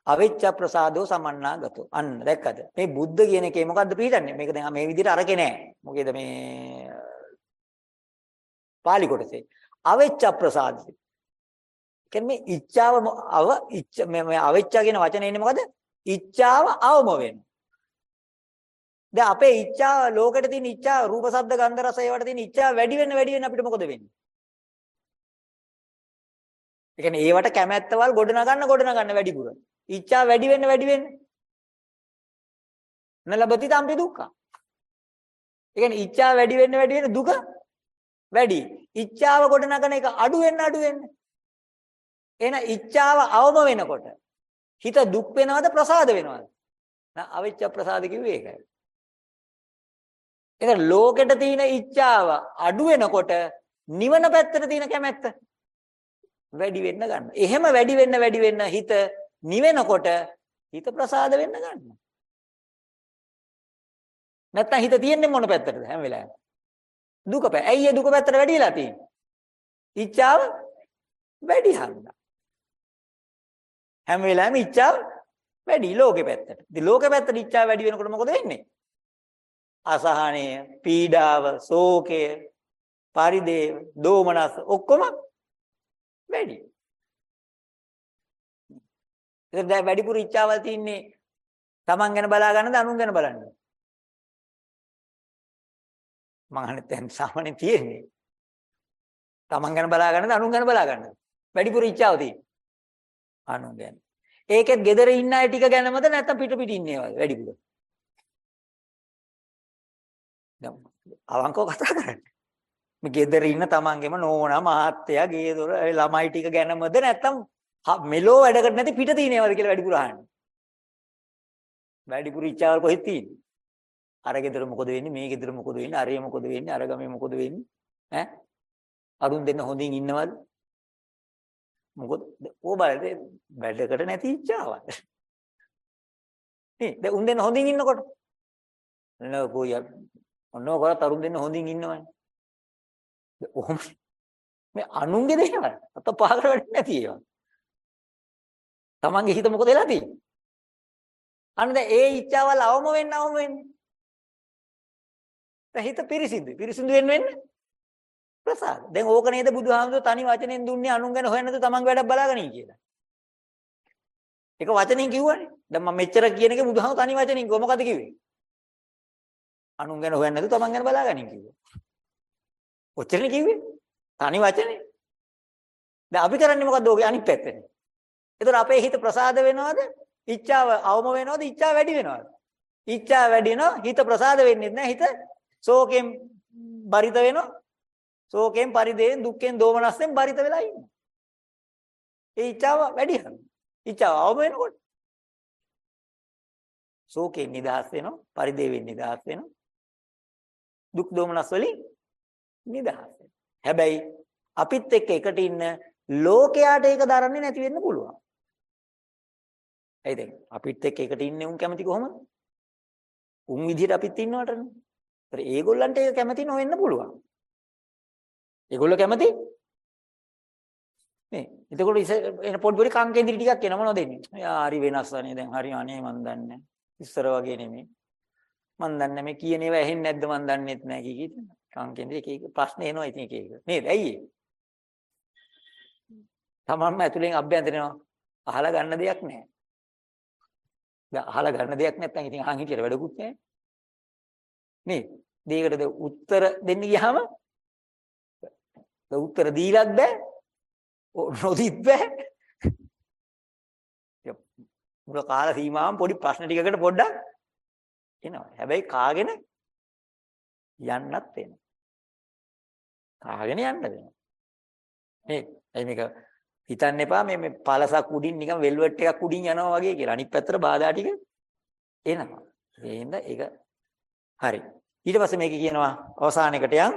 අවිච්ඡ ප්‍රසාදෝ සමන්නාගතෝ. අන්න දැක්කද? මේ බුද්ධ කියන එකේ මොකද්ද පිළිටන්නේ? මේක දැන් මේ විදිහට අරකේ නෑ. මොකේද මේ pāli කොටසේ. අවිච්ඡ ප්‍රසාදේ. කියන්නේ ඉච්ඡාව අව ඉච්ඡ මේ අවිච්ඡ කියන වචනේ එන්නේ මොකද? ඉච්ඡාව අවම වෙනවා. දැන් අපේ ඉච්ඡාව ලෝකෙට තියෙන ඉච්ඡාව රූප ශබ්ද ගන්ධ රස ඒවට තියෙන ඉච්ඡාව වැඩි වෙන්න වැඩි වෙන්න අපිට මොකද වෙන්නේ? ඒ කියන්නේ ඒවට කැමැත්තවල් ගොඩ නගන්න ගොඩ නගන්න වැඩිපුර. ඉච්ඡාව වැඩි වෙන්න වැඩි වෙන්න. නලබති තම්පි දුක්ඛ. ඒ කියන්නේ ඉච්ඡාව වැඩි වෙන්න වැඩි වෙන්න දුක වැඩි. ඉච්ඡාව ගොඩ නගන එක අඩු වෙන්න අඩු වෙන්න. එහෙනම් ඉච්ඡාව අවම වෙනකොට හිත දුක් වෙනවද ප්‍රසාද වෙනවද? නා අවිච්ඡ ප්‍රසාද කිව්වේ ඒකයි. එහෙනම් ලෝකෙට තියෙන ඉච්ඡාව අඩු වෙනකොට නිවන පැත්තට තියෙන කැමැත්ත වැඩි වෙන්න ගන්න. එහෙම වැඩි වෙන්න වැඩි වෙන්න හිත නිවෙනකොට හිත ප්‍රසාද වෙන්න ගන්නවා. නැත්තම් හිත තියෙන්නේ මොන පැත්තටද හැම වෙලාවෙම? දුක පැත්ත. ඇයි ඒ දුක පැත්තට වැඩි වෙලා තියෙන්නේ? ඉච්ඡාව වැඩි හන්දා. හැම වෙලාවෙම ඉච්ඡාව වැඩි ලෝකෙ පැත්තට. ඉතින් ලෝකෙ පැත්තට ඉච්ඡාව වැඩි වෙනකොට මොකද වෙන්නේ? අසහනය, පීඩාව, ශෝකය, පරිදේව, දෝමනස් ඔක්කොම වැඩි. ඒක දැන් වැඩිපුර ඉච්ඡාවල් තින්නේ Taman ගැන බලා ගන්නද අනුන් ගැන බලන්නද? මං අහන්නේ දැන් සාමාන්‍යයෙන් තියෙන්නේ. Taman ගැන බලා ගන්නද අනුන් ගැන බලා ගන්නද? වැඩිපුර ඉච්ඡාව තියෙන්නේ. අනුන් ගැන. ඒකෙත් gedare ඉන්න අය ටික ගැනමද නැත්නම් පිට පිට ඉන්නේවද වැඩිපුර? දැන් අවංකව කතා කරන්නේ. මේ gedare ඉන්න Tamanගෙම නෝනා මහත්තයා ගේ දොර ළමයි ටික ගැනමද නැත්නම් මෙලෝ වැඩකට නැති පිට තියෙනවද කියලා වැඩිපුර අහන්නේ. වැඩිපුර ඉච්ඡාවල් කොහෙද තියෙන්නේ? අර ගෙදර මොකද වෙන්නේ? මේ ගෙදර මොකද වෙන්නේ? අරේ මොකද වෙන්නේ? අර ගමේ මොකද වෙන්නේ? ඈ? අරුන් දෙන්න හොඳින් ඉන්නවද? මොකද ඕ බලද වැඩකට නැති ඉච්ඡාවල්. නේ දැන් උන් දෙන්න හොඳින් ඉන්නකොට නෝ කොයි ඔන්නෝ කරත් අරුන් දෙන්න හොඳින් ඉන්නවනේ. ඔහොම මේ අනුන්ගේ දේවල් අත පහකට වැඩි නැති ඒවා. තමන්ගේ හිත මොකද වෙලා තියෙන්නේ? අන්න දැන් ඒ ඉච්ඡාවල් අවම වෙන්න අවම වෙන්න. දැන් හිත පිරිසිදු. පිරිසිදු වෙන්න වෙන්න ප්‍රසාද. දැන් ඕක නේද බුදුහාමුදුරුවෝ තනි වචනෙන් දුන්නේ අනුන් ගැන හොයන්නද තමන්ගේ වැඩක් බලාගෙන ඉන්නේ කියලා. ඒක වචනෙන් කිව්වනේ. දැන් මම මෙච්චර කියන එක බුදුහාමුදුරුවෝ තනි වචනෙන් කිව්වා. මොකද කිව්වේ? අනුන් ගැන හොයන්නද තමන් ගැන බලාගෙන කිව්වා. ඔච්චරනේ කිව්වේ. තනි වචනේ. දැන් අපි කරන්නේ මොකද්ද ඔගේ අනිත් පැත්තනේ. ඒතර අපේ හිත ප්‍රසාද වෙනවද? ඉච්ඡාව අවම වෙනවද? ඉච්ඡාව වැඩි වෙනවද? ඉච්ඡාව වැඩි වෙනවා හිත ප්‍රසාද වෙන්නේ නැහැ. හිත ශෝකයෙන් බරිත වෙනවා. ශෝකයෙන් පරිදේෙන් දුක්ඛෙන් දෝමනස්යෙන් බරිත වෙලා ඉන්නවා. ඒ ඉච්ඡාව වැඩි වෙනවා. ඉච්ඡාව අවම වෙනකොට ශෝකයෙන් නිදහස් වෙනවා. පරිදේවෙන් නිදහස් වෙනවා. දුක් දෝමනස් වලින් නිදහස් වෙනවා. හැබැයි අපිත් එක්ක එකට ඉන්න ලෝකයාට ඒක දරන්නේ නැති වෙන්න පුළුවන්. ඇයි දැන් අපිත් එක්ක එකට ඉන්නේ උන් කැමති කොහමද? උන් විදිහට අපිත් ඉන්නවටනේ. ඒතර ඒගොල්ලන්ට ඒක කැමති නොවෙන්න පුළුවන්. ඒගොල්ලෝ කැමති නේ. එතකොට එන පොඩි පොඩි කංකේන්ද්‍රි ටිකක් එන මොනවද එන්නේ? යා හරි වෙනස් වනේ දැන් හරි අනේ මන් දන්නේ ඉස්සර වගේ නෙමෙයි. මන් දන්නේ මේ කියන ඒවා ඇහෙන්නේ නැද්ද මන් දන්නේත් නැහැ කී කී. කංකේන්ද්‍රි එක එක ප්‍රශ්න එනවා ඉතින් එක එක. නේද? ඇයි ඒ? තමන්ම ඇතුලෙන් අභ්‍යන්තරේම අහලා ගන්න දෙයක් නැහැ. දැන් අහලා ගන්න දෙයක් නැත්නම් ඉතින් අහන් හිටියට වැඩකුත් නැහැ. නේ? දෙයකට උත්තර දෙන්න ගියාම උත්තර දීලත් බෑ. නොදීත් බෑ. මුල කාල සීමාවම පොඩි ප්‍රශ්න ටිකකට පොඩ්ඩක් එනවා. හැබැයි කාගෙන යන්නත් වෙනවා. කාගෙන යන්න වෙනවා. නේ? එයි මේක හිතන්න එපා මේ මේ පළසක් උඩින් නිකන් වෙල්වෙට් එකක් උඩින් යනවා වගේ කියලා. අනිත් පැත්තට බාධා ටික එනවා. ඒ හින්දා ඒක හරි. ඊට පස්සේ මේක කියනවා අවසානයකට යන්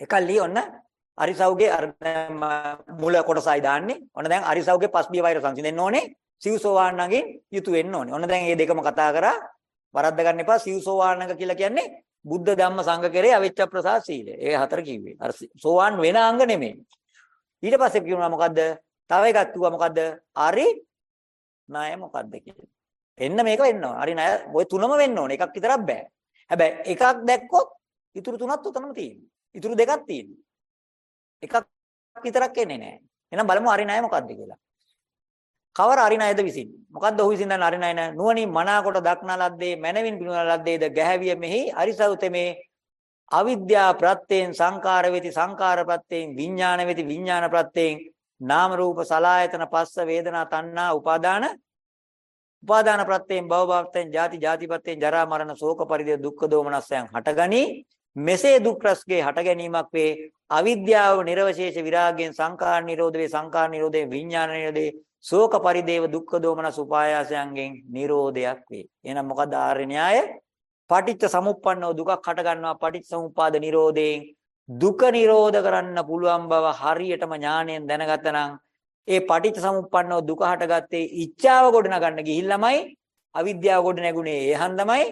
එකල්ලි ඔන්න අරිසව්ගේ අර මුල කොටසයි දාන්නේ. ඔන්න දැන් අරිසව්ගේ පස්බිය වෛර සංසිඳෙන්න ඕනේ. සිව්සෝවාන්නගෙන් යුතු වෙන්න ඕනේ. ඔන්න දැන් මේ දෙකම කතා කරා. වරද්ද ගන්න එපා. සිව්සෝවාන්නක කියලා කියන්නේ බුද්ධ ධම්ම සංඝ කෙරේ අවිච්ඡ ප්‍රසාද සීලය. ඒ හතර කිව්වේ. අර සෝවාන් වෙන අංග නෙමෙයි. ඊට පස්සේ කියනවා මොකද්ද? තව එකක් කිව්වා මොකද්ද? අරි ණය මොකද්ද කියලා. එන්න මේක වෙන්න ඕන. අරි ණය ඔය තුනම වෙන්න ඕන. එකක් විතරක් බෑ. හැබැයි එකක් දැක්කොත් ඉතුරු තුනත් උතනම තියෙනවා. ඉතුරු දෙකක් තියෙනවා. එකක් විතරක් එන්නේ නැහැ. එහෙනම් බලමු අරි ණය මොකද්ද කියලා. කවර අරිණයද විසින් මොකද්ද ඔහු විසින් දන්න අරිණයන නුවණින් මනාකොට දක්නා ලද්දේ මනවින් පිනුන ලද්දේද ගැහැවිය මෙහි අරිසවතමේ අවිද්‍යා ප්‍රත්‍යයෙන් සංකාර වෙති සංකාර ප්‍රත්‍යයෙන් විඥාන වෙති විඥාන ප්‍රත්‍යයෙන් නාම රූප සලායතන පස්ස වේදනා තණ්හා උපාදාන. උපාදාන ප්‍රත්‍යයෙන් භව භවයෙන් ජාති ජාති ප්‍රත්‍යයෙන් ජරා මරණ ශෝක පරිදේ දුක්ඛ දෝමනස්යන් හටගනි. මෙසේ දුක් රසගේ හට ගැනීමක් වේ. අවිද්‍යාව නිර්වශේෂ විරාගයෙන් සංකාර නිරෝධ වේ සංකාර නිරෝධයෙන් විඥාන නිරෝධේ ශෝක පරිදේව දුක්ඛ දෝමනස් උපායාසයන්ගෙන් නිරෝධයක් වේ. එහෙනම් මොකද ආර්ය න්‍යාය? පටිච්ච සමුප්පන්නව දුකක් හට ගන්නවා. පටිච්ච සමුප්පාද නිරෝධයෙන් දුක නිරෝධ කරන්න පුළුවන් බව හරියටම ඥාණයෙන් දැනගතනම් ඒ පටිච්ච සමුප්පන්නව දුක හටගත්තේ ඉච්ඡාව ගොඩනගන්න ගිහිල්ලාමයි අවිද්‍යාව ගොඩ නැගුණේ ඒ හන්දමයි.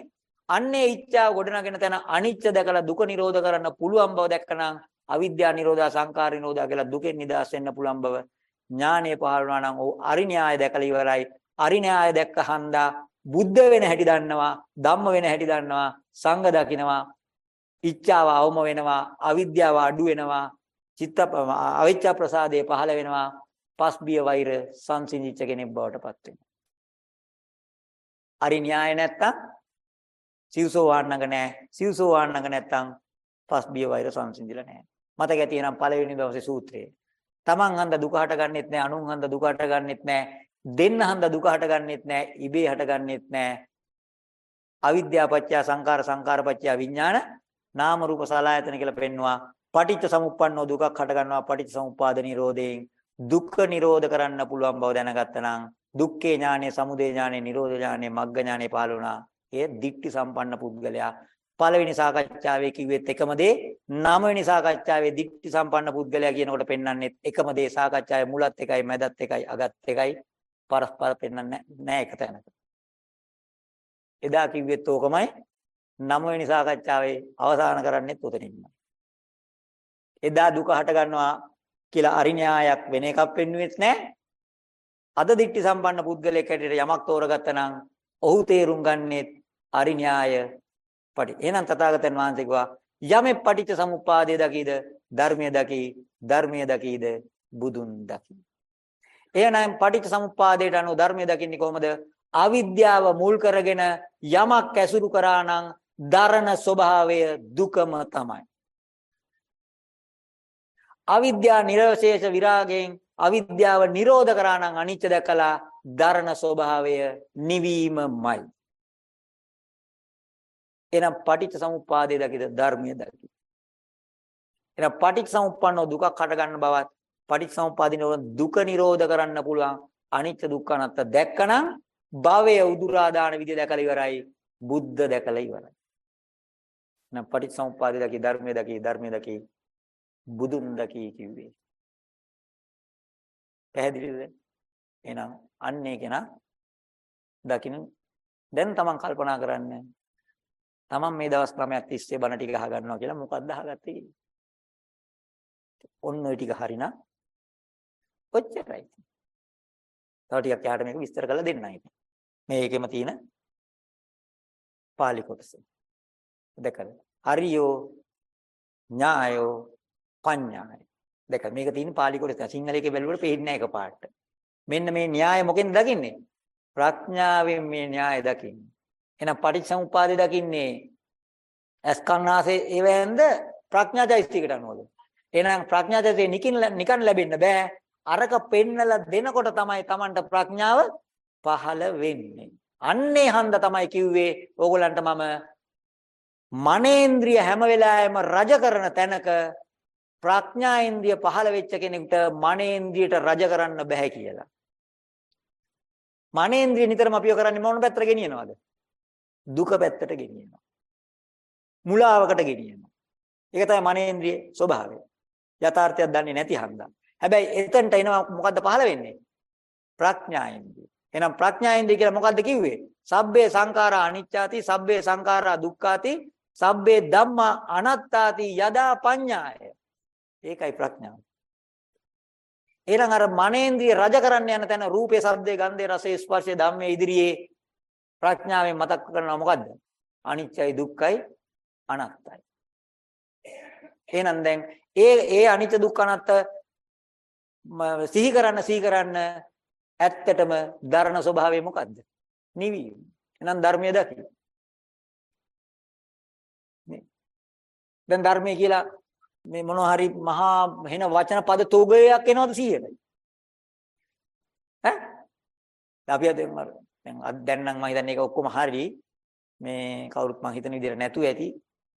අන්නේ ඉච්ඡාව ගොඩනගෙන තැන අනිච්ච දැකලා දුක නිරෝධ කරන්න පුළුවන් බව දැක්කනම් අවිද්‍යා නිරෝධා සංකාර නිරෝධා කියලා දුකෙන් නිදහස් වෙන්න පුළුවන් බව ඥානය පහළ වුණා නම් ඔව් අරිණ්‍යය දැකලා ඉවරයි. අරිණ්‍යය දැක්ක හන්දා බුද්ධ වෙන හැටි දන්නවා ධම්ම වෙන හැටි දන්නවා සංඝ දකින්නවා ඉච්ඡාව අවම වෙනවා අවිද්‍යාව අඩු වෙනවා චිත්ත අවිච්ඡා ප්‍රසාදේ පහළ වෙනවා පස්බිය වෛර සංසිඳිච්ච කෙනෙක් බවට පත් වෙනවා. අරි න්‍යාය නැත්තම් සිව්සෝ වාන්නඟ නැහැ. සිව්සෝ වාන්නඟ නැත්තම් පස්බිය වෛර සංසිඳිලා නැහැ. මතක ඇති එනම් පළවෙනි දවසේ සූත්‍රයේ. Taman හන්ද දුක හටගන්නෙත් නැහැ, අනුන් හන්ද දුක හටගන්නෙත් නැහැ, දෙන්න හන්ද දුක හටගන්නෙත් නැහැ, ඉබේ හටගන්නෙත් නැහැ. අවිද්‍යාව පත්‍ය සංකාර සංකාර පත්‍ය විඥාන නාම රූප සලආයතන කියලා පෙන්නවා. පටිච්ච සමුප්පන්නෝ දුකක් හටගන්නවා පටිච්ච සමුප්පාද නිරෝධයෙන් දුක්ඛ නිරෝධ කරන්න පුළුවන් බව දැනගත්තා නම් දුක්ඛේ ඥානෙ, සමුදය ඥානෙ, නිරෝධ ඥානෙ, මග්ග ඥානෙ පහළ වුණා. ඒ දික්ටි සම්පන්න පුද්ගලයා පළවෙනි සාකච්ඡාවේ කිව්වෙත් එකම දේ නවවෙනි සාකච්ඡාවේ දික්ටි සම්පන්න පුද්ගලයා කියනකොට පෙන්වන්නේ එකම දේ සාකච්ඡාවේ මුලත් එකයි මැදත් එකයි අගත් එකයි පරස්පර පෙන්වන්නේ නැහැ එක තැනක. එදා කිව්වෙත් ඕකමයි නවවෙනි සාකච්ඡාවේ අවසන් කරන්නෙත් උතනින්මයි. එදා දුක හට ගන්නවා කියලා අරිණ්‍යායක් වෙන එකක් පෙන්වෙත් නැහැ. අද දික්ටි සම්පන්න පුද්ගලයෙක් හැටියට යමක් තෝරගත්තා නම් ඔහු තේරුම් ගන්නෙත් අරිණ්‍යාය පටි. එහෙනම් තථාගතයන් වහන්සේ කිව්වා යමෙ පටිච්ච සමුප්පාදය දකීද ධර්මය දකී ධර්මය දකීද බුදුන් දකී. එහෙනම් පටිච්ච සමුප්පාදයට අනුව ධර්මය දකින්නේ කොහොමද? අවිද්‍යාව මුල් කරගෙන යමක් ඇසුරු කරා නම් දරණ ස්වභාවය දුකම තමයි. අවිද්‍යා නිර්වශේෂ විරාගයෙන් අවිද්‍යාව නිරෝධ කරා නම් අනිච්ච දැකලා දරණ ස්වභාවය නිවීමමයි. එහෙනම් පටිච්ච සමුප්පාදයේ දකිද ධර්මයේ දකි. එහෙනම් පටිච්ච සමුප්පන්නව දුකක් හට ගන්න බවත් පටිච්ච සමුප්පාදිනව දුක නිරෝධ කරන්න පුළුවන් අනිච්ච දුක්ඛ අනාත්ත දැක්කනම් භවය උදුරා දාන විදිය දැකලා ඉවරයි බුද්ධ දැකලා ඉවරයි. එහෙනම් පටිච්ච සමුප්පාදයේ දකි ධර්මයේ දකි ධර්මයේ දකි බුදුන් දකි කිව්වේ. පැහැදිලිද? එහෙනම් අන්නේ කෙනා දකින්න දැන් තමන් කල්පනා කරන්න තමන් මේ දවස් 9ක් තිස්සේ බණ ටික අහගන්නවා කියලා මොකක්ද අහගත්තේ කියලා. ඔන්න ඔය ටික හරිනම් ඔච්චරයි. තව ටිකක් යාට මේක විස්තර කරලා දෙන්නයි. මේකෙම තියෙන පාලි කොටස. දැකලා. හරියෝ ඥායෝ පඤ්ඤාය. දැක මේක තියෙන පාලි කොටස. සිංහල එකේ බැලුවට පේන්නේ නැහැ එකපාරට. මෙන්න මේ න්‍යාය මොකෙන්ද දකින්නේ? ප්‍රඥාවෙන් මේ න්‍යාය දකින්නේ. එහෙනම් පටිච්චසමුපාදේ දකින්නේ අස්කන්නාසේ ඒවෙන්ද ප්‍රඥාචෛත්‍යයකට අනුවද? එහෙනම් ප්‍රඥාචෛත්‍යය නිකින් නිකන් ලැබෙන්න බෑ. අරක පෙන්නලා දෙනකොට තමයි Tamanට ප්‍රඥාව පහළ වෙන්නේ. අන්නේ හන්ද තමයි කිව්වේ ඕගොල්ලන්ට මම මනේන්ද්‍රිය හැම වෙලාවෙම රජ කරන තැනක ප්‍රඥා ඉන්ද්‍රිය පහළ වෙච්ච කෙනෙකුට මනේන්ද්‍රියට රජ කරන්න බෑ කියලා. මනේන්ද්‍රිය නිතරම අපිව කරන්නේ මොන පැත්තට ගෙනියනවද? දුක පැත්තට ගෙනියනවා. මුලාවකට ගෙනියනවා. ඒක තමයි මනේන්ද්‍රියේ ස්වභාවය. යථාර්ථයක් දන්නේ නැති හන්දා. හැබැයි එතනට එනවා මොකද්ද පහළ වෙන්නේ? ප්‍රඥා ඉන්ද්‍රිය. එහෙනම් ප්‍රඥා ඉන්ද්‍රිය කියලා මොකද්ද කිව්වේ? සබ්බේ සංඛාරා අනිච්චාති, සබ්බේ සංඛාරා දුක්ඛාති, සබ්බේ ධම්මා අනාත්තාති යදා පඤ්ඤාය. ඒකයි ප්‍රඥාව. එහෙනම් අර මනේන්ද්‍රිය රජ කරන්න යන තැන රූපේ, ශබ්දේ, ගන්ධේ, රසේ, ස්පර්ශේ, ධම්මේ ඉදිරියේ ප්‍රඥාවෙන් මතක් කරනවා මොකද්ද? අනිච්චයි, දුක්ඛයි, අනාත්තයි. එහෙනම් දැන් ඒ ඒ අනිත්‍ය දුක්ඛ අනාත්ත සිහි කරන්න සිහි කරන්න ඇත්තටම දරණ ස්වභාවය මොකද්ද? නිවීම. එහෙනම් ධර්මය දකි. නේ. දැන් ධර්මය කියලා මේ මොනවා හරි මහා වෙන වචන පද තෝගයක් එනවද 100ට? ඈ? අපි අද දැන් අද දැන් නම් මම හිතන්නේ ඒක ඔක්කොම හරි. මේ කවුරුත් මම හිතන විදිහට නැතුව ඇති.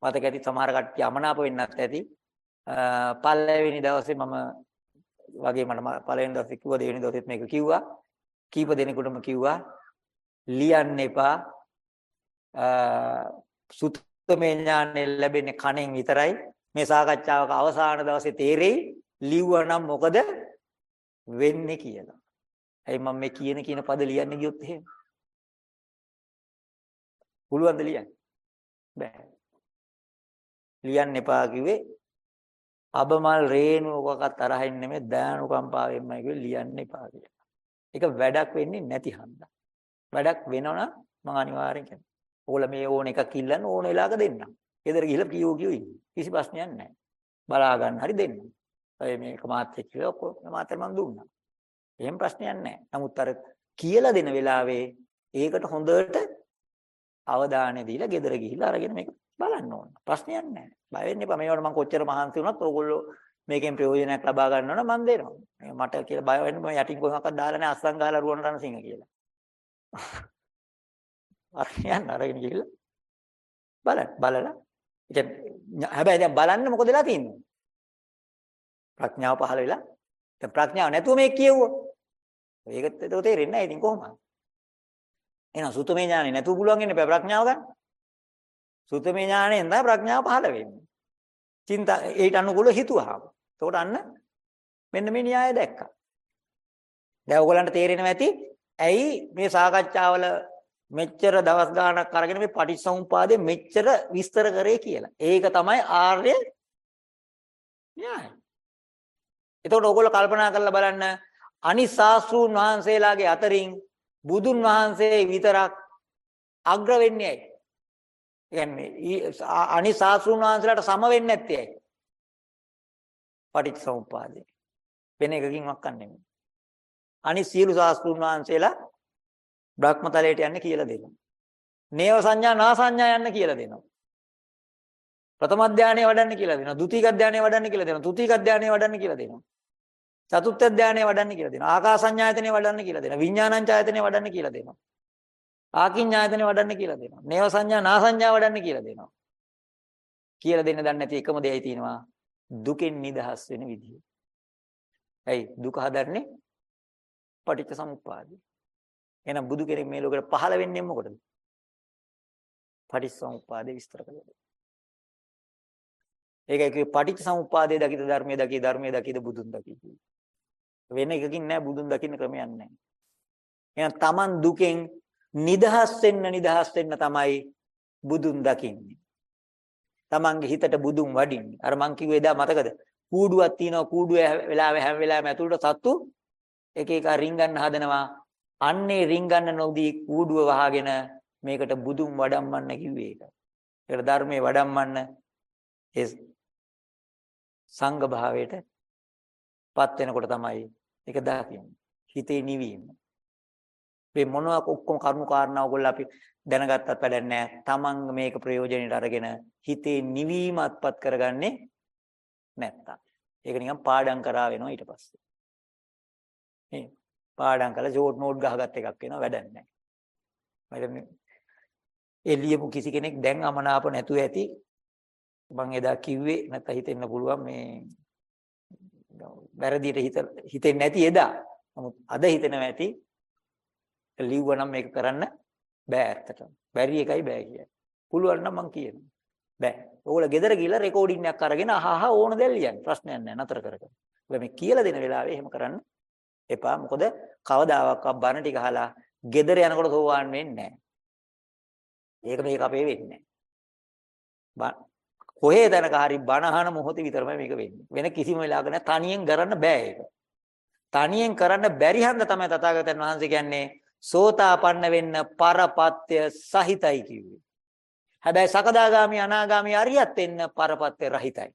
මතක ඇති සමහර කට්ටිය අමනාප වෙන්නත් ඇති. පළවෙනි දවසේ මම වගේ මට පළවෙනි දවසේ කිව්වා දෙවෙනි දවසෙත් මේක කිව්වා. කීප දෙනෙකුටම කිව්වා ලියන්න එපා. සුත්තමේ ඥානෙ ලැබෙන්නේ කණෙන් විතරයි. මේ සාකච්ඡාවක අවසාන දවසේ තේරෙයි ලිව්වනම් මොකද වෙන්නේ කියලා. ඇයි මම මේ කියන කියන පද ලියන්න ගියොත් එහෙම? පුළුවන්ද ලියන්න? බෑ. ලියන්න එපා කිව්වේ අබමල් රේණුවකවත් තරහින් නෙමෙයි දයානුකම්පාවෙන්මයි කිව්වේ ලියන්න එපා කියලා. ඒක වැඩක් වෙන්නේ නැති හන්දා. වැඩක් වෙනවනම් මම අනිවාර්යෙන් කියනවා. ඕගොල්ලෝ මේ ඕන එකක් ඉල්ලන්න ඕන වෙලාවක දෙන්නම්. ගෙදර ගිහලා කියෝ කියෝ ඉන්න. කිසි ප්‍රශ්නයක් නැහැ. බලා ගන්න හරි දෙන්න. ඔය මේක මාත් එක්ක ඔක්කොම මාත් මම දුන්නා. එහෙම ප්‍රශ්නයක් නැහැ. නමුත් අර කියලා දෙන වෙලාවේ ඒකට හොඳට අවධානය දීලා ගෙදර ගිහිල්ලා අරගෙන මේක බලන්න ඕන. ප්‍රශ්නයක් නැහැ. බය වෙන්න එපා. මේවට මම කොච්චර මහන්සි වුණත් ඕගොල්ලෝ මේකෙන් ප්‍රයෝජනයක් ලබා ගන්නවා නම් මම දෙනවා. මට කියලා බය වෙන්න මම යටින් කොහොමවත් දාලා නැහැ අස්සන් ගහලා රුවන් රණසිංහ කියලා. [LAUGHS] අරයන් අරගෙන ගිහිල්ලා බලන්න බලලා ඉතින් හැබැයි දැන් බලන්න මොකද වෙලා තියෙන්නේ? ප්‍රඥාව පහළ වෙලා දැන් ප්‍රඥාව නැතුව මේක කියවුවා. ඒකත් ඒක තේරෙන්නේ නැහැ ඉතින් කොහොමද? එහෙනම් සුතමේ ඥානෙ නැතුව පුළුවන් ඉන්නේ බෑ ප්‍රඥාව ගන්න. සුතමේ ඥානෙන් තමයි ප්‍රඥාව පහළ වෙන්නේ. චින්තා ඒට අනුකූලව හිතුවාම. එතකොට අන්න මෙන්න මේ න්‍යාය දැක්කා. දැන් ඔයගලන්ට තේරෙනවා ඇති ඇයි මේ සාකච්ඡාවල මෙච්චර දවස් ගාණක් අරගෙන මේ පටිච්චසමුපාදය මෙච්චර විස්තර කරේ කියලා. ඒක තමයි ආර්ය න්‍යාය. එතකොට ඕගොල්ලෝ කල්පනා කරලා බලන්න අනිත් ශාස්ත්‍රූන් වහන්සේලාගේ අතරින් බුදුන් වහන්සේ විතරක් අග්‍ර වෙන්නේ ඇයි? කියන්නේ අනිත් ශාස්ත්‍රූන් වහන්සේලාට සම වෙන්නේ නැත්තේ ඇයි? පටිච්චසමුපාදේ. වෙන එකකින් වක්කන්නේ නෙමෙයි. අනිත් සියලු ශාස්ත්‍රූන් වහන්සේලා බ්‍රහ්මතලයට යන්න කියලා දෙනවා. නේව සංඥා නා සංඥා යන්න කියලා දෙනවා. ප්‍රථම ධානය වඩන්න කියලා දෙනවා. ද්විතීක ධානය වඩන්න කියලා දෙනවා. තෘතීක ධානය වඩන්න කියලා දෙනවා. චතුත්ථ ධානය වඩන්න කියලා දෙනවා. ආකාසඤ්ඤායතනෙ වඩන්න කියලා දෙනවා. විඥානඤ්ඤායතනෙ වඩන්න කියලා දෙනවා. ආකින්ඤායතනෙ වඩන්න කියලා දෙනවා. නේව සංඥා නා සංඥා වඩන්න කියලා දෙනවා. කියලා දෙන්න දන්නේ නැති එකම දෙයයි තියෙනවා. දුකෙන් නිදහස් වෙන විදිය. ඇයි දුක හදන්නේ? පටිච්ච සමුප්පාදේ. එහෙනම් බුදු කෙනෙක් මේ ලෝකෙට පහළ වෙන්නේ මොකටද? පටිච්චසමුප්පාදේ විස්තර කළා. ඒකයි කිව්වේ පටිච්චසමුප්පාදේ දකිත ධර්මයේ දකි ධර්මයේ දකිද බුදුන් දකි වෙන එකකින් නෑ බුදුන් දකින්න ක්‍රමයක් නෑ. එහෙනම් Taman දුකෙන් නිදහස් වෙන්න නිදහස් වෙන්න තමයි බුදුන් දකින්නේ. Tamanගේ හිතට බුදුන් වඩින්නේ. අර මං කිව්වේ එදා මතකද? කූඩුවක් තියෙනවා කූඩුවේ වෙලාවෙ හැම වෙලාවෙම ඇතුළට සත්තු එක එක රින්ගන්න හදනවා අන්නේ රින්ගන්න නොදී කූඩුව වහගෙන මේකට බුදුන් වඩම්මන්න කිව්වේ ඒක. ඒකට ධර්මයේ වඩම්මන්න ඒ සංඝ භාවයට පත් වෙනකොට තමයි ඒක දකින්නේ. හිතේ නිවීම. මේ මොනවා ඔක්කොම කරුණු කාරණා ඔයගොල්ලෝ අපි දැනගත්තත් වැඩක් නැහැ. Taman මේක ප්‍රයෝජනෙට අරගෙන හිතේ නිවීමත්පත් කරගන්නේ නැත්තම්. ඒක නිකන් පාඩම් කරා වෙනවා ඊට පස්සේ. මේ පාඩම් කරලා ෂෝට් නෝට් ගහගත් එකක් වෙනවා වැඩක් නැහැ. මම ඒ ලියපු කිසි කෙනෙක් දැන් අමනාප නැතුව ඇති මම එදා කිව්වේ නැත්නම් හිතෙන්න පුළුවන් මේ වැරදියට හිත හිතෙන්නේ නැති එදා. නමුත් අද හිතෙනවා ඇති ලිව්වනම් මේක කරන්න බෑ ඇත්තටම. බැරි එකයි බෑ කියන්නේ. පුළුවන් නම් මං කියනවා. බෑ. ඕගොල්ලෝ ගෙදර ගිහලා රෙකෝඩින් එකක් අරගෙන අහහ ඕන දෙයක් ලියන්න. ප්‍රශ්නයක් නැහැ නතර කරගන්න. මේ කියලා දෙන වෙලාවේ එහෙම කරන්න එපා. මොකද කවදාවත් බණ ටික අහලා ගෙදර යනකොට සෝවාන් වෙන්නේ නැහැ. ඒක මේක අපේ වෙන්නේ නැහැ. කොහේ තැනක හරි බණ අහන මොහොතේ විතරමයි මේක වෙන්නේ. වෙන කිසිම වෙලාවක නෑ තනියෙන් කරන්න බෑ ඒක. තනියෙන් කරන්න බැරි හන්ද තමයි තථාගතයන් වහන්සේ කියන්නේ සෝතාපන්න වෙන්න පරපත්‍ය සහිතයි කිව්වේ. හැබැයි සකදාගාමි අනාගාමි අරියත් වෙන්න පරපත්‍ය රහිතයි.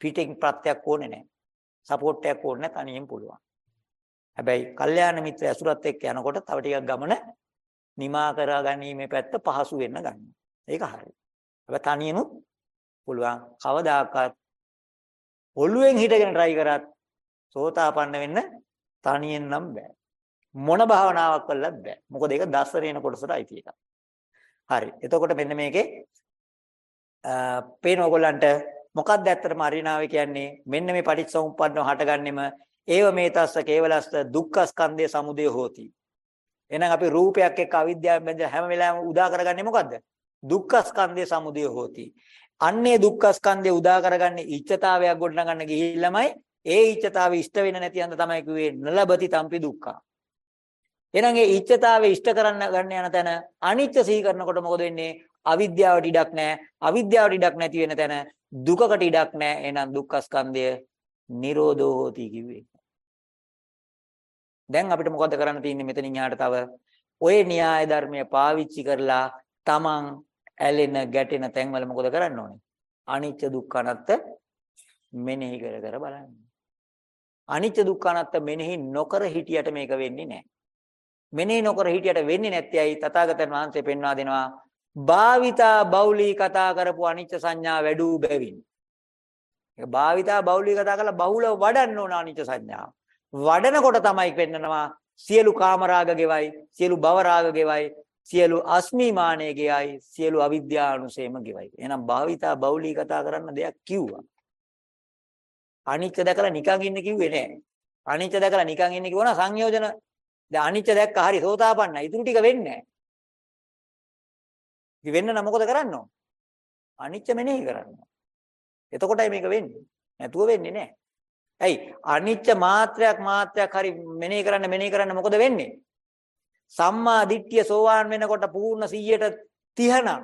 පිටින් ප්‍රත්‍යක් ඕනේ නැහැ. සපෝට් එකක් ඕනේ නැහැ තනියෙන් පුළුවන්. හැබැයි කල්යාණ මිත්‍ර ඇසුරත් එක්ක යනකොට තව ටිකක් ගමන නිමා කරා ගැනීමේ පැත්ත පහසු වෙන්න ගන්නවා. ඒක හරියි. හැබැයි තනියනුත් පුළුවන්. කවදාකවත් ඔළුවෙන් හිටගෙන try කරත් සෝතාපන්න වෙන්න තනියෙන් නම් බෑ. මොන භාවනාවක් කළත් බෑ. මොකද ඒක දස්සරේන කොටසට අයිති එකක්. හරි. එතකොට මෙන්න මේකේ අ පේන ඕගොල්ලන්ට මොකක්ද ඇත්තටම අරිනාවේ කියන්නේ? මෙන්න මේ පටිච්චසමුප්පන්නව හටගන්නෙම ඒව මේතස්ස කේවලස්ස දුක්ඛ ස්කන්ධය සමුදය හෝති. එහෙනම් අපි රූපයක් එක්ක අවිද්‍යාවෙන් බැඳලා හැම වෙලාවෙම උදා කරගන්නේ මොකද්ද? දුක්ඛ ස්කන්ධය සමුදය හෝති. අන්නේ දුක්ඛ ස්කන්ධය උදා කරගන්නේ ඉච්ඡතාවයක් ගොඩනගන්න ගිහිල්ලාමයි ඒ ඉච්ඡතාවය ඉෂ්ට වෙන්නේ නැති හන්ද තමයි කිව්වේ නලබති තම්පි දුක්ඛ. එහෙනම් ඒ ඉච්ඡතාවය ඉෂ්ට කරන්න ගන්න යන තැන අනිච්ච සිහි කරනකොට මොකද වෙන්නේ? අවිද්‍යාවට ඉඩක් නැහැ. අවිද්‍යාවට ඉඩක් නැති වෙන තැන දුකකට ඉඩක් නැහැ. එහෙනම් දුක්ඛ ස්කන්ධය නිරෝධෝ හෝති කිව්වේ. දැන් අපිට මොකද කරන්න තියෙන්නේ මෙතනින් යාට තව ඔය න්‍යාය ධර්මය පාවිච්චි කරලා තමන් ඇලෙන ගැටෙන තැන්වල මොකද කරන්න ඕනේ? අනිච්ච දුක්ඛ අනාත්ත මෙනෙහි කර කර බලන්න. අනිච්ච දුක්ඛ අනාත්ත මෙනෙහි නොකර හිටියට මේක වෙන්නේ නැහැ. මෙනෙහි නොකර හිටියට වෙන්නේ නැත්තේ ඇයි? තථාගතයන් වහන්සේ පෙන්වා දෙනවා භාවිතා බෞලී කතා කරපු අනිච්ච සංඥා වැඩූ බැවින්. ඒක භාවිතා බෞලී කතා කරලා බහුලව වඩන්න ඕන අනිච්ච සංඥාව. වඩනකොට තමයි පෙන්නනවා සියලු කාමරාග ගෙවයි, සියලු භවරාග ගෙවයි, සියලු අස්මිමානය ගෙවයි, සියලු අවිද්‍යානුසේම ගෙවයි. එහෙනම් භාවිතා බෞලී කතා කරන්න දෙයක් කිව්වා. අනිච්ච දැකලා නිකන් ඉන්න කිව්වේ නෑ. අනිච්ච දැකලා නිකන් ඉන්න කිව්වනම් සංයෝජන දැන් අනිච්ච දැක්ක හරි සෝතාපන්න. ඉතුරු ටික වෙන්නේ නෑ. ඉතින් වෙන්න නම් මොකද කරන්න ඕන? අනිච්ච මෙනෙහි කරන්න ඕන. එතකොටයි මේක වෙන්නේ. නැතුව වෙන්නේ නැහැ. ඇයි? අනිච්ච මාත්‍රයක් මාත්‍රයක් හරි මෙනෙහි කරන්න මෙනෙහි කරන්න මොකද වෙන්නේ? සම්මා දිට්ඨිය සෝවාන් වෙනකොට පූර්ණ 100ට 30 නම්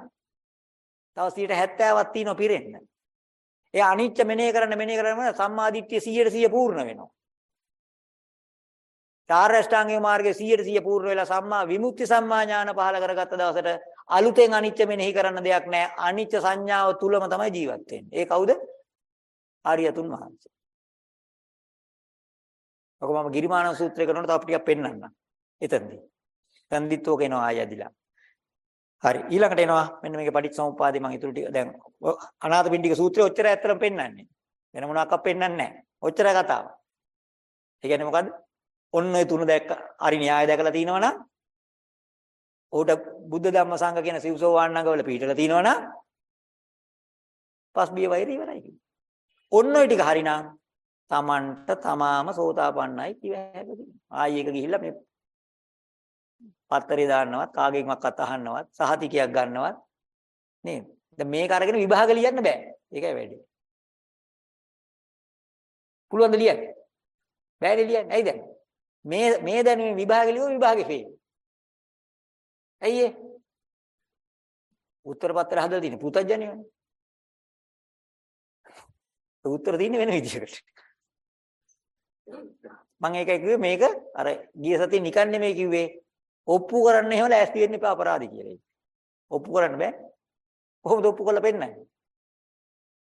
තව 170ක් තියෙනවා පිරෙන්න. ඒ අනිච්ච මෙනෙහි කරන්න මෙනෙහි කරන්න සම්මා දිට්ඨිය 100ට 100 පූර්ණ වෙනවා. චාරෂ්ඨාංගික මාර්ගයේ 100ට 100 පූර්ණ වෙලා සම්මා විමුක්ති සම්මා ඥාන පහල කරගත්ත දවසට අලුතෙන් අනිච්ච මෙනෙහි කරන්න දෙයක් නැහැ. අනිච්ච සංඥාව තුලම තමයි ජීවත් වෙන්නේ. ඒ කවුද? ආර්යතුන් වහන්සේ. ඔක මම ගිරිමානව සූත්‍රය කරනකොට තව ටිකක් පෙන්නන්නම්. එතනදී. තන්දිත් ඕක එනවා ආය ඇදිලා. හරි ඊළඟට එනවා මෙන්න මේකේ පටිච්චසමුප්පාදේ මම ඊටු ටික දැන් අනාථපිණ්ඩික සූත්‍රය ඔච්චර ඇත්තටම පෙන්වන්නේ. වෙන මොනවාක්වත් පෙන්වන්නේ නැහැ. ඔච්චර කතාව. ඒ කියන්නේ මොකද්ද? ඔන්න ඔය තුන දැක්ක හරි න්‍යාය දැකලා තිනවනම් ඌට බුද්ධ ධම්ම සංඝ කියන සිව්සෝවාන් නගවල පිළිටලා තිනවනම් පස්බිය වෛරය ඉවරයි කියන්නේ. ඔන්න ඔය ටික හරිනම් තමන්ට තමාම සෝතාපන්නයි කිව හැකියි. ආයි එක ගිහිල්ලා මේ පත්තරේ දාන්නවත් කාගෙන්වත් අහන්නවත් සහතිකයක් ගන්නවත් නේද? දැන් මේක අරගෙන විභාග ලියන්න බෑ. ඒකයි වැඩි. පුළුවන් ද ලියන්න? බෑනේ ලියන්න. ඇයිද? මේ මේ දැනුමේ විභාග ලියුව විභාගේ ෆේල්. ඇයි ඒ? උත්තර පත්‍ර හදලා තියෙන පුතඥයනේ. උත්තර තියෙන්නේ වෙන විදිහකට. මම ඒකයි කිව්වේ මේක අර ගිය සතියේ නිකන් නෙමෙයි කිව්වේ ඔප්පු කරන්න එහෙම ලෑස්ති වෙන්න එපා අපරාධي කියලා. ඔප්පු කරන්න බෑ. කොහොමද ඔප්පු කරලා පෙන්නන්නේ?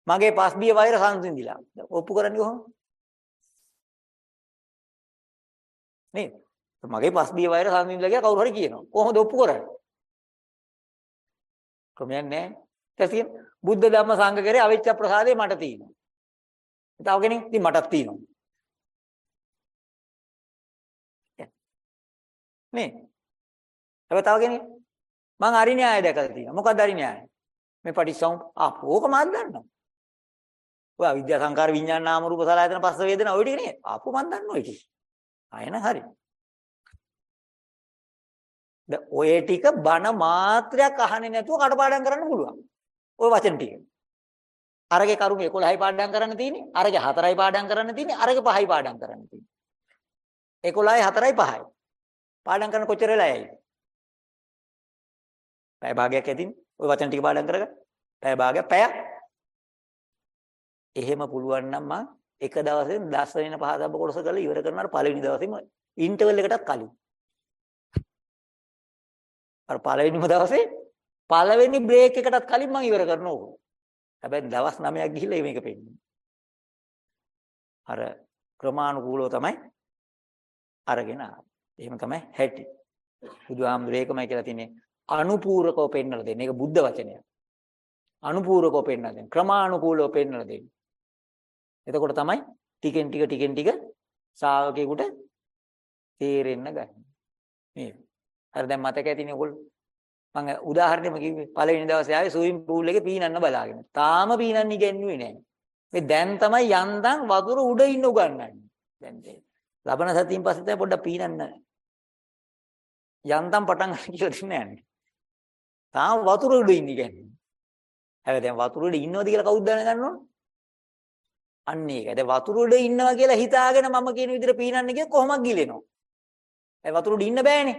මගේ පස්බිය වෛර සංසිඳිලා. ඔප්පු කරන්නේ කොහොමද? නේද? මගේ පස්බිය වෛර සංසිඳිලා කියලා කවුරු හරි කියනවා. කොහොමද ඔප්පු කරන්නේ? ක්‍රමයක් නැහැ. තැසිය බුද්ධ ධම්ම සංඝ කරේ අවිච්ඡ ප්‍රසාදේ මට තියෙනවා. තව කෙනෙක් ඉතින් මටත් තියෙනවා. නේ? හැබැයි තව කෙනෙක් මං අරිණ්‍යය දැකලා තියෙනවා. මොකක්ද අරිණ්‍යය? මේ පටිච්චසමුප්ප ආ ඕක මම දන්නවා. ඔය අවිද්‍යා සංකාර විඥාන නාම රූප සලආයතන පස්ස වේදනා ඔය ටික නේ. ආපු මම දන්නවා ඒ ටික. ආයන හරි. දැන් ඔය ටික බන මාත්‍රයක් අහන්නේ නැතුව කටපාඩම් කරන්න පුළුවන්. ওই වචන ටික. අරගේ කරුණු 11යි පාඩම් කරන්න තියෙන්නේ. අරගේ 4යි පාඩම් කරන්න තියෙන්නේ. අරගේ 5යි පාඩම් කරන්න තියෙන්නේ. 11යි 4යි 5යි. පාඩම් කරන කොච්චර වෙලා යයිද? පැය භාගයක් ඇතින් ওই වචන ටික පාඩම් කරගන්න. පැය භාගයක් පැයක්. එහෙම පුළුවන් නම් මම එක දවසෙන් 10 වෙන පහදබ්බ කොටස කරලා ඉවර කරනවා පළවෙනි දවසේම ඉන්ටර්වල් එකටත් කලින්. අර පළවෙනිම දවසේ පළවෙනි බ්‍රේක් එකටත් කලින් මම ඉවර කරනවා ඕක. හැබැයි දවස් 9ක් ගිහිල්ලා මේක පෙන්නේ. අර ක්‍රමානුකූලව තමයි අරගෙන ආවා. එහෙම තමයි හැටි. බුදුහාමුදුරේ ඒකමයි කියලා තියෙන්නේ අනුපූරකව පෙන්වලා දෙන්නේ. ඒක බුද්ධ වචනයක්. අනුපූරකව පෙන්වලා දෙන්නේ. ක්‍රමානුකූලව පෙන්වලා දෙන්නේ. එතකොට තමයි ටිකෙන් ටික ටිකෙන් ටික ශ්‍රාවකයෙකුට තේරෙන්න ගන්න. නේද? අර දැන් මතක ඇතිනේ ඔයගොල්ලෝ. මම උදාහරණෙම කිව්වේ පළවෙනි දවසේ ආවේ ස්විමින් pool එකේ පීනන්න බලාගෙන. තාම පීනන්න ඉගෙනුවේ නැහැ. මේ දැන් තමයි යන්තම් වතුර උඩ ඉන්න උගන්වන්නේ. දැන් මේ ලබන සතියින් පස්සේ තමයි පොඩ්ඩක් පීනන්න. යන්තම් පටන් ගන්න කියලා දෙන්නේ නැහැ. තාම වතුර උඩ ඉන්න ඉගෙනුවේ. හැබැයි දැන් වතුර උඩ ඉන්නවද කියලා කවුද දැනගන්න ඕන? අන්න ඒක. දැන් වතුර උඩ ඉන්නවා කියලා හිතාගෙන මම කියන විදිහට පීනන්න ගියොත් කොහොමද ගිලෙනව? ඒ වතුර උඩ ඉන්න බෑනේ.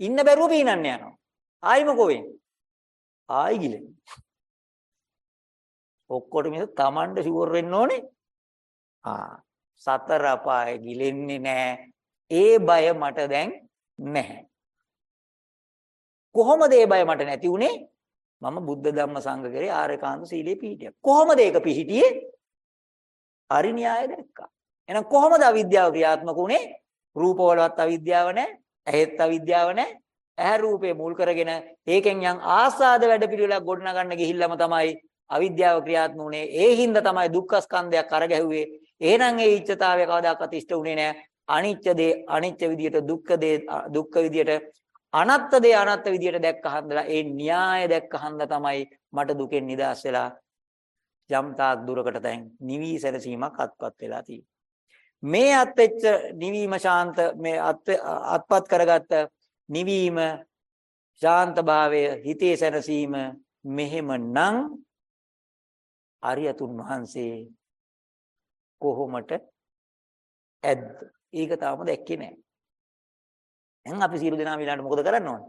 ඉන්න බැරුව පීනන්න යනවා. ආයි මොකෝ වෙන්නේ? ආයි ගිලෙනවා. ඔක්කොටම ඉත තමන්ට ෂුවර් වෙන්න ඕනේ. ආ සතර අපායේ ගිලෙන්නේ නැහැ. ඒ බය මට දැන් නැහැ. කොහොමද ඒ බය මට නැති වුනේ? මම බුද්ධ ධම්ම සංඝ කරේ ආරේකාන්ත සීලේ පිහිටියා. කොහොමද ඒක පිහිටියේ? හරි න්‍යාය දැක්කා. එහෙනම් කොහොමද අවිද්‍යාව ක්‍රියාත්මක වුනේ? රූපවලවත් අවිද්‍යාව නැහැ. ඇහෙත් අවිද්‍යාව නැහැ. ඇහැ රූපේ මුල් කරගෙන ඒකෙන් යම් ආසාද වැඩපිළිවෙලක් ගොඩනගන්න ගිහිල්ලාම තමයි අවිද්‍යාව ක්‍රියාත්මක වුනේ. ඒ හින්දා තමයි දුක්ඛ ස්කන්ධයක් අරගැහුවේ. එහෙනම් ඒ ඉච්ඡතාවය කවදාකවත් ඉෂ්ට වුණේ නැහැ. අනිච්ච දේ අනිච්ච විදියට දුක්ඛ දේ දුක්ඛ විදියට අනත්ත දේ අනත්ත විදියට දැක්ක හන්දලා ඒ න්‍යාය දැක්ක හන්දා තමයි මට දුකෙන් නිදහස් වෙලා යම් තාක් දුරකට දැන් නිවි සැනසීමක් අත්පත් වෙලා තියෙන්නේ. මේ අත්වෙච්ච නිවීම ශාන්ත මේ අත්පත් කරගත්ත නිවීම ශාන්ත භාවය හිතේ සැනසීම මෙහෙමනම් අරියතුන් වහන්සේ කොහොමට ඇද්ද? ඒක තාම දැක්කේ නැහැ. එහෙනම් අපි සියලු දෙනාම ඊළඟට මොකද කරන්න ඕන?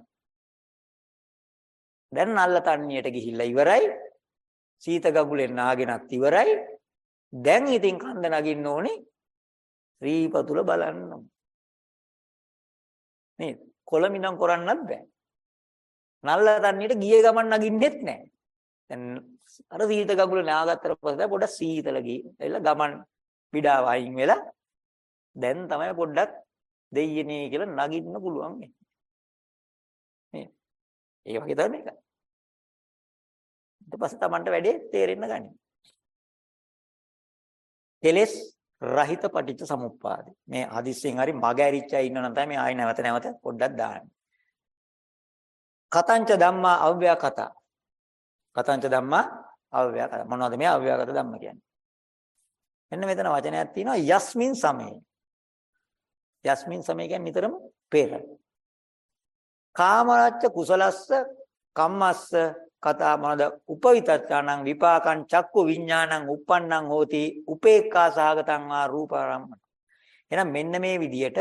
දැන් නල්ල තන්නියට ගිහිල්ලා ඉවරයි. සීත ගගුලෙන් නාගෙනත් ඉවරයි. දැන් ඉතින් කන්ද නගින්න ඕනේ. ශ්‍රීපතුල බලන්න. නේද? කොළමිනම් කරන්නත් බෑ. නල්ල තන්නියට ගියේ ගමන් නගින්නෙත් නැහැ. දැන් අර සීත ගගුල නාගත්තට පස්සේ පොඩ්ඩක් සීතල ගිහින් එල ගමන් පිඩාව අයින් වෙලා දැන් තමයි පොඩ්ඩක් දෙයියනේ කියලා නගින්න පුළුවන් මේ. මේ. ඒ වගේ තමයි ඒක. ඊට පස්සේ Tamanට වැඩේ තේරෙන්න ගනි. කෙලස් රහිත පටිච්ච සමුප්පාද. මේ හදිස්සියෙන් හරි මග ඇරිච්චා ඉන්නවනම් තමයි ආයි නැවත නැවත පොඩ්ඩක් දාන්නේ. කතංච ධම්මා අව්‍යා කතා. කතංච ධම්මා අව්‍යා කතා. මොනවද මේ අව්‍යාගත ධම්ම කියන්නේ? මෙන්න මෙතන වචනයක් තියෙනවා යස්මින් සමේ. යස්මින් සමේ කියන්නේ නිතරම පෙර. කාමරච්ච කුසලස්ස කම්මස්ස කතා මොනද? උපවිතච්ඡානං විපාකං චක්කු විඥානං uppannං හෝති උපේක්ඛා සහගතං වා රූපාරම්මන එහෙනම් මෙන්න මේ විදියට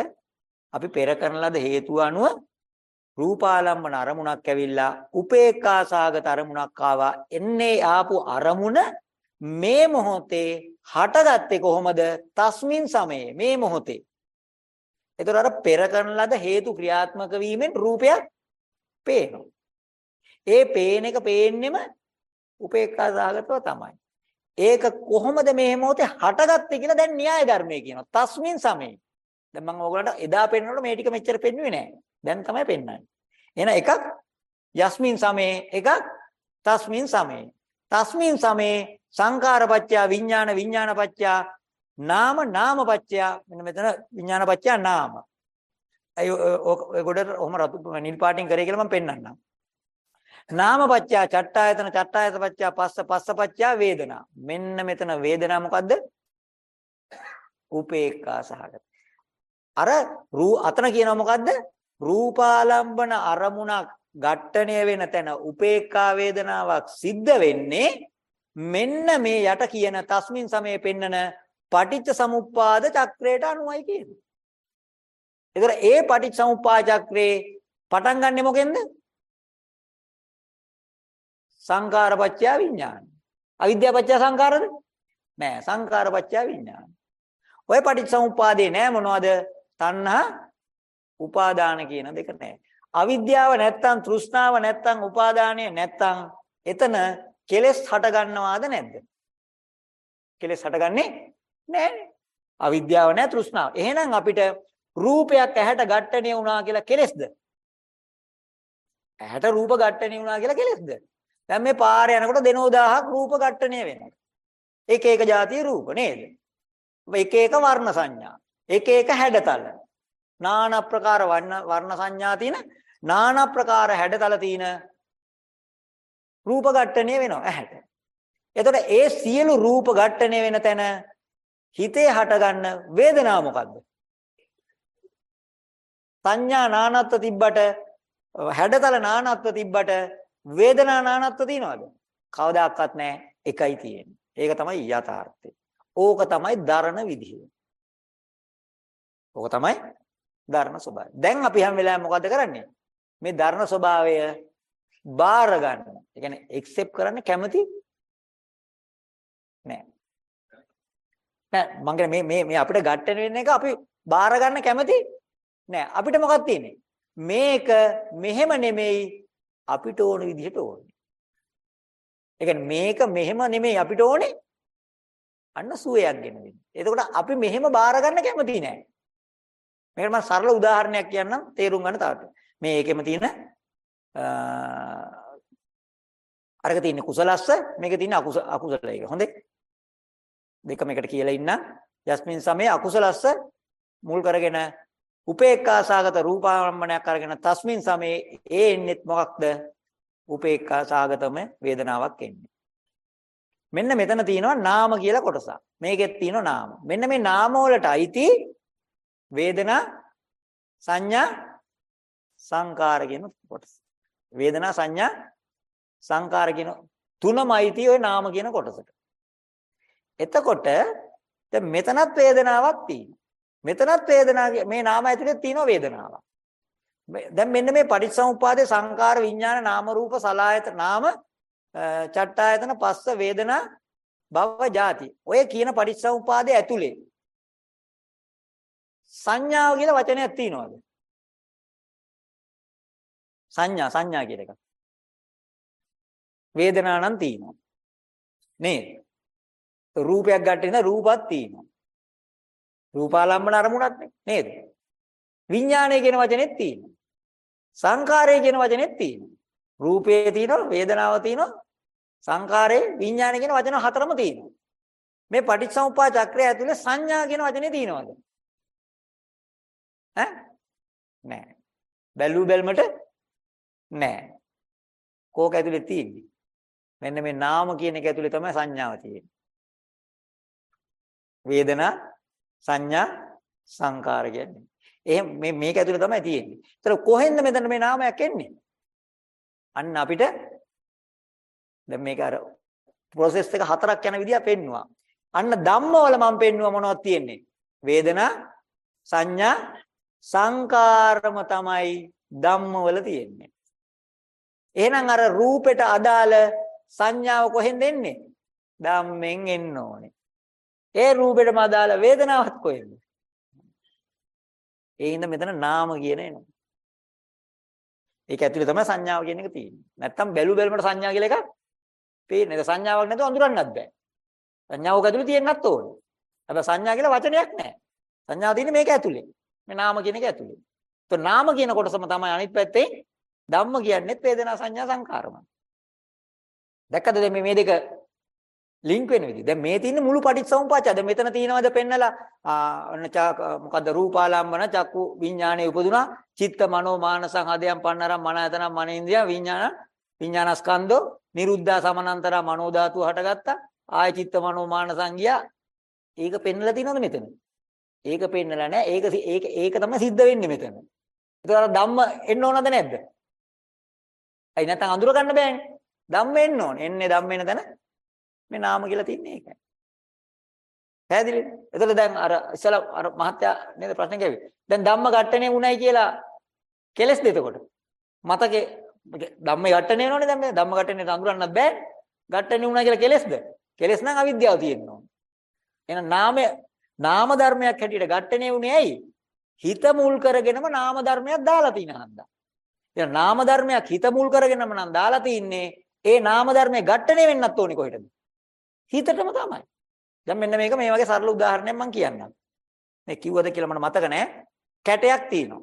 අපි පෙර කරන ලද හේතුව අනුව රූපාලම්බන අරමුණක් ඇවිල්ලා උපේක්ඛා සහගත අරමුණක් ආවා. එන්නේ ආපු අරමුණ මේ මොහොතේ හටගත්තේ කොහොමද? තස්මින් සමයේ මේ මොහොතේ. එතකොට අර පෙර කරන ලද හේතු ක්‍රියාත්මක වීමෙන් රූපයක් පේනවා. ඒ පේන එක පේන්නෙම උපේක්ඛා සාගතව තමයි. ඒක කොහොමද මේ මොහොතේ හටගත්තේ කියලා දැන් න්‍යාය ධර්මයේ කියනවා. තස්මින් සමේ. දැන් මම ඕගලන්ට එදා පෙන්නනකොට මේ ටික මෙච්චර පෙන්වුවේ නෑ. දැන් තමයි පෙන්වන්නේ. එහෙනම් එකක් යස්මින් සමේ එකක් තස්මින් සමේ. තස්මින් සමේ සංකාරපච්චය විඥාන විඥානපච්චය නාම නාමපච්චය මෙන්න මෙතන විඥානපච්චය නාම. අය ඔය ගොඩට ඔහම රතු නිල් පාටින් කරේ කියලා මම පෙන්වන්නම්. නාමපච්චා චට්ඨායතන චට්ඨායත පච්චා පස්ස පස්ස පච්චා වේදනා. මෙන්න මෙතන වේදනා මොකද්ද? උපේක්ඛා සහගත. අර රූ අතන කියනවා මොකද්ද? රූපාලම්බන අරමුණක් ඝට්ටණය වෙන තැන උපේක්ඛා වේදනාවක් සිද්ධ වෙන්නේ මෙන්න මේ යට කියන තස්මින් සමයේ පෙන්නන පටිච්ච සමුප්පාද චක්‍රයට අනුවයි කියන්නේ. ඒතර ඒ පටිච්ච සමුප්පාද චක්‍රේ පටන් ගන්නෙ මොකෙන්ද? සංකාරපච්චය විඥාන. අවිද්‍යාපච්චය සංකාරද? නෑ සංකාරපච්චය විඥාන. ඔය පටිච්චසමුප්පාදේ නෑ මොනවද? තණ්හා උපාදාන කියන දෙක නෑ. අවිද්‍යාව නැත්තම් තෘෂ්ණාව නැත්තම් උපාදානය නැත්තම් එතන කෙලෙස් හට ගන්නවාද නැද්ද? කෙලෙස් හටගන්නේ නෑනේ. අවිද්‍යාව නෑ තෘෂ්ණාව. එහෙනම් අපිට රූපයක් ඇහැට ඝට්ටණය වුණා කියලා කෙලෙස්ද? ඇහැට රූප ඝට්ටණය වුණා කියලා කෙලෙස්ද? දැන් මේ පාරේ යනකොට දෙනෝ දහහක් රූප ඝට්ටණය වෙනවා. එක එක જાතිය රූප නේද? එක එක වර්ණ සංඥා. එක එක හැඩතල. නානා ප්‍රකාර වර්ණ වර්ණ සංඥා තියෙන නානා ප්‍රකාර හැඩතල තියෙන රූප ඝට්ටණය වෙනවා ඇහැට. එතකොට ඒ සියලු රූප ඝට්ටණය වෙන තැන හිතේ හටගන්න වේදනාව මොකද්ද? සංඥා නානත්ව තිබ්බට හැඩතල නානත්ව තිබ්බට වේදනා නානත්ව තියනවද? කවදාවත් නැහැ. එකයි තියෙන්නේ. ඒක තමයි යථාර්ථය. ඕක තමයි දරණ විදිය. ඕක තමයි දරණ ස්වභාවය. දැන් අපි හැම වෙලාවෙම මොකද කරන්නේ? මේ දරණ ස්වභාවය බාර ගන්න. ඒ කියන්නේ accept කරන්න කැමති නෑ. නෑ මං කියන්නේ මේ මේ මේ අපිට ගැටෙන වෙන එක අපි බාර ගන්න කැමති නෑ. අපිට මොකක්ද තියෙන්නේ? මේක මෙහෙම නෙමෙයි අපිට ඕන විදිහට ඕනේ. ඒ කියන්නේ මේක මෙහෙම නෙමෙයි අපිට ඕනේ. අන්න සුවයක් ගෙන දෙන්න. එතකොට අපි මෙහෙම බාර ගන්න කැමති නෑ. මේකට මම සරල උදාහරණයක් කියන්නම් තේරුම් ගන්න තාට. මේ ඒකෙම තියෙන අරක තියෙන කුසලස්ස මේක තියෙන අකුස අකුසල එක. හොඳේ. දෙකම එකට කියලා ඉන්න. යස්මින් සමේ අකුසලස්ස මුල් කරගෙන උපේක්ඛාසගත රූපාරම්මණයක් අරගෙන තස්මින් සමේ ඒ එන්නේත් මොකක්ද? උපේක්ඛාසගතම වේදනාවක් එන්නේ. මෙන්න මෙතන තියෙනවා නාම කියලා කොටසක්. මේකෙත් තියෙනවා නාම. මෙන්න මේ නාම වලට අයිති වේදනා සංඥා සංකාර කියන කොටස. වේදනා සංඥා සංකාර කියන තුනමයි tie ඔය නාම කියන කොටසට. එතකොට දැන් මෙතනත් වේදනාවක් තියෙනවා. මෙතනත් වේදනාව මේ නාම ඇතුලේ තියෙනවා වේදනාවක්. දැන් මෙන්න මේ පටිච්චසමුප්පාදේ සංකාර විඥාන නාම රූප සලායත නාම චට්ටායතන පස්ස වේදනා භව ජාති. ඔය කියන පටිච්චසමුපාදයේ ඇතුලේ සංඥාව කියලා වචනයක් තියෙනවද? සංඥා සංඥා කියන එක. වේදනා නම් තියෙනවා. නේද? රූපයක් ගන්න ඉඳ රූපක් තියෙනවා. රූපාලම්බන අරමුණක් නේද? විඥානය කියන වචනේත් තියෙනවා. සංකාරය කියන වචනේත් තියෙනවා. රූපේ තියෙනවා, වේදනාව තියෙනවා, සංකාරේ, විඥානය කියන වචන හතරම තියෙනවා. මේ පටිච්චසමුප්පාද චක්‍රය ඇතුලේ සංඥා කියන වචනේ තියෙනවද? ඈ? නෑ. බැලු බැලමට නෑ. කෝක ඇතුලේ තියෙන්නේ. මෙන්න මේ නාම කියන එක ඇතුලේ තමයි සංඥාව තියෙන්නේ. වේදනා සංඥා සංකාර කියන්නේ. එහෙනම් මේ මේක ඇතුලේ තමයි තියෙන්නේ. ඒතර කොහෙන්ද මෙතන මේ නාමයක් එන්නේ? අන්න අපිට දැන් මේක අර process එක හතරක් යන විදිහ පෙන්නවා. අන්න ධම්මවල මම පෙන්නුවා මොනවද තියෙන්නේ? වේදනා සංඥා සංකාරම තමයි ධම්මවල තියෙන්නේ. එහෙනම් අර රූපෙට අදාළ සංඥාව කොහෙන්ද එන්නේ? ධම්මෙන් එන්න ඕනේ. ඒ රූපෙටම අදාළ වේදනාවක් කොහෙන්ද? ඒ හින්දා මෙතන නාම කියන එනවා. ඒක ඇතුලේ තමයි සංඥාව කියන එක තියෙන්නේ. නැත්තම් බැලු බැලමට සංඥා කියලා එකක් පේන්නේ. ඒක සංඥාවක් නැතුව අඳුරන්නත් බෑ. සංඥාවක් ඇතුලේ තියෙන්නත් ඕනේ. හැබැයි සංඥා කියලා වචනයක් නැහැ. සංඥාව තියෙන්නේ මේක ඇතුලේ. මේ නාම කියන එක ඇතුලේ. તો නාම කියන කොටසම තමයි අනිත් පැත්තේ ධම්ම කියන්නේත් වේදනා සංඥා සංකාරමයි. දැක්කද දැන් මේ දෙක ලින්ක් වෙන විදිහ. දැන් මේ තියෙන මුළු පටිච්චසමුප්පාදය. දැන් මෙතන තියෙනවද පෙන්නලා? ඔන්න මොකද්ද? රූපාලම්බන චක්කු විඥානේ උපදුනා. චිත්ත මනෝ මානසං හදයන් පන්නරම් මන ඇතනම් මන ඉන්ද්‍රිය විඥාන විඥානස්කන්ධෝ නිරුද්ධා සමනන්තරා මනෝ ධාතුව හටගත්තා. ආය චිත්ත මනෝ මානසං ගියා. ඒක පෙන්නලා තියෙනවද මෙතන? ඒක පෙන්නලා නැහැ ඒක ඒක ඒක තමයි සිද්ධ වෙන්නේ මෙතන. ඒතකොට ධම්ම එන්න ඕනද නැද්ද? අයි නැත්නම් අඳුර ගන්න බෑනේ. ධම්ම එන්න ඕනේ. එන්නේ ධම්ම එන තැන මේ නාම කියලා තින්නේ ඒකයි. පැහැදිලිද? එතකොට දැන් අර ඉස්සලා අර මහත්තයා නේද ප්‍රශ්න කැවි. දැන් ධම්ම ඝට්ටණය වුණයි කියලා කෙලස් දෙතකොට. මතකේ ධම්ම ඝට්ටණය වෙනවනේ දැන් මේ ධම්ම ඝට්ටණයට අඳුරන්නත් බෑ. ඝට්ටණය වුණා කියලා කෙලස්ද? කෙලස් නම් අවිද්‍යාව තියෙනවා. එහෙනම් නාමය නාම ධර්මයක් හැටියට ඝට්ටණය වුණේ ඇයි? හිත මුල් කරගෙනම නාම ධර්මයක් දාලා තින හන්දා. එහෙනම් නාම ධර්මයක් හිත මුල් කරගෙනම නම් දාලා තින්නේ ඒ නාම ධර්මයේ ඝට්ටණය වෙන්නත් ඕනි කොහෙටද? හිතටම තමයි. දැන් මෙන්න මේක මේ වගේ සරල උදාහරණයක් මම කියන්නම්. මේ කිව්වද කියලා මට මතක නෑ. කැටයක් තියෙනවා.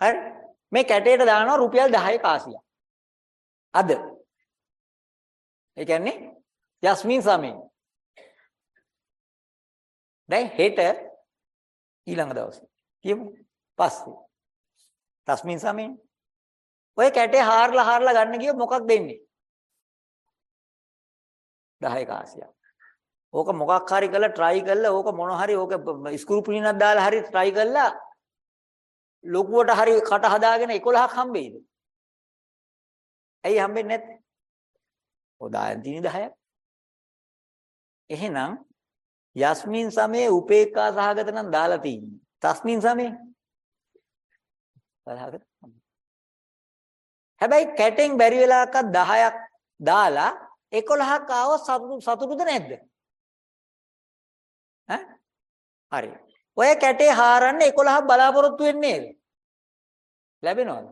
හරි? මේ කැටයට දානවා රුපියල් 10 කාසියක්. අද. ඒ කියන්නේ යස්මින් සමේ. දැන් හෙට ඊළඟ දවසේ. කියමු. පස්සේ. තස්මින් සමේ. ඔය කැටේ හාරලා හාරලා ගන්න ගියොත් මොකක් දෙන්නේ? 10 කාසියක්. ඕක මොකක් හරි කරලා try කරලා ඕක මොන හරි ඕක ස්ක්‍රූ පිළිනක් දාලා හරි try කරලා ලොකුවට හරි කට හදාගෙන 11ක් හම්බෙයිද? ඇයි හම්බෙන්නේ නැත්තේ? ඔදායන් තියෙන 10ක්. එහෙනම් යස්මින් සමයේ උපේක්ඛා සහගත නම් දාලා තියෙන්නේ. තස්මින් සමයේ සහගත. හැබැයි කැටෙන් බැරි වෙලාවක 10ක් දාලා 11ක් ආව සතුටු සතුටුද නැද්ද? ඈ? හරි. ඔය කැටේ හාරන්න 11ක් බලාපොරොත්තු වෙන්නේ නේද? ලැබෙනවද?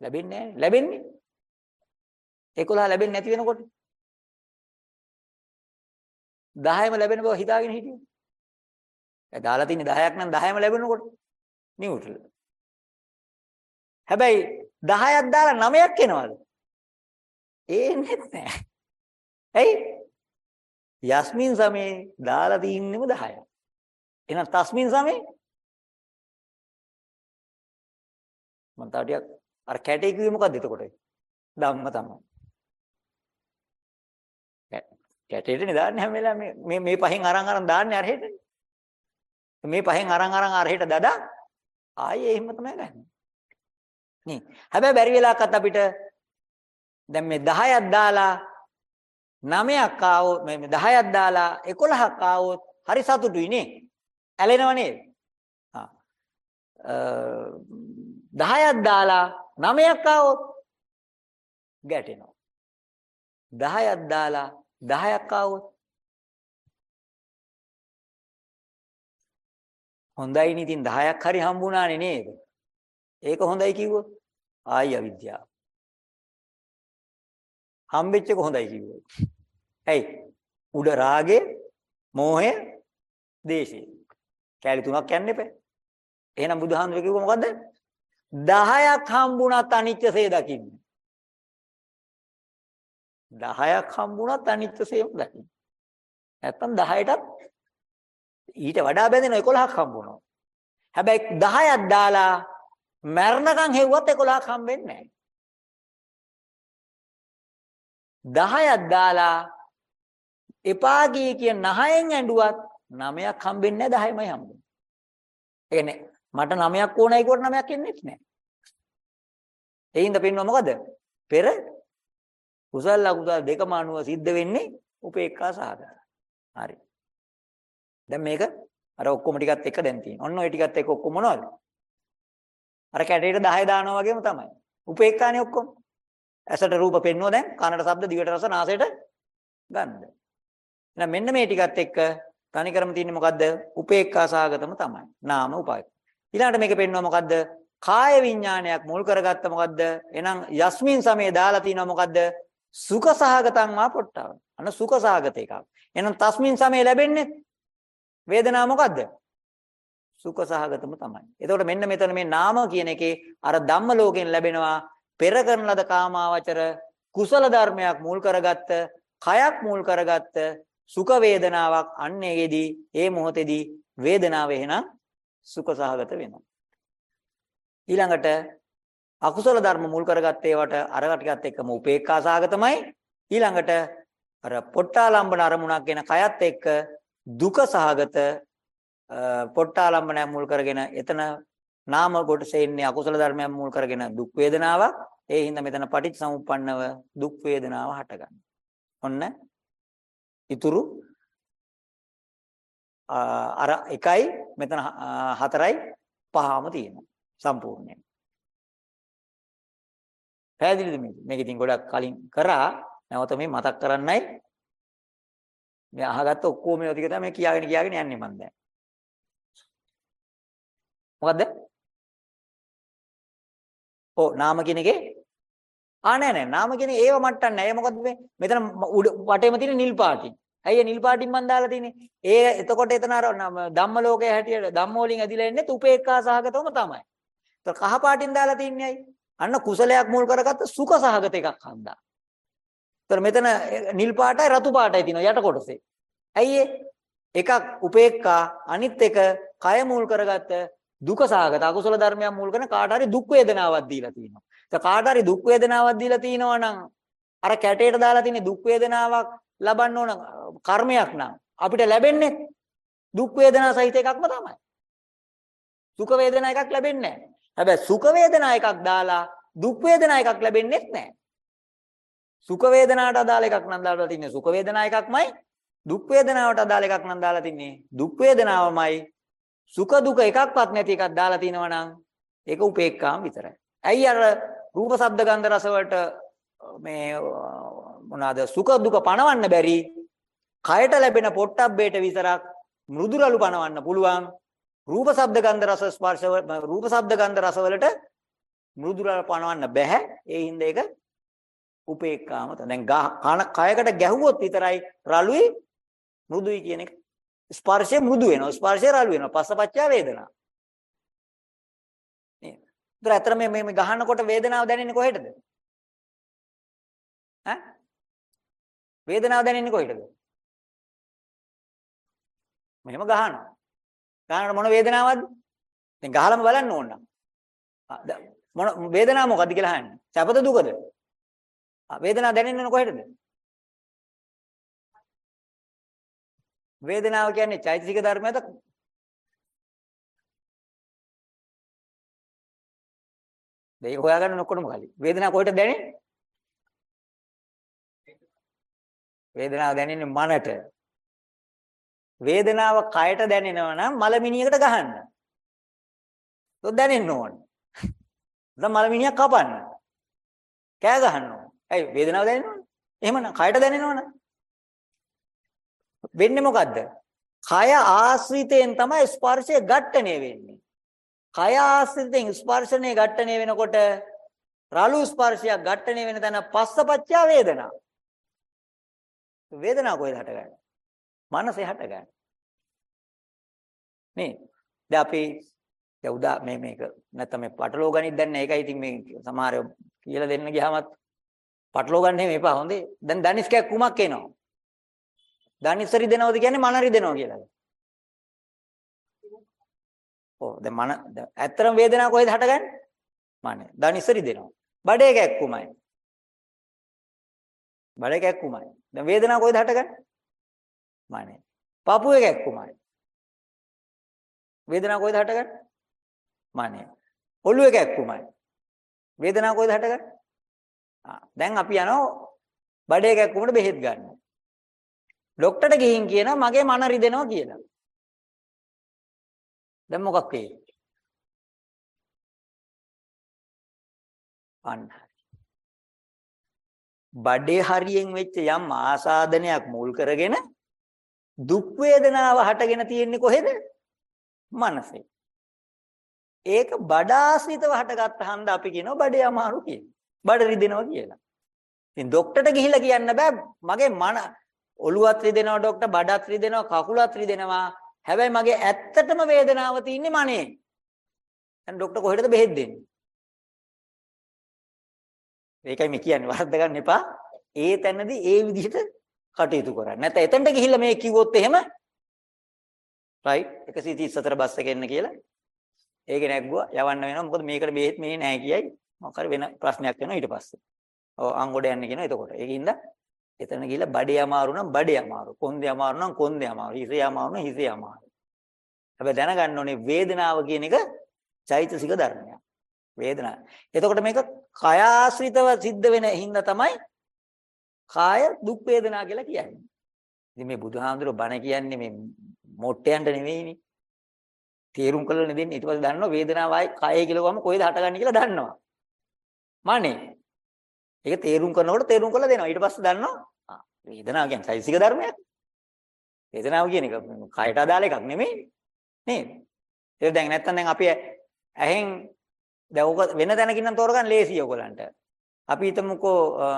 ලැබෙන්නේ නැහැ. ලැබෙන්නේ? 11 ලැබෙන්නේ නැති වෙනකොට 10ම ලැබෙන බව හිතාගෙන හිටියේ. ඒ දාලා තින්නේ 10ක් නම් 10ම ලැබෙනකොට නියුට්‍රල්. හැබැයි 10ක් දාලා 9ක් එනවද? එන්නේ නැහැ. ඇයි? යස්මින් සමේ දාලා තින්නෙම 10ක්. එහෙනම් තස්මින් සමේ මම තව ටිකක් අර කැටේ කිව්වේ මොකද්ද එතකොට? ධම්ම තමයි. කැටේටනේ දාන්නේ හැම වෙලාවෙම මේ මේ පහෙන් අරන් අරන් දාන්නේ අරහෙටනේ. මේ පහෙන් අරන් අරන් අරහෙට දදා ආයේ එහෙම තමයි ගන්න. නේ. හැබැයි බැරි වෙලාවකත් අපිට දැන් මේ 10ක් දාලා 9ක් ආවොත් මේ 10ක් දාලා 11ක් ආවොත් හරි සතුටුයි නේ. ඇලෙනව නේද? ආ. 10ක් දාලා 9ක් ආවොත් ගැටෙනවා. 10ක් දාලා 10ක් ආවොත් හොඳයි නේ ඉතින් 10ක් හරි හම්බුණානේ නේද? ඒක හොඳයි කිව්වොත් ආයි අවිද්‍යාව. හම්බෙච්ච එක හොඳයි කිව්වොත්. ඇයි? උඩ රාගය, මෝහය, දේශය. කැලි තුනක් යන්න එපා. එහෙනම් බුදුහාමුදුරුවෝ කිව්ව මොකද්ද? 10ක් හම්බුණත් අනිත්‍යසේ දකින්න. 10ක් හම්බුණත් අනිත්‍යසේම දකින්න. නැත්තම් 10ටත් ඊට වඩා බැඳෙන 11ක් හම්බුණා. හැබැයි 10ක් දාලා මරණකම් හෙව්වත් 11ක් හම්බෙන්නේ නැහැ. 10ක් දාලා එපා ගිය කියන 9න් ඇඬුවත් 9ක් හම්බෙන්නේ නැහැ 10මයි හම්බෙන්නේ. ඒ කියන්නේ මට 9ක් ඕනයි කොට 9ක් එන්නේ නැහැ. ඒ හින්දා පෙන්වුවා මොකද? පෙර කුසල අකුසල දෙකම අනුව සිද්ධ වෙන්නේ උපේක්ඛා සහගත. හරි. දැන් මේක අර ඔක්කොම ටිකත් එක දැන් තියෙනවා. ඔන්න ඔය ටිකත් එක ඔක්කොම මොනවද? අර කැටේට 10 දානවා වගේම තමයි. උපේක්ඛානේ ඔක්කොම. ඇසට රූප පෙන්වුවා දැන් කනට ශබ්ද දිවට රස නාසයට ගන්ධ. එහෙනම් මෙන්න මේ ටිකත් එක්ක තනිකරම තියෙන්නේ මොකද්ද? උපේක්ඛා සහගතම තමයි. නාම උපාය. ඊළඟට මේක පෙන්වුවා මොකද්ද? කාය විඥානයක් මුල් කරගත්ත මොකද්ද? එහෙනම් යස්මින් සමේ දාලා තිනවා මොකද්ද? සුඛ සහගතං වා පොට්ටව. අන්න සුඛ සහගත එකක්. එහෙනම් තස්මින් සමේ ලැබෙන්නේ වේදනාව මොකද්ද? සුඛ සහගතම තමයි. එතකොට මෙන්න මෙතන මේ නාම කියන එකේ අර ධම්ම ලෝකෙන් ලැබෙනවා පෙර කරන ලද කාමාවචර කුසල ධර්මයක් මුල් කරගත්ත, කයක් මුල් කරගත්ත සුඛ වේදනාවක් අන්න ඒකෙදී ඒ මොහොතේදී වේදනාව එහෙනම් සුඛ සහගත වෙනවා. ඊළඟට අකුසල ධර්ම මුල් කරගත්ත ඒවට අර ටිකත් එක්කම උපේක්ඛා සහගතමයි. ඊළඟට අර පොට්ටාලම්බන අරමුණක් ගැන කයත් එක්ක දුක සහගත පොට්ටාලම්බනය මුල් කරගෙන එතන නාම කොටසේ ඉන්නේ අකුසල ධර්මයන් මුල් කරගෙන දුක් වේදනාවක්. ඒ හින්දා මෙතන පටිච්චසමුප්පන්නව දුක් වේදනාව හටගන්නවා. ඔන්න ඉතුරු අර එකයි මෙතන හතරයි පහම තියෙනවා සම්පූර්ණයෙන්. පැහැදිලිද මේක? මේක ඉතින් ගොඩක් කලින් කරා නැවත මේ මතක් කරන්නයි මේ අහගත්ත ඔක්කොම මේ ටික තමයි කියාගෙන කියාගෙන යන්නේ මම දැන්. මොකද්ද? ඔව් නාම කියන එකේ ආ නෑ නෑ නාම කියන ඒව මට්ටම් නෑ. ඒ මොකද්ද මේ? මෙතන වටේම තියෙන නිල් පාටි. ඇයි නිල් පාටින් මන් දාලා තින්නේ? ඒ එතකොට එතන අර නම- ධම්ම ලෝකයේ හැටියට ධම්මෝලින් ඇදිලා ඉන්නේ උපේක්ඛා සහගතවම තමයි. ඒතර කහ පාටින් දාලා තින්නේ ඇයි? අන්න කුසලයක් මුල් කරගත්ත සුඛ සහගත එකක් හන්දා. ඒතර මෙතන නිල් පාටයි රතු පාටයි තියෙනවා යට කොටසේ. ඇයි ඒ? එකක් උපේක්ඛා අනිත් එක කය මුල් කරගත්ත දුක සහගත අකුසල ධර්මයන් මුල් කරන කාට හරි දුක් වේදනාවක් දීලා තියෙනවා. ඒක කාට හරි දුක් වේදනාවක් දීලා තිනවා නම් අර කැටේට දාලා තියෙන දුක් වේදනාවක් ලබන්න ඕන කර්මයක් නම් අපිට ලැබෙන්නේ දුක් වේදනා සහිත එකක්ම තමයි. සුඛ වේදනා එකක් ලැබෙන්නේ නැහැ. හැබැයි සුඛ වේදනා එකක් දාලා දුක් වේදනා එකක් ලැබෙන්නේ නැහැ. සුඛ වේදනාවට අදාළ එකක් නම් දාලා තින්නේ සුඛ වේදනා එකක්මයි දුක් වේදනාවට අදාළ එකක් නම් දාලා තින්නේ දුක් වේදනාවමයි සුඛ දුක එකක්වත් නැති එකක් දාලා තිනවා නම් ඒක උපේක්ඛාම විතරයි. ඇයි අර රූප ශබ්ද ගන්ධ රස වලට මේ මොනවාද සුඛ දුක පණවන්න බැරි කයට ලැබෙන පොට්ටබ්බේට විතරක් මෘදුරලු පණවන්න පුළුවන් රූප ශබ්ද ගන්ධ රස ස්පර්ශ වල- රූප ශබ්ද ගන්ධ රස වලට මෘදුරල පණවන්න බෑ ඒ හින්දා ඒක උපේක්ඛාම තමයි. දැන් ගහ- කන කයකට ගැහුවොත් විතරයි රළුයි මෘදුයි කියන එක ස්පර්ශය මෘදු වෙනවා. ස්පර්ශය රළු වෙනවා. පස්සපච්චා වේදනා. නේ ඒතර අතර මේ මේ ගහනකොට වේදනාව දැනෙන්නේ කොහෙටද? ඈ? වේදනාව දැනෙන්නේ කොහෙටද? මෙහෙම ගහනවා. ගහනකොට මොන වේදනාවක්ද? දැන් ගහලම බලන්න ඕන නම්. ආ, ද- මොන වේදනාව මොකද්ද කියලා අහන්නේ. සැපද දුකද? ආ, වේදනාව දැනෙන්නේ කොහෙටද? වේදනාව කියන්නේ චෛතසික ධර්මයද? දෙය හොයාගන්න ඔක්කොම කලින්. වේදනාව කොහෙට දැනෙන්නේ? වේදනාව දැනෙන්නේ මනට. වේදනාව කයට දැනෙනවා නම් මලමිනියකට ගහන්න. તો දැනෙන්න ඕන. දැන් මලමිනියක් කපන්න. කෑ ගහන්න ඕන. ඇයි? වේදනාව දැනෙනවනේ එහෙමනම් කයට දැනෙනවනේ වෙන්නේ මොකද්ද? කය ආශ්‍රිතයෙන් තමයි ස්පර්ශය ඝට්ටණය වෙන්නේ. කය ආශ්‍රිතයෙන් ස්පර්ශණය ඝට්ටණය වෙනකොට රළු ස්පර්ශයක් ඝට්ටණය වෙන තැන පස්සපච්චා වේදනා. වේදනාව කොහෙද හටගන්නේ? මනසේ හටගන්නේ. නේ. දැන් අපි දැන් උදා මේ මේක නැත්නම් මේ පටලෝ ගනිත් දැන් ඒකයි ඉතින් මේ සමහර කියලා දෙන්න ගියාමත් පටලෝ ගන්න එහෙම එපා හොඳේ. දැන් දනිස්කයක් කුමක් එනවා? ධනිස්සරි දෙනවද කියන්නේ මනරි දෙනවා කියලාද? ඔව් දැන් මන දැන් ඇත්තටම වේදනාව කොහෙද හටගන්නේ? මනේ. ධනිස්සරි දෙනවා. බඩේ කැක්කුමයි. බඩේ කැක්කුමයි. දැන් වේදනාව කොහෙද හටගන්නේ? මනේ. පපුවේ කැක්කුමයි. වේදනාව කොහෙද හටගන්නේ? මනේ. ඔළුවේ කැක්කුමයි. වේදනාව කොහෙද හටගන්නේ? ආ දැන් අපි යනවා බඩේ කැක්කුමට බෙහෙත් ගන්න. ડોක්ටර්ට ගිහින් කියනවා මගේ මන රිදෙනවා කියලා. දැන් මොකක් වෙයි? අන්න. බඩේ හරියෙන් වෙච්ච යම් ආසාදනයක් මුල් කරගෙන දුක් වේදනාව හටගෙන තියෙන්නේ කොහෙද? මනසේ. ඒක බඩ ආශ්‍රිතව හටගත්ත හන්ද අපි කියනවා බඩේ අමාරු කියලා. බඩ රිදෙනවා කියලා. ඉතින් ડોක්ටර්ට ගිහිල්ලා කියන්න බෑ මගේ මන ඔළුවත් රිදෙනවා ડોක්ටර් බඩත් රිදෙනවා කකුලත් රිදෙනවා. හැබැයි මගේ ඇත්තටම වේදනාව තියෙන්නේ මනේ. දැන් ડોක්ටර් කොහෙටද බෙහෙත් දෙන්නේ? ඒකයි මේ කියන්නේ වරද්ද ගන්න එපා. ඒ තැනදී ඒ විදිහට කටයුතු කරන්න. නැත්නම් එතනට ගිහිල්ලා මේ කිව්වොත් එහෙම රයිට් 134 බස් එක එන්න කියලා. ඒක නැග්ගුවා යවන්න වෙනවා. මොකද මේකට බෙහෙත් මේ නැහැ කියයි. මොකක් හරි වෙන ප්‍රශ්නයක් වෙනවා ඊට පස්සේ. ඔව් අංගොඩ යන්න කියනවා එතකොට. ඒකින්ද එතන ගිහලා බඩේ අමාරු නම් බඩේ අමාරු. කොන්දේ අමාරු නම් කොන්දේ අමාරු. හිසේ අමාරු නම් හිසේ අමාරු. හැබැයි දැනගන්න ඕනේ වේදනාව කියන එක චෛතසික ධර්මයක්. වේදනාව. එතකොට මේක කය ආශ්‍රිතව සිද්ධ වෙන හින්දා තමයි කාය දුක් වේදනා කියලා කියන්නේ. ඉතින් මේ බුදුහාමුදුරුවෝ බණ කියන්නේ මේ මොට්ටයන්ට නෙවෙයිනේ. තේරුම් කරලා දෙන්නේ ඊට පස්සේ දන්නවා වේදනාවයි කයයි කියලා ගම කොහෙද හටගන්නේ කියලා දන්නවා. මානේ. ඒක තේරුම් කරනකොට තේරුම් කරලා දෙනවා. ඊට පස්සේ දන්නවා ආ, වේදනාව කියන්නේ චෛතසික ධර්මයක්. වේදනාව කියන එක කයට අදාළ එකක් නෙමෙයි. නේද? ඒක දැන් නැත්තම් දැන් අපි ඇහෙන් දැන් ඕක වෙන තැනකින් නම් තෝරගන්න ලේසියි ඔයගලන්ට. අපි හිතමුකෝ අ,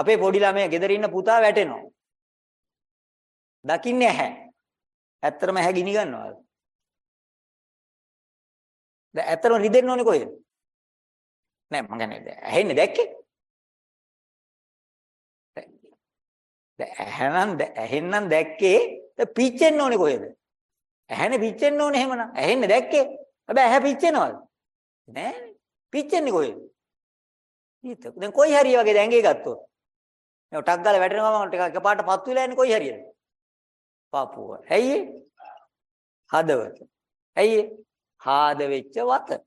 අපේ පොඩි ළමයා ගෙදර ඉන්න පුතා වැටෙනවා. දකින්නේ ඇහැ. ඇත්තටම ඇහැ ගිනි ගන්නවද? දැන් ඇත්තටම රිදෙන්න ඕනේ කොහෙද? නෑ මං කියන්නේ ඇහෙන්නේ දැක්කේ? ඇහැනම් ඇහෙන්නම් දැක්කේ දැන් පිච්චෙන්න ඕනේ කොහෙද? ඇහැනේ පිච්චෙන්න ඕනේ එහෙමනම්. ඇහෙන්නේ දැක්කේ. හැබැයි ඇහැ පිච්චෙනවද? නෑනේ. පිච්චෙන්නේ කොහෙද? ඊට දැන් කොයි හරිය වගේ දැන් ඇඟේ ගත්තොත්. මේ ටක් ගාලා වැටෙනවා මම ටික එකපාරට පත්තු වෙලා යන්නේ කොයි හරියද? පාපුව. ඇයි ඒ? හදවත. ඇයි ඒ? හාද වෙච්ච වත.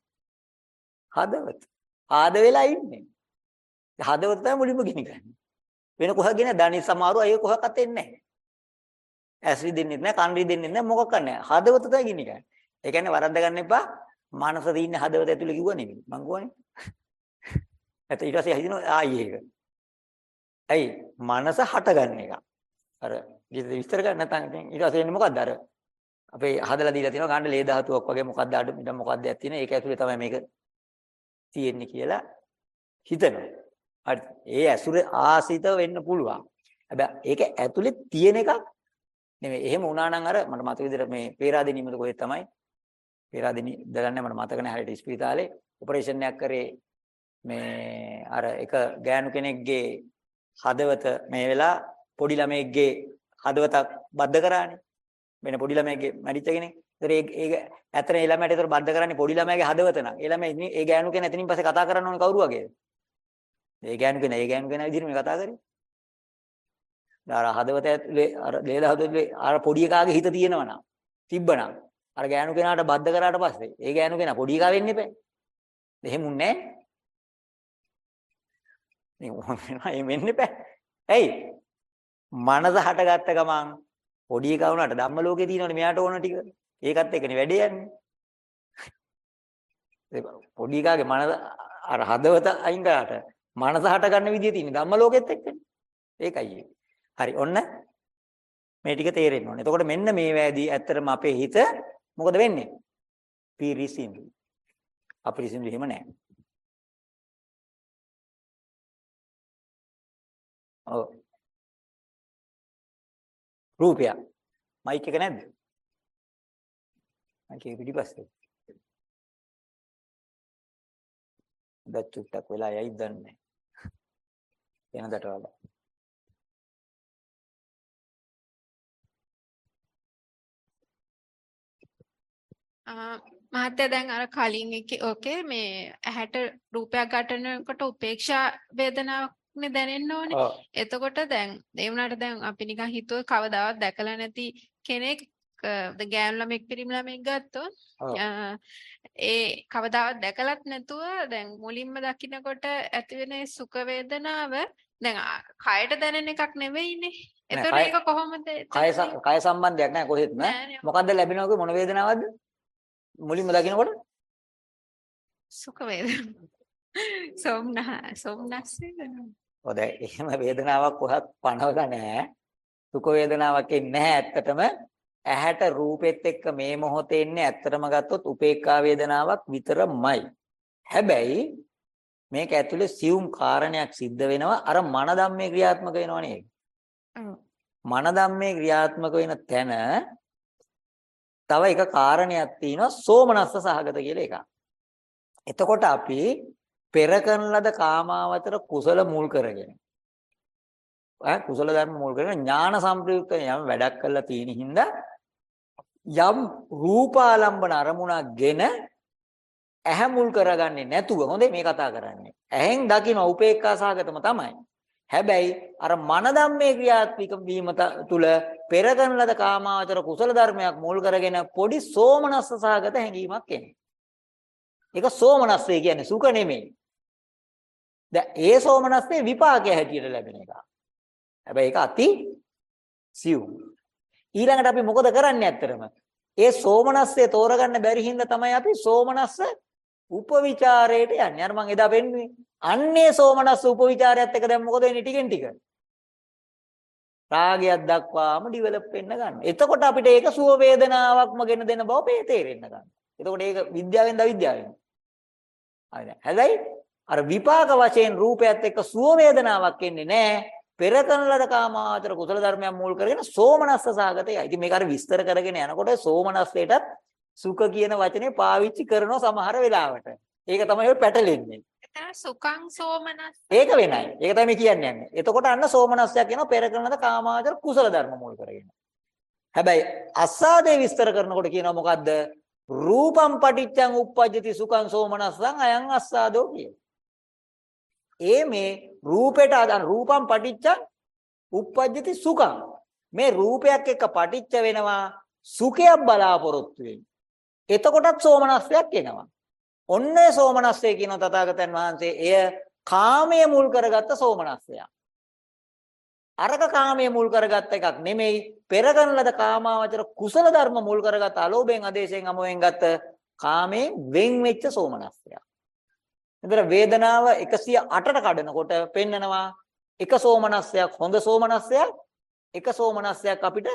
හදවත. ආද වෙලා ඉන්නේ. හදවත තමයි මුලින්ම ගිනි ගන්නේ. වෙන කොහගෙන දණි සමාරු අය කොහකට එන්නේ නැහැ. ඇස් රිදෙන්නෙත් නැහැ, කන් රිදෙන්නෙත් නැහැ, මොකක් නැහැ. හදවත තමයි ගිනි ගන්නේ. ඒ කියන්නේ වරද්ද ගන්න එපා. මනස තියෙන හදවත ඇතුලේ කිව්ව නෙමෙයි. මං කියවනේ. එතන [LAUGHS] ඊට පස්සේ හිතෙනවා ආයි ඒක. ඇයි? මනස හටගන්න එක. අර විස්තර කරන්න නැත්නම් ඉතින් ඊට පස්සේ එන්නේ මොකද්ද අර අපේ හදලා දීලා තියෙනවා ගන්න ලේ ධාතුවක් වගේ මොකද්ද අඩ මිට මොකද්ද ඇත් තියෙන ඒක ඇතුලේ තමයි මේක තියෙන්නේ කියලා හිතනවා. හරි. ඒ ඇසුර ආසිත වෙන්න පුළුවන්. හැබැයි ඒක ඇතුලේ තියෙන එකක් නෙමෙයි. එහෙම වුණා නම් අර මට මතක විදිහට මේ පේරාදෙනීමද කොහෙද තමයි පේරාදෙනී දගන්නේ මට මතක නැහැ හරියට ඉස්පිරිතාලේ ඔපරේෂන් එකක් කරේ මේ අර එක ගෑනු කෙනෙක්ගේ හදවත මේ වෙලා පොඩි ළමයෙක්ගේ හදවතක් බද්ධ කරානේ. වෙන පොඩි ළමයෙක්ගේ මැරිච්ච කෙනෙක්. ඒතර ඒ ඒ ඇත්තට ඒ ළමයාට ඒතර බද්ධ කරන්නේ පොඩි ළමයාගේ හදවත නම්. ඒ ළමයා ඒ ගෑනු කෙනා එතනින් පස්සේ කතා කරන්න ඕනේ කවුරු වගේද? ඒ ගෑනු කෙනා ඒ ගෑනු කෙනා විදිහට මේ කතා කරේ. අර හදවත ඇතුලේ අර ලේද හදවතේ අර පොඩි එකාගේ හිත තියෙනවනම් තිබ්බනම් අර ගෑනු කෙනාට බද්ධ කරාට පස්සේ ඒ ගෑනු කෙනා පොඩි එකා වෙන්න එපා. එහෙම උන්නේ නැහැ. මේ වෙන්න එපා. ඇයි? මනස හටගත්ත ගමන් පොඩි එකා වුණාට ධම්ම ලෝකේ තියෙනවනේ මෙයාට ඕන ටික. ඒකත් එක්කනේ වැඩේ යන්නේ. පොඩි එකාගේ මනස අර හදවත අයින් කරාට මනස හට ගන්න විදිය තියෙන ධම්ම ලෝකෙත් එක්කනේ. ඒකයි ඒ. හරි ඔන්න මේ ටික තේරෙන්න ඕනේ. එතකොට මෙන්න මේ වෑදී ඇත්තටම අපේ හිත මොකද වෙන්නේ? පිරිසිදු. අපිරිසිදු එහෙම නැහැ. ඔව්. රූපය. මයික් එක නැද්ද? මයික් එක පිටිපස්සේ. දැන් චුට්ටක් වෙලා යයි දන්නේ. වෙනදට වඩා. මහත්තයා දැන් අර කලින් එකේ ඕකේ මේ ඇහැට රූපයක් ගන්නකොට උපේක්ෂා වේදනාවක්නේ දැනෙන්න ඕනේ. එතකොට දැන් ඒ වුණාට දැන් අපි නිකන් හිතුවේ කවදාවත් දැකලා නැති කෙනෙක් ද ගෑනු ළමෙක් පිරිමි ළමෙක් ගත්තොත් ඒ කවදාවත් දැකලත් නැතුව දැන් මුලින්ම දකින්නකොට ඇතිවෙන සුඛ වේදනාව දැන් කයට දැනෙන එකක් නෙවෙයිනේ. එතකොට කය- ඒක කොහොමද කය කය සම්බන්ධයක් නැහැ කොහෙත්ම. මොකද්ද ලැබෙනවක මොන වේදනාවක්ද? මුලින්ම දකින්නකොට සුඛ වේදනාව. සොම්නහ සොම්නස් වේදනාව. ඔය දැන් එහෙම වේදනාවක් කොහත් පනවලා නැහැ. සුඛ වේදනාවක් නැහැ ඇත්තටම. ඇහැට රූපෙත් එක්ක මේ මොහොතේ ඉන්නේ ඇත්තටම ගත්තොත් උපේක්ඛා වේදනාවක් විතරමයි. හැබැයි මේක ඇතුලේ සියුම් කාරණයක් සිද්ධ වෙනවා අර මන ධම්මේ ක්‍රියාත්මක වෙනවනේ. ඔව්. මන ධම්මේ ක්‍රියාත්මක වෙන තැන තව එක කාරණයක් තියෙනවා සෝමනස්ස සහගත කියලා එකක්. එතකොට අපි පෙර කරන ලද කාමාවචර කුසල මුල් කරගෙන ඈ කුසල ධර්ම මුල් කරගෙන ඥාන සම්ප්‍රයුක්ත යම් වැඩක් කරලා තියෙන හින්දා යම් රූපාලම්බන අරමුණක්ගෙන ඇහැ මුල් කරගන්නේ නැතුව හොඳේ මේ කතා කරන්නේ. ඇහෙන් දකින්න උපේක්ඛා සහගතම තමයි. හැබැයි අර මන ධම්මේ ක්‍රියාත්මක වීම ත- තුල පෙර කරන ලද කාමාවචර කුසල ධර්මයක් මුල් කරගෙන පොඩි සෝමනස්ස සහගත හැඟීමක් එන්නේ. ඒක සෝමනස්සේ කියන්නේ සුඛ නෙමෙයි. දැන් ඒ සෝමනස්සේ විපාකය හැටියට ලැබෙන එක. හැබැයි ඒක අති සියුම්. ඊළඟට අපි මොකද කරන්නේ ඇත්තටම? ඒ සෝමනස්සේ තෝරගන්න බැරි හින්දා තමයි අපි සෝමනස්ස උපවිචාරයට යන්නේ. අර මම එදා පෙන්නුවේ. අන්නේ සෝමනස්ස උපවිචාරයත් එක දැන් මොකද වෙන්නේ ටිකෙන් ටික? රාගයක් දක්වාම ඩිවෙලොප් වෙන්න ගන්න. එතකොට අපිට ඒක සුව වේදනාවක්ම ගෙන දෙන බව පේ තේරෙන්න ගන්න. එතකොට ඒක විද්‍යාවෙන්ද අවිද්‍යාවෙන්ද? හරි. හැබැයි අර විපාක වශයෙන් රූපයත් එක්ක සුව වේදනාවක් එන්නේ නැහැ. පෙර කරන ලද කාමාවචර කුසල ධර්මයන් මුල් කරගෙන සෝමනස්ස සාගතයි. ඉතින් මේක අර විස්තර කරගෙන යනකොට සෝමනස්සේටත් සුඛ කියන වචනේ පාවිච්චි කරනවා සමහර වෙලාවට. ඒක තමයි ඔය පැටලෙන්නේ. එතන සුඛං සෝමනස් ඒක වෙනයි. ඒක තමයි කියන්නේ යන්නේ. එතකොට අන්න සෝමනස්සයක් කියනවා පෙර කරන ලද කාමාවචර කුසල ධර්ම මුල් කරගෙන. හැබැයි අස්සාදේ විස්තර කරනකොට කියනවා මොකද්ද? රූපම් පටිච්චං uppajjati සුඛං සෝමනස්සං අයං අස්සාදෝ කිය. ඒ මේ රූපයට අදන් රූපම් පටිච්චං uppajjati සුඛං. මේ රූපයක් එක්ක පටිච්ච වෙනවා සුඛයක් බලාපොරොත්තු වෙන්නේ. එතකොටත් සෝමනස්සයක් එනවා. ඔන්න ඒ සෝමනස්සය කියන තථාගතයන් වහන්සේ එය කාමයේ මුල් කරගත්ත සෝමනස්සයක්. අරක කාමයේ මුල් කරගත්ත එකක් නෙමෙයි පෙර කරන ලද කාමාවචර කුසල ධර්ම මුල් කරගත්ත අලෝභයෙන් ආදේශයෙන් අමෝයෙන් ගත්ත කාමයෙන් වෙන් වෙච්ච සෝමනස්සයක්. එතන වේදනාව 108ට කඩනකොට පෙන්නනවා එක සෝමනස්සයක් හොඳ සෝමනස්සයක් එක සෝමනස්සයක් අපිට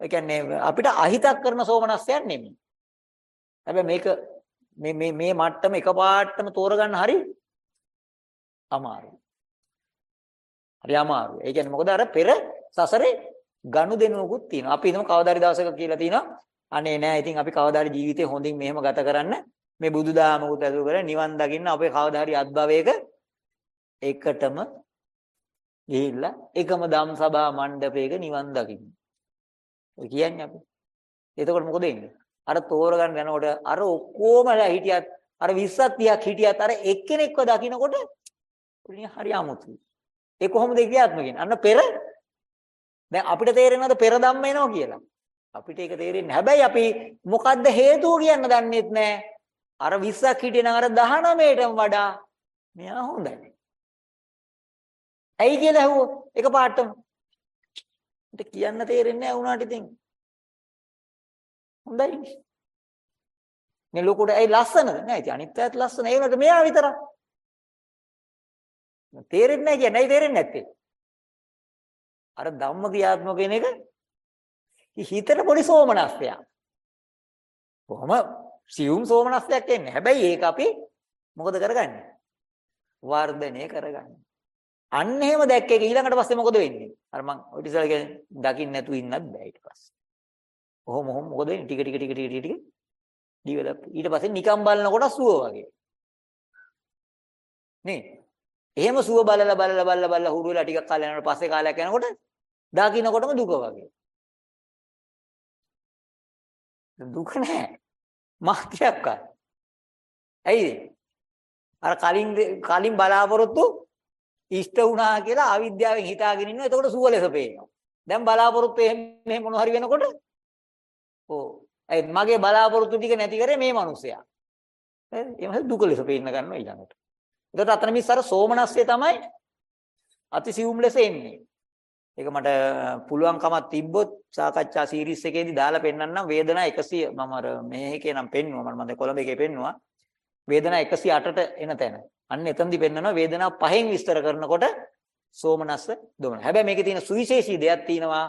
ඒ කියන්නේ අපිට අහිතක් කරන සෝමනස්සයක් නෙමෙයි. හැබැයි මේක මේ මේ මේ මට්ටම එකපාරටම තෝරගන්න හරි අමාරුයි. හරි අමාරුයි. ඒ කියන්නේ මොකද අර පෙර සසරේ ගනුදෙනුවකුත් තියෙනවා. අපි හිතමු කවදාරි දවසක කියලා තියෙනවා. අනේ නෑ ඉතින් අපි කවදාරි ජීවිතේ හොඳින් මෙහෙම ගත කරන්න මේ බුදුදහමකුත් ඇසුරු කරගෙන නිවන් දකින්න අපේ කවදාරි අත්භවයක එකටම ගිහිල්ලා එකම ධම් සභා මණ්ඩපයක නිවන් දකින්න. ඔය කියන්නේ අපි. එතකොට මොකද වෙන්නේ? අර තෝරගන්න යනකොට අර ඔක්කොමලා හිටියත් අර 20ක් 30ක් හිටියත් අර එක්කෙනෙක්ව දකින්නකොට උලිය හරි අමුතුයි. ඒ කොහොමද ක්‍රියාත්මක වෙන්නේ? අන්න පෙර දැන් අපිට තේරෙනවද පෙර ධම්ම එනවා කියලා? අපිට ඒක තේරෙන්නේ. හැබැයි අපි මොකද්ද හේතුව කියන්න දන්නේත් නැහැ. අර 20ක් හිටියනම් අර 19ටම වඩා මෙයා හොඳයි. ඇයි කියලා ඇහුවොත් එක පාටම. මට කියන්න තේරෙන්නේ නැහැ වුණාට ඉතින්. හොඳයි. මේ ලොකුට ඇයි ලස්සනද? නෑ ඉතින් අනිත් අයත් ලස්සන. ඒ වුණාට මෙයා විතරක්. තේරෙන්නේ නැහැ කියන්නේ ඇයි තේරෙන්නේ නැත්තේ? අර ධම්ම ක්‍රියාත්මක වෙන එක හිතට පොඩි සෝමනස්යක්. කොහොම සියුම් සෝමනස්යක් එන්නේ. හැබැයි ඒක අපි මොකද කරගන්නේ? වර්ධනය කරගන්නේ. අන්න එහෙම දැක්ක එක ඊළඟට පස්සේ මොකද වෙන්නේ? අර මං ඔය ඉතිසල කියන්නේ දකින්න නැතුව ඉන්නත් බෑ ඊට පස්සේ. ඔහොම ඔහොම මොකද වෙන්නේ? ටික ටික ටික ටික ටික ටික ඩිවෙලොප්. ඊට පස්සේ නිකම් බලනකොට සුව වගේ. නේ? එහෙම සුව බලලා බලලා බලලා බලලා හුරු වෙලා ටිකක් කාලයක් යනකොට පස්සේ කාලයක් යනකොට දකින්නකොටම දුක වගේ. දුක නැහැ. මාත්‍යක්වත්. ඇයිද? අර කලින් කලින් බලාපොරොත්තු ඉෂ්ට වුණා කියලා අවිද්‍යාවෙන් හිතාගෙන ඉන්නවා. එතකොට සුව ලෙස පේනවා. දැන් බලාපොරොත්තු එහෙම මෙහෙම මොන හරි වෙනකොට ඕ ඒ මගේ බලාපොරොත්තු ටික නැති කරේ මේ මිනිසයා. හරි? එහෙම දුක ලෙස පේන්න ගන්නවා ඊළඟට. එතකොට අතන මිස් අර සෝමනස්සේ තමයි අතිසියුම් ලෙස එන්නේ. ඒක මට පුළුවන්කමක් තිබ්බොත් සාකච්ඡා සීරීස් එකේදී දාලා පෙන්නන්නම් වේදනා 100 මම අර මේකේ නම් පෙන්නුවා මම මම කොළඹ එකේ පෙන්නුවා වේදනා 108ට එන තැන. අන්න එතනදී පෙන්නනවා වේදනා පහෙන් විස්තර කරනකොට සෝමනස්ස දොමන. හැබැයි මේකේ තියෙන සුවිශේෂී දෙයක් තියෙනවා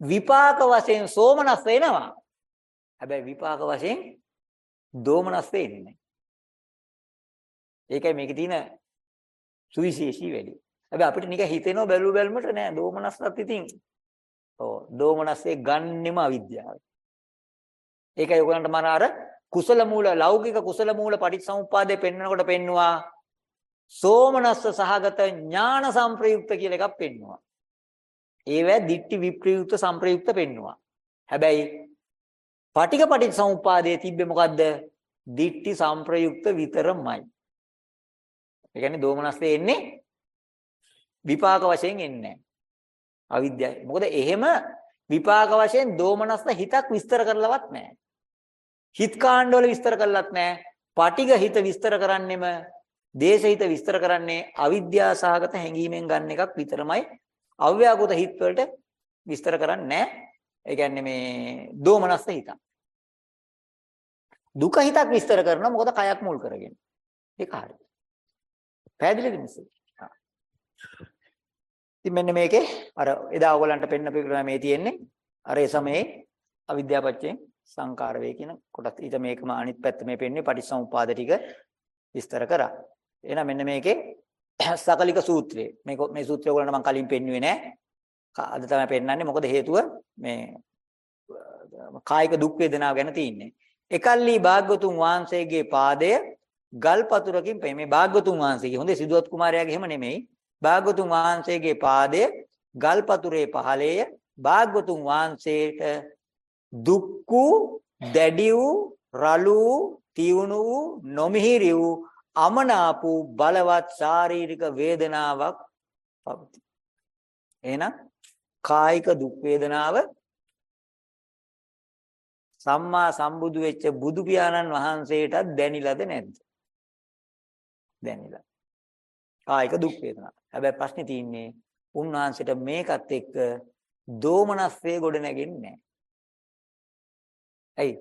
විපාක වශයෙන් සෝමනස්ස එනවා. හැබැයි විපාක වශයෙන් දෝමනස්ස එන්නේ නැහැ. ඒකයි මේකේ තියෙන සුවිශේෂී වැඩි. හැබැයි අපිට නිකන් හිතෙනවා බැලු බැලමට නෑ දෝමනස්සත් ඉතින් ඔව් දෝමනස්සේ ගන්නෙම අවිද්‍යාවයි. ඒකයි ඔයගලන්ට මම අර කුසල මූල ලෞකික කුසල මූල පටිච්චසමුප්පාදේ පෙන්වනකොට පෙන්නවා සෝමනස්ස සහගත ඥාන සංප්‍රයුක්ත කියලා එකක් පෙන්නවා. ඒවැ දිට්ටි විප්‍රයුක්ත සංප්‍රයුක්ත පෙන්නවා. හැබැයි පටික පටිච්චසමුප්පාදයේ තිබ්බේ මොකද්ද? දිට්ටි සංප්‍රයුක්ත විතරමයි. ඒ කියන්නේ දෝමනස්සේ එන්නේ විපාක වශයෙන් එන්නේ නැහැ. අවිද්‍යාවයි. මොකද එහෙම විපාක වශයෙන් දෝමනස්ස හිතක් විස්තර කරලවත් නැහැ. හිත කාණ්ඩවල විස්තර කරලත් නැහැ. පටිඝ හිත විස්තර කරන්නෙම දේශ හිත විස්තර කරන්නේ අවිද්‍යා සහගත හැඟීමෙන් ගන්න එකක් විතරමයි. අව්‍යාකෘත හිත වලට විස්තර කරන්නේ නැහැ. ඒ කියන්නේ මේ දෝමනස්ස හිත. දුක හිතක් විස්තර කරනවා මොකද කයක් මුල් කරගෙන. ඒක හරියි. පැහැදිලිද මිස්? ඉතින් මෙන්න මේකේ අර එදා ඔයගලන්ට පෙන්නපු මේ තියෙන්නේ අර ඒ සමයේ අවිද්‍යාපච්චයෙන් සංකාර වේ කියන කොටස්. ඊට මේකම අනිත් පැත්ත මේ පෙන්නේ පටිච්චසමුපාද ටික විස්තර කරා. එහෙනම් මෙන්න මේකේ සකලික සූත්‍රය. මේක මේ සූත්‍රය ඔයගොල්ලන්ට මම කලින් පෙන්වුවේ නෑ. ක- අද තමයි පෙන්වන්නේ. මොකද හේතුව මේ කායික දුක් වේදනාව ගැන තියෙන්නේ. එකල්ලි භාග්‍යතුන් වහන්සේගේ පාදය ගල් පතුරකින් පෙ මේ භාග්‍යතුන් වහන්සේගේ හොඳේ සිදුවත් කුමාරයාගේ එහෙම නෙමෙයි. භාග්‍යතුන් වහන්සේගේ පාදය ගල් පතුරේ පහළේය. භාග්‍යතුන් වහන්සේට දුක් වූ, දැඩි වූ, රළු වූ, තියුණු වූ, නොමිහිරි වූ, අමනාප වූ බලවත් ශාරීරික වේදනාවක් පවතී. එහෙනම් කායික දුක් වේදනාව සම්මා සම්බුදු වෙච්ච බුදු පියාණන් වහන්සේටත් දැනිලාද නැද්ද? දැනිලා. කායික දුක් වේදනා. හැබැයි ප්‍රශ්නේ තියෙන්නේ උන්වහන්සේට මේකත් එක්ක දෝමනස්සේ ගොඩ නැගෙන්නේ නැහැ. ඇයි?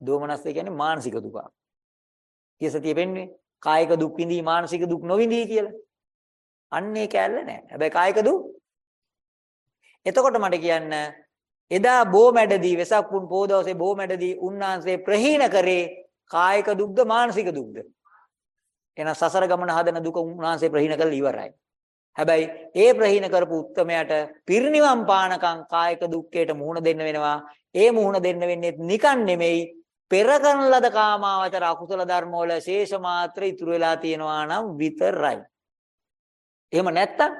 දෝමනස්සේ කියන්නේ මානසික දුක. කියසතිය වෙන්නේ කායික දුක් විඳී මානසික දුක් නොවිඳී කියලා. අන්නේ කැල්ල නැහැ. හැබැයි කායික දුක් එතකොට මට කියන්න එදා බොමැඩදී වෙසක් පුන් පොදවසේ බොමැඩදී උන්වහන්සේ ප්‍රහීන කරේ කායික දුක්ද මානසික දුක්ද? එහෙනම් සසර ගමන හදන දුක උන්වහන්සේ ප්‍රහීන කරලා ඉවරයි. හැබැයි ඒ ප්‍රහීන කරපු උත්තමයාට පිරිනිවන් පානකම් කායික දුක්ඛයට මුහුණ දෙන්න වෙනවා. ඒ මුහුණ දෙන්න වෙන්නේ නිකන් නෙමෙයි පෙර කරන ලද කාමාවචර අකුසල ධර්ම වල ශේෂ මාත්‍ර ඉතුරු වෙලා තියෙනවා නම් විතරයි. එහෙම නැත්තම්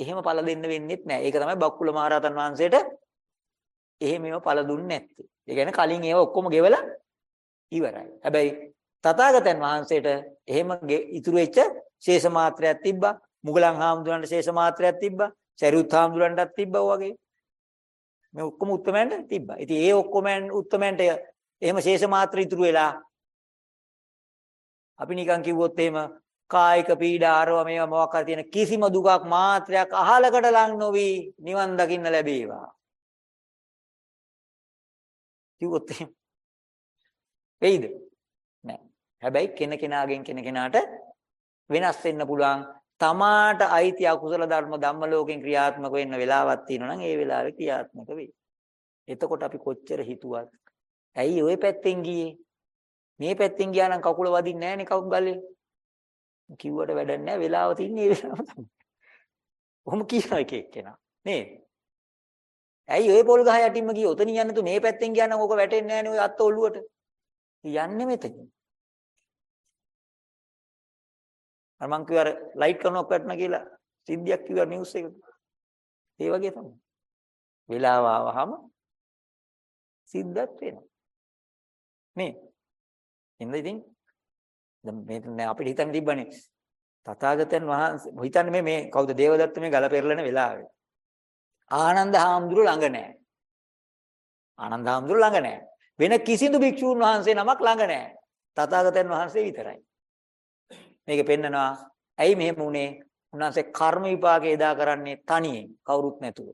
එහෙම ඵල දෙන්න වෙන්නේ නැහැ. ඒක තමයි බක්කුල මහරහතන් වහන්සේට එහෙම ඒව ඵල දුන්නේ නැත්තේ. ඒ කියන්නේ කලින් ඒව ඔක්කොම ගෙවලා ඉවරයි. හැබැයි තථාගතයන් වහන්සේට එහෙම ගෙ- ඉතුරු වෙච්ච ශේෂ මාත්‍රයක් තිබ්බා. මුගලන් හාමුදුරන්ට ශේෂ මාත්‍රයක් තිබ්බා. සරියුත් හාමුදුරන්ටත් තිබ්බා වගේ. මේ ඔක්කොම උත්තමයන්ට තිබ්බා. ඉතින් ඒ ඔක්කොම උත්තමයන්ට එහෙම ශේෂ මාත්‍ර ඉතුරු වෙලා අපි නිකන් කිව්වොත් එහෙම කායික පීඩා ආරව මේවා මොකක් හරි තියෙන කිසිම දුකක් මාත්‍රයක් අහලකට ලං නොවි නිවන් දකින්න ලැබේවා. කිව්වොත් එහෙම වෙයිද? නෑ. හැබැයි කෙනකෙනාගෙන් කෙනකෙනාට වෙනස් වෙන්න පුළුවන්. තමාට අයිති අකුසල ධර්ම ධම්ම ලෝකෙන් ක්‍රියාත්මක වෙන්න වෙලාවක් තියෙනවා නම් ඒ වෙලාවේ ක්‍රියාත්මක වෙයි. එතකොට අපි කොච්චර හිතුවත් ඇයි ওই පැත්තෙන් ගියේ? මේ පැත්තෙන් ගියා නම් කකුල වදින්නේ නැහනේ කවුරු ගල්ලේ. කිව්වට වැඩක් නැහැ වෙලාව තින්නේ ඒ වෙලාව තමයි. ඔහොම කියනවා එක එක්කෙනා. නේද? ඇයි ওই පොල් ගහ යටින්ම ගියේ? ඔතනින් යන්න තු මේ පැත්තෙන් ගියා නම් ඕක වැටෙන්නේ නැහනේ ওই අත්ත ඔළුවට. යන්නේ මෙතනින්. අර මං කිව්වා අර ලයිට් කරනවක් වැටුණා කියලා සිද්ධියක් කිව්වා නිවුස් එකක. ඒ වගේ තමයි. වෙලාව ආවහම සිද්ධත් වෙනවා. නේ? ඉතින් ඉතින් දැන් මේ නෑ අපිට හිතන්න තිබ්බනේ තථාගතයන් වහන්සේ හිතන්නේ මේ මේ කවුද දේවදත්ත මේ ගල පෙරලන වෙලාවේ ආනන්ද හාමුදුරු ළඟ නෑ ආනන්ද හාමුදුරු ළඟ නෑ වෙන කිසිදු භික්ෂූන් වහන්සේ නමක් ළඟ නෑ තථාගතයන් වහන්සේ විතරයි මේක පෙන්නනවා ඇයි මෙහෙම වුනේ උන්වහන්සේ කර්ම විපාකේ එදා කරන්නේ තනියෙන් කවුරුත් නැතුව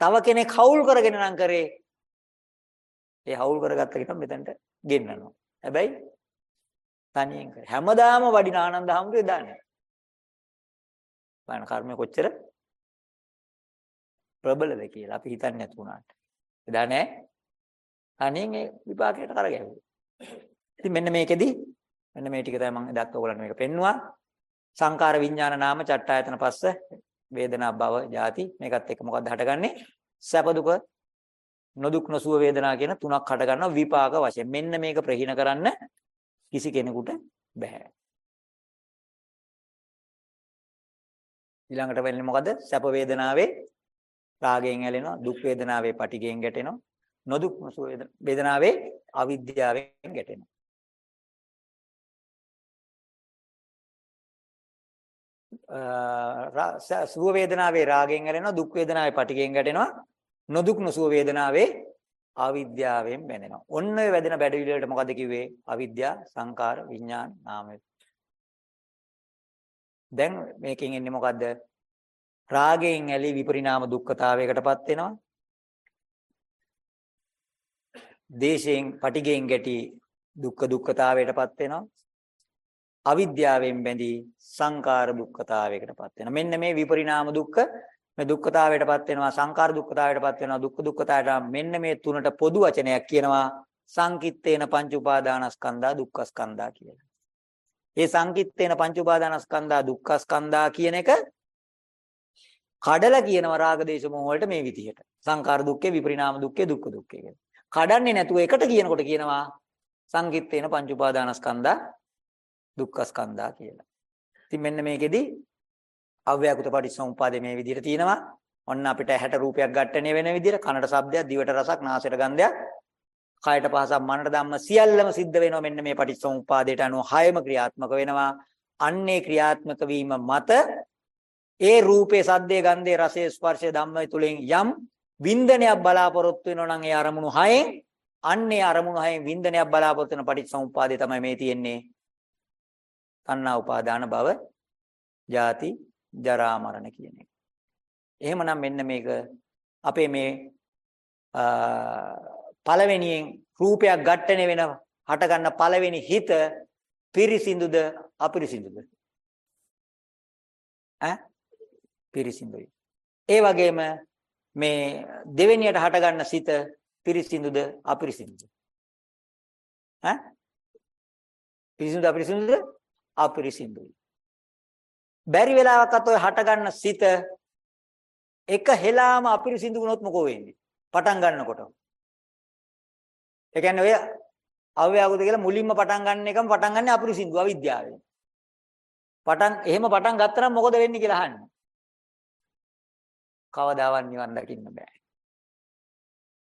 තව කෙනෙක් හවුල් කරගෙන නම් කරේ ඒ හවුල් කරගත්ත කෙනා මෙතනට ගෙන්නනවා හැබැයි තනියෙන් කර. හැමදාම වඩින ආනන්ද හැමෝගේ දාන්නේ. බලන්න කර්මය කොච්චර ප්‍රබලද කියලා අපි හිතන්නේ නැතු වුණාට. එදා නෑ. තනියෙන් ඒ විපාකයට කරගැහුවා. ඉතින් මෙන්න මේකෙදි මෙන්න මේ ටික තමයි මම එදාත් ඔයගලන්ට මේක පෙන්නවා. සංකාර විඥාන නාම චට්ටායතන පස්ස වේදනා භව ජාති මේකත් එක්ක මොකක්ද හටගන්නේ? සැප දුක නොදුක් නොසුව වේදනා කියන තුනක් හට ගන්නවා විපාක වශයෙන්. මෙන්න මේක ප්‍රහීන කරන්න කිසි කෙනෙකුට බෑ. ඊළඟට වෙන්නේ මොකද? සැප වේදනාවේ රාගයෙන් ඇලෙනවා, දුක් වේදනාවේ පටිගයෙන් ගැටෙනවා, නොදුක් නොසුව වේදනාවේ අවිද්‍යාවෙන් ගැටෙනවා. සුව වේදනාවේ රාගයෙන් ඇලෙනවා, දුක් වේදනාවේ පටිගයෙන් ගැටෙනවා, නොදුක් නොසුව වේදනාවේ අවිද්‍යාවෙන් බැඳෙනවා. ඔන්න ඔය වැදෙන බැඩවිලි වලට මොකද කිව්වේ? අවිද්‍යාව, සංකාර, විඥාන, නාම. දැන් මේකෙන් එන්නේ මොකද්ද? රාගයෙන් ඇලී විපරිණාම දුක්ඛතාවයකටපත් වෙනවා. දේශයෙන්, පටිගයෙන් ගැටි දුක්ඛ දුක්ඛතාවයටපත් වෙනවා. අවිද්‍යාවෙන් බැඳී සංකාර දුක්ඛතාවයකටපත් වෙනවා. මෙන්න මේ විපරිණාම දුක්ඛ මේ දුක්ඛතාවයටපත් වෙනවා සංකාර දුක්ඛතාවයටපත් වෙනවා දුක්ඛ දුක්ඛතාවයට මෙන්න මේ තුනට පොදු වචනයක් කියනවා සංකිට්තේන පංච උපාදානස්කන්ධා දුක්ඛස්කන්ධා කියලා. ඒ සංකිට්ඨේන පංච උපාදානස්කන්ධා දුක්ඛස්කන්ධා කියන එක කඩලා කියනවා රාග දේශ මොහ වලට මේ විදිහට. සංකාර දුක්ඛේ විපරිණාම දුක්ඛේ දුක්ඛ දුක්ඛේ කියලා. කඩන්නේ නැතුව එකට කියනකොට කියනවා සංකිට්ඨේන පංච උපාදානස්කන්ධා දුක්ඛස්කන්ධා කියලා. ඉතින් මෙන්න මේකෙදි අව්‍යාකෘත පටිච්චසමුප්පාදේ මේ විදිහට තියෙනවා. ඔන්න අපිට ඇහැට රූපයක් ඝට්ටණය වෙන විදිහට කනට ශබ්දයක් දිවට රසක් නාසයට ගන්ධයක් කයට පහසක් මනට ධම්ම සියල්ලම සිද්ධ වෙනවා මෙන්න මේ පටිච්චසමුප්පාදයට අනුව හයම ක්‍රියාත්මක වෙනවා. අන්නේ ක්‍රියාත්මක වීම මත ඒ රූපේ සද්දේ ගන්ධේ රසේ ස්පර්ශයේ ධම්මයේ තුලින් යම් වින්දනයක් බලාපොරොත්තු වෙනවා නම් ඒ අරමුණු හයෙන් අන්නේ අරමුණු හයෙන් වින්දනයක් බලාපොරොත්තු වෙන පටිච්චසමුප්පාදේ තමයි මේ තියෙන්නේ. තණ්හා උපාදාන භව, ජාති, ජරා මරණ කියන එක. එහෙමනම් මෙන්න මේක අපේ මේ පළවෙනියෙන් රූපයක් ඝට්ටණය වෙන හට ගන්න පළවෙනි හිත පිරිසිදුද අපිරිසිදුද? ඈ? පිරිසිදුයි. ඒ වගේම මේ දෙවෙනියට හට ගන්න සිත පිරිසිදුද අපිරිසිදුද? ඈ? පිරිසිදුද අපිරිසිදුද? අපිරිසිදුයි බැරි වෙලාවකත් ඔය හට ගන්න සිත එක හෙලාම අපිරිසිදු වුණොත් මොකෝ වෙන්නේ පටන් ගන්නකොට ඒ කියන්නේ ඔය අව්‍යාකෘත කියලා මුලින්ම පටන් ගන්න එකම පටන් ගන්න අපිරිසිදු අවිද්‍යාවෙන්. පටන් එහෙම පටන් ගත්තා නම් මොකද වෙන්නේ කියලා අහන්නේ. කවදාවත් නිවන් දකින්න බෑ.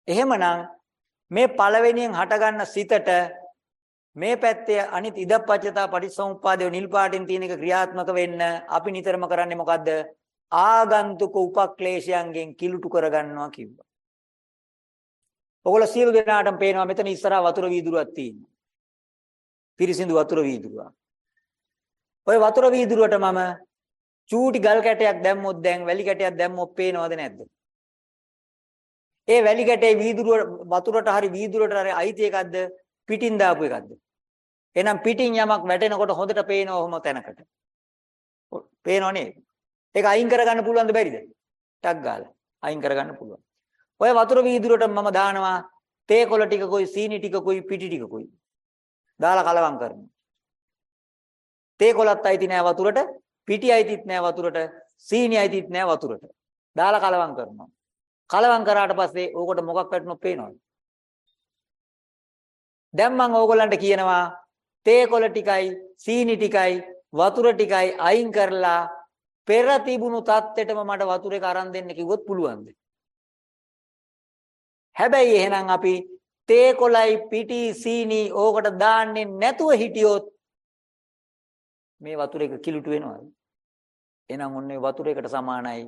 එහෙමනම් මේ පළවෙනියෙන් හටගන්න සිතට මේ පැත්තේ අනිත් ඉදප්පච්චතා පටිච්චසමුප්පාදේ නිල් පාටින් තියෙන එක ක්‍රියාත්මක වෙන්න අපි නිතරම කරන්නේ මොකද්ද? ආගන්තුක උපක්ලේශයන්ගෙන් කිලුටු කරගන්නවා කිව්වා. ඔගොල්ලෝ සියලු දෙනාටම පේනවා මෙතන ඉස්සරහා වතුර වීදුරුවක් තියෙනවා. පිරිසිදු වතුර වීදුරුවක්. ওই වතුර වීදුරුවට මම චූටි ගල් කැටයක් දැම්මොත් දැන් වැලි කැටයක් දැම්මොත් පේනවද නැද්ද? ඒ වැලි කැටේ වීදුරුව වතුරට හරි වීදුරුවට හරි අයිති එකක්ද පිටින් දාපු එකක්ද? එහෙනම් පිටින් යමක් වැටෙනකොට හොඳට පේනවා ඔහොම තැනකට. පේනව නේද? ඒක අයින් කරගන්න පුළුවන්ද බැරිද? ටක් ගාලා අයින් කරගන්න පුළුවන්. ඔය වතුර වීදුරට මම දානවා තේ කොළ ටිකකුයි සීනි ටිකකුයි පිටි ටිකකුයි. දාලා කලවම් කරනවා. තේ කොළත් අයිති නෑ වතුරට, පිටි අයිතිත් නෑ වතුරට, සීනි අයිතිත් නෑ වතුරට. දාලා කලවම් කරනවා. කලවම් කරාට පස්සේ ඕකට මොකක් වැටුණොත් පේනවද? දැන් මම ඕගොල්ලන්ට කියනවා තේ කොළ ටිකයි, සීනි ටිකයි, වතුර ටිකයි අයින් කරලා පෙර තිබුණු தත්ත්වෙටම මට වතුර එක අරන් දෙන්න කිව්වොත් පුළුවන්ද? හැබැයි එහෙනම් අපි තේ කොළයි පිටි සීනි ඕකට දාන්නේ නැතුව හිටියොත් මේ වතුර එක කිලුට වෙනවද? එහෙනම් ඔන්නේ වතුර එකට සමානයි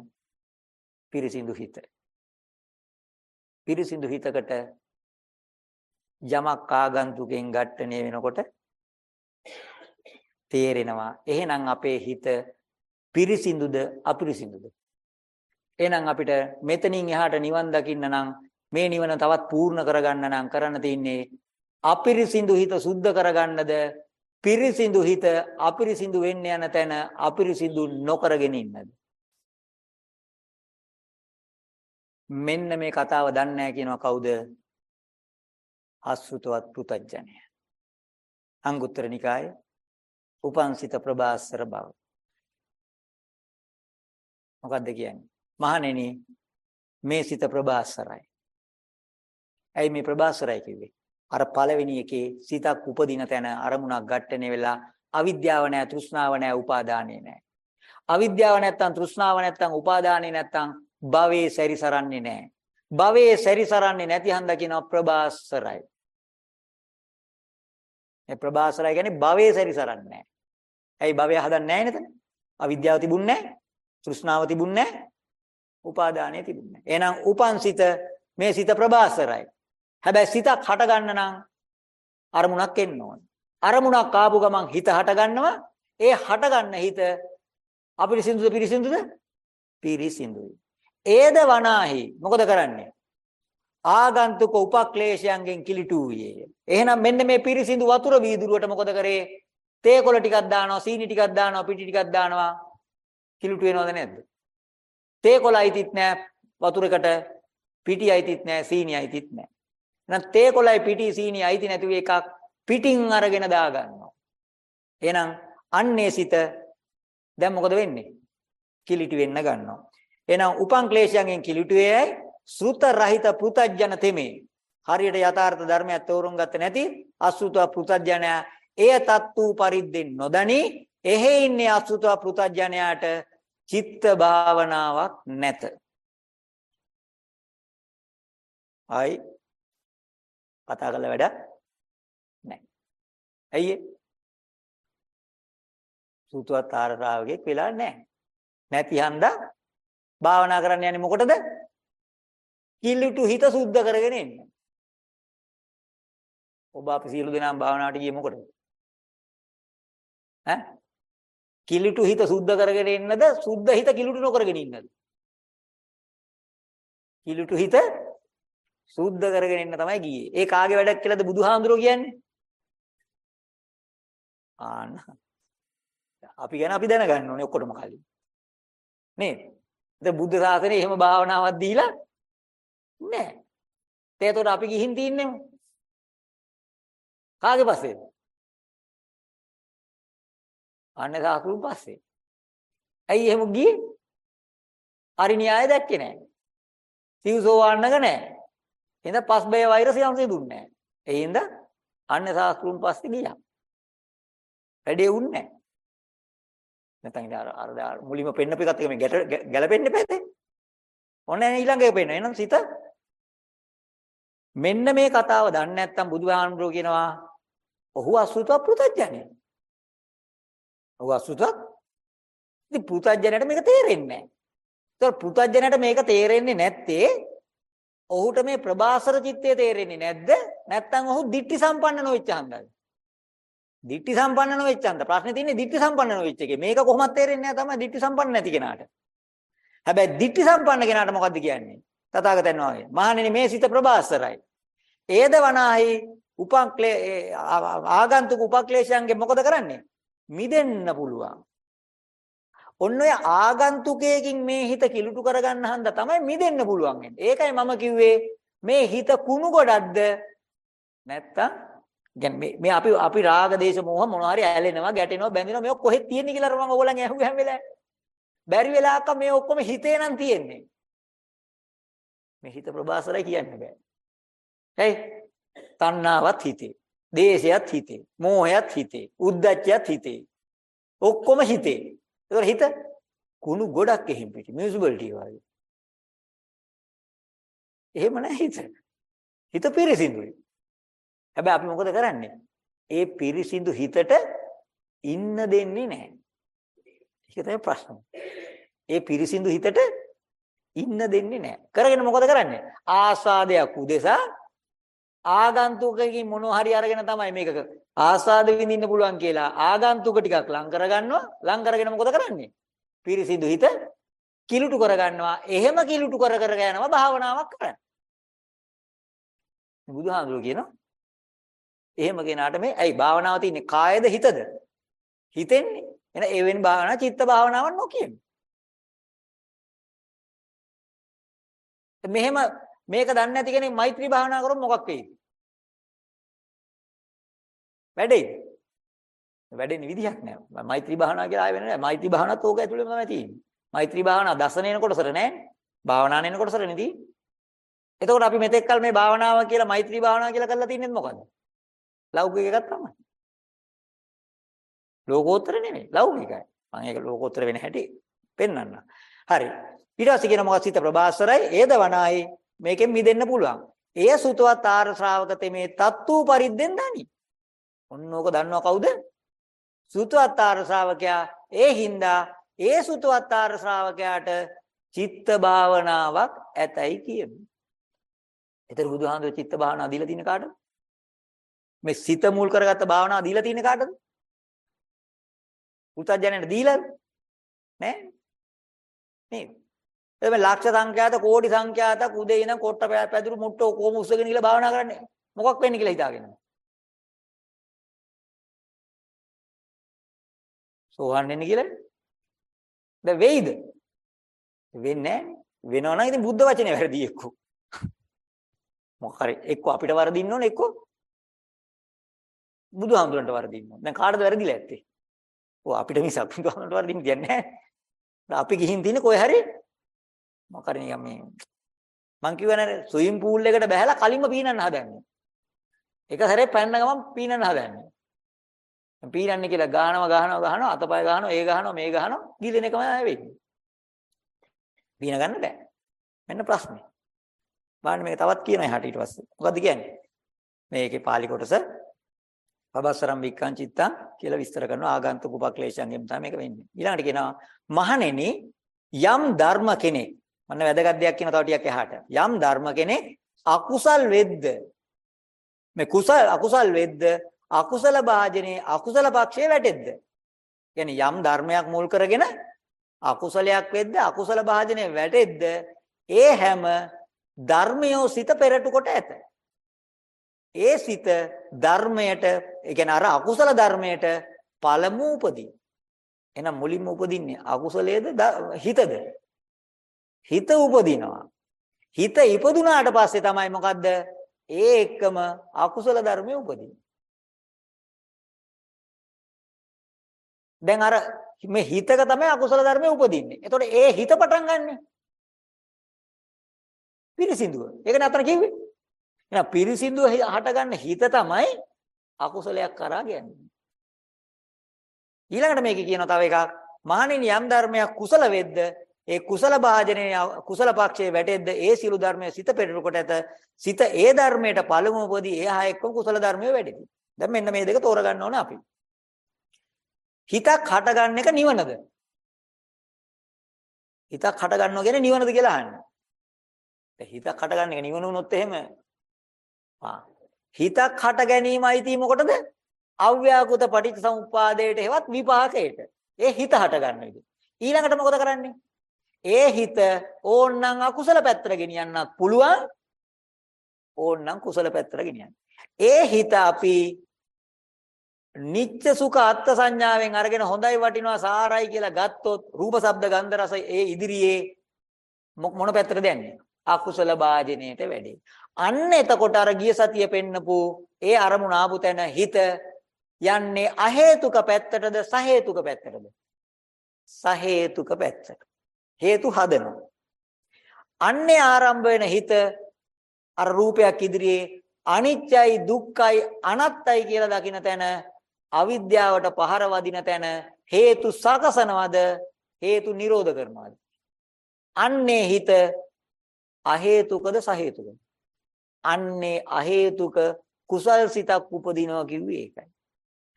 පිරිසිදු හිත. පිරිසිදු හිතකට යමක් ආගන්තුකෙන් ඝට්ටණය වෙනකොට තේරෙනවා. එහෙනම් අපේ හිත පිරිසිදුද අපිරිසිදුද? එහෙනම් අපිට මෙතනින් එහාට නිවන් දකින්න නම් මේ නිවන තවත් පූර්ණ කරගන්න නම් කරන්න තියෙන්නේ අපිරිසිදු හිත සුද්ධ කරගන්නද පිරිසිදු හිත අපිරිසිදු වෙන්න යන තැන අපිරිසිදු නොකරගෙන ඉන්නද මෙන්න මේ කතාව දන්නේ නැහැ කියනවා කවුද අසුතවත් පුතඥය අංගුත්තර නිකාය උපංසිත ප්‍රභාස්වර බව මොකද්ද කියන්නේ මහණෙනි මේ සිත ප්‍රභාස්වරයි ඇයි මේ ප්‍රභාස්වරයි කිව්වේ? අර පළවෙනි එකේ සිතක් උපදින තැන අරමුණක් ඝට්ටනේ වෙලා අවිද්‍යාව නැහැ, තෘෂ්ණාව නැහැ, උපාදානෙ නැහැ. අවිද්‍යාව නැත්තම් තෘෂ්ණාව නැත්තම් උපාදානෙ නැත්තම් භවයේ සැරිසරන්නේ නැහැ. භවයේ සැරිසරන්නේ නැති හන්ද කියනවා ප්‍රභාස්වරයි. මේ ප්‍රභාස්වරයි කියන්නේ භවයේ සැරිසරන්නේ නැහැ. ඇයි භවය හදන්නේ නැහැ නේද? අවිද්‍යාව තිබුණේ නැහැ. තෘෂ්ණාව තිබුණේ නැහැ. උපාදානය තිබුණේ නැහැ. එහෙනම් උපන්සිත මේ සිත ප්‍රභාස්වරයි. හැබැයි සිතක් හට ගන්න නම් අරමුණක් එන්න ඕනේ. අරමුණක් ආපු ගමන් හිත හට ගන්නවා. ඒ හට ගන්න හිත අපිරිසිදුද පිරිසිදුද? පිරිසිදුයි. ඒද වනාහි මොකද කරන්නේ? ආගන්තුක උපක්ලේශයන්ගෙන් කිලිටු වූයේ. එහෙනම් මෙන්න මේ පිරිසිදු වතුර වීදුරුවට මොකද කරේ? තේ කොළ ටිකක් දානවා, සීනි ටිකක් දානවා, පිටි ටිකක් දානවා. කිලිටු වෙනවද නැද්ද? තේ කොළ අයිතිත් නෑ වතුරකට, පිටි අයිතිත් නෑ, සීනි අයිතිත් නෑ. එහෙනම් තේ කොළයි පිටි සීනි අයිති නැති එකක් පිටින් අරගෙන දා ගන්නවා. එහෙනම් අන්නේ සිත දැන් මොකද වෙන්නේ? කිලිටි වෙන්න ගන්නවා. එහෙනම් උපං ක්ලේශයන්ගෙන් කිලිටි වේයි සෘත රහිත පෘතජන තෙමේ. හරියට යථාර්ථ ධර්මයක් තෝරුම් ගත්තේ නැති අසුත පෘතජනයා එය තත්තු පරිද්දෙන් නොදනි එහෙ ඉන්නේ අසුත පෘතජනයාට චිත්ත භාවනාවක් නැත. ආයි කතා කළ වැඩ නැහැ. ඇයි ඒ? සූතුවත් ආරාවගෙක් වෙලා නැහැ. නැති හන්දා භාවනා කරන්න යන්නේ මොකටද? කිලිටු හිත සුද්ධ කරගෙන එන්න. ඔබ අපි සියලු දෙනාම භාවනාවට ගියේ මොකටද? ඈ? කිලිටු හිත සුද්ධ කරගෙන ඉන්නද? සුද්ධ හිත කිලිටු නොකරගෙන ඉන්නද? කිලිටු හිත සුද්ධ කරගෙන ඉන්න තමයි ගියේ. ඒ කාගේ වැඩක් කියලාද බුදුහාඳුරෝ කියන්නේ? ආන්න. අපි ගැන අපි දැනගන්න ඕනේ ඔක්කොටම කලින්. නේද? දැන් බුද්ධ ශාසනය එහෙම භාවනාවක් දීලා නැහැ. ඒතකොට අපි ගිහින් තින්නේ කාගේ පස්සේද? අන්නේ සාසුන් පස්සේ. ඇයි එහෙම ගියේ? හරි න්‍යාය දැක්කේ නැහැ. සිව්සෝ වන්නක නැහැ. එහෙනම් පස් බය වෛරසය අංශය දුන්නේ නැහැ. ඒ හින්දා අන්නේ සාස්ත්‍රුන් පස්සේ ගියා. වැඩේ උන්නේ නැහැ. නැත්නම් ඉතින් අර අර මුලින්ම පෙන්නපු එකත් එක මේ ගැලපෙන්න බෑද? ඔන්න ඊළඟ එක පෙන්න. එහෙනම් සිත මෙන්න මේ කතාව දන්නේ නැත්නම් බුදුහාමුදුරුවෝ කියනවා ඔහු අසුත පෘතජ්ජනය. ඔහු අසුත ඉතින් පෘතජ්ජනයට මේක තේරෙන්නේ නැහැ. ඒතකොට පෘතජ්ජනයට මේක තේරෙන්නේ නැත්තේ ඔහුට මේ ප්‍රබාසර චිත්තය තේරෙන්නේ නැද්ද? නැත්නම් ඔහු ditthi සම්පන්න නොවෙච්ච හන්දද? ditthi සම්පන්න නොවෙච්ච හන්ද. ප්‍රශ්නේ තියෙන්නේ ditthi සම්පන්න නොවෙච්ච එකේ. මේක කොහොමද තේරෙන්නේ නැහැ තමයි ditthi සම්පන්න නැති කෙනාට. හැබැයි ditthi සම්පන්න කෙනාට මොකද්ද කියන්නේ? තථාගතයන් වහන්සේ. මහණෙනි මේ සිත ප්‍රබාසරයි. ඒද වනාහි උපක්ලේ ආගන්තුක උපක්ලේශයන්ගේ මොකද කරන්නේ? මිදෙන්න පුළුවන්. ඔන්න ඔය ආගන්තුකයකින් මේ හිත කිලුටු කරගන්න හන්ද තමයි මිදෙන්න පුළුවන් වෙන්නේ. ඒකයි මම කිව්වේ මේ හිත කුණු ගොඩක්ද නැත්තම් දැන් මේ මේ අපි අපි රාග දේශ මොහ මොනවා හරි ඇලෙනවා ගැටෙනවා බැඳෙනවා මේ කොහෙද තියෙන්නේ කියලා මම ඕගොල්ලන් ඇහුවේ හැම වෙලාවෙම. බැරි වෙලාවක මේ ඔක්කොම හිතේ නම් තියෙන්නේ. මේ හිත ප්‍රබාසරයි කියන්න බෑ. ඇයි? තණ්හාවත් හිතේ. දේශයත් හිතේ. මෝහයත් හිතේ. උද්ධච්චයත් හිතේ. ඔක්කොම හිතේ. ඒතර හිත කුණු ගොඩක් එහෙම් පිටි මියුසිබිලිටි වගේ. එහෙම නැහැ හිත. හිත පිරිසිදුයි. හැබැයි අපි මොකද කරන්නේ? ඒ පිරිසිදු හිතට ඉන්න දෙන්නේ නැහැ. ඒක තමයි ප්‍රශ්නේ. ඒ පිරිසිදු හිතට ඉන්න දෙන්නේ නැහැ. කරගෙන මොකද කරන්නේ? ආස්වාදයක් උදෙසා ආගන්තුකකින් මොනවා හරි අරගෙන තමයි මේක ආස්වාද විඳින්න පුළුවන් කියලා ආගන්තුක ටිකක් ලං කරගන්නවා. ලං කරගෙන මොකද කරන්නේ? පිරිසිදු හිත කිලුටු කරගන්නවා. එහෙම කිලුටු කර කර යනවා භාවනාවක් කරන්න. බුදුහාමුදුරුවෝ කියනවා එහෙම කෙනාට මේ ඇයි භාවනාව තියෙන්නේ කායද හිතද? හිතෙන්නේ. එන ඒ වෙන භාවනාව චිත්ත භාවනාවක් නොකියමු මෙහෙම මේක දන්නේ නැති කෙනෙක් මෛත්‍රී භාවනා කරොත් මොකක් වෙයිද? වැඩේද? වැඩෙන්නේ විදිහක් නැහැ. මෛත්‍රී භාවනා කියලා ආයෙ වෙන්නේ නැහැ. මෛත්‍රී භාවනාවත් ඕක ඇතුළේම තමයි තියෙන්නේ. මෛත්‍රී භාවනා දසනේන කොටසට නෑ. භාවනානේන කොටසට නෙදී. එතකොට අපි මෙතෙක් කල මේ භාවනාව කියලා මෛත්‍රී භාවනාව කියලා කරලා තින්නේ මොකද්ද? ලෞකික එකක් තමයි. ලෝකෝත්තර නෙමෙයි ලෞකිකයි. මම ඒක ලෝකෝත්තර වෙන හැටි පෙන්වන්න. හරි. ඊට පස්සේ කියන මොකක්ද සිත ප්‍රබාසරයි ඒද වනායි මේකෙන් මිදෙන්න පුළුවන්. එය සුතවත් ආර ශ්‍රාවක තෙමේ තත්තු පරිද්දෙන් දනි. ඔන්න ඕක දන්නව කවුද? සුතවත් ආර ශ්‍රාවකයා ඒ හින්දා ඒ සුතවත් ආර ශ්‍රාවකයාට චිත්ත භාවනාවක් ඇතයි කියමු. ඒතර බුදුහාමුදුරුවෝ චිත්ත භාවනාව දීලා තියෙන කාටද? මේ සිත මුල් කරගත්ත භාවනාව දීලා තියෙන කාටද? පුතඥයන්ට දීලාද? නෑ. නේද? එතෙම ලක්ෂ සංඛ්‍යාත කෝටි සංඛ්‍යාතක් උදේ ඉඳන් කොට්ට පැදුරු මුට්ට කොහොම උස්සගෙන ගිහලා භාවනා කරන්නේ. මොකක් වෙන්නේ කියලා හිතාගෙන. සෝවන් වෙන්නේ කියලා. දැන් වෙයිද? වෙන්නේ නැහැ. වෙනවනම් ඉතින් බුද්ධ වචනේ වැරදි එක්කෝ. මොකක් හරි එක්කෝ අපිට වරදින්න ඕනේ එක්කෝ. බුදුහාමුදුරන්ට වරදින්න ඕනේ. දැන් කාටද වැරදිලා ඇත්තේ? ඔව් අපිට මිස බුදුහාමුදුරුවෝ වර්ධින් කියන්නේ නැහැ. අපි ගිහින් තින්නේ කොහේ හරි මොකද නිකන් මේ මං කියවනේ ස්විමින් pool එකට බහැලා කලින්ම පීනන්න හදන්නේ. එක සැරේ පැන්න ගමන් පීනන්න හදන්නේ. පීනන්නේ කියලා ගහනවා ගහනවා ගහනවා අතපය ගහනවා ඒ ගහනවා මේ ගහනවා ගිලෙන එකම වෙන්නේ. පීන ගන්න බෑ. මෙන්න ප්‍රශ්නේ. බලන්න මේක තවත් කියනවා එහාට ඊට පස්සේ. මොකද්ද කියන්නේ? මේකේ පාලි කොටස පබස්සරම් වික්කං චිත්තං කියලා විස්තර කරනවා ආගන්තුක උපක්ලේශයන්ගෙන් තමයි මේක වෙන්නේ. ඊළඟට කියනවා මහණෙනි යම් ධර්ම කෙනෙක් මන්න වැදගත් දෙයක් කියන තව ටිකක් එහාට. යම් ධර්ම කෙනෙක් අකුසල් වෙද්ද මේ කුසල් අකුසල් වෙද්ද අකුසල භාජනේ අකුසල පක්ෂයේ වැටෙද්ද. කියන්නේ යම් ධර්මයක් මුල් කරගෙන අකුසලයක් වෙද්ද අකුසල භාජනේ වැටෙද්ද ඒ හැම ධර්මයෝ සිත පෙරට කොට ඇත. ඒ සිත ධර්මයට ඒ කියන්නේ අර අකුසල ධර්මයට පළමු උපදී. එහෙනම් මුලින්ම උපදින්නේ අකුසලයේද හිතද? හිත උපදිනවා. හිත ඉපදුනාට පස්සේ තමයි මොකද්ද? ඒ එක්කම අකුසල ධර්මයේ උපදින්නේ. දැන් අර මේ හිතක තමයි අකුසල ධර්මයේ උපදින්නේ. එතකොට ඒ හිත පටන් ගන්නෙ පිරිසිදුව. ඒකනේ අතන කිව්වේ. එහෙනම් පිරිසිදුව හටගන්න හිත තමයි අකුසලයක් කරා කියන්නේ. ඊළඟට මේකේ කියනවා තව එකක්. මහණෙනි යම් ධර්මයක් කුසල වෙද්ද ඒ කුසල භාජනයේ කුසල පක්ෂයේ වැටෙද්ද ඒ සියලු ධර්මයේ සිත පෙරට කොට ඇත. සිත ඒ ධර්මයට පළමුව පොදී ඒ හා එක්කම කුසල ධර්මයේ වැඩෙති. දැන් මෙන්න මේ දෙක තෝරගන්න ඕනේ අපි. හිතක් හටගන්න එක නිවනද? හිතක් හටගන්නවා කියන්නේ නිවනද කියලා අහන්නේ. දැන් හිතක් හටගන්න එක නිවන වුණොත් එහෙම ආ හිතක් හට ගැනීමයි තී මොකටද? අව්‍යාකෘත පටිච්චසමුප්පාදයට හෙවත් විපාකයට. ඒ හිත හට ගන්න විදිහ. ඊළඟට මොකද කරන්නේ? ඒ හිත ඕන්නම් අකුසල පැත්තට ගෙනියන්නත් පුළුවන්. ඕන්නම් කුසල පැත්තට ගෙනියන්න. ඒ හිත අපි නිච්ච සුඛ අත්ත් සංඥාවෙන් අරගෙන හොඳයි වටිනවා සාරයි කියලා ගත්තොත් රූප ශබ්ද ගන්ධ රස ඒ ඉදිරියේ මොන පැත්තටද යන්නේ? අකුසල භාජනයට වැඩේ. අන්න එතකොට අර ගිය සතිය පෙන්නපු ඒ අරමුණ ආපු තැන හිත යන්නේ අහේතුක පැත්තටද සහේතුක පැත්තටද? සහේතුක පැත්තට. හේතු හදනවා. අන්නේ ආරම්භ වෙන හිත අර රූපයක් ඉදිරියේ අනිත්‍යයි දුක්ඛයි අනත්තයි කියලා දකින තැන අවිද්‍යාවට පහර වදින තැන හේතු සකසනවද? හේතු නිරෝධ කරනවද? අන්නේ හිත අහේතුකද සහේතුකද? අන්නේ අහේතුක කුසල් සිතක් උපදිනවා කිව්වේ ඒකයි.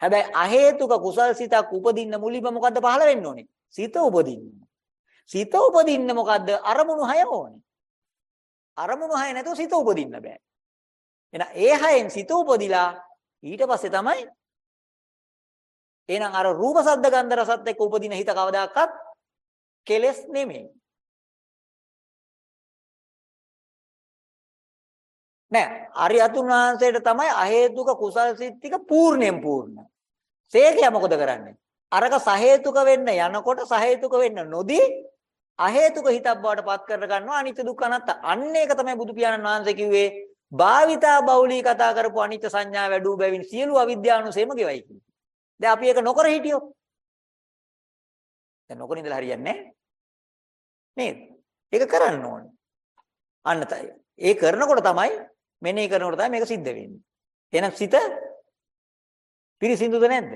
හැබැයි අහේතුක කුසල් සිතක් උපදින්න මුලින්ම මොකද්ද පහළ වෙන්න ඕනේ? සිත උපදින්න සිත උපදින්න මොකද්ද අරමුණු හය ඕනේ අරමුණු හය නැතුව සිත උපදින්න බෑ එහෙනම් ඒ හයෙන් සිත උපදිලා ඊට පස්සේ තමයි එහෙනම් අර රූප සද්ද ගන්ධ රසත් එක්ක උපදින හිත කවදාකවත් කෙලස් නෙමෙයි. නෑ අරියතුන් වහන්සේට තමයි අහේතුක කුසල් සිත් ටික පූර්ණයෙන් පූර්ණ. සේකයා මොකද කරන්නේ? අරක සහේතුක වෙන්න යනකොට සහේතුක වෙන්න නොදී අහේතුක හිතක් බවට පත් කර ගන්නවා අනිත්‍ය දුක්ඛ අනාත්ත. අන්න ඒක තමයි බුදු පියාණන් වහන්සේ කිව්වේ භාවිතා බෞලී කතා කරපු අනිත්‍ය සංඥා වැඩූ බැවින් සියලු අවිද්‍යාවනුසේම ගෙවයි කියලා. දැන් අපි ඒක නොකර හිටියොත් දැන් නොකර ඉඳලා හරියන්නේ නේද? ඒක කරන්න ඕනේ. අන්න ඒ කරනකොට තමයි මෙනෙහි කරනකොට තමයි මේක සිද්ධ වෙන්නේ. එහෙනම් සිත පිරිසිදුද නැද්ද?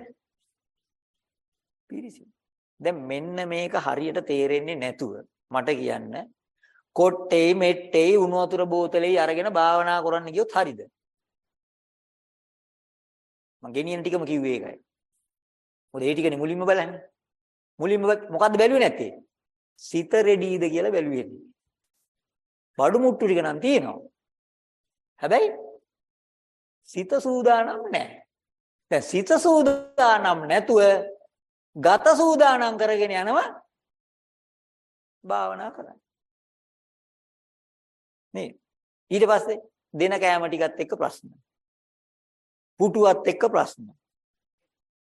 පිරිසිදු. දැන් මෙන්න මේක හරියට තේරෙන්නේ නැතුව මට කියන්න කොට්ටේ මෙට්ටේ උණු වතුර බෝතලේ අරගෙන භාවනා කරන්න ගියොත් හරිද? මං ගෙනියන ටිකම කිව්වේ ඒකයි. මොකද ඒ ටිකනේ මුලින්ම බලන්නේ. මුලින්ම මොකද්ද බැලුවේ නැත්තේ? සිත රෙඩිද කියලා බැලුවේ. බඩු මුට්ටු ටික නම් තියෙනවා. හැබැයි සිත සූදානම් නැහැ. දැන් සිත සූදානම් නැතුව ගත සූදානම් කරගෙන යනවා භාවනා කරන්න. නේ ඊට පස්සේ දෙන කෑම ටිකත් එක්ක ප්‍රශ්න. පුටුවත් එක්ක ප්‍රශ්න.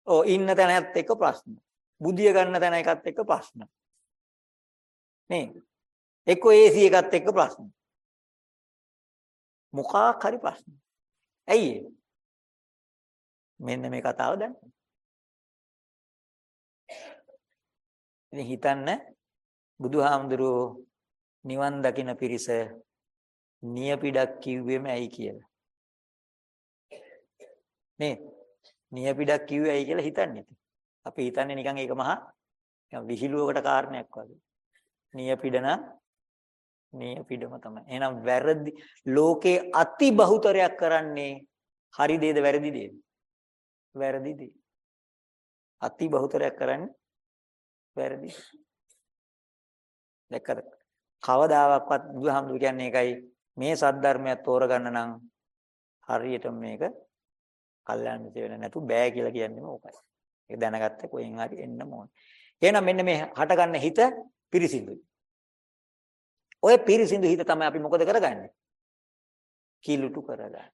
ඔව් ඉන්න තැනත් එක්ක ප්‍රශ්න. බුදිය ගන්න තැන එකත් එක්ක ප්‍රශ්න. නේ. එක්ක AC එකත් එක්ක ප්‍රශ්න. මොකක් හරි ප්‍රශ්න. ඇයි මෙන්න මේ කතාව දැන්. ඉතින් හිතන්න බුදුහාමුදුරුවෝ නිවන් දකින පිරිස නියපිඩක් කිව්වෙම ඇයි කියලා. නේ? නියපිඩක් කිව්වේ ඇයි කියලා හිතන්නේ. අපි හිතන්නේ නිකන් ඒක මහා නිකන් විහිළුවකට කාරණයක් වගේ. නියපිඩන නියපිඩම තමයි. එහෙනම් වැරදි ලෝකේ අති බහුතරයක් කරන්නේ හරි දේද වැරදි දේද? වැරදි දේ. අති බහුතරයක් කරන්නේ වැරදි. දැක්කද? කවදාවත් බුදුහාමුදුරු කියන්නේ ඒකයි මේ සද්ධර්මයක් තෝරගන්න නම් හරියට මේක කල්යන්න වෙන නැතු බෑ කියලා කියන්නේම ඕකයි. ඒක දැනගත්ත කොහෙන් හරි එන්න ඕනේ. එහෙනම් මෙන්න මේ හටගන්න හිත පිරිසිදුයි. ඔය පිරිසිදු හිත තමයි අපි මොකද කරගන්නේ? කිලුටු කරගන්නේ.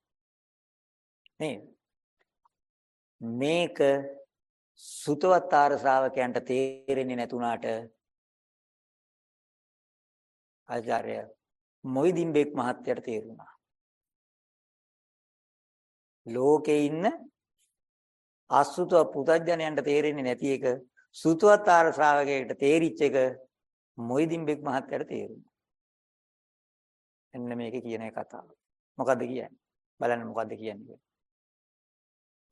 නේද? මේක සුතවත්තාර ශ්‍රාවකයන්ට තේරෙන්නේ නැතුණාට ආචාර්ය මොයිදින් බෙක් මහත්තයාට තේරුණා. ලෝකේ ඉන්න අසුතව පුතඥයන්ට තේරෙන්නේ නැති එක සුතවත්තාර ශ්‍රාවකයෙක්ට තේරිච්ච එක මොයිදින් බෙක් මහත්තයාට තේරුණා. එන්න මේක කියන කතාව. මොකද්ද කියන්නේ? බලන්න මොකද්ද කියන්නේ.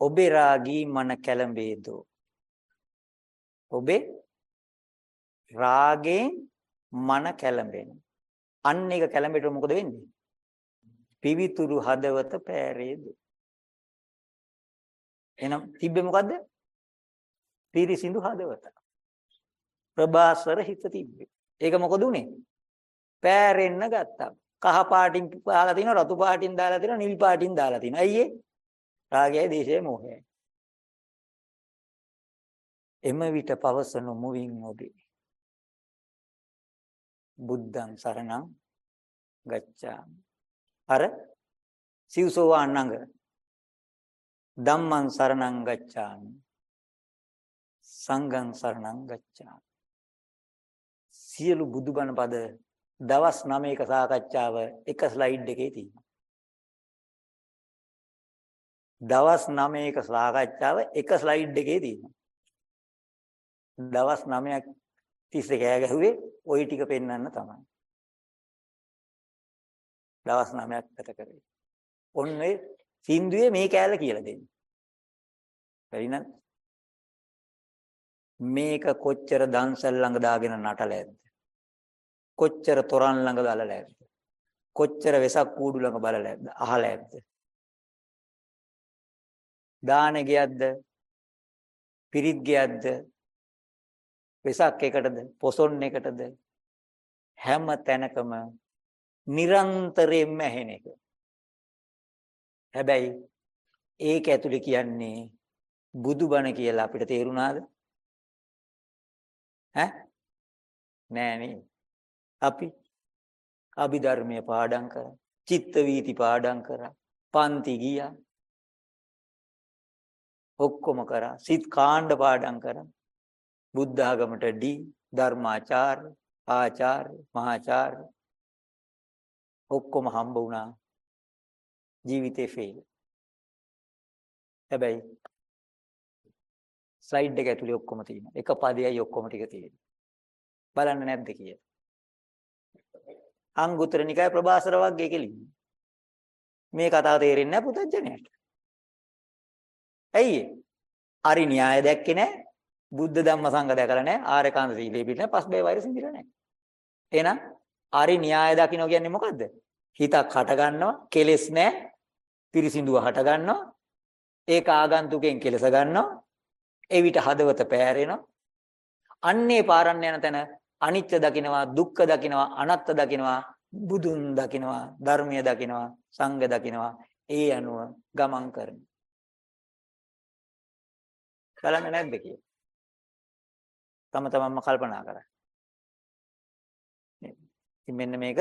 ඔබේ රාගී මන කැළඹේදෝ. ඔබේ රාගයෙන් මන කැළඹෙන. අන්න ඒක කැළඹෙට මොකද වෙන්නේ? පිවිතුරු හදවත පෑරේද. එහෙනම් තිබ්බේ මොකද්ද? පිරිසිදු හදවත. ප්‍රභාස්වර හිත තිබ්බේ. ඒක මොකද උනේ? පෑරෙන්න ගත්තා. කහ පාටින් දාලා තිනවා රතු පාටින් දාලා තිනවා නිල් පාටින් දාලා තිනවා. අයියේ රාගයයි දේශයයි මොහයයි. එම විට පවසන මුවින් ඔබේ බුද්ධං සරණං ගච්ඡාමි. අර සිව්සෝවා අන්නංග ධම්මං සරණං ගච්ඡාමි. සංඝං සරණං ගච්ඡාමි. සියලු බුදුබණ පද දවස් 9ක සාකච්ඡාව එක ස්ලයිඩ් එකේ තියෙනවා. දවස් 9ක සාකච්ඡාව එක ස්ලයිඩ් එකේ තියෙනවා. දවස් 9ක් තිස්සේ කෑ ගැහුවේ ওই ටික පෙන්වන්න තමයි. දවස් 9ක් ගත කරේ. ඔන්න ඒ සින්දුවේ මේ කෑල්ල කියලා දෙන්නේ. හරිනද? මේක කොච්චර දන්සල් ළඟ දාගෙන නටල ඇද්ද? කොච්චර තොරන් ළඟ දාලා ඇද්ද? කොච්චර වෙසක් කූඩු ළඟ බලලා ඇද්ද? අහලා ඇද්ද? දාන ගියක්ද? පිරිත් ගියක්ද? වෙසක් එකටද? පොසොන් එකටද? හැම තැනකම නිරන්තරයෙන්ම ඇහෙන එක. හැබැයි ඒක ඇතුලේ කියන්නේ බුදුබණ කියලා අපිට තේරුණාද? ඈ? නෑ නේ. අපි අභිධර්මයේ පාඩම් කරා, චිත්ත වීති පාඩම් කරා, පන්ති ගියා. ඔක්කොම කරා. සිත් කාණ්ඩ පාඩම් කරා. බුද්ධ ආගමට ඩී, ධර්මාචාර්ය, ආචාර්ය, මහාචාර්ය ඔක්කොම හම්බ වුණා. ජීවිතේ ෆේල්. හැබැයි ස්ලයිඩ් එක ඇතුලේ ඔක්කොම තියෙනවා. එක පදයයි ඔක්කොම ටික තියෙන්නේ. බලන්න නැද්ද කියලා. අංගුත්තර නිකාය ප්‍රභාසර වර්ගයේ කෙලින්. මේ කතාව තේරෙන්නේ නැහැ පුතඥයට. ඇයි අරි න්‍යාය දැක්කේ නැහැ. බුද්ධ ධම්ම සංඝ දැකලා නැහැ. ආරේකාන්ත සීලේ පිට නැහැ. පස්බේ වෛර සිඳිලා නැහැ. එහෙනම් අරි න්‍යාය දකින්න කියන්නේ මොකද්ද? හිතක් හට ගන්නවා, කෙලෙස් නැහැ. පිරිසිදුව හට ගන්නවා. ඒක ආගන්තුකෙන් කෙලස ගන්නවා. එවිට හදවත පෑරෙනවා. අන්නේ පාරන්න යන තැන අනිත්‍ය දකින්නවා, දුක්ඛ දකින්නවා, අනාත්ත දකින්නවා, බුදුන් දකින්නවා, ධර්මය දකින්නවා, සංඝ දකින්නවා. ඒ අනුව ගමන් කරනවා. බලන්න නැද්ද කියලා? තම තමන්ම කල්පනා කරා. ඉතින් මෙන්න මේක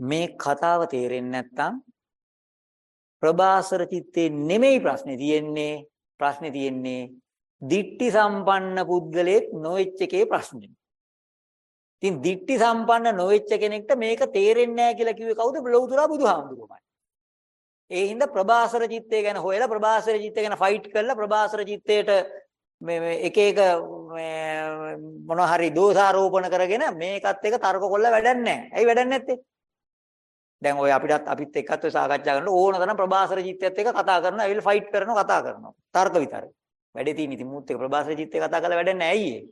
මේ කතාව තේරෙන්නේ නැත්නම් ප්‍රභාසර චිත්තේ නෙමෙයි ප්‍රශ්නේ තියෙන්නේ ප්‍රශ්නේ තියෙන්නේ දිට්ටි සම්පන්න පුද්ගලයෙක් නොවෙච්ච එකේ ප්‍රශ්නේ. ඉතින් දිට්ටි සම්පන්න නොවෙච්ච කෙනෙක්ට මේක තේරෙන්නේ නැහැ කියලා කිව්වේ කවුද? ලෞතුරා බුදුහාමුදුරුවෝමයි. ඒ හින්දා ප්‍රභාසර චිත්තය ගැන හොයලා ප්‍රභාසර චිත්තය ගැන ෆයිට් කරලා ප්‍රභාසර චිත්තයට මේ මේ එක එක මේ මොනවා හරි දෝෂාරෝපණ කරගෙන මේකත් එක තර්ක කොල්ල වැඩක් නැහැ. ඇයි වැඩක් නැත්තේ? දැන් ඔය අපිටත් අපිත් එක්කත් ඔය සාකච්ඡා කරනකොට ඕන තරම් ප්‍රභාසර චිත්තයත් එක්ක කතා කරනවා, ඇවිල්ලා ෆයිට් කරනවා, කතා කරනවා. තර්ක විතරයි. වැඩේ තියෙන ඉතින් මුත් එක්ක ප්‍රභාසර චිත්තේ කතා කරලා වැඩක් නැහැ. ඇයි ඒ?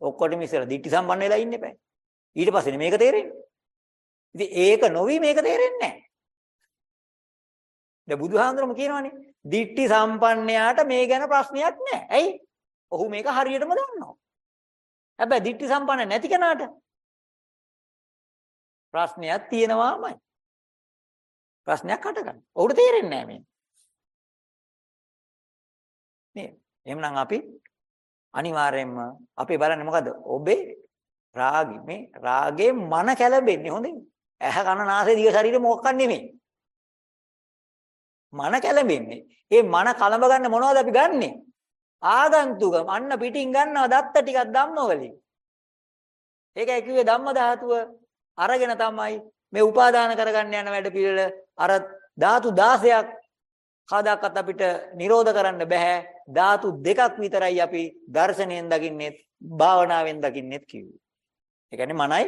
ඔක්කොටම ඉස්සර දික්ටි සම්පන්න වෙලා ඉන්න එපා. ඊට පස්සේ මේක තේරෙන්නේ. ඉතින් ඒක නොවි මේක තේරෙන්නේ නැහැ. දැන් බුදුහාඳුරම කියනවානේ දිට්ටි සම්පන්නයාට මේ ගැන ප්‍රශ්නයක් නැහැ. ඇයි? ඔහු මේක හරියටම දන්නවා. හැබැයි දිට්ටි සම්පන්න නැති කෙනාට ප්‍රශ්නයක් තියෙනවාමයි. ප්‍රශ්නයක් හටගන්න. ඔහුට තේරෙන්නේ නැහැ මේ. නේ. එහෙනම් අපි අනිවාර්යයෙන්ම අපි බලන්නේ මොකද්ද? ඔබේ රාගي මේ රාගේ මන කැළඹෙන්නේ හොඳින්. ඇහ කන නාසය දිව ශරීරය මොකක්ද නෙමෙයි. මන කැළඹෙන්නේ. ඒ මන කලඹ ගන්න මොනවද අපි ගන්නෙ? ආගන්තුක අන්න පිටින් ගන්නවා දත්ත ටිකක් ධම්මවලින්. ඒකයි කිව්වේ ධම්ම ධාතුව අරගෙන තමයි මේ උපාදාන කරගන්න යන වැඩ පිළිවෙල අර ධාතු 16ක් කවදාකවත් අපිට නිරෝධ කරන්න බෑ. ධාතු දෙකක් විතරයි අපි දර්ශනයෙන් දකින්නේ භාවනාවෙන් දකින්නෙත් කිව්වේ. ඒ කියන්නේ මනයි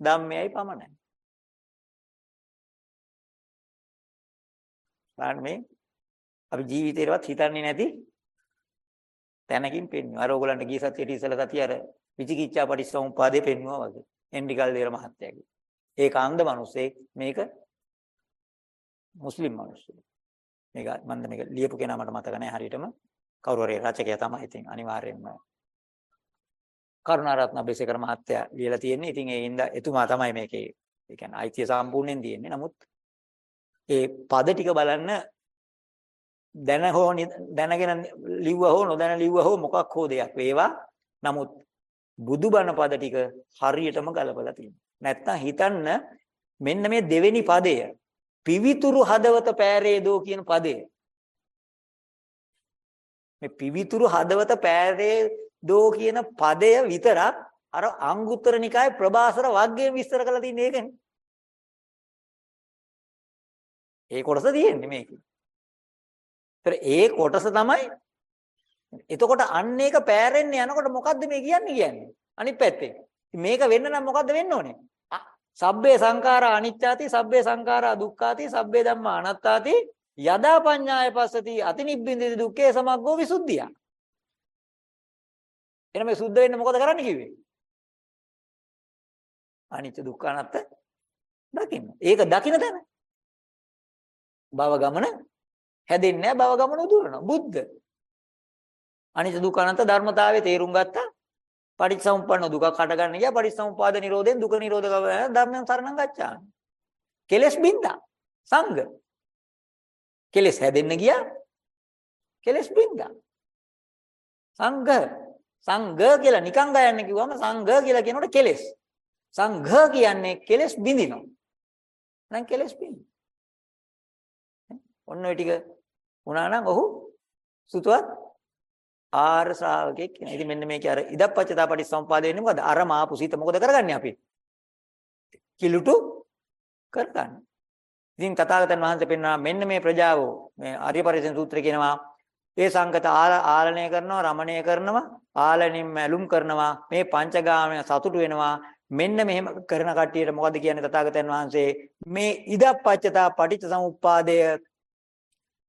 ධම්මයයි පමණයි. බලන්න මේ අපි ජීවිතේවත් හිතන්නේ නැති තැනකින් පෙන්වනවා. අර ඕගලන්ට ගිය සතියේ ඉස්සලා සතිය අර විචිකිච්ඡා පරිස්සම්පාදේ පෙන්වුවා වගේ. එන්ඩිකල් දේර මහත්තයාගේ. ඒක අන්ධ මිනිස්සෙක් මේක මුස්ලිම් මිනිස්සෙක්. මේක මන්ද මේක ලියපු කෙනා මට මතක නැහැ හරියටම. කවුරු හරි රචකයා තමයි. ඉතින් අනිවාර්යයෙන්ම කරුණාරත්න බෙසේකර මහත්තයා ලියලා තියෙන්නේ. ඉතින් ඒ ඉඳ එතුමා තමයි මේකේ ඒ කියන්නේ අයිතිය සම්පූර්ණයෙන් තියෙන්නේ. නමුත් ඒ පද ටික බලන්න දැන හෝ දැනගෙන ලිව්ව හෝ නොදැන ලිව්ව හෝ මොකක් හෝ දෙයක් වේවා. නමුත් බුදුබණ පද ටික හරියටම ගලපලා තියෙනවා. නැත්තම් හිතන්න මෙන්න මේ දෙවෙනි පදය පිවිතුරු හදවත පෑරේදෝ කියන පදය. මේ පිවිතුරු හදවත පෑරේදෝ කියන පදය විතරක් අර අංගුත්තර නිකායේ ප්‍රභාසර වග්ගයෙන් විස්තර කරලා තියෙන එකනේ. ඒ කොටස තියෙන්නේ මේකේ. ඒතර ඒ කොටස තමයි එතකොට අන්න ඒක පෑරෙන්න යනකොට මොකද්ද මේ කියන්නේ කියන්නේ? අනිත් පැත්තේ. මේක වෙන්න නම් මොකද්ද වෙන්න ඕනේ? සබ්බේ සංඛාරා අනිච්චාති සබ්බේ සංඛාරා දුක්ඛාති සබ්බේ ධම්මා අනාත්තාති යදා පඤ්ඤාය පස්සති අතිනිබ්බින්දිති දුක්ඛේ සමග්ගෝ විසුද්ධිය. එහෙනම් මේ සුද්ධ වෙන්න මොකද කරන්න කිව්වේ? අනිච්ච දුක්ඛ අනාත්ත දකින්න. ඒක දකින්න තැන. භව ගමන හැදෙන්නේ නැහැ භව ගමන උදුරනවා. බුද්ධ. අනිච්ච දුක්ඛ අනාත්ත ධර්මතාවයේ තේරුම් ගත්තා. පටිච්චසමුප්පන්න දුකක් හටගන්න ගියා. පටිච්චසමුපාද නිරෝධයෙන් දුක නිරෝධ කරගෙන ධර්මයන් සරණං ගච්ඡාමි. කෙලස් බින්දා. සංඝ. කෙලස් හැදෙන්න ගියා. කෙලස් බින්දා. සංඝ. සංඝ කියලා නිකං ගයන්න කිව්වම සංඝ කියලා කියනකොට කෙලස්. සංඝ කියන්නේ කෙලස් බින්දිනවා. දැන් කෙලස් බින්ද. ඔන්න ඔය ටික වුණා නම් ඔහු සුතවත් ආර ශ්‍රාවකෙක් කියන. ඉතින් මෙන්න මේකේ අර ඉදප්පච්චතා පටිසම්පාද වෙන්නේ මොකද? අර මාපු සිත මොකද කරගන්නේ අපි? කිලුටු කරගන්න. ඉතින් තථාගතයන් වහන්සේ පෙන්වනවා මෙන්න මේ ප්‍රජාව මේ ආර්ය පරිසෙන් සූත්‍රය කියනවා ඒ සංගත ආලණය කරනවා රමණය කරනවා ආලණින් මැලුම් කරනවා මේ පංචගාමය සතුටු වෙනවා මෙන්න මෙහෙම කරන කට්ටියට මොකද කියන්නේ තථාගතයන් වහන්සේ මේ ඉදප්පච්චතා පටිච්චසමුප්පාදය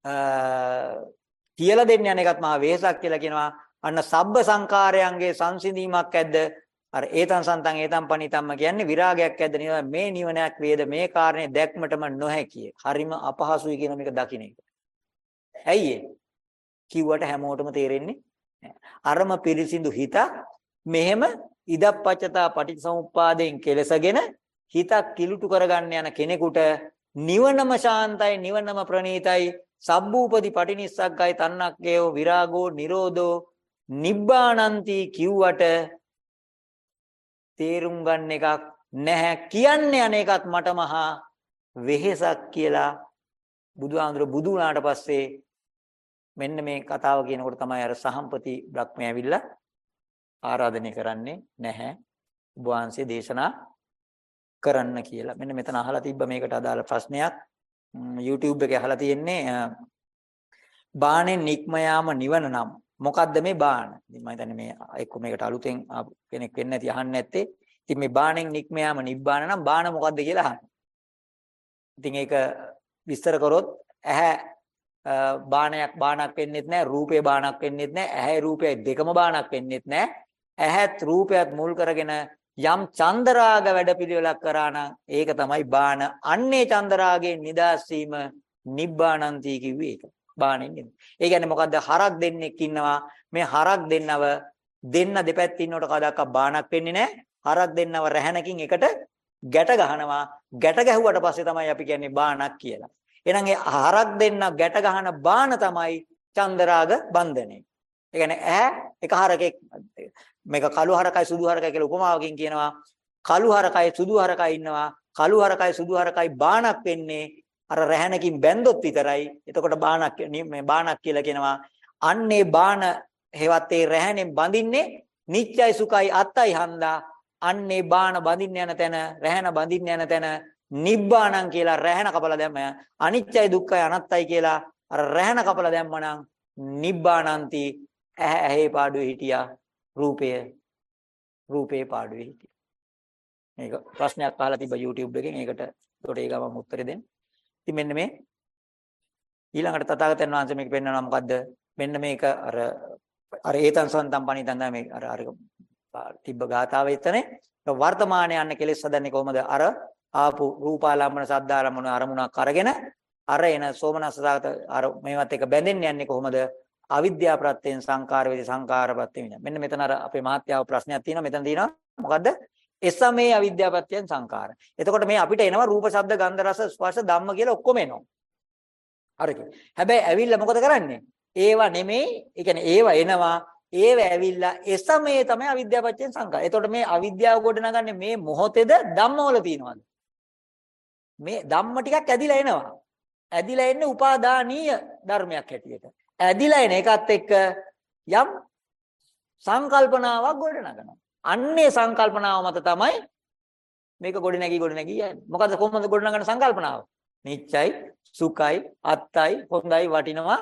කියලා දෙන්න යන එකත් මහා වෙහසක් කියලා කියනවා. අන්න සබ්බ සංකාරයන්ගේ සංසිඳීමක් ඇද්ද? අර ඒතං සන්තං ඒතං පණිතම්ම කියන්නේ විරාගයක් ඇද්ද නේද? මේ නිවනක් වේද මේ කාරණේ දැක්මටම නොහැකිය. හරිම අපහසුයි කියන මේක දකින්න එක. ඇයි ඒ? කිව්වට හැමෝටම තේරෙන්නේ අරම පිරිසිදු හිත මෙහෙම ඉදප්පච්චතා පටිච්චසමුප්පාදයෙන් කෙලසගෙන හිතක් කිලුටු කරගන්න යන කෙනෙකුට නිවනම ශාන්තයි නිවනම ප්‍රණීතයි සබ්බූපති පටිනිස්සග්ගයි තන්නක්කේව විරාගෝ නිරෝධෝ නිබ්බානන්ති කිව්වට තේරුම් ගන්න එකක් නැහැ. කියන්නේ අනේකත් මට මහා වෙහෙසක් කියලා බුදුහාඳුර බුදු වුණාට පස්සේ මෙන්න මේ කතාව කියනකොට තමයි අර සහම්පති බ්‍රහ්මයා ඇවිල්ලා ආරාධනය කරන්නේ නැහැ. ඔබ වහන්සේ දේශනා කරන්න කියලා. මෙන්න මෙතන අහලා තිබ්බ මේකට අදාළ ප්‍රශ්නයක්. YouTube එකේ අහලා තියෙන්නේ බාණෙන් නික්ම යාම නිවන නම් මොකද්ද මේ බාන? ඉතින් මම හිතන්නේ මේ එක්ක මේකට අලුතෙන් ආපු කෙනෙක් වෙන්න ඇති අහන්නේ නැත්තේ. ඉතින් මේ බාණෙන් නික්ම යාම නිබ්බාන නම් බාන මොකද්ද කියලා අහන්න. ඉතින් ඒක විස්තර කරොත් ඇහැ බාණයක් බාණක් වෙන්නෙත් නැහැ රූපේ බාණක් වෙන්නෙත් නැහැ ඇහැ රූපය දෙකම බාණක් වෙන්නෙත් නැහැ ඇහත් රූපයත් මුල් කරගෙන යම් චන්දරාග වැඩපිළිවෙලක් කරා නම් ඒක තමයි බාණ අන්නේ චන්දරාගයෙන් නිදහස් වීම නිබ්බානන්ති කිව්වේ ඒක. බාණෙන් නෙමෙයි. ඒ කියන්නේ මොකද්ද? හරක් දෙන්නෙක් ඉන්නවා. මේ හරක් දෙන්නව දෙන්න දෙපැත්ත ඉන්නකොට කවදාක බාණක් වෙන්නේ නැහැ. හරක් දෙන්නව රැහැනකින් එකට ගැට ගහනවා. ගැට ගැහුවට පස්සේ තමයි අපි කියන්නේ බාණක් කියලා. එහෙනම් ඒ හරක් දෙන්න ගැට ගහන බාන තමයි චන්දරාග බන්ධනය. ඒ කියන්නේ ඈ එක හරකෙක් මේක කළු හරකයි සුදු හරකයි කියලා උපමාවකින් කියනවා. කළු හරකයි සුදු හරකයි ඉන්නවා. කළු හරකයි සුදු හරකයි බානක් වෙන්නේ අර රැහැනකින් බැන්දොත් විතරයි. එතකොට බානක් මේ බානක් කියලා කියනවා. අන්නේ බාන හේවත් ඒ රැහැනේ බඳින්නේ නිත්‍යයි සුඛයි අත්තයි හන්දා අන්නේ බාන බඳින්න යන තැන රැහැන බඳින්න යන තැන නිබ්බාණං කියලා රැහැන කපලා දැම්ම අනිත්‍යයි දුක්ඛයි අනත්තයි කියලා අර රැහැන කපලා දැම්මනම් නිබ්බාණන්ති ඇහැ ඇහි පාඩුවේ හිටියා. රූපය රූපේ පාඩුවේ හිටියා. මේක ප්‍රශ්නයක් අහලා තිබ්බ YouTube එකෙන්. ඒකට උඩට ඒ ගමම උත්තර දෙන්න. ඉතින් මෙන්න මේ ඊළඟට තථාගතයන් වහන්සේ මේක පෙන්වනවා මොකද්ද? මෙන්න මේක අර අර ඒතං සන්තම් පණිතං මේ අර අර තිබ්බ ගාතාව එතනේ. වර්තමානයේ යන්නේ කෙලෙස් හදන්නේ කොහොමද? අර ආපු රූපාලම්බන සද්දාලම්බන අරමුණක් අරගෙන අර එන සෝමනස්සදාත අර මේවත් එක බැඳෙන්න යන්නේ කොහොමද? අවිද්‍යාව ප්‍රත්‍යයෙන් සංකාර වේදි සංකාර ප්‍රත්‍යයෙන් මෙන්න මෙතන අර අපේ මහත්යාව ප්‍රශ්නයක් තියෙනවා. මෙතන තියෙනවා මොකද්ද? එසමේ අවිද්‍යාව ප්‍රත්‍යයෙන් සංකාර. එතකොට මේ අපිට එනවා රූප ශබ්ද ගන්ධ රස ස්පර්ශ ධම්ම කියලා ඔක්කොම එනවා. හරිද හැබැයි ඇවිල්ලා මොකද කරන්නේ? ඒවා නෙමෙයි ඒ කියන්නේ ඒවා එනවා. ඒව ඇවිල්ලා එසමේ තමයි අවිද්‍යාව ප්‍රත්‍යයෙන් සංකාර. එතකොට මේ අවිද්‍යාව ගොඩනගන්නේ මේ මොහොතේද ධම්මවල තියෙනවද? මේ ධම්ම ටිකක් ඇදිලා එනවා. ඇදිලා එන්නේ උපාදානීය ධර්මයක් හැටියට. ඇදිලා එන එකත් එක්ක යම් සංකල්පනාවක් ගොඩනගනවා. අන්නේ සංකල්පනාව මත තමයි මේක ගොඩනැගි ගොඩනැගි යන්නේ. මොකද කොහොමද ගොඩනගන සංකල්පනාව? නිච්චයි, සුඛයි, අත්තයි, හොඳයි, වටිනවා,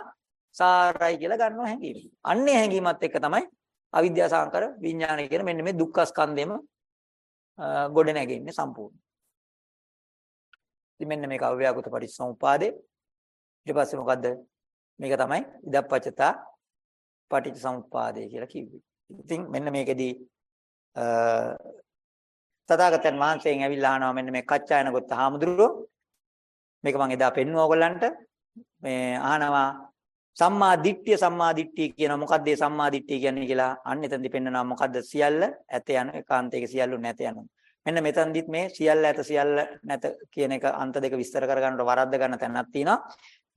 සාරයි කියලා ගන්නවා හැඟීම. අන්නේ හැඟීමත් එක්ක තමයි අවිද්‍යා සංකර විඥානය කියන මෙන්න මේ දුක්ඛ ස්කන්ධෙම ගොඩනැගෙන්නේ සම්පූර්ණ. ඉතින් මෙන්න මේක අව්‍යාකෘත පටිච්චසමුපාදේ. ඊට පස්සේ මොකද්ද? මේක තමයි ඉදප්පචතා පටිච්චසමුපාදේ කියලා කිව්වේ. ඉතින් මෙන්න මේකෙදී තථාගතයන් වහන්සේගෙන් ඇවිල්ලා අහනවා මෙන්න මේ කච්චායන ගොත්ත හාමුදුරුවෝ. මේක මම එදා පෙන්නුවා ඔයගලන්ට. මේ අහනවා සම්මා දිට්ඨිය සම්මා දිට්ඨිය කියන මොකක්ද මේ සම්මා දිට්ඨිය කියන්නේ කියලා අන්න එතනදි පෙන්වනවා මොකද්ද සියල්ල? ඇත යන ඒකාන්තයක සියල්ලු නැත යන. මෙන්න මෙතනදිත් මේ සියල්ල ඇත සියල්ල නැත කියන එක අන්ත දෙක විස්තර කරගන්නට වරද්ද ගන්න තැනක් තියෙනවා.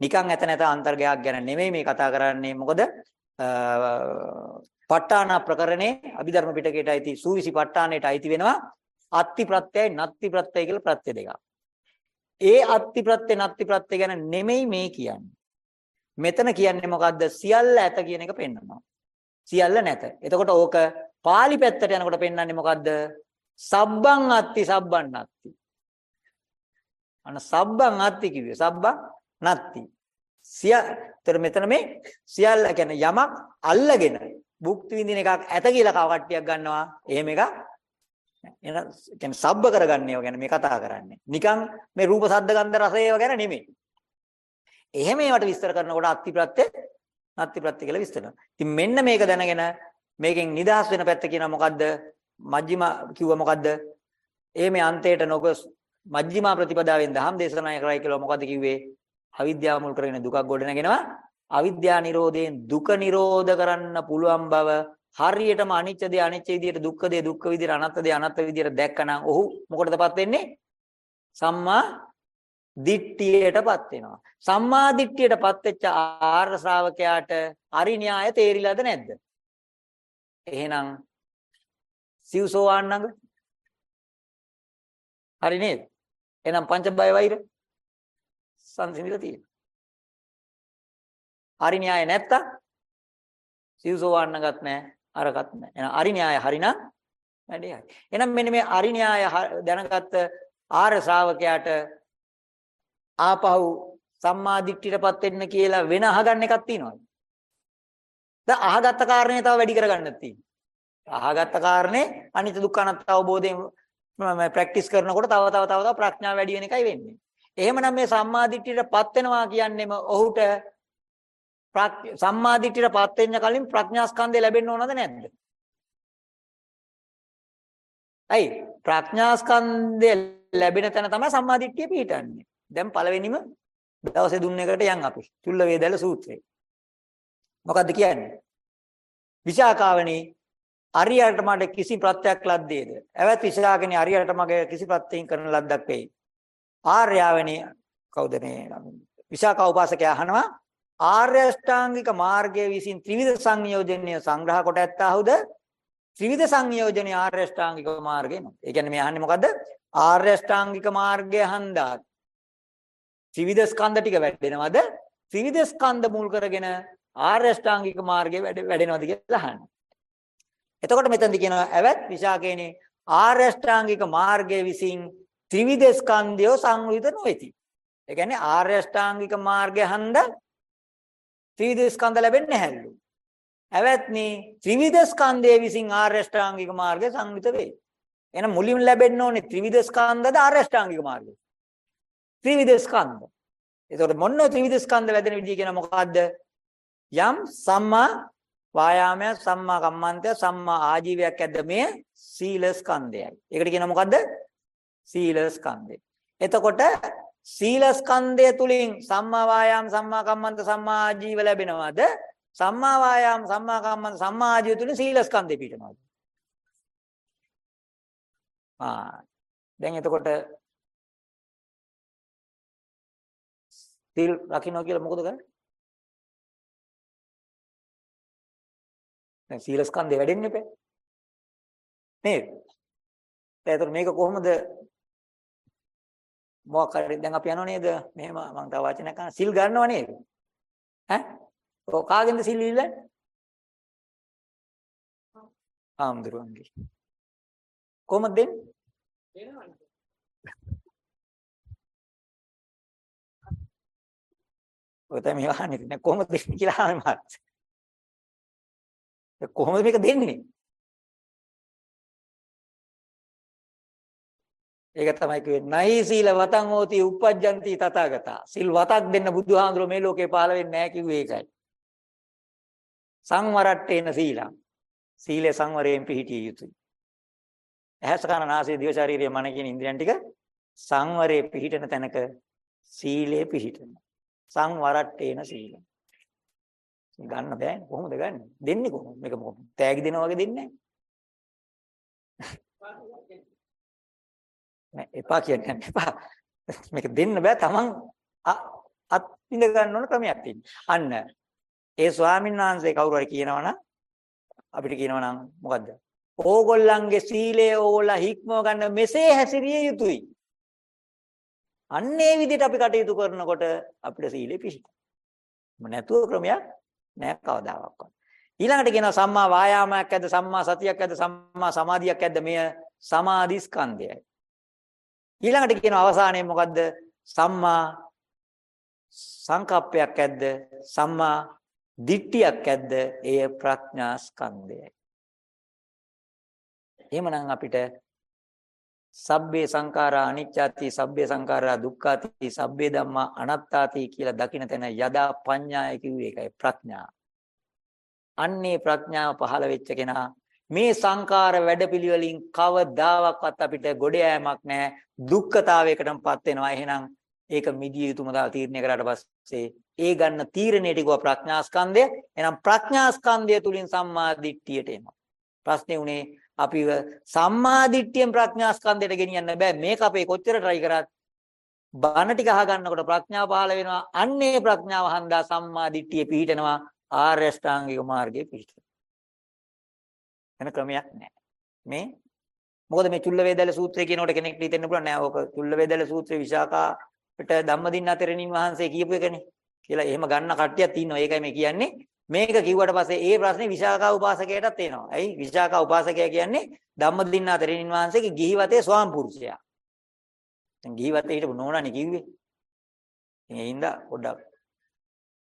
නිකන් ඇත නැත අන්තර්ගයක් ගැන නෙමෙයි මේ කතා කරන්නේ. මොකද ප ဋ ාණ ප්‍රකරණේ අභිධර්ම පිටකයට අයිති සූවිසි ප ဋ ාණයට අයිති වෙනවා. අත්ති ප්‍රත්‍යයයි නත්ති ප්‍රත්‍යයයි කියලා ප්‍රත්‍ය දෙකක්. ඒ අත්ති ප්‍රත්‍ය නත්ති ප්‍රත්‍ය ගැන නෙමෙයි මේ කියන්නේ. මෙතන කියන්නේ මොකද්ද? සියල්ල ඇත කියන එක පෙන්වනවා. සියල්ල නැත. එතකොට ඕක pāli පැත්තට යනකොට පෙන්වන්නේ මොකද්ද? සබ්බං අත්ති සබ්බන් නත්ති. අන සබ්බං අත්ති කිව්වේ සබ්බං නත්ති. සියතර මෙතන මේ සියල්ල කියන්නේ යමක් අල්ලගෙන භුක්ති විඳින එකක් ඇත කියලා කවට්ටියක් ගන්නවා. එහෙම එකක් එන කියන්නේ සබ්බ කරගන්නේ ඒවා ගැන මේ කතා කරන්නේ. නිකන් මේ රූප සද්ද ගන්ධ රස ඒවා ගැන නෙමෙයි. එහෙම ඒවට විස්තර කරනකොට අත්ති ප්‍රත්‍ය නත්ති ප්‍රත්‍ය කියලා විස්තර කරනවා. ඉතින් මෙන්න මේක දැනගෙන මේකෙන් නිදහස් වෙන පැත්ත කියනවා මොකද්ද? මජ්ක්‍ධිම කිව්ව මොකද්ද? ඒ මේ අන්තයට නොගොස් මජ්ක්‍ධිමා ප්‍රතිපදාවෙන් දහම් දේශනා කරයි කියලා මොකද්ද කිව්වේ? අවිද්‍යාව මුල් කරගෙන දුකක් ගොඩනගෙනවා. අවිද්‍යා නිරෝධයෙන් දුක නිරෝධ කරන්න පුළුවන් බව හරියටම අනිත්‍ය දේ අනිත්‍ය විදියට දුක්ඛ දේ දුක්ඛ විදියට අනාත්ම දේ අනාත්ම විදියට දැක්කනම් ඔහු මොකටදපත් වෙන්නේ? සම්මා දිට්ඨියටපත් වෙනවා. සම්මා දිට්ඨියටපත් වෙච්ච ආර්ය ශ්‍රාවකයාට අරින්‍යාය තේරිලාද නැද්ද? එහෙනම් සිව්සෝවාන් නඟ හරි නේද? එහෙනම් පංච බය වෛර සංසිඳිලා තියෙනවා. අරින්‍යාය නැත්තම් සිව්සෝවාන් නඟත් නැහැ අරකට නැහැ. එහෙනම් අරින්‍යාය හරිනම් වැඩේ හරි. එහෙනම් මෙන්න මේ අරින්‍යාය දැනගත්ත ආර්ය ශ්‍රාවකයාට ආපහු සම්මා දිට්ඨියටපත් වෙන්න කියලා වෙන අහගන්න එකක් තියෙනවද? දැන් අහගත්ත කාරණේ තව වැඩි කරගන්නත් තියෙනවා. අහගත්ත කාරණේ අනිත්‍ය දුක්ඛ අනාත්ම අවබෝධයෙන් මම ප්‍රැක්ටිස් කරනකොට තව තව තව තව ප්‍රඥාව වැඩි වෙන එකයි වෙන්නේ. එහෙමනම් මේ සම්මාදිට්ඨියටපත් වෙනවා කියන්නේම ඔහුට සම්මාදිට්ඨියටපත් වෙන්න කලින් ප්‍රඥා ස්කන්ධය ලැබෙන්න ඕනද නැද්ද? ඇයි ප්‍රඥා ස්කන්ධය ලැබෙන තැන තමයි සම්මාදිට්ඨිය පිහිටන්නේ. දැන් පළවෙනිම දවසේ දුන්න එකට යන් අපි. චුල්ල වේදල සූත්‍රය. මොකද්ද කියන්නේ? විශාකාවනේ අරියට මට කිසි ප්‍රත්‍යක් ලද්දේද? ඇවත් විශාකනේ අරියට මගේ කිසි ප්‍රත්‍යයෙන් කරන ලද්දක් වෙයි. ආර්යාවනේ කවුද මේ විශාකා උපාසකයා අහනවා ආර්ය අෂ්ටාංගික මාර්ගයේ විසින් ත්‍රිවිධ සංයෝජනය සංග්‍රහ කොට ඇත්තාහුද? ත්‍රිවිධ සංයෝජනේ ආර්ය අෂ්ටාංගික මාර්ගය නේ. ඒ කියන්නේ මේ අහන්නේ මොකද්ද? ආර්ය අෂ්ටාංගික මාර්ගය හන්දා ත්‍රිවිධ ස්කන්ධ ටික වැඩෙනවද? ත්‍රිවිධ ස්කන්ධ මුල් කරගෙන ආර්ය අෂ්ටාංගික මාර්ගය වැඩෙනවද කියලා අහන්නේ. එතකොට මෙතනදි කියනවා ඇවත් විශාකේනේ ආර්ය අෂ්ටාංගික මාර්ගයේ විසින් ත්‍රිවිධ ස්කන්ධය සංවිධ නොවේති. ඒ කියන්නේ ආර්ය අෂ්ටාංගික මාර්ගය හන්දා ත්‍රිවිධ ස්කන්ධ ලැබෙන්නේ නැහැලු. ඇවැත්නි ත්‍රිවිධ ස්කන්ධයේ විසින් ආර්ය අෂ්ටාංගික මාර්ගය සංවිත වේ. එහෙනම් මුලින්ම ලැබෙන්න ඕනේ ත්‍රිවිධ ස්කන්ධද ආර්ය අෂ්ටාංගික මාර්ගය. ත්‍රිවිධ ස්කන්ධ. එතකොට මොන ත්‍රිවිධ ස්කන්ධ වැදෙන විදිය කියන මොකද්ද? යම් සම්මා වායාමය සම්මා කම්මන්තය සම්මා ආජීවයක් ඇද්ද මේ සීල ස්කන්ධයයි. ඒකට කියන මොකද්ද? සීල ස්කන්ධය. එතකොට සීල ස්කන්ධය තුලින් සම්මා වායාම සම්මා කම්මන්ත සම්මා ආජීව ලැබෙනවද? සම්මා වායාම සම්මා කම්මන්ත සම්මා ආජීව තුලින් සීල ස්කන්ධය පිටනවද? ආ දැන් එතකොට සීල් රකින්න කියලා මොකද කරන්නේ? දැන් සීල ස්කන්ධය වැඩෙන්න එපා. නේද? දැන් එතකොට මේක කොහොමද මොකක් හරි දැන් අපි යනව නේද? මෙහෙම මම තව වචනයක් කරන සිල් ගන්නව නේද? ඈ? ඔය කාගෙන්ද සිල් ඉල්ලන්නේ? ආම්දුරුවන්ගේ. කොහොමද දෙන්නේ? ඔය තමයි අහන්නේ නේ කොහොමද දෙන්නේ කියලා අහන්නේ මාත්. කොහොමද මේක දෙන්නේ? ඒක තමයි කිව්වේ නයි සීල වතං හෝති uppajjanti තථාගතා. සිල් වතක් දෙන්න බුදුහාඳුර මේ ලෝකේ පහළ වෙන්නේ නැහැ කිව්වේ ඒකයි. සංවරට්ටේන සීලං. සීලේ සංවරයෙන් පිහිටිය යුතුයි. ඇහැස කන නාසය දිව ශරීරය මන කියන ඉන්ද්‍රියන් ටික සංවරයේ පිහිටන තැනක සීලේ පිහිටන. සංවරට්ටේන සීලං. ගන්න බෑ කොහොමද ගන්න? දෙන්නේ කොහොමද? මේක මොකද? තෑගි දෙනා වගේ දෙන්නේ නැහැ. නෑ එපා කියන්නේ එපා. මේක දෙන්න බෑ Taman අත් විඳ ගන්න ඕන ක්‍රමයක් තියෙනවා. අන්න ඒ ස්වාමීන් වහන්සේ කවුරු හරි කියනවනම් අපිට කියනවනම් මොකද්ද? ඕගොල්ලන්ගේ සීලය ඕගොල්ලා හික්මව ගන්න මෙසේ හැසිරිය යුතුයි. අන්නේ විදිහට අපි කටයුතු කරනකොට අපිට සීලෙ පිහිටයි. නැතුව ක්‍රමයක් නෑ කවදාවත්. ඊළඟට කියනවා සම්මා වායාමයක් ඇද්ද සම්මා සතියක් ඇද්ද සම්මා සමාධියක් ඇද්ද මෙය සමාධි ස්කන්ධයයි. ඊළඟට කියන අවසානයේ මොකද්ද? සම්මා සංකප්පයක් ඇද්ද? සම්මා දිට්ඨියක් ඇද්ද? එය ප්‍රඥා ස්කන්ධයයි. එහෙමනම් අපිට සබ්බේ සංඛාරා අනිච්චාති සබ්බේ සංඛාරා දුක්ඛාති සබ්බේ ධම්මා අනාත්තාති කියලා දකින්න තැන යදා පඤ්ඤාය කිව්වේ ඒකයි ප්‍රඥා. අන්නේ ප්‍රඥාව පහළ වෙච්ච කෙනා මේ සංකාර වැඩපිළිවෙලින් කවදාවත් අපිට ගොඩ යෑමක් නැහැ දුක්ඛතාවයකටමපත් වෙනවා. එහෙනම් ඒක මිදිය යුතුම දා තීරණය කරාට පස්සේ ඒ ගන්න තීරණයට කිව්වා ප්‍රඥාස්කන්ධය. එහෙනම් ප්‍රඥාස්කන්ධය තුලින් සම්මා දිට්ඨියට එනවා. ප්‍රශ්නේ උනේ අපිව සම්මා දිට්ඨියෙන් ප්‍රඥාස්කන්ධයට ගෙනියන්න බෑ. මේක අපේ කොච්චර try කරත් බණ ටික අහ ගන්නකොට ප්‍රඥාව පහළ වෙනවා. අන්නේ ප්‍රඥාව හන්දා සම්මා දිට්ඨිය පිහිටනවා ආර්ය ශ්‍රාංගික මාර්ගයේ පිහිටනවා වෙන ක්‍රමයක් නැහැ. මේ මොකද මේ චුල්ල වේදල සූත්‍රය කියනකොට කෙනෙක්ට හිතෙන්න පුළුවන් නෑ ඕක චුල්ල වේදල සූත්‍රයේ විශාකාට ධම්මදින්න තෙරණින් වහන්සේ කියපු එකනේ කියලා එහෙම ගන්න කට්ටියක් ඉන්නවා. ඒකයි මේ කියන්නේ. මේක කිව්වට පස්සේ ඒ ප්‍රශ්නේ විශාකා උපාසකයටත් එනවා. ඇයි? විශාකා උපාසකයා කියන්නේ ධම්මදින්න තෙරණින් වහන්සේගේ ගිහිවතේ ස්වාම පුරුෂයා. දැන් ගිහිවතේ හිටපු නෝනානේ කිව්වේ. ඉතින් ඒ හින්දා පොඩ්ඩක්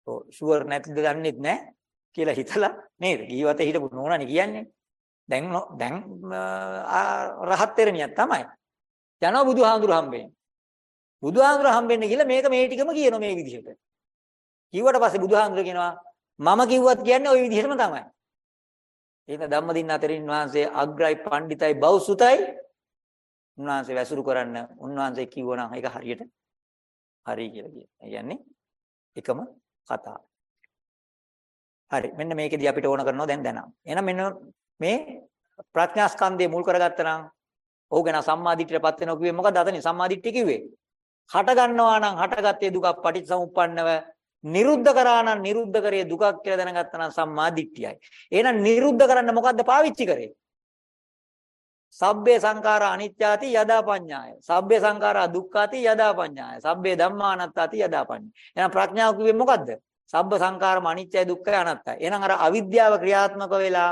ඔව් ෂුවර් නැතිද දන්නෙත් නෑ. කියලා හිතලා නේද? ජීවිතේ හිටපු නෝනානේ කියන්නේ. දැන් නෝ- දැන් ආ, රහත් තෙරණියක් තමයි. යනවා බුදුහාඳුර හම්බෙන්න. බුදුහාඳුර හම්බෙන්න කියලා මේක මේ ටිකම කියනවා මේ විදිහට. කිව්වට පස්සේ බුදුහාඳුර කියනවා මම කිව්වත් කියන්නේ ওই විදිහටම තමයි. ඒක ධම්මදින්න අතරින් වහන්සේ අග්‍රයි පණ්ඩිතයි බෞසුතයි උන්වහන්සේ වැසුරු කරන්න උන්වහන්සේ කිව්වනම් ඒක හරියට හරි කියලා කියනවා. ඒ කියන්නේ එකම කතාව. හරි මෙන්න මේකෙදි අපිට ඕන කරනවා දැන් දැනගන්න. එහෙනම් මෙන්න මේ ප්‍රඥා ස්කන්ධය මුල් කරගත්තා නම් ඔහු ගැන සම්මාදිට්ඨියටපත් වෙනවා කිව්වේ මොකද අතනින් සම්මාදිට්ඨිය කිව්වේ? හට ගන්නවා නම් හටගත්තේ දුකක් පටිච්චසමුප්පන්නව නිරුද්ධ කරා නම් නිරුද්ධ කරේ දුකක් කියලා දැනගත්තා නම් සම්මාදිට්ඨියයි. එහෙනම් නිරුද්ධ කරන්න මොකද්ද පාවිච්චි කරේ? සබ්බේ සංඛාරා අනිත්‍යාති යදා පඤ්ඤාය. සබ්බේ සංඛාරා දුක්ඛාති යදා පඤ්ඤාය. සබ්බේ ධම්මා අනාත්තාති යදා පඤ්ඤාය. එහෙනම් ප්‍රඥාව කිව්වේ මොකද්ද? සබ්බ සංඛාරම අනිත්‍යයි දුක්ඛයි අනාත්තයි. එහෙනම් අර අවිද්‍යාව ක්‍රියාත්මක වෙලා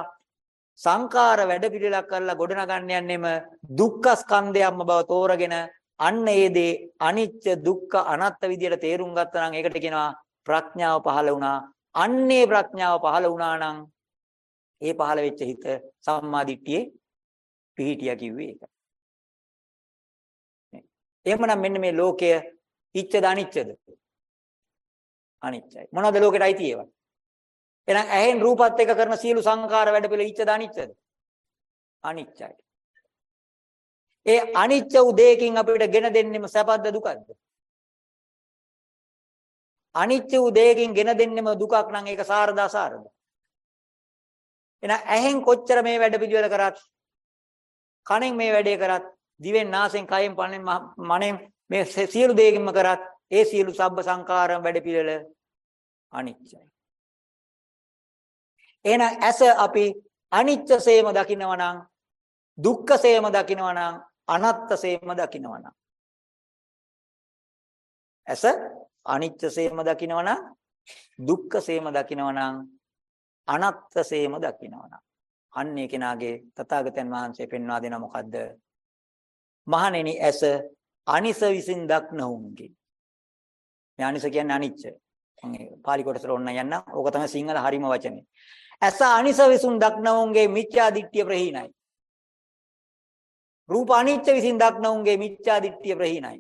සංඛාර වැඩ පිළිලක් කරලා ගොඩනගන්න යන්නෙම දුක්ඛ ස්කන්ධයක්ම බව තෝරගෙන අන්න ඒ දේ අනිත්‍ය දුක්ඛ අනාත්ත විදියට තේරුම් ගත්තා නම් ඒකට කියනවා ප්‍රඥාව පහළ වුණා. අන්නේ ප්‍රඥාව පහළ වුණා නම් ඒ පහළ වෙච්ච හිත සම්මාදිට්ඨියේ පිහිටියා කිව්වේ ඒක. එහෙමනම් මෙන්න මේ ලෝකය ඉච්ඡද අනිච්චද? අනිච්චයි. මොනවද ලෝකෙට අයිති ඒවා? එහෙනම් ඇහෙන් රූපත් එක්ක කරන සියලු සංකාර වැඩ පිළ ඉච්ඡද අනිච්චද? අනිච්චයි. ඒ අනිච්ච වූ දෙයකින් අපිට ගෙන දෙන්නෙම සැපද දුකද? අනිච්ච වූ දෙයකින් ගෙන දෙන්නෙම දුකක් නම් ඒක සාරද අසාරද? එහෙනම් ඇහෙන් කොච්චර මේ වැඩ පිළිවෙල කරත් කනෙන් මේ වැඩේ කරත් දිවෙන් නාසෙන් කයෙන් පනෙන් මනෙන් මේ සියලු දෙයකින්ම කරත් ඒ සියලු සබ්බ සංකාරම් වැඩ පිළිවෙල අනිච්චයි. එහෙනම් ඇස අපි අනිච්චසේම දකිනවා නම් දුක්ඛසේම දකිනවා නම් අනත්තසේම දකිනවා නම්. ඇස අනිච්චසේම දකිනවා නම් දුක්ඛසේම දකිනවා නම් අනත්තසේම දකිනවා නම්. අන්නේ කෙනාගේ තථාගතයන් වහන්සේ පෙන්වා දෙන මොකද්ද? මහණෙනි ඇස අනිස විසින් දක්නවුන්ගේ. මේ අනිස කියන්නේ අනිච්ච. මම පාලි කොටසට ඔන්න යන්න ඕක තමයි සිංහල හරිම වචනේ. ඇස අනිස විසින් දක්නවුන්ගේ මිත්‍යා දිට්ඨිය ප්‍රහීනයි. රූප අනිච්ච විසින් දක්නවුන්ගේ මිත්‍යා දිට්ඨිය ප්‍රහීනයි.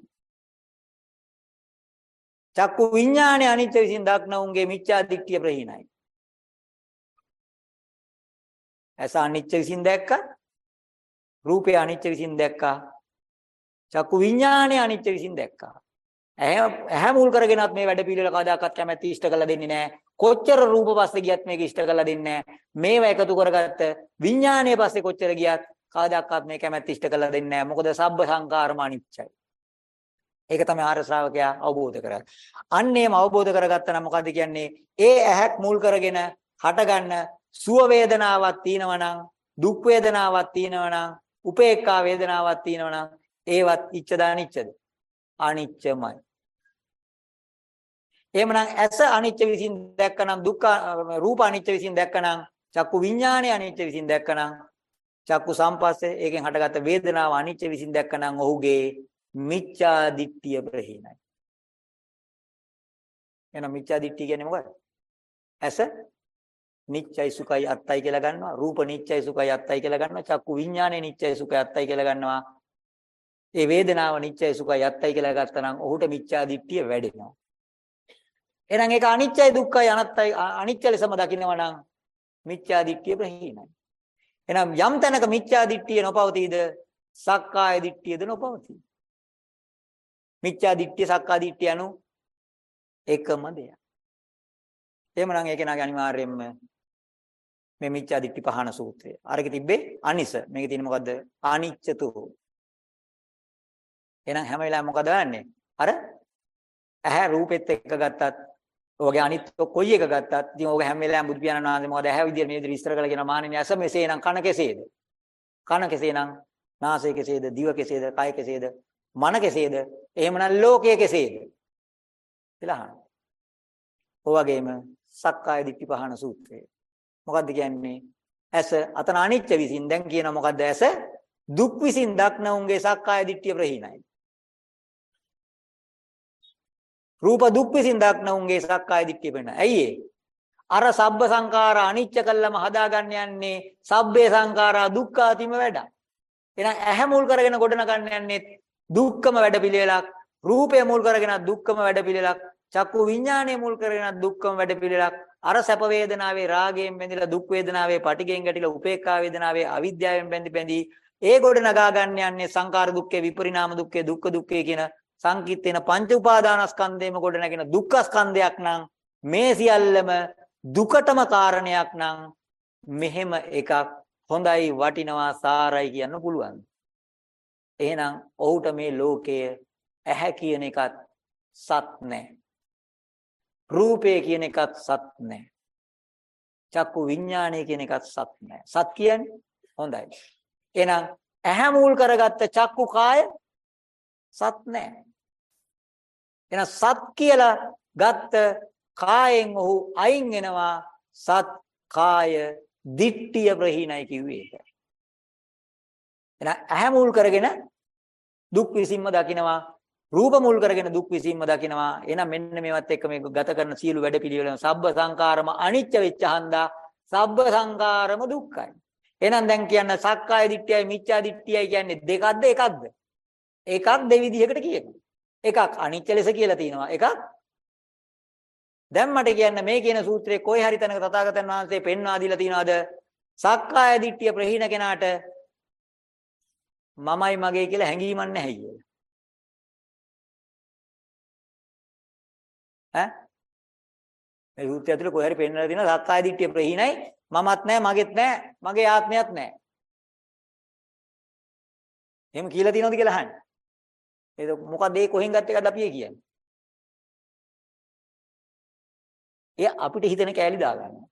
චක්කු විඥානේ අනිච්ච විසින් දක්නවුන්ගේ මිත්‍යා දිට්ඨිය ප්‍රහීනයි. ඇස අනිච්ච විසින් දැක්කා? රූපය අනිච්ච විසින් දැක්කා. චක්කු විඥානය අනිච්ච විසින් දැක්කා. ඇහැ ඇහැ මුල් කරගෙනත් මේ වැඩ පිළිවෙල කවදාකවත් කැමැති ඉෂ්ට කරලා දෙන්නේ නැහැ කොච්චර රූප පස්සේ ගියත් මේක ඉෂ්ට කරලා දෙන්නේ නැහැ මේවා එකතු කරගත්ත විඥානයේ පස්සේ කොච්චර ගියත් කවදාකවත් මේ කැමැති ඉෂ්ට කරලා දෙන්නේ නැහැ මොකද සබ්බ සංකාරම අනිච්චයි. ඒක තමයි ආර්ය ශ්‍රාවකයා අවබෝධ කරගන්න. අන්න එහෙම අවබෝධ කරගත්තා නම් මොකද්ද කියන්නේ? ඒ ඇහැක් මුල් කරගෙන හටගන්න සුව වේදනාවක් තියෙනවා නම් දුක් වේදනාවක් තියෙනවා නම් උපේක්ඛා වේදනාවක් තියෙනවා නම් ඒවත් ඉච්ඡද අනිච්චද අනිච්චමයි. එහෙමනම් ඇස අනිච්ච විසින් දැක්කනම් දුක්ඛ රූප අනිච්ච විසින් දැක්කනම් චක්කු විඥානය අනිච්ච විසින් දැක්කනම් චක්කු සම්පස්සේ ඒකෙන් හටගත්ත වේදනාව අනිච්ච විසින් දැක්කනම් ඔහුගේ මිච්ඡා දිට්ඨිය ප්‍රහීනයි. එහෙනම් මිච්ඡා දිට්ඨිය කියන්නේ මොකක්ද? ඇස නිච්චයි සුඛයි අත්තයි කියලා ගන්නවා රූප නිච්චයි සුඛයි අත්තයි කියලා ගන්නවා චක්කු විඥානේ නිච්චයි සුඛයි අත්තයි කියලා ගන්නවා ඒ වේදනාව නිච්චයි සුඛයි අත්තයි කියලා ගත්තා නම් ඔහුට මිච්ඡා දිට්ඨිය වැඩෙනවා එහෙනම් ඒක අනිච්චයි දුක්ඛයි අනත්තයි අනිච්ච ලෙසම දකින්නවා නම් මිච්ඡා දිට්ඨිය ප්‍රහීනයි එහෙනම් යම් තැනක මිච්ඡා දිට්ඨිය නොපවතීද සක්කාය දිට්ඨියද නොපවතී මිච්ඡා දිට්ඨිය සක්කා දිට්ඨිය anu එකම දෙයක් එහෙමනම් ඒක නාගේ අනිවාර්යයෙන්ම මේ මිච්ඡා දිට්ඨි පහන සූත්‍රය. අරක තිබ්බේ අනිස. මේකේ තියෙන මොකද්ද? අනිච්චතු. එහෙනම් හැම වෙලාවෙම මොකද කරන්නේ? අර ඇහැ රූපෙත් එක්ක ගත්තත් ඔයගේ අනිත් කොයි එක ගත්තත් ඉතින් ඔයග හැම වෙලාවෙම බුදු පියාණන් වහන්සේ මොකද ඇහැ විදියට මේ විදියට විස්තර කරලා කියන මානිනේ ඇස මෙසේනම් කන කෙසේද? කන කෙසේනම් නාසය කෙසේද? දිව කෙසේද? කය කෙසේද? මන කෙසේද? එහෙමනම් ලෝකය කෙසේද? කියලා අහනවා. ඔයගෙම සක්කාය දිට්ඨි පහන සූත්‍රය. මොකද්ද කියන්නේ? ඇස අතන අනිච්ච විසින් දැන් කියනවා මොකද්ද ඇස? දුක් විසින් දක්න උන්ගේ සක්කාය දිට්ඨිය ප්‍රහීනයි. රූප දුක් විසින් දක්න උන්ගේ සක්කාය දිට්ඨිය ප්‍රහීනයි. ඇයි ඒ? අර සබ්බ සංඛාරා අනිච්ච කළම හදාගන්න යන්නේ සබ්බේ සංඛාරා දුක්ඛාතිම වැඩ. එහෙනම් ඇහැ මුල් කරගෙන ගොඩනගන්න යන්නේ දුක්ඛම වැඩපිළිවෙලක්. රූපය මුල් කරගෙන දුක්ඛම වැඩපිළිවෙලක්. චක්කු විඥානය මුල් කරගෙන දුක්ඛම වැඩපිළිවෙලක්. අර සැප වේදනාවේ රාගයෙන් බැඳිලා දුක් වේදනාවේ පටිගෙන් ගැටිලා උපේක්ඛා වේදනාවේ අවිද්‍යාවෙන් බැඳි බැඳි ඒ ගොඩ නගා ගන්න යන්නේ සංකාර දුක්ඛේ විපරිණාම දුක්ඛේ දුක්ඛ දුක්ඛේ කියන සංකීර්තේන පංච උපාදානස්කන්ධේම ගොඩ නැගෙන දුක්ඛ ස්කන්ධයක් නම් මේ සියල්ලම දුකටම කාරණයක් නම් මෙහෙම එකක් හොඳයි වටිනවා සාරයි කියන්න පුළුවන්. එහෙනම් ඔහුට මේ ලෝකය ඇහැ කියන එකත් සත් නැහැ. රූපය කියන එකත් සත් නැහැ. චක්කු විඥානය කියන එකත් සත් නැහැ. සත් කියන්නේ හොඳයි. එහෙනම් ඇහැ මූල් කරගත්ත චක්කු කාය සත් නැහැ. එහෙනම් සත් කියලා ගත්ත කායෙන් ඔහු අයින් වෙනවා. සත් කාය දිට්ඨිය ප්‍රහීනයි කිව්වේ ඒක. එහෙනම් ඇහැ මුල් කරගෙන දුක් විසින්ම දකිනවා. රූප මුල් කරගෙන දුක් විසින්ම දකිනවා. එහෙනම් මෙන්න මේවත් එක්ක මේ ගත කරන සියලු වැඩ පිළිවෙලම සබ්බ සංකාරම අනිච්ච වෙච්ච හන්දා. සබ්බ සංකාරම දුක්ඛයි. එහෙනම් දැන් කියන්න සක්කාය දිට්ඨියයි මිච්ඡා දිට්ඨියයි කියන්නේ දෙකක්ද එකක්ද? එකක් දෙවිදිහකට කියනවා. එකක් අනිච්ච ලෙස කියලා තියෙනවා එකක් දැන් මට කියන්න මේ කියන සූත්‍රයේ කොයි හරි තැනක තථාගතයන් වහන්සේ පෙන්වා දීලා තියනවාද සක්කාය දිට්ඨිය ප්‍රහීන කෙනාට මමයි මගේ කියලා හැඟීමක් නැහැ කියලා. ඈ මේ සූත්‍රය ඇතුලේ කොහේ හරි පෙන්වලා තියෙනවා සක්කාය දිට්ඨිය ප්‍රහීනයි මමත් නැහැ මගෙත් නැහැ මගේ ආත්මයත් නැහැ. එහෙම කියලා තියෙනවද කියලා අහන්නේ. ඒක මොකද ඒ කොහෙන් ගත්ත එකද අපි කියන්නේ? එය අපිට හිතෙන කෑලි දාගන්නවා.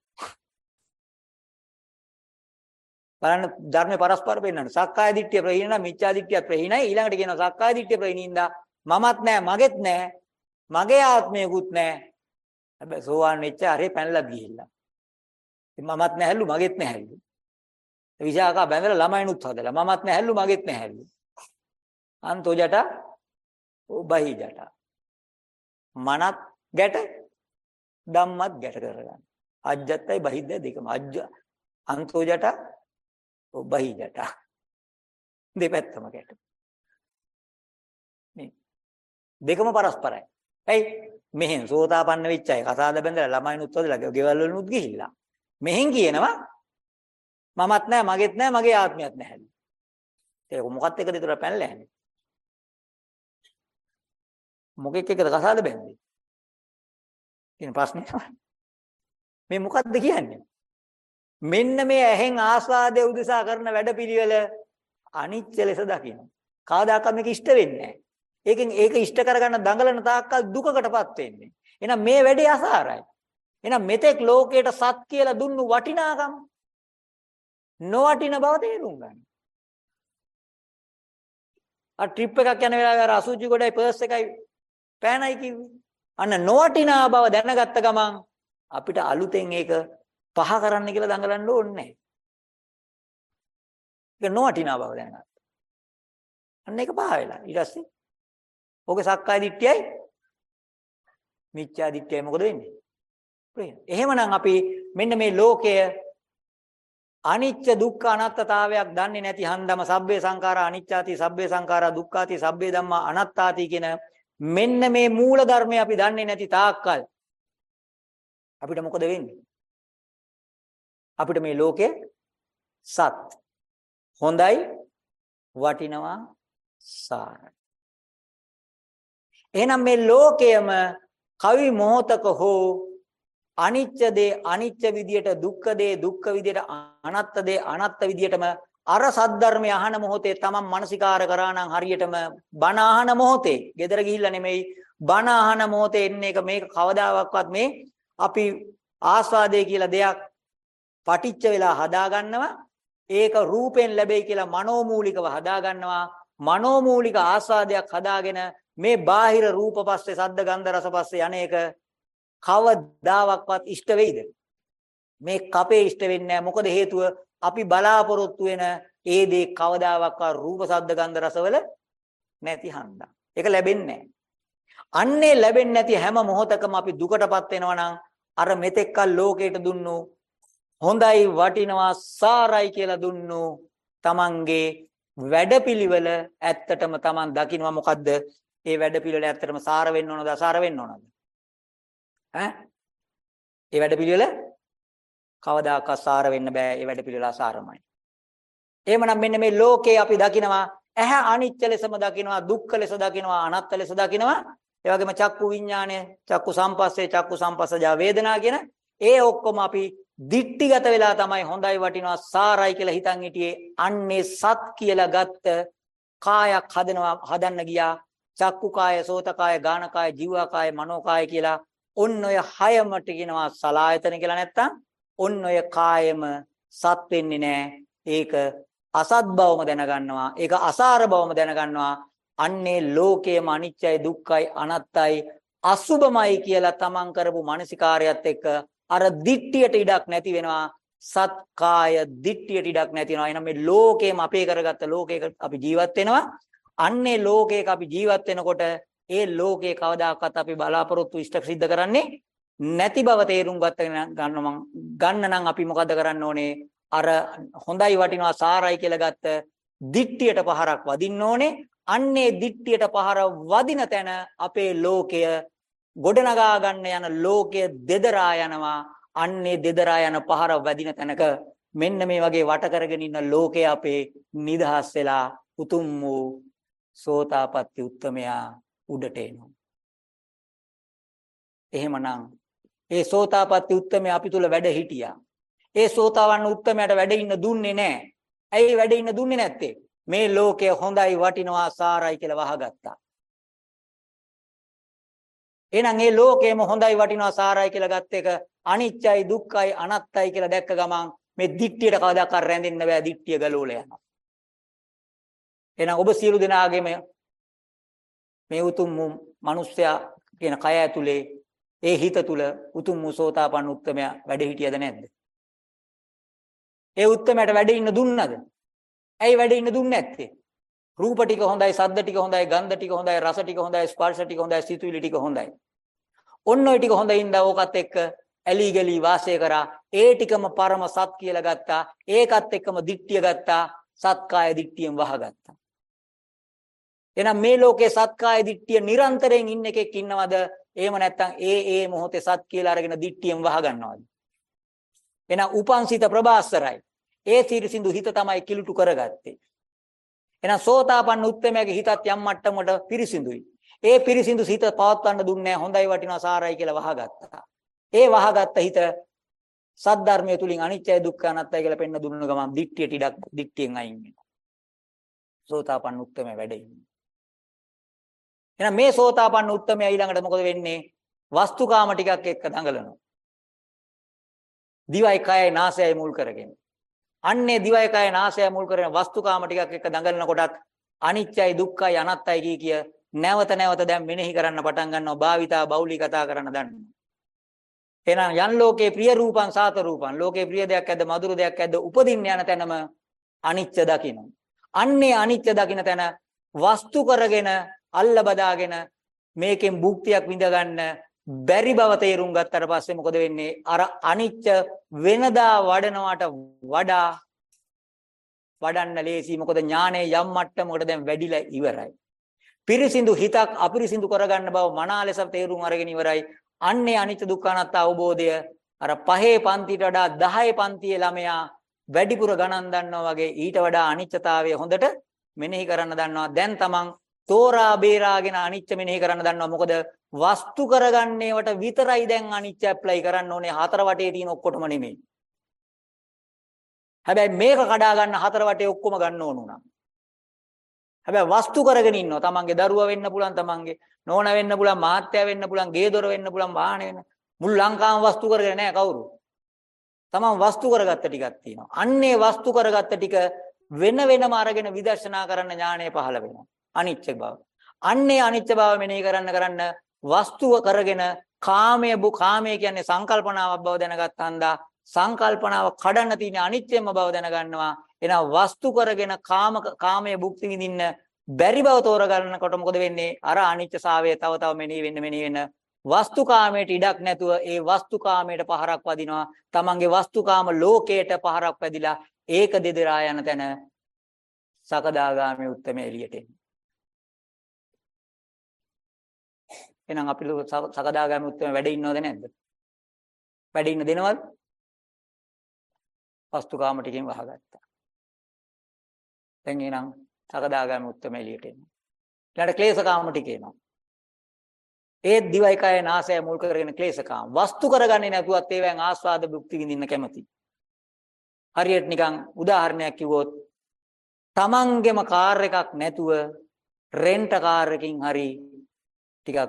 බලන්න ධර්මේ පරස්පර පෙන්නන. සක්කාය දිට්ඨිය ප්‍රහීන නම් මිච්ඡා දිට්ඨිය ප්‍රහීනයි. ඊළඟට කියනවා සක්කාය දිට්ඨිය ප්‍රහීනින්දා මමත් නෑ, මගෙත් නෑ, මගේ ආත්මයකුත් නෑ. හැබැයි සෝවාන් වෙච්ච අරේ පැනලා ගිහිල්ලා. ඉතින් මමත් නැහැලු, මගෙත් නැහැලු. විශාකා බැඳලා ළමයිනුත් හදලා මමත් නැහැලු, මගෙත් නැහැලු. අන්තෝ ජට බහි ජට. මනත් ගැට ධම්මත් ගැට කරගන්න. අජ්ජත්තයි බහිද්දයි දෙකම. අජ්ජ අන්තෝ ජට බහි ජට. දෙපැත්තම ගැට. මේ දෙකම පරස්පරයි. ඇයි? මෙහෙන් සෝතාපන්න වෙච්ච අය කසාද බැඳලා ළමයිනුත් හදලා ගෙවල් වලනුත් ගිහිල්ලා. මෙහෙන් කියනවා මමත් නැහැ මගෙත් නැහැ මගේ ආත්මයත් නැහැ. ඒක මොකත් එකද විතර පැනලා යන්නේ. මොකෙක් එකද කසාද බැඳේ? කියන ප්‍රශ්නේ මේ මොකද්ද කියන්නේ? මෙන්න මේ ඇහෙන් ආස්වාදයේ උදෙසා කරන වැඩපිළිවෙල අනිත්‍ය ලෙස දකින්න. කවදාකවත් මේක ඉෂ්ට වෙන්නේ නැහැ. ඒකෙන් ඒක ඉෂ්ට කරගන්න දඟලන තාක්කල් දුකකටපත් වෙන්නේ. එහෙනම් මේ වැඩේ අසාරයි. එහෙනම් මෙතෙක් ලෝකයට සත් කියලා දුන්නු වටිනාකම නොවටින බව තේරුම් ගන්න. අ ට්‍රිප් එකක් යන වෙලාවේ අර අසුචි ගොඩයි පර්ස් එකයි පෑනයි කිව්වේ. අන්න නොවටිනා බව දැනගත්ත ගමන් අපිට අලුතෙන් ඒක පහ කරන්න කියලා දඟලන්න ඕනේ නැහැ. ඒක නොවටිනා බව දැනගත්තා. අන්න ඒක පහ වෙලා. ඊට පස්සේ ඕකේ සක්කාය දිට්ඨියයි මිච්ඡා දිට්ඨියයි මොකද වෙන්නේ? ප්‍රේම. එහෙමනම් අපි මෙන්න මේ ලෝකය අනිච්ච දුක්ඛ අනාත්තතාවයක් දන්නේ නැති හන්දම සබ්බේ සංඛාරා අනිච්චාති සබ්බේ සංඛාරා දුක්ඛාති සබ්බේ ධම්මා අනාත්තාති කියන මෙන්න මේ මූල ධර්මය අපි දන්නේ නැති තාක්කල් අපිට මොකද වෙන්නේ? අපිට මේ ලෝකේ සත් හොඳයි වටිනවා සාරයි. එහෙනම් මේ ලෝකයම කවි මොහතක හෝ අනිච්ච දේ අනිච්ච විදියට දුක්ඛ දේ දුක්ඛ විදියට අනත්ත දේ අනත්ත විදියටම අර සද්ධර්මය අහන මොහොතේ තමන් මානසිකාර කරා නම් හරියටම බණ අහන මොහොතේ gedara ගිහිල්ලා නෙමෙයි බණ අහන මොහොතේ එන්නේ එක මේක කවදාවත් මේ අපි ආස්වාදේ කියලා දෙයක් පටිච්ච වෙලා හදා ගන්නවා ඒක රූපෙන් ලැබෙයි කියලා මනෝමූලිකව හදා ගන්නවා මනෝමූලික ආස්වාදයක් හදාගෙන මේ බාහිර රූප පස්සේ සද්ද ගන්ධ රස පස්සේ යන්නේක කවදාවත් ඉෂ්ට වෙයිද? මේ කපේ ඉෂ්ට වෙන්නේ නැහැ. මොකද හේතුව? අපි බලාපොරොත්තු වෙන ඒ දේ කවදාවත් රූප සද්ද ගන්ධ රසවල නැති හන්දා ඒක ලැබෙන්නේ නැහැ අන්නේ ලැබෙන්නේ නැති හැම මොහොතකම අපි දුකටපත් වෙනවා නම් අර මෙතෙක්කල් ලෝකයට දුන්නු හොඳයි වටිනවා සාරයි කියලා දුන්නු තමන්ගේ වැඩපිළිවෙල ඇත්තටම තමන් දකිනවා මොකද්ද? ඒ වැඩපිළිවෙල ඇත්තටම සාර වෙන්න ඕනද අසාර වෙන්න ඕනද? ඈ? ඒ වැඩපිළිවෙල කවදාකවත් සාර වෙන්න බෑ. ඒ වැඩපිළිවෙල අසාරමයි. එහෙමනම් මෙන්න මේ ලෝකේ අපි දකිනවා ඇහැ අනිත්‍ය ලෙසම දකිනවා දුක්ඛ ලෙස දකිනවා අනාත්ම ලෙස දකිනවා ඒ වගේම චක්කු විඥානය චක්කු සම්පස්සේ චක්කු සම්පස්සජා වේදනා කියන ඒ ඔක්කොම අපි දික්ටිගත වෙලා තමයි හොඳයි වටිනවා සාරයි කියලා හිතන් හිටියේ අන්නේ සත් කියලා ගත්ත කායක් හදනවා හදන්න ගියා චක්කු කාය සෝත කාය ගාන කාය ජීව කාය මනෝ කාය කියලා ඔන්න ඔය හයමට කියනවා සලායතන කියලා නැත්තම් ඔන්න ඔය කායම සත් වෙන්නේ නැහැ ඒක අසත් බවම දැනගන්නවා. ඒක අසාර බවම දැනගන්නවා. අන්නේ ලෝකයේම අනිත්‍යයි දුක්ඛයි අනත්තයි අසුබමයි කියලා තමන් කරපු මානසිකාරයත් එක්ක අර දිට්ඨියට ඉඩක් නැති වෙනවා. සත්කාය දිට්ඨියට ඉඩක් නැති වෙනවා. එහෙනම් මේ ලෝකේම අපේ කරගත්ත ලෝකයක අපි ජීවත් වෙනවා. අන්නේ ලෝකයක අපි ජීවත් වෙනකොට ඒ ලෝකේ කවදාකවත් අපි බලාපොරොත්තු ඉෂ්ට සිද්ධ කරන්නේ නැති බව තේරුම් ගත්ත ගන්න මං. ගන්න නම් අපි මොකද කරන්න ඕනේ? අර හොඳයි වටිනවා සාරයි කියලා ගත්ත දිට්ඨියට පහරක් වදින්න ඕනේ. අන්නේ දිට්ඨියට පහර වදින තැන අපේ ලෝකය ගොඩනගා ගන්න යන ලෝකය දෙදරා යනවා. අන්නේ දෙදරා යන පහර වදින තැනක මෙන්න මේ වගේ වට කරගෙන ඉන්න ලෝකය අපේ නිදහස් වෙලා උතුම් වූ සෝතාපට්ටි උත්තමයා උඩට එනවා. එහෙමනම් ඒ සෝතාපට්ටි උත්තමයා අපි තුල වැඩ හිටියා ඒ සෝතාවන්න උත්තමයට වැඩ ඉන්න දුන්නේ නැහැ. ඇයි වැඩ ඉන්න දුන්නේ නැත්තේ? මේ ලෝකය හොඳයි වටිනවා සාරයි කියලා වහගත්තා. එහෙනම් මේ ලෝකයම හොඳයි වටිනවා සාරයි කියලා ගත්ත එක අනිත්‍යයි දුක්ඛයි අනත්තයි කියලා දැක්ක ගමන් මේ දික්තියට කවදාකවත් රැඳෙන්න බෑ දික්තිය ගලෝල යනවා. එහෙනම් ඔබ සියලු දෙනාගේම මේ උතුම් මිනිස්සයා කියන කය ඇතුලේ ඒ හිත තුල උතුම් සෝතාපන්න උත්තමයා වැඩ හිටියද නැද්ද? ඒ උත්තමයට වැඩ ඉන්න දුන්නද? ඇයි වැඩ ඉන්න දුන්නේ නැත්තේ? රූප ටික හොඳයි, සද්ද ටික හොඳයි, ගන්ධ ටික හොඳයි, රස ටික හොඳයි, ස්පර්ශ ටික හොඳයි, සිතුවිලි ටික හොඳයි. ඔන්න ඔය ටික හොඳින්ද ඕකත් එක්ක ඇලි ගලි වාසය කරා. ඒ ටිකම පරම සත් කියලා ගත්තා. ඒකත් එක්කම දික්තිය ගත්තා. සත්කාය දික්තියෙන් වහගත්තා. එහෙනම් මේ ලෝකේ සත්කාය දික්තිය නිරන්තරයෙන් ඉන්න එකෙක් ඉන්නවද? එහෙම නැත්නම් ඒ ඒ මොහොතේ සත් කියලා අරගෙන දික්තියෙන් වහගන්නවද? එහෙනම් උපන්සිත ප්‍රබාස්තරයි. ඒ සිරිසිඳු හිත තමයි කිලුටු කරගත්තේ. එහෙනම් සෝතාපන්න උත්තමයාගේ හිතත් යම් මට්ටමකට පිරිසිදුයි. ඒ පිරිසිදු හිත පවත්වන්න දුන්නේ හොඳයි වටිනවා සාරයි කියලා වහගත්තා. ඒ වහගත්ත හිත සද්ධර්මයේ තුලින් අනිත්‍යයි දුක්ඛ අනාත්තයි කියලා පෙන්න දුන්න ගමන් දික්තියට ඉඩක් දික්තියෙන් අයින් වෙනවා. සෝතාපන්න උත්තමයා වැඩ ඉන්නේ. එහෙනම් මේ සෝතාපන්න උත්තමයා ඊළඟට මොකද වෙන්නේ? වස්තුකාම ටිකක් එක්ක දඟලනවා. දිවයි කයයි නාසයයි මුල් කරගෙන. අන්නේ දිවයි කයයි නාසයයි මුල් කරගෙන වස්තුකාම ටිකක් එක්ක දඟලන කොටත් අනිත්‍යයි දුක්ඛයි අනාත්තයි කිය කිය නැවත නැවත දැන් මෙනෙහි කරන්න පටන් ගන්නවා භාවිතා බෞලි කතා කරන්න දන්නවා. එහෙනම් යන් ලෝකේ ප්‍රිය රූපං සාත රූපං ලෝකේ ප්‍රිය දෙයක් ඇද්ද මధుර දෙයක් ඇද්ද උපදින්න යන තැනම අනිත්‍ය දකින්න. අන්නේ අනිත්‍ය දකින්න තැන වස්තු කරගෙන අල්ල බදාගෙන මේකෙන් භුක්තියක් විඳ ගන්න බැරි බව තේරුම් ගත්තට පස්සේ මොකද වෙන්නේ? අර අනිච්ච වෙනදා වඩනවට වඩා වඩන්න ලේසි. මොකද ඥානයේ යම් මට්ටමකට දැන් වැඩිලා ඉවරයි. පිරිසිදු හිතක් අපිරිසිදු කරගන්න බව මනා ලෙස තේරුම් අරගෙන ඉවරයි. අන්නේ අනිච්ච දුක්ඛ අනාත්ම අවබෝධය අර පහේ පන්තියට වඩා 10 පන්තියේ ළමයා වැඩිපුර ගණන් දන්නවා වගේ ඊට වඩා අනිච්චතාවය හොඳට මෙනෙහි කරන්න දන්නවා. දැන් තමන් තෝරා බේරාගෙන අනිච්ච මෙනෙහි කරන්න දන්නවා. මොකද වස්තු කරගන්නේවට විතරයි දැන් අනිච්ච ඇප්ලයි කරන්න ඕනේ හතර වටේ තියෙන ඔක්කොටම නෙමෙයි. හැබැයි මේක කඩා ගන්න හතර වටේ ඔක්කොම ගන්න ඕන උනා. හැබැයි වස්තු කරගෙන ඉන්නවා. තමන්ගේ දරුවා වෙන්න පුළුවන්, තමන්ගේ නෝනා වෙන්න පුළුවන්, මාත්‍යා වෙන්න පුළුවන්, ගේ දොර වෙන්න පුළුවන්, වාහනේ වෙන්න. මුළු ලංකාවම වස්තු කරගෙන නැහැ කවුරු. තමන් වස්තු කරගත්ත ටිකක් තියෙනවා. අන්නේ වස්තු කරගත්ත ටික වෙන වෙනම අරගෙන විදර්ශනා කරන්න ඥාණය පහළ වෙනවා. අනිත්‍ය බව. අන්නේ අනිත්‍ය බව මෙනෙහි කරන්න කරන්න වස්තුව කරගෙන කාමයේ බු කාමයේ කියන්නේ සංකල්පනාවක් බව දැනගත් හන්දා සංකල්පනාව කඩන්න තියෙන අනිත්‍යම බව දැනගන්නවා. එහෙනම් වස්තු කරගෙන කාම කාමයේ භුක්ති විඳින්න බැරි බව තෝරගන්නකොට මොකද වෙන්නේ? අර අනිත්‍යසාවය තව තව මෙනෙහි වෙන්න මෙනෙහි වෙන්න වස්තුකාමයට ඉඩක් නැතුව ඒ වස්තුකාමයට පහරක් වදිනවා. තමන්ගේ වස්තුකාම ලෝකයට පහරක් වැදිලා ඒක දෙදරා යන තැන සකදාගාමී උත්තම එළියට එන්නේ. එහෙනම් අපි ලෝ- ස- සකදාගාමී උත්තම වැඩ ඉන්නවද නැද්ද? වැඩ ඉන්න දෙනවද? වස්තුකාම ටිකෙන් වහගත්තා. දැන් එහෙනම් සකදාගාමී උත්තම එළියට එනවා. ඊළඟට ක්ලේශකාම ටික එනවා. ඒත් දිවයි කය නාසය මුල් කරගෙන ක්ලේශකාම. වස්තු කරගන්නේ නැතුවත් ඒවෙන් ආස්වාද භුක්ති විඳින්න කැමති. හරියට නිකන් උදාහරණයක් කිව්වොත් තමන්ගෙම කාර් එකක් නැතුව රෙන්ට් කාර් එකකින් හරි ටිකක් අ,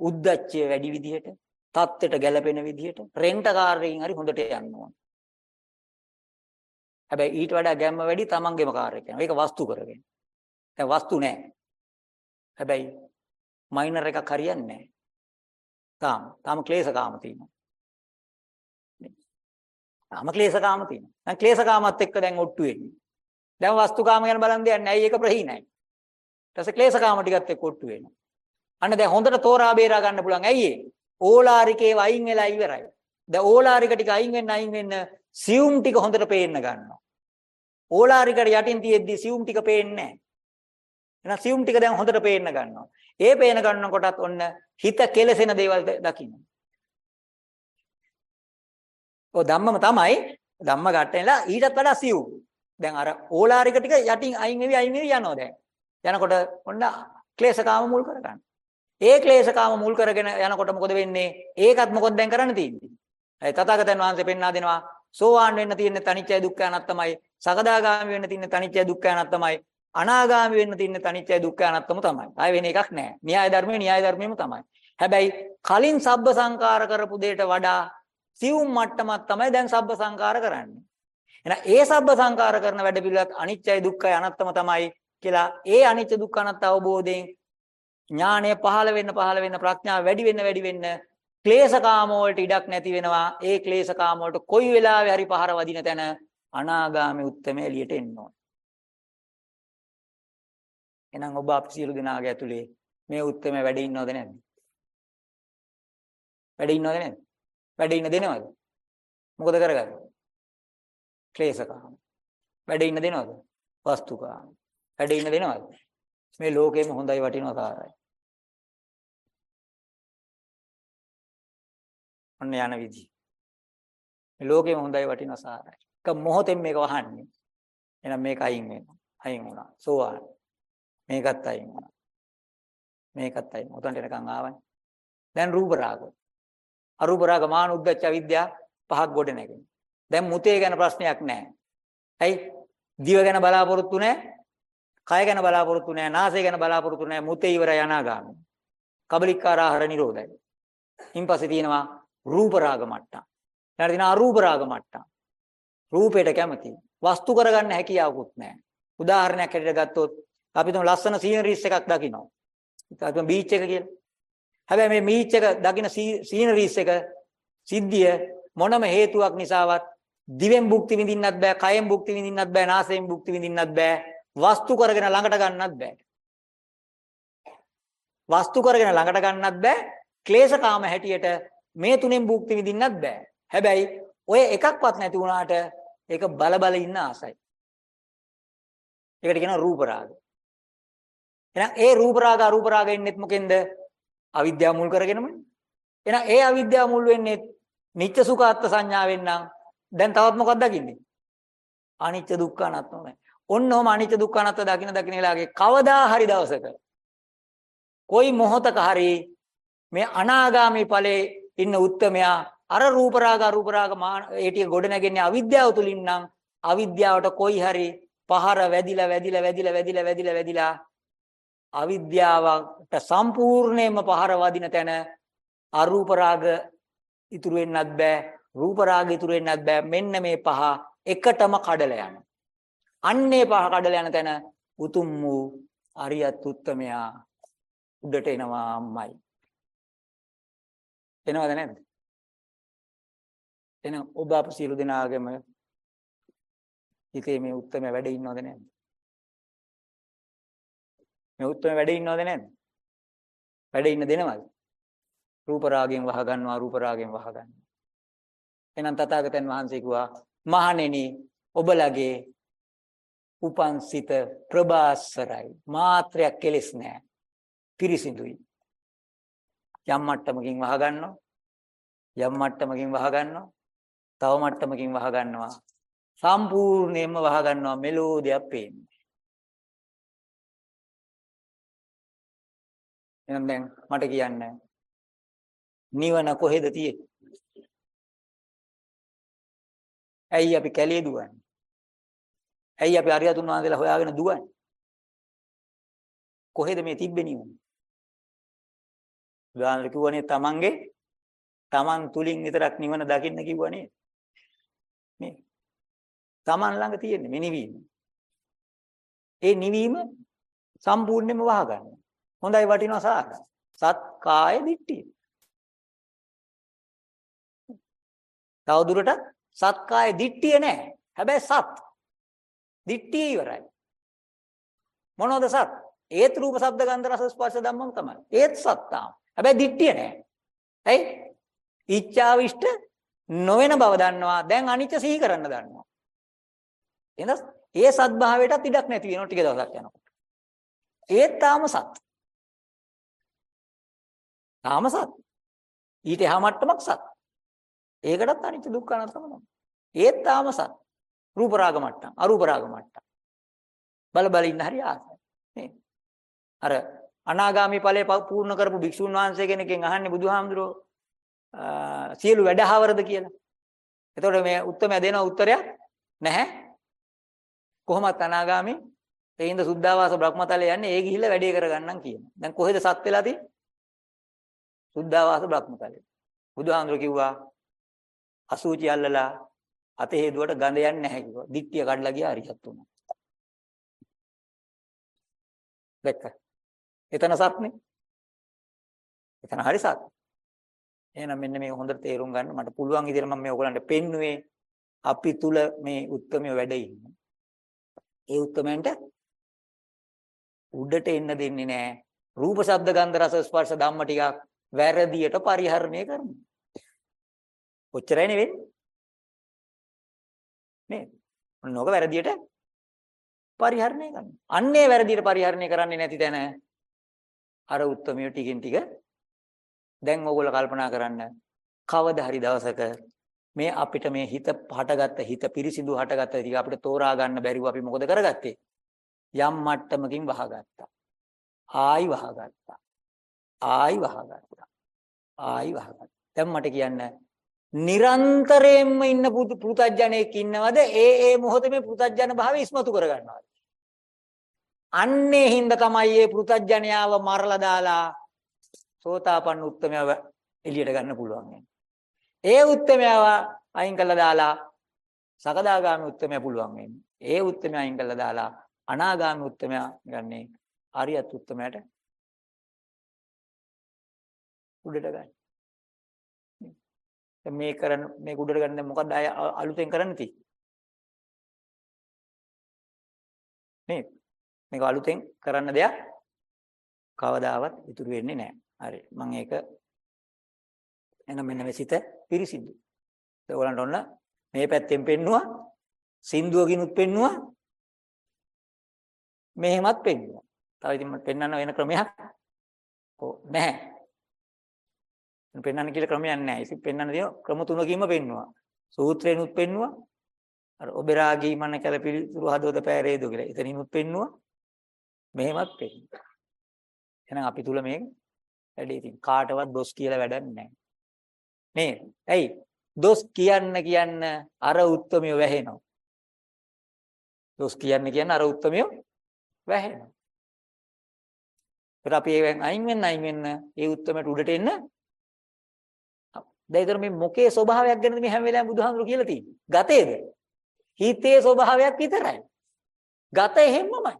උද්දච්චය වැඩි විදිහට තත්ත්වයට ගැලපෙන විදිහට රෙන්ට් කාර් එකකින් හරි හොඳට යන්න ඕන. හැබැයි ඊට වඩා ගැම්ම වැඩි තමන්ගේම කාර් එක යනවා. ඒක වස්තු කරගෙන. දැන් වස්තු නැහැ. හැබැයි මයිනර් එකක් හරියන්නේ නැහැ. තාම තාම ක්ලේශකාම තියෙනවා. තාම ක්ලේශකාම තියෙනවා. දැන් ක්ලේශකාමත් එක්ක දැන් ඔට්ටු වෙන්නේ. දැන් වස්තුකාම ගැන බලන් දෙයක් නැහැ. ඒක ප්‍රහීනයි. ඊට පස්සේ ක්ලේශකාම ටිකත් එක්ක ඔට්ටු වෙනවා. අන්න දැන් හොඳට තෝරා බේරා ගන්න පුළුවන්. ඇයි ඒ? ඕලාරිකේ වයින් වෙලා ඉවරයි. දැන් ඕලාරික ටික අයින් වෙන්න අයින් වෙන්න සියුම් ටික හොඳට පේන්න ගන්නවා. ඕලාරිකට යටින් තියෙද්දි සියුම් ටික පේන්නේ නැහැ. එහෙනම් සියුම් ටික දැන් හොඳට පේන්න ගන්නවා. ඒ පේන ගන්නකොටත් ඔන්න හිත කෙලසෙන දේවල් ද- දකින්න. ඔය ධම්මම තමයි ධම්ම ගැටෙනලා ඊටත් වඩා සියුම්. දැන් අර ඕලාරික ටික යටින් අයින් වෙවි අයින් වෙවි යනවා දැන්. යනකොට ඔන්න ක්ලේශකාම මුල් කරගන්න. ඒ ක්ලේශකාම මුල් කරගෙන යනකොට මොකද වෙන්නේ? ඒකත් මොකද දැන් කරන්න තියෙන්නේ? ඒ තථාගතයන් වහන්සේ පෙන්වා දෙනවා සෝවාන් වෙන්න තියෙන තනිච්චය දුක්ඛ අනාත්තමයි. සකදාගාමි වෙන්න තියෙන තනිච්චය දුක්ඛ අනාත්තමයි. අනාගාමි වෙන්න තියෙන තනිච්චය දුක්ඛ අනාත්තම තමයි. ආය වෙන එකක් නැහැ. න්‍යාය ධර්මයේ න්‍යාය ධර්මයේම තමයි. හැබැයි කලින් සබ්බ සංකාර කරපු දෙයට වඩා සියුම් මට්ටමක් තමයි දැන් සබ්බ සංකාර කරන්නේ. එහෙනම් ඒ සබ්බ සංකාර කරන වැඩ පිළිවෙලත් අනිත්‍යයි දුක්ඛයි අනාත්තම තමයි කියලා ඒ අනිත්‍ය දුක්ඛ අනාත්ත අවබෝධයෙන් ඥානය පහළ වෙන්න පහළ වෙන්න ප්‍රඥාව වැඩි වෙන්න වැඩි වෙන්න ක්ලේශකාම වලට ඉඩක් නැති වෙනවා. ඒ ක්ලේශකාම වලට කොයි වෙලාවෙ හරි පහර වදින තැන අනාගාමී උත්තම එළියට එන්න ඕන. එහෙනම් ඔබ අප සියලු දෙනාගේ ඇතුලේ මේ උත්තම වැඩ ඉන්නවද නැද්ද? වැඩ ඉන්නවද නැද්ද? වැඩ ඉන්න දෙනවද? මොකද කරගන්නේ? ක්ලේශකාම. වැඩ ඉන්න දෙනවද? වස්තුකාම. වැඩ ඉන්න දෙනවද? මේ ලෝකෙම හොඳයි වටිනවා සාරයි. ඔන්න යන විදි. මේ ලෝකෙම හොඳයි වටිනවා සාරයි. එක මොහොතෙන් මේක වහන්නේ. එහෙනම් මේක අයින් වෙනවා. අයින් වුණා. සෝවාන්. මේකත් අයින් වුණා. මේකත් අයින්. උතන්ට එනකන් ආවනේ. දැන් රූප රාග. අරූප රාග මාන උද්දච්ච අවිද්‍යාව පහක් ගොඩ නැගෙනවා. දැන් මුතේ ගැන ප්‍රශ්නයක් නැහැ. ඇයි? දිව ගැන බලාපොරොත්තු නැහැ. කය ගැන බලාපොරොත්තු නැහැ. නාසය ගැන බලාපොරොත්තු නැහැ. මුතේ ඉවරයි අනාගාමී. කබලිකාර ආහාර නිරෝධයි. ඉන්පස්සේ තියෙනවා රූප රාග මට්ටම්. ඊළඟට තියෙනවා අරූප රාග මට්ටම්. රූපයට කැමති. වස්තු කරගන්න හැකියාවකුත් නැහැ. උදාහරණයක් හැටියට ගත්තොත් අපි තුමු ලස්සන සීනරිස් එකක් දකිනවා. අපි බීච් එක කියලා. හැබැයි මේ බීච් එක දකින සීනරිස් එක සිද්ධිය මොනම හේතුවක් නිසාවත් දිවෙන් භුක්ති විඳින්නත් බෑ, කයෙන් භුක්ති විඳින්නත් බෑ, නාසයෙන් භුක්ති විඳින්නත් බෑ, වස්තු කරගෙන ළඟට ගන්නත් බෑ. වස්තු කරගෙන ළඟට ගන්නත් බෑ, ක්ලේශකාම හැටියට මේ තුනෙන් භුක්ති විඳින්නත් බෑ. හැබැයි ඔය එකක්වත් නැති වුණාට ඒක බල බල ඉන්න ආසයි. ඒකට කියනවා රූප රාග. එහෙනම් ඒ රූප රාග අරූප රාග එන්නේත් මොකෙන්ද? අවිද්‍යාව මුල් කරගෙනමනේ. එහෙනම් ඒ අවිද්‍යාව මුල් වෙන්නේ නිත්‍ය සුඛාත්ත සංඥාවෙන් නම් දැන් තවත් මොකක්ද දකින්නේ? අනිත්‍ය දුක්ඛ අනාත්මයි. ඔන්න ඔහම අනිත්‍ය දුක්ඛ අනාත්ම දකින්න දකින්න වෙලාවගේ කවදා හරි දවසක කොයි මොහතක හරි මේ අනාගාමී ඵලයේ ඉන්න උත්තමයා අර රූප රාග අරූප රාග ඒ ටික ගොඩ නැගෙන්නේ අවිද්‍යාව තුලින් නම් අවිද්‍යාවට කොයි හරි පහර වැදිලා වැදිලා වැදිලා වැදිලා වැදිලා වැදිලා අවිද්‍යාවට සම්පූර්ණයෙන්ම පහර වදින තැන අරූප රාග ඉතුරු වෙන්නත් බෑ රූප රාග ඉතුරු වෙන්නත් බෑ. මෙන්න මේ පහ එකටම කඩලා යනවා. අන්නේ පහ කඩලා යන තැන උතුම් වූ අරියත් උත්තමයා උඩට එනවාමයි. එනවද නැද්ද එහෙනම් ඔබ අප සියලු දෙනාගේම හිතේ මේ උත්තරම වැඩ ඉන්නවද නැද්ද? මේ උත්තරම වැඩ ඉන්නවද නැද්ද? වැඩ ඉන්න දෙනවද? රූප රාගයෙන් වහ ගන්නවා රූප රාගයෙන් වහ ගන්නවා. එහෙනම් තථාගතයන් වහන්සේ කිව්වා මහණෙනි ඔබලගේ උපන් සිත ප්‍රබාස්වරයි මාත්‍රයක් කෙලෙස් නැහැ පිරිසිදුයි යම් මට්ටමකින් වහ ගන්නවා යම් මට්ටමකින් වහ ගන්නවා තව මට්ටමකින් වහ ගන්නවා සම්පූර්ණයෙන්ම වහ ගන්නවා මෙලෝ දෙයක් පේන්නේ. එහෙනම් දැන් මට කියන්න. නිවන කොහෙද තියෙන්නේ? ඇයි අපි කැලේ දුවන්නේ? ඇයි අපි අරියතුන් වහන්සේලා හොයාගෙන දුවන්නේ? කොහෙද මේ තිබ්බේ නිවන? උදාහරණ කිව්වනේ තමන්ගේ තමන් තුලින් විතරක් නිවන දකින්න කිව්වනේ. මේ තමන් ළඟ තියෙන මේ නිවීම. ඒ නිවීම සම්පූර්ණයෙන්ම වහගන්න. හොඳයි වටිනවා සාක. සත් කාය දිට්ඨිය. තවදුරටත් සත් කාය දිට්ඨිය නැහැ. හැබැයි සත් දිට්ඨිය ඉවරයි. මොනවද සත්? ඒත් රූප ශබ්ද ගන්ධ රස ස්පර්ශ ධම්මම තමයි. ඒත් සත්තාම. හැබැයි දිට්ඨිය නෑ. ඇයි? ඉච්ඡාවිෂ්ඨ නොවන බව දන්නවා. දැන් අනිත්‍ය සිහි කරන්න දන්නවා. එහෙනම් ඒ සත්භාවයටත් ඉඩක් නැති වෙනවා ටික දවසක් යනකොට. ඒත් තාම සත්. තාම සත්. ඊට එහා මට්ටමක් සත්. ඒකටත් අනිත්‍ය දුක්ඛ අනාත්ම තමයි. ඒත් තාම සත්. රූප රාග මට්ටම් අරූප රාග මට්ටම් බල බල ඉන්න හරි ආසයි නේ අර අනාගාමි ඵලය පූර්ණ කරපු භික්ෂුන් වහන්සේ කෙනකින් අහන්නේ බුදුහාමුදුරෝ සියලු වැඩහවරද කියලා එතකොට මේ උත්තරය දෙන උත්තරයක් නැහැ කොහොමත් අනාගාමි තේින්ද සුද්ධාවාස බ්‍රහ්මතලයේ යන්නේ ඒ ගිහිල්ලා වැඩේ කරගන්නම් කියන දැන් කොහෙද සත් වෙලා තියෙන්නේ සුද්ධාවාස බ්‍රහ්මතලයේ බුදුහාමුදුරෝ කිව්වා අසූචි අල්ලලා අත හේදුවට ගඳ යන්නේ නැහැ කිව්වා. දිට්ඨිය කඩලා ගියා හරියට උනා. දැක්ක. එතන සත්නේ. එතන හරි සත්. එහෙනම් මෙන්න මේක හොඳට තේරුම් ගන්න මට පුළුවන් විදිහට මම මේ ඔයගලන්ට පෙන්නුවේ අපි තුල මේ උත්තරමය වැඩ ඉන්නේ. ඒ උත්තරමයන්ට උඩට එන්න දෙන්නේ නැහැ. රූප ශබ්ද ගන්ධ රස ස්පර්ශ ධම්ම ටිකක් වැරදියට පරිහරණය කරනවා. ඔච්චරයි නෙවෙයි. නේද? ඔන්නෝක වැරදියට පරිහරණය කරනවා. අන්නේ වැරදියට පරිහරණය කරන්නේ නැති තැන අර උත්තරමිය ටිකින් ටික දැන් ඕගොල්ලෝ කල්පනා කරන්න කවදා හරි දවසක මේ අපිට මේ හිත හටගත්ත හිත පිරිසිදු හටගත්ත ටික අපිට තෝරා ගන්න බැරිව අපි මොකද කරගත්තේ? යම් මට්ටමකින් වහගත්තා. ආයි වහගත්තා. ආයි වහගත්තා. ආයි වහගත්තා. දැන් මට කියන්න නිරන්තරයෙන්ම ඉන්න පුතඥයෙක් ඉන්නවද ඒ ඒ මොහොතේ මේ පුතඥ භාවය ඉස්මතු කරගන්නවා අන්නේ හින්දා තමයි මේ පුතඥයාව මරලා දාලා සෝතාපන්න උත්තමයව එළියට ගන්න පුළුවන් ඒ උත්තමයව අයින් කළා දාලා සකදාගාමි උත්තමයා පුළුවන් වෙන්නේ. ඒ උත්තමයා අයින් කළා දාලා අනාගාමි උත්තමයා ගන්නේ ආරියත් උත්තමයාට උඩට ගන්න. මේ කරන මේ උඩට ගන්න මොකද්ද අය අලුතෙන් කරන්න තියෙන්නේ? මේ මේක අලුතෙන් කරන්න දෙයක් කවදාවත් ඉතුරු වෙන්නේ නැහැ හරි මම ඒක එන මෙන්න මේ සිත පිරිසිදු ඒගොල්ලන්ට ඔන්න මේ පැත්තෙන් පෙන්නුවා සින්දුවකිනුත් පෙන්නුවා මෙහෙමත් පෙන්නුවා තව ඉතින් මට පෙන්වන්න වෙන ක්‍රමයක් ඔව් නැහැ පෙන්වන්න කියලා ක්‍රමයක් නැහැ. ඉතින් පෙන්වන්න තියෙන ක්‍රම තුනකින්ම පෙන්නවා. සූත්‍රේනුත් පෙන්නවා. අර ඔබරාගී මන කල පිළිතුරු හදවත පෑරේදු කියලා. එතනිනුත් පෙන්නවා. මෙහෙමත් පෙන්නවා. එහෙනම් අපි තුල මේක වැඩේ තියෙන. කාටවත් දොස් කියලා වැඩක් නැහැ. නේද? ඇයි? දොස් කියන්න කියන්න අර උත්තරමිය වැහෙනවා. දොස් කියන්න කියන්න අර උත්තරමිය වැහෙනවා. ඒත් අපි ඒවෙන් අයින් වෙන්න අයින් වෙන්න ඒ උත්තරමයට උඩට එන්න දැන් ඊතර මේ මොකේ ස්වභාවයක් ගැනද මේ හැම වෙලාවෙම බුදුහාමුදුරු කියලා තියෙන්නේ? ගතේද? හිතේ ස්වභාවයක් විතරයි. ගත එහෙම්මමයි.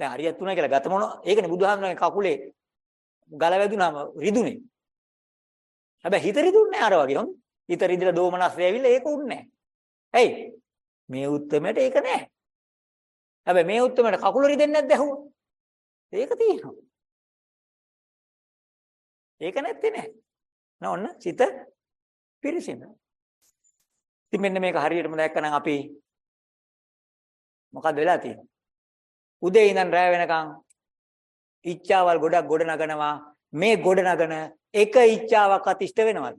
දැන් හරියට තුනයි කියලා ගත මොන ඒකනේ බුදුහාමුදුරන්ගේ කකුලේ ගල වැදුනාම රිදුනේ. හැබැයි හිත රිදුන්නේ අර වගේ හොඳ. හිත රිදලා දෝමනස්සේ ඇවිල්ලා ඒක උන්නේ නැහැ. ඇයි? මේ උත්තරමයට ඒක නැහැ. හැබැයි මේ උත්තරමයට කකුල රිදෙන්නේ නැද්ද ඇහුවා? ඒක තියෙනවා. ඒක නැත්තේ නෑ. නෝන්න සිත පිරිසිදු. ඉතින් මෙන්න මේක හරියටම දැක්කනම් අපි මොකද වෙලා තියෙන්නේ? උදේ ඉඳන් රැ වෙනකන් ඉච්ඡාවල් ගොඩක් ගොඩ නගනවා. මේ ගොඩ නගන එක ඉච්ඡාවක්වත් ඉෂ්ට වෙනවද?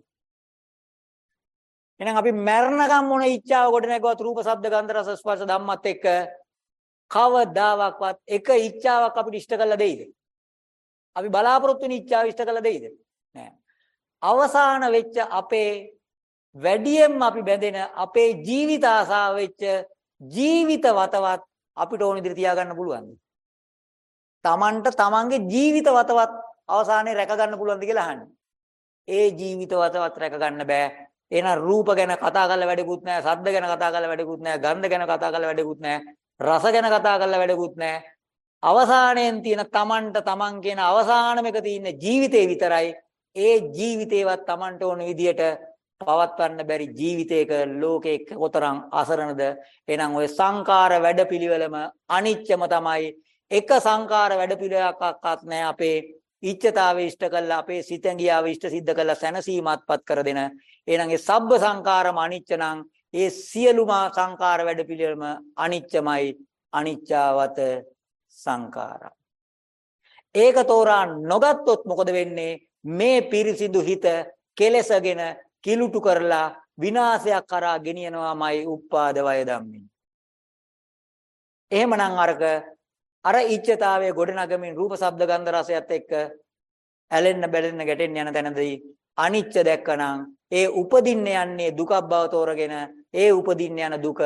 එහෙනම් අපි මරණකම් මොන ඉච්ඡාව ගොඩ නැගුවත් රූප, ශබ්ද, ගන්ධ, රස, ස්පර්ශ ධම්මත් එක්ක කවදාවත් එක ඉච්ඡාවක් අපිට ඉෂ්ට කරලා දෙයිද? අපි බලාපොරොත්තු වෙන ඉච්ඡාව ඉෂ්ට කරලා දෙයිද? නෑ. අවසාන වෙච්ච අපේ වැඩියෙන්ම අපි බැඳෙන අපේ ජීවිත ආසාව වෙච්ච ජීවිත වතවත් අපිට ඕන විදිහට තියාගන්න පුළුවන්ද? Tamanට Tamanගේ ජීවිත වතවත් අවසානයේ රැක ගන්න පුළුවන්ද කියලා අහන්නේ. ඒ ජීවිත වතවත් රැක ගන්න බෑ. එහෙනම් රූප ගැන කතා කරලා වැඩකුත් නැහැ, ශබ්ද ගැන කතා කරලා වැඩකුත් නැහැ, ගන්ධ ගැන කතා කරලා වැඩකුත් නැහැ, රස ගැන කතා කරලා වැඩකුත් නැහැ. අවසානයෙන් තියෙන Tamanට Taman කියන අවසානම එක තියෙන ජීවිතේ විතරයි. ඒ ජීවිතේවත් Tamanට ඕන විදියට පවත්වන්න බැරි ජීවිතයක ලෝකේ කොතරම් අසරණද? එහෙනම් ওই සංකාර වැඩපිළිවෙලම අනිච්චම තමයි. එක සංකාර වැඩපිළිවෙලක්වත් නැහැ අපේ ඉච්ඡතාවේ ඉෂ්ට කළා අපේ සිතැඟියාව ඉෂ්ට සිද්ධ කළා සැනසීමත්පත් කර දෙන. එහෙනම් ඒ සබ්බ සංකාරම අනිච්ච නම් ඒ සියලුම සංකාර වැඩපිළිවෙලම අනිච්චමයි. අනිච්චවත සංකාරා ඒක තෝරා නොගත්තොත් මොකද වෙන්නේ? මේ පිරිසිදු හිත කෙලසගෙන කිලුටු කරලා විනාශයක් කරා ගෙනියනවාමයි උපාද වය ධම්මින්. එහෙමනම් අරක අර ඉච්ඡතාවයේ ගොඩනගමින් රූප ශබ්ද ගන්ධ රසයත් එක්ක ඇලෙන්න බැලෙන්න ගැටෙන්න යන තැනදී අනිච්ච දැක්කනම් ඒ උපදින්න යන්නේ දුකක් බව තෝරගෙන ඒ උපදින්න යන දුක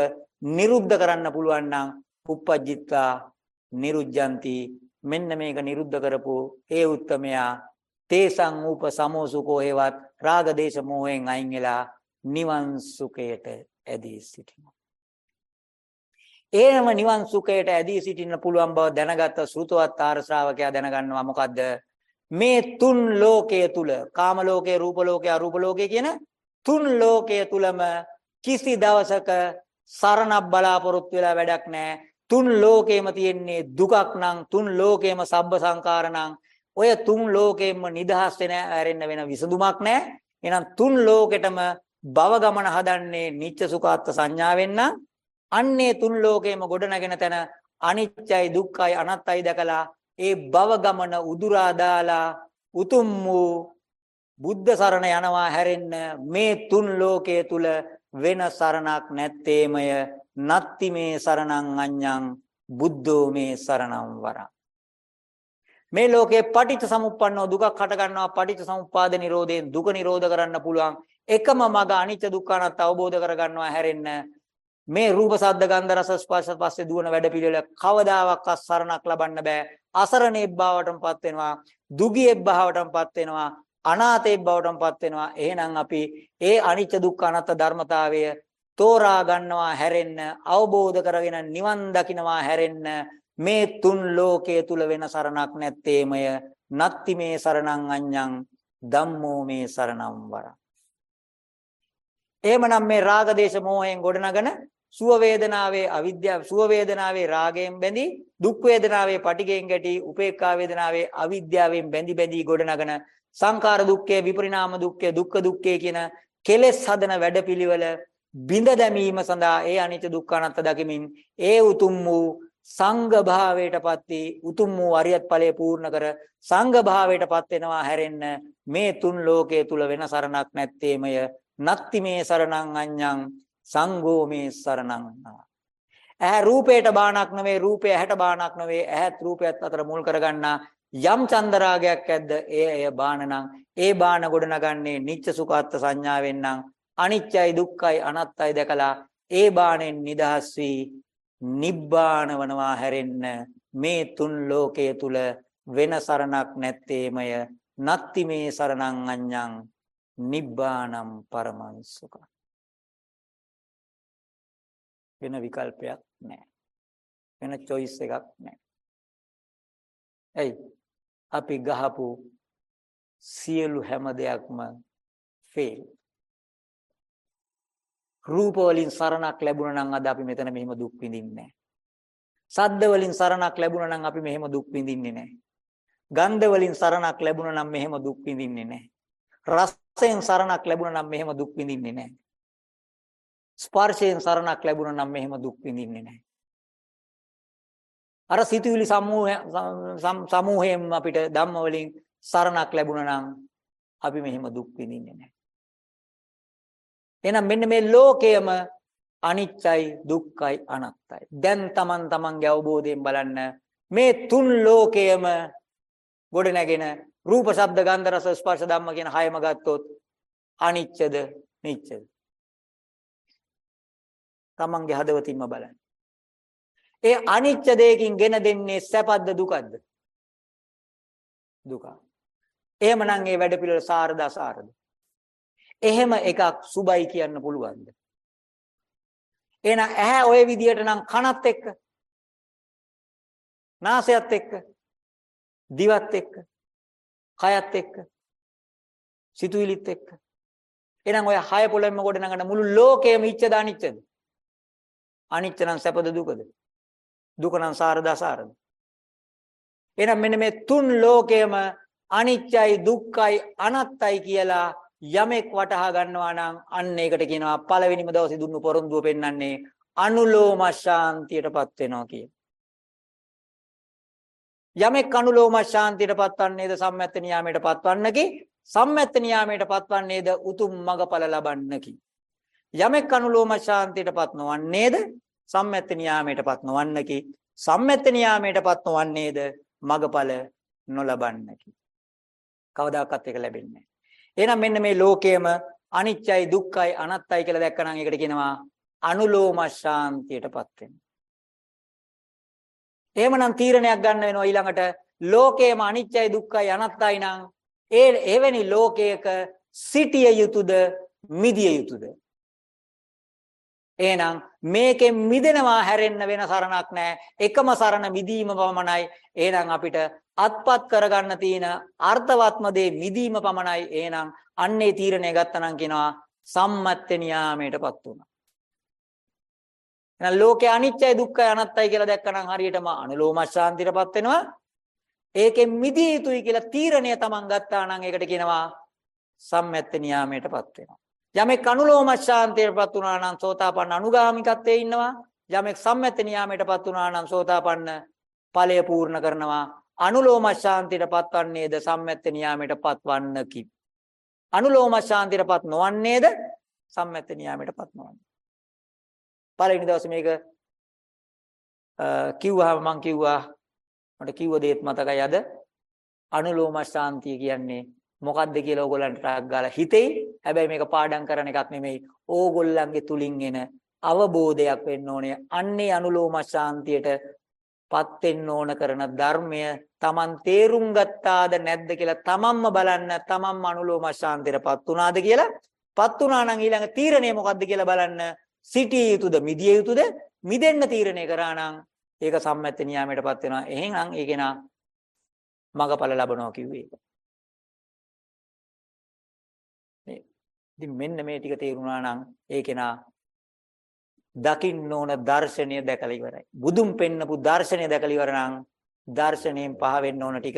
නිරුද්ධ කරන්න පුළුවන් නම් uppajjitta niruddhanti මෙන්න මේක නිරුද්ධ කරපු ඒ උත්තමයා තේසං ූප සමෝසුකෝ හේවත් රාග දේශ මොහෙන් අයින් වෙලා නිවන් සුඛයට ඇදී සිටිනවා. ඒනම නිවන් සුඛයට ඇදී සිටින්න පුළුවන් බව දැනගත්ත ශ්‍රුතවත් ආර ශ්‍රාවකයා දැනගන්නවා මොකද්ද? මේ තුන් ලෝකයේ තුල කාම ලෝකයේ රූප ලෝකයේ අරූප ලෝකයේ කියන තුන් ලෝකයේ තුලම කිසි දවසක සරණක් බලාපොරොත්තු වෙලා වැඩක් නැහැ. තුන් ලෝකේම තියෙන්නේ දුකක් නම් තුන් ලෝකේම සබ්බ සංකාර නම් ඔය තුන් ලෝකෙම්ම නිදහස් වෙන ඇරෙන්න වෙන විසඳුමක් නැහැ. එහෙනම් තුන් ලෝකෙටම භව ගමන හදන්නේ නිච්ච සුඛාත්ත සංඥාවෙන් නම් අන්නේ තුන් ලෝකෙම ගොඩ නැගෙන තැන අනිච්චයි දුක්ඛයි අනත්තයි දැකලා ඒ භව ගමන උදුරා දාලා උතුම් වූ බුද්ධ සරණ යනවා හැරෙන්න මේ තුන් ලෝකයේ තුල වෙන සරණක් නැත්තේමය නත්ති මේ සරණං අඤ්ඤං බුද්ධෝ මේ සරණං වරං මේ ලෝකේ පටිච්ච සමුප්පන්නව දුකක් හට ගන්නවා පටිච්ච සමුප්පාද නිරෝධයෙන් දුක නිරෝධ කරන්න පුළුවන්. එකම මඟ අනිත්‍ය දුක්ඛනත් අවබෝධ කර ගන්නවා හැරෙන්න. මේ රූප සද්ද ගන්ධ රස ස්පර්ශ පස්සේ දුවන වැඩපිළිවෙල කවදාවත් සරණක් ලබන්න බෑ. අසරණේ බවටමපත් වෙනවා දුගියේ බවටමපත් වෙනවා අනාථේ බවටමපත් වෙනවා. එහෙනම් අපි ඒ අනිත්‍ය දුක්ඛ අනාත්ම ධර්මතාවය තෝරා ගන්නවා හැරෙන්න අවබෝධ කරගෙන නිවන් දකින්නවා හැරෙන්න. මේ තුන් ලෝකයේ තුල වෙන සරණක් නැත්තේමය නත්ති මේ සරණං අඤ්ඤං ධම්මෝ මේ සරණං වරං. එහෙමනම් මේ රාග දේශ මොහයෙන් ගොඩනගන සුව වේදනාවේ අවිද්‍යාව සුව වේදනාවේ රාගයෙන් බැඳි දුක් වේදනාවේ පටිගයෙන් ගැටි උපේක්ඛා වේදනාවේ අවිද්‍යාවෙන් බැඳි බැඳි ගොඩනගන සංඛාර දුක්ඛය විපරිණාම දුක්ඛය දුක්ඛ දුක්ඛය කියන කෙලෙස් හදන වැඩපිළිවෙල බිඳ දැමීම සඳහා ඒ අනිත්‍ය දුක්ඛ අනාත්ම දකිමින් ඒ උතුම් වූ සංඝ භාවයටපත් වී උතුම් වූ අරියත් ඵලය පූර්ණ කර සංඝ භාවයටපත් වෙනවා හැරෙන්න මේ තුන් ලෝකයේ තුල වෙන සරණක් නැත්තේමය. නත්ති මේ සරණං අඤ්ඤං සංඝෝ මේ සරණං. ඇහැ රූපයට බාණක් නෙවෙයි රූපය ඇහැට බාණක් නෙවෙයි ඇහත් රූපයත් අතර මුල් කරගන්නා යම් චන්දරාගයක් ඇද්ද? ඒ එය බාණ නම් ඒ බාණ ගොඩ නගන්නේ නිච්ච සුඛාත්ත සංඥාවෙන් නම්. අනිච්චයි දුක්ඛයි අනත්තයි දැකලා ඒ බාණෙන් නිදහස් වී නිබ්බාන වනවා හැරෙන්න මේ තුන් ලෝකයේ තුල වෙන සරණක් නැත්තේමය. නත්ති මේ සරණං අඤ්ඤං නිබ්බානම් පරමං සුඛං. වෙන විකල්පයක් නැහැ. වෙන choice එකක් නැහැ. එයි අපි ගහපු සියලු හැම දෙයක්ම fail. රූප වලින් සරණක් ලැබුණා නම් අද අපි මෙතන මෙහෙම දුක් විඳින්නේ නැහැ. සද්ද වලින් සරණක් ලැබුණා නම් අපි මෙහෙම දුක් විඳින්නේ නැහැ. ගන්ධ වලින් සරණක් ලැබුණා නම් මෙහෙම දුක් විඳින්නේ නැහැ. රසයෙන් සරණක් ලැබුණා නම් මෙහෙම දුක් විඳින්නේ නැහැ. ස්පර්ශයෙන් සරණක් ලැබුණා නම් මෙහෙම දුක් විඳින්නේ නැහැ. අර සිතුවිලි සමූහය සමූහයෙන් අපිට ධම්ම වලින් සරණක් ලැබුණා නම් අපි මෙහෙම දුක් විඳින්නේ නැහැ. එහෙනම් මෙන්න මේ ලෝකයම අනිත්‍යයි දුක්ඛයි අනාත්තයි. දැන් Taman Tamanගේ අවබෝධයෙන් බලන්න මේ තුන් ලෝකයම ගොඩ නැගෙන රූප ශබ්ද ගන්ධ රස ස්පර්ශ ධම්ම කියන හයම ගත්තොත් අනිච්චද නිච්චද තමන්ගේ හදවතින්ම බලන්න. ඒ අනිච්ච දෙයකින් ගෙන දෙන්නේ සැපද්ද දුකද්ද? දුක එහෙමනම් ඒ වැඩ පිළිවෙල සාරද අසාරද? එහෙම එකක් සුබයි කියන්න පුළුවන්ද? එහෙනම් ඇහැ ওই විදියට නම් කනත් එක්ක නාසයත් එක්ක දිවත් එක්ක කයත් එක්ක සිතුවිලිත් එක්ක. එහෙනම් ඔය හය පොළොවෙම කොට නගන මුළු ලෝකයම ඉච්ඡද අනිච්චද? අනිච්ච නම් සැපද දුකද? දුක නම් සාරද අසාරද? එහෙනම් මෙන්න මේ තුන් ලෝකයම අනිච්චයි දුක්ඛයි අනාත්තයි කියලා යමෙක් වටහා ගන්නවා නම් අන්න ඒකට කියනවා පළවෙනිම දවසේ දුන්නු පොරොන්දුව පෙන්වන්නේ අනුලෝම ශාන්තියටපත් වෙනවා කියන. යමෙක් අනුලෝම ශාන්තියටපත් වන්නේද සම්මැත්ත නියාමයටපත් වන්නකි සම්මැත්ත නියාමයටපත් වන්නේද උතුම් මගඵල ලබන්නකි. යමෙක් අනුලෝම ශාන්තියටපත් නොවන්නේද සම්මැත්ත නියාමයටපත් නොවන්නකි සම්මැත්ත නියාමයටපත් නොවන්නේද මගඵල නොලබන්නකි. කවදාකවත් ඒක ලැබෙන්නේ නැහැ. එහෙනම් මෙන්න මේ ලෝකයේම අනිත්‍යයි දුක්ඛයි අනාත්තයි කියලා දැක්කනම් ඒකට කියනවා අනුලෝම ශාන්තියටපත් වෙන. එහෙමනම් තීරණයක් ගන්න වෙනවා ඊළඟට ලෝකයේම අනිත්‍යයි දුක්ඛයි අනාත්තයි නම් ඒ එවැනි ලෝකයක සිටිය යුතුයද මිදිය යුතුයද? එහෙනම් මේකෙන් මිදෙනවා හැරෙන්න වෙන සරණක් නැහැ. එකම සරණ මිදීම පමණයි. එහෙනම් අපිට අත්පත් කරගන්න තියෙන අර්ථවත්ම දේ මිදීම පමණයි. එහෙනම් අන්නේ තීරණය ගත්තනම් කියනවා සම්මත්ත නියාමයටපත් වුණා. එහෙනම් ලෝකේ අනිත්‍යයි දුක්ඛයි අනාත්තයි කියලා දැක්කනම් හරියටම අනුලෝම ශාන්තියටපත් වෙනවා. ඒකෙන් මිදිය යුතුයි කියලා තීරණය තමන් ගත්තා නම් ඒකට කියනවා සම්මත්ත නියාමයටපත් වෙනවා. යමෙක් අනුලෝම ශාන්තියටපත් වුණා නම් සෝතාපන්න අනුගාමිකත්වයේ ඉන්නවා. යමෙක් සම්මත්ත නියාමයටපත් වුණා නම් සෝතාපන්න ඵලය පූර්ණ කරනවා. අනුලෝම ශාන්තියටපත් වන්නේද සම්මත්ත නියාමයටපත් වන්නකි. අනුලෝම ශාන්තියටපත් නොවන්නේද සම්මත්ත නියාමයටපත් නොවන්නේ. පළවෙනි දවසේ මේක කිව්වහම මම කිව්වා මට කිව්ව දේත් මතකයි අද අනුලෝම ශාන්තිය කියන්නේ මොකක්ද කියලා ඕගොල්ලන්ට ටක් ගාලා හිතෙයි. හැබැයි මේක පාඩම් කරන එකක් නෙමෙයි. ඕගොල්ලන්ගේ තුලින් එන අවබෝධයක් වෙන්න ඕනේ. අන්නේ අනුලෝම ශාන්තියට පත් වෙන්න ඕන කරන ධර්මය Taman තේරුම් ගත්තාද නැද්ද කියලා තමන්ම බලන්න තමන්ම අනුලෝම ශාන්තියටපත් උනාද කියලා පත් උනා නම් ඊළඟ තීරණය මොකද්ද කියලා බලන්න සිටිය යුතුද මිදිය යුතුද මිදෙන්න තීරණය කරා නම් ඒක සම්මත නියාමයටපත් වෙනවා එහෙනම් ඒක නා මගඵල ලබනවා කිව්වේ ඉතින් මෙන්න මේ ටික තේරුණා නම් ඒකේ නා දකින්න ඕන දර්ශනය දැකලා ඉවරයි. බුදුන් පෙන්නපු දර්ශනය දැකලා ඉවර නම් දර්ශනයෙන් පහ වෙන්න ඕන ටික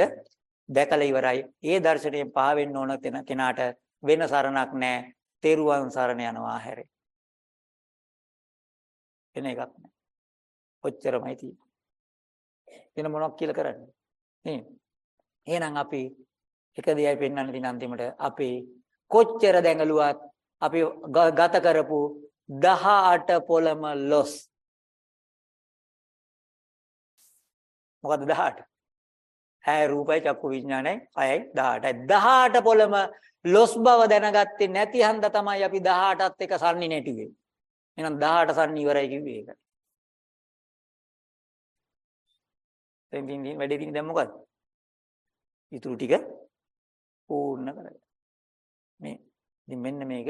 දැකලා ඉවරයි. ඒ දර්ශනයෙන් පහ වෙන්න ඕන කෙනාට වෙන සරණක් නැහැ. තෙරුවන් සරණ යනවා හැරේ. එන එකක් නැහැ. ඔච්චරමයි තියෙන්නේ. වෙන මොනවක් කියලා කරන්නේ? නේ. එහෙනම් අපි එක දෙයයි පෙන්වන්න තියෙන අන්තිමට අපි කොච්චර දැඟලුවත් අපි ගත කරපු 18 පොළම ලොස්. මොකද්ද 18 ඇය රූපයි චක්කු විඥානයි 6යි 18යි 18 පොළම ලොස් බව දැනගත්තේ නැති හන්ද තමයි අපි 18ත් එක සම්නි නැටුවේ එහෙනම් 18 සම්නි ඉවරයි කිව්වේ ඒක. දැන් දින් දින් වැඩේ දින් දැන් මොකද්ද? ඊටු ටික පූර්ණ කරගන්න. මේ ඉතින් මෙන්න මේක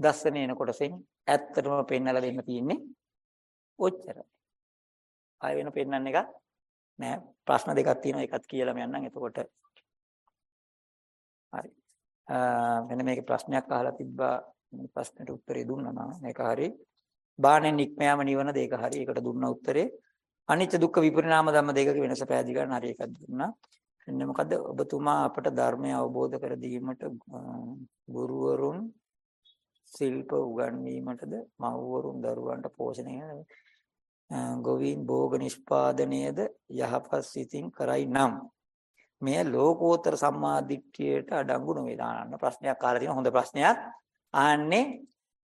දස්සන එන කොටසෙන් ඇත්තටම පෙන්වලා දෙන්න තියෙන්නේ ඔච්චරයි. ආය වෙන පෙන්වන්න එක නෑ ප්‍රශ්න දෙකක් තියෙනවා ඒකත් කියලාම යන්නම් එතකොට හරි. මෙන්න මේක ප්‍රශ්නයක් අහලා තිබ්බා මේ ප්‍රශ්නෙට උත්තරේ දුන්නා නම් මේක හරි. බාණෙන් නික්ම යාම නිවනද ඒක හරි. ඒකට දුන්න උත්තරේ අනිත්‍ය දුක්ඛ විපරිණාම ධම්ම දෙකක වෙනස පැහැදිලි කරන්න හරි එකක් දුන්නා. එන්නේ මොකද්ද? ඔබතුමා අපට ධර්මය අවබෝධ කර දීමට අ, ගුරුවරුන් ශිල්ප උගන්වීමටද මව්වරුන් දරුවන්ට පෝෂණය අ, ගොවීන් භෝග නිෂ්පාදනයේද යහපත් සිතින් කරයි නම් මෙය ලෝකෝත්තර සම්මාදිට්ඨියට අඩංගු නොවේ. දාන්න ප්‍රශ්නයක් අහලා තියෙන හොඳ ප්‍රශ්නයක්. ආන්නේ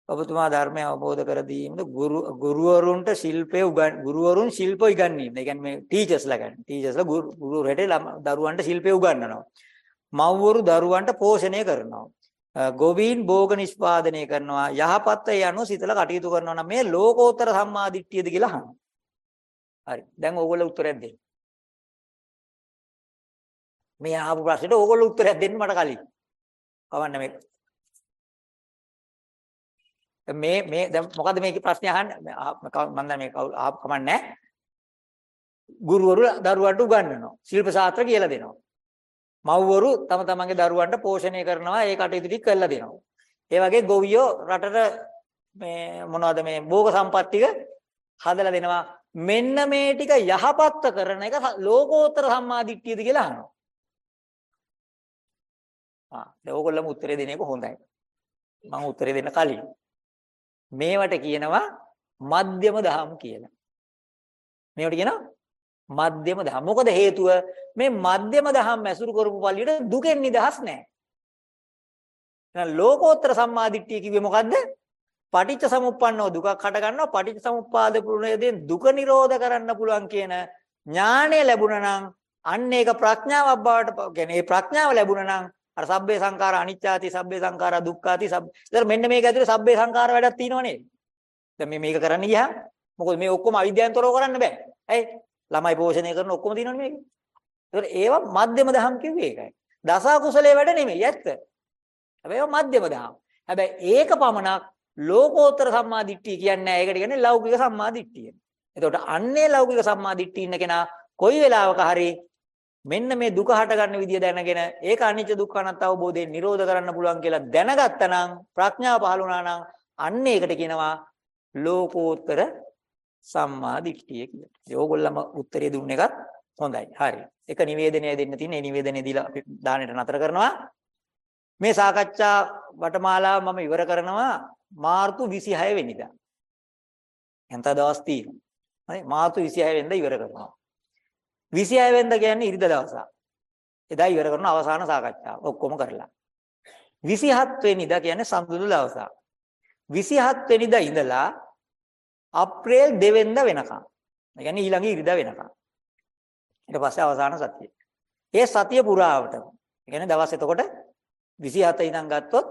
ඔබතුමා ධර්මය අවබෝධ කර දීමද ගුරු ගුරුවරුන්ට ශිල්පය උගන් ගුරුවරුන් ශිල්ප ඉගන්වීම. ඒ කියන්නේ මේ ටීචර්ස්ලා කියන්නේ. ටීචර්ස්ලා ගුරු ගුරුවරට දරුවන්ට ශිල්පය උගන්වනවා. මව්වරු දරුවන්ට පෝෂණය කරනවා. ගෝවීන් භෝග නිෂ්පාදනය කරනවා. යහපත් ඒ අනුව සිතලා කටයුතු කරනවා නම් මේ ලෝකෝත්තර සම්මාදිට්ඨියද කියලා අහනවා. හරි. දැන් ඕගොල්ලෝ උත්තරයක් දෙන්න. මේ අහපු ප්‍රශ්නෙට ඕගොල්ලෝ උත්තරයක් දෙන්න මට කලින්. කවන්න මේ මේ මේ දැන් මොකද්ද මේකේ ප්‍රශ්නේ අහන්නේ? මම දැන් මේ කවුරු කමන්නේ ගුරුවරු දරුවන්ට උගන්වනවා ශිල්ප ශාස්ත්‍ර කියලා දෙනවා. මව්වරු තම තමන්ගේ දරුවන්ට පෝෂණය කරනවා ඒ කටයුතු ටික කරලා දෙනවා. ඒ වගේ ගොවියෝ රටට මේ මොනවද මේ භෝග සම්පත් ටික හදලා දෙනවා. මෙන්න මේ ටික යහපත්ව කරන එක ලෝකෝත්තර සම්මාදිට්ඨියද කියලා අහනවා. ආ දැන් ඕගොල්ලෝම උත්තරේ දෙන එක හොඳයි. මම උත්තරේ දෙන්න කලින්. මේවට කියනවා මධ්‍යම දහම් කියලා. මේවට කියනවා මධ්‍යම දහම්. මොකද හේතුව මේ මධ්‍යම දහම් ඇසුරු කරපු පළියට දුකෙන් නිදහස් නැහැ. එහෙනම් ලෝකෝත්තර සම්මාදිට්ඨිය කිව්වේ මොකද්ද? පටිච්ච සමුප්පන්නව දුකක් හට ගන්නවා පටිච්ච සමුප්පාද පුරුණයේදී දුක නිරෝධ කරන්න පුළුවන් කියන ඥාණය ලැබුණා නම් අන්න ඒක ප්‍රඥාවක් බවට කියන්නේ ඒ ප්‍රඥාව ලැබුණා නම් අර සබ්බේ සංඛාර අනිච්චාති සබ්බේ සංඛාර දුක්ඛාති සබ්. ඒතර මෙන්න මේක ඇතුලේ සබ්බේ සංඛාර වැඩක් තියෙනව නේද? දැන් මේ මේක කරන්න ගියාම මොකද මේ ඔක්කොම අවිද්‍යාවෙන් තොරව කරන්න බෑ. ඇයි? ළමයි පෝෂණය කරන ඔක්කොම තියෙනවනේ මේක. ඒතර ඒවා මධ්‍යම දහම් කිව්වේ ඒකයි. දස කුසලයේ වැඩ නෙමෙයි ඇත්ත. හැබැයි ඒවා මධ්‍යම දහම්. හැබැයි ඒක පමණක් ලෝකෝත්තර සම්මාදිට්ඨිය කියන්නේ ඒකට කියන්නේ ලෞකික සම්මාදිට්ඨිය. එතකොට අන්නේ ලෞකික සම්මාදිට්ඨිය ඉන්න කෙනා කොයි වෙලාවක හරි මෙන්න මේ දුක හට ගන්න විදිය දැනගෙන ඒක අනිත්‍ය දුක්ඛ අනාත්ම අවබෝධයෙන් නිරෝධ කරන්න පුළුවන් කියලා දැනගත්තා නම් ප්‍රඥාව පහළ වුණා නම් අන්න ඒකට කියනවා ලෝකෝත්තර සම්මා දිට්ඨිය කියලා. ඒ ඕගොල්ලම උත්තරේ දුන්න එකත් හොඳයි. හරි. එක නිවේදනය දෙන්න තියෙන. ඒ නිවේදනය දීලා අපි දානෙට නතර කරනවා. මේ සාකච්ඡා වටමාලාව මම ඉවර කරනවා මාර්තු 26 වෙනිදා. එතන දවස් තියෙනවා. හරි මාර්තු 26 වෙනිදා ඉවර කරනවා. 26 වෙනිදා කියන්නේ ඉරිදා දවසක්. එදා ඉවර කරන අවසාන සාකච්ඡාව ඔක්කොම කරලා. 27 වෙනිදා කියන්නේ සම්බුදු දවසක්. 27 වෙනිදා ඉඳලා අප්‍රේල් 2 වෙනිදා වෙනකම්. ඒ කියන්නේ ඊළඟ ඉරිදා වෙනකම්. ඊට පස්සේ අවසාන සතිය. ඒ සතිය පුරාවට. ඒ කියන්නේ දවස් එතකොට 27 ඉඳන් ගත්තොත්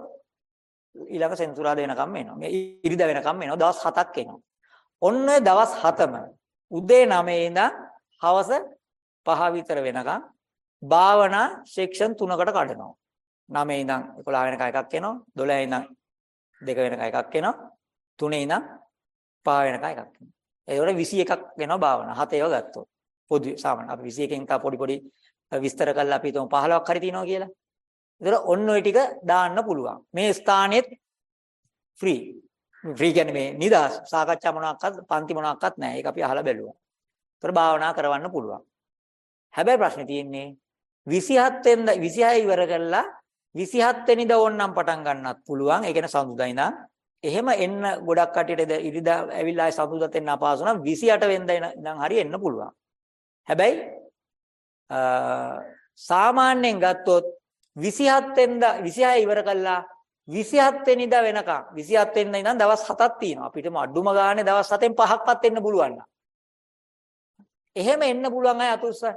ඊළඟ සෙන්සුරාදා වෙනකම් එනවා. මේ ඉරිදා වෙනකම් එනවා. දවස් 7ක් එනවා. ඔන්න ඔය දවස් 7ම උදේ 9 ඉඳන් හවස 5 විතර වෙනකම් භාවනා සෙක්ෂන් 3කට කඩනවා. 9 ඉඳන් 11 වෙනකම් එකක් එනවා. 12 ඉඳන් 2 වෙනකම් එකක් එනවා. 3 ඉඳන් 5 වෙනකම් එකක් එනවා. ඒකට 21ක් වෙනවා භාවනා. හත ඒවා ගත්තොත්. පොදු සාමාන්‍ය අපි 21කින් තා පොඩි පොඩි විස්තර කරලා අපි හිතමු 15ක් හරි තියෙනවා කියලා. ඒතර ඔන්න ඔය ටික දාන්න පුළුවන්. මේ ස්ථානෙත් ෆ්‍රී. ෆ්‍රී කියන්නේ මේ නිදාස් සාකච්ඡා මොනවාක්වත් පන්ති මොනවාක්වත් නැහැ. ඒක අපි අහලා බැලුවා. ඒතර භාවනා කරවන්න පුළුවන්. හැබැයි ප්‍රශ්නේ තියෙන්නේ 27 වෙනිදා 26 ඉවර කරලා 27 වෙනිදා ඕන්නම් පටන් ගන්නත් පුළුවන්. ඒ කියන්නේ සඳුදා ඉඳන් එහෙම එන්න ගොඩක් කටියට ඉරිදා ඇවිල්ලා ආයි සඳුදාත් එන්න අපහසු නම් 28 වෙනිදා ඉඳන් හරි එන්න පුළුවන්. හැබැයි සාමාන්‍යයෙන් ගත්තොත් 27 වෙනිදා 26 ඉවර කළා 27 වෙනිදා වෙනකම් 27 වෙනිදා ඉඳන් දවස් 7ක් තියෙනවා. අපිටම අඩුම ගානේ දවස් 7න් 5ක්වත් එන්න පුළුවන් නම්. එහෙම එන්න පුළුවන් අය අතුස්සන්.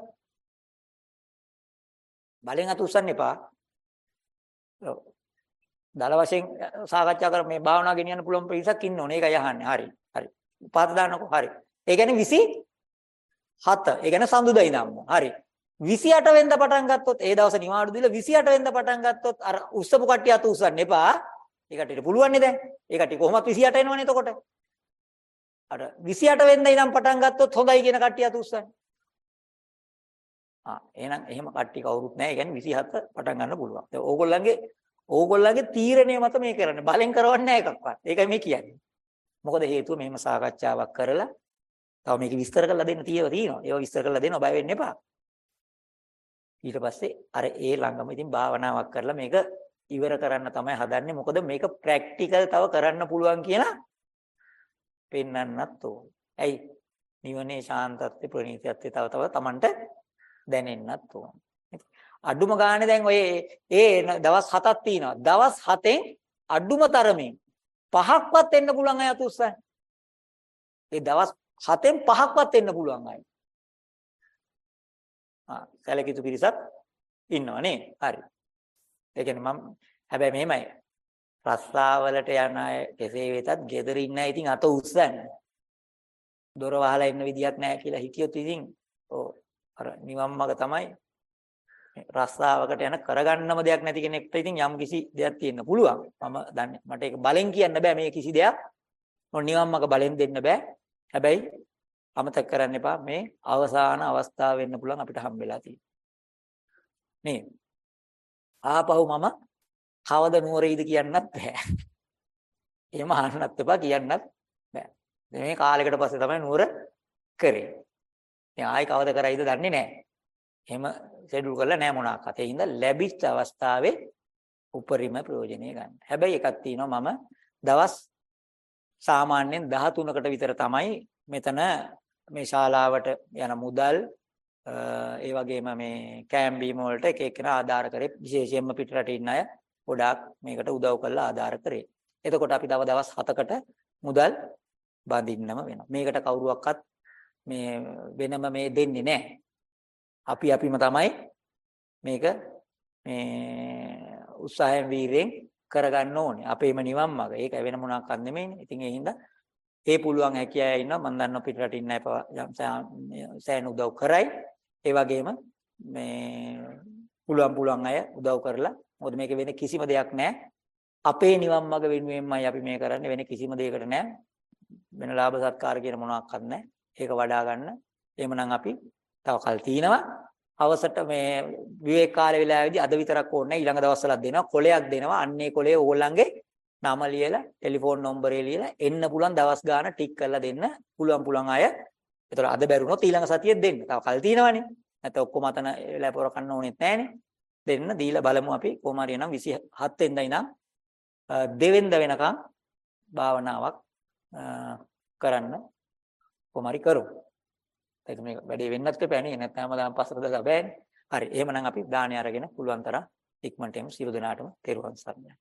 බලෙන් අතුස්සන්න එපා. ඔව්. දල වශයෙන් සාකච්ඡා කර මේ භාවනාව ගෙනියන්න පුළුවන් පිරිසක් ඉන්න ඕනේ. ඒකයි අහන්නේ. හරි. හරි. පාත දාන්නකෝ. හරි. ඒ කියන්නේ 27. ඒ කියන්නේ සඳුදා ඉඳන්ම. හරි. 28 වෙනිදා පටන් ගත්තොත් ඒ දවස් නිවාඩු දීලා 28 වෙනිදා පටන් ගත්තොත් අර උස්සපු කට්ටිය අත උස්සන්න එපා. ඒ කට්ටියට පුළුවන් නේ දැන්. ඒ කට්ටිය කොහොමත් 28 එනවනේ එතකොට. අර 28 වෙනිදා ඉඳන් පටන් ගත්තොත් හොඳයි කියන කට්ටිය අත උස්සන්න. ආ එහෙනම් එහෙම කට්ටිය කවුරුත් නැහැ. ඒ කියන්නේ 27 පටන් ගන්න පුළුවන්. ඒ ඕගොල්ලන්ගේ ඕගොල්ලන්ගේ තීරණය මත මේ කරන්නේ. බලෙන් කරවන්නේ නැහැ එකක්වත්. ඒකයි මේ කියන්නේ. මොකද හේතුව මෙහෙම සාකච්ඡාවක් කරලා තව මේක විස්තර කරලා දෙන්න තියෙව තියෙනවා. ඒවා විස්තර කරලා දෙනවා බය වෙන්න එපා. ඊට පස්සේ අර ඒ ළඟම ඉතින් භාවනාවක් කරලා මේක ඉවර කරන්න තමයි හදන්නේ. මොකද මේක ප්‍රැක්ටිකල් තව කරන්න පුළුවන් කියලා පෙන්වන්නත් ඕන. ඇයි? නිවනේ ශාන්තත්වයේ ප්‍රණීතත්වයේ තව තව Tamanට දැනෙන්නත් ඕන. අඩුම ගානේ දැන් ඔය ඒ දවස් හතක් තියෙනවා. දවස් හතෙන් අඩුම තරමින් පහක්වත් එන්න පුළුවන් අය අතුස්සයි. ඒ දවස් හතෙන් පහක්වත් එන්න පුළුවන් අය. ආ සැලකිතු පිරිසක් ඉන්නවා නේ. හරි. ඒ කියන්නේ මම හැබැයි මෙහෙමයි. රස්සාවලට යන අය කෙසේ වෙතත් ගෙදර ඉන්න අය ඉතින් අත උස්සන්න. දොර වහලා ඉන්න විදියක් නැහැ කියලා හිතියොත් ඉතින් ඔව් අර නිවන් මඟ තමයි රස්සාවකට යන කරගන්නම දෙයක් නැති කෙනෙක්ට ඉතින් යම් කිසි දෙයක් තියෙන්න පුළුවන්. මම දන්නේ මට ඒක බලෙන් කියන්න බෑ මේ කිසි දෙයක්. මොන නිවන් මඟ බලෙන් දෙන්න බෑ. හැබැයි අමතක කරන්න එපා මේ අවසාන අවස්ථාව වෙන්න පුළුවන් අපිට හම්බෙලා තියෙන්නේ. නේ. ආපහු මම කවද නුවරයිද කියන්නත් බෑ. එහෙම අහන්නත් එපා කියන්නත් බෑ. මේ කාලයකට පස්සේ තමයි නුවර කරේ. ඉතින් ආයි කවද කරයිද දන්නේ නැහැ. එහෙම ෂෙඩියුල් කරලා නැහැ මොනවාක්වත්. ඒ හින්දා ලැබිච්ච අවස්ථාවේ උපරිම ප්‍රයෝජනය ගන්න. හැබැයි එකක් තියෙනවා මම දවස් සාමාන්‍යයෙන් 13කට විතර තමයි මෙතන මේ ශාලාවට යන මුදල් ඒ වගේම මේ කෑම් බීම වලට එක එක්කෙනා ආධාර කරේ විශේෂයෙන්ම පිටරට ඉන්න අය ගොඩාක් මේකට උදව් කරලා ආධාර කරේ. එතකොට අපි තව දවස් 7කට මුදල් බඳින්නම වෙනවා. මේකට කවුරුවක්වත් මේ වෙනම මේ දෙන්නේ නැහැ. අපි අපිම තමයි මේක මේ උත්සාහයෙන් වීරයෙන් කරගන්න ඕනේ. අපේම නිවන් මඟ. ඒක වෙන මොනක්වත් නෙමෙයිනේ. ඉතින් ඒ හින්දා ඒ පුළුවන් හැකියාව ඉන්නවා. මම දන්නවා පිටරට ඉන්න අය සෑහෙන උදව් කරයි. ඒ වගේම මේ පුළුවන් පුළුවන් අය උදව් කරලා මොකද මේක වෙන කිසිම දෙයක් නැහැ. අපේ නිවන් මඟ වෙනුවෙන්මයි අපි මේ කරන්නේ. වෙන කිසිම දෙයකට නැහැ. වෙන ලාභ සත්කාර කියන මොනවාක්වත් නැහැ. ඒක වඩා ගන්න. එහෙමනම් අපි තව කල් තිනවා. හවසට මේ විවේක කාලේ වෙලාවේදී අද විතරක් ඕනේ ඊළඟ දවස්වලත් දෙනවා. කොලයක් දෙනවා. අන්නේ කොලේ ඕගොල්ලන්ගේ නම ලියලා ටෙලිෆෝන් නම්බරේ ලියලා එන්න පුළුවන් දවස් ගාන ටික් කරලා දෙන්න පුළුවන් පුළුවන් අය. ඒතර අද බැරුණොත් ඊළඟ සතියේ දෙන්න. තව කල් තිනවනේ. නැත්නම් ඔක්කොම අතන වෙලා පොර කන්න ඕනෙත් නැහනේ. දෙන්න දීලා බලමු අපි කොහොම හරි නම් 27 වෙනිදා ඉඳන් දෙවෙනිද වෙනකන් භාවනාවක් කරන්න කොහොම හරි කරමු. ඒක මේ වැඩේ වෙන්නත් එපානේ නැත්නම් හැමදාම පස්සට දාලා බෑනේ. හරි එහෙමනම් අපි දාණය අරගෙන පුළුවන් තරම් ඉක්මනට එමු සියලු දෙනාටම තෙරුවන් සරණයි.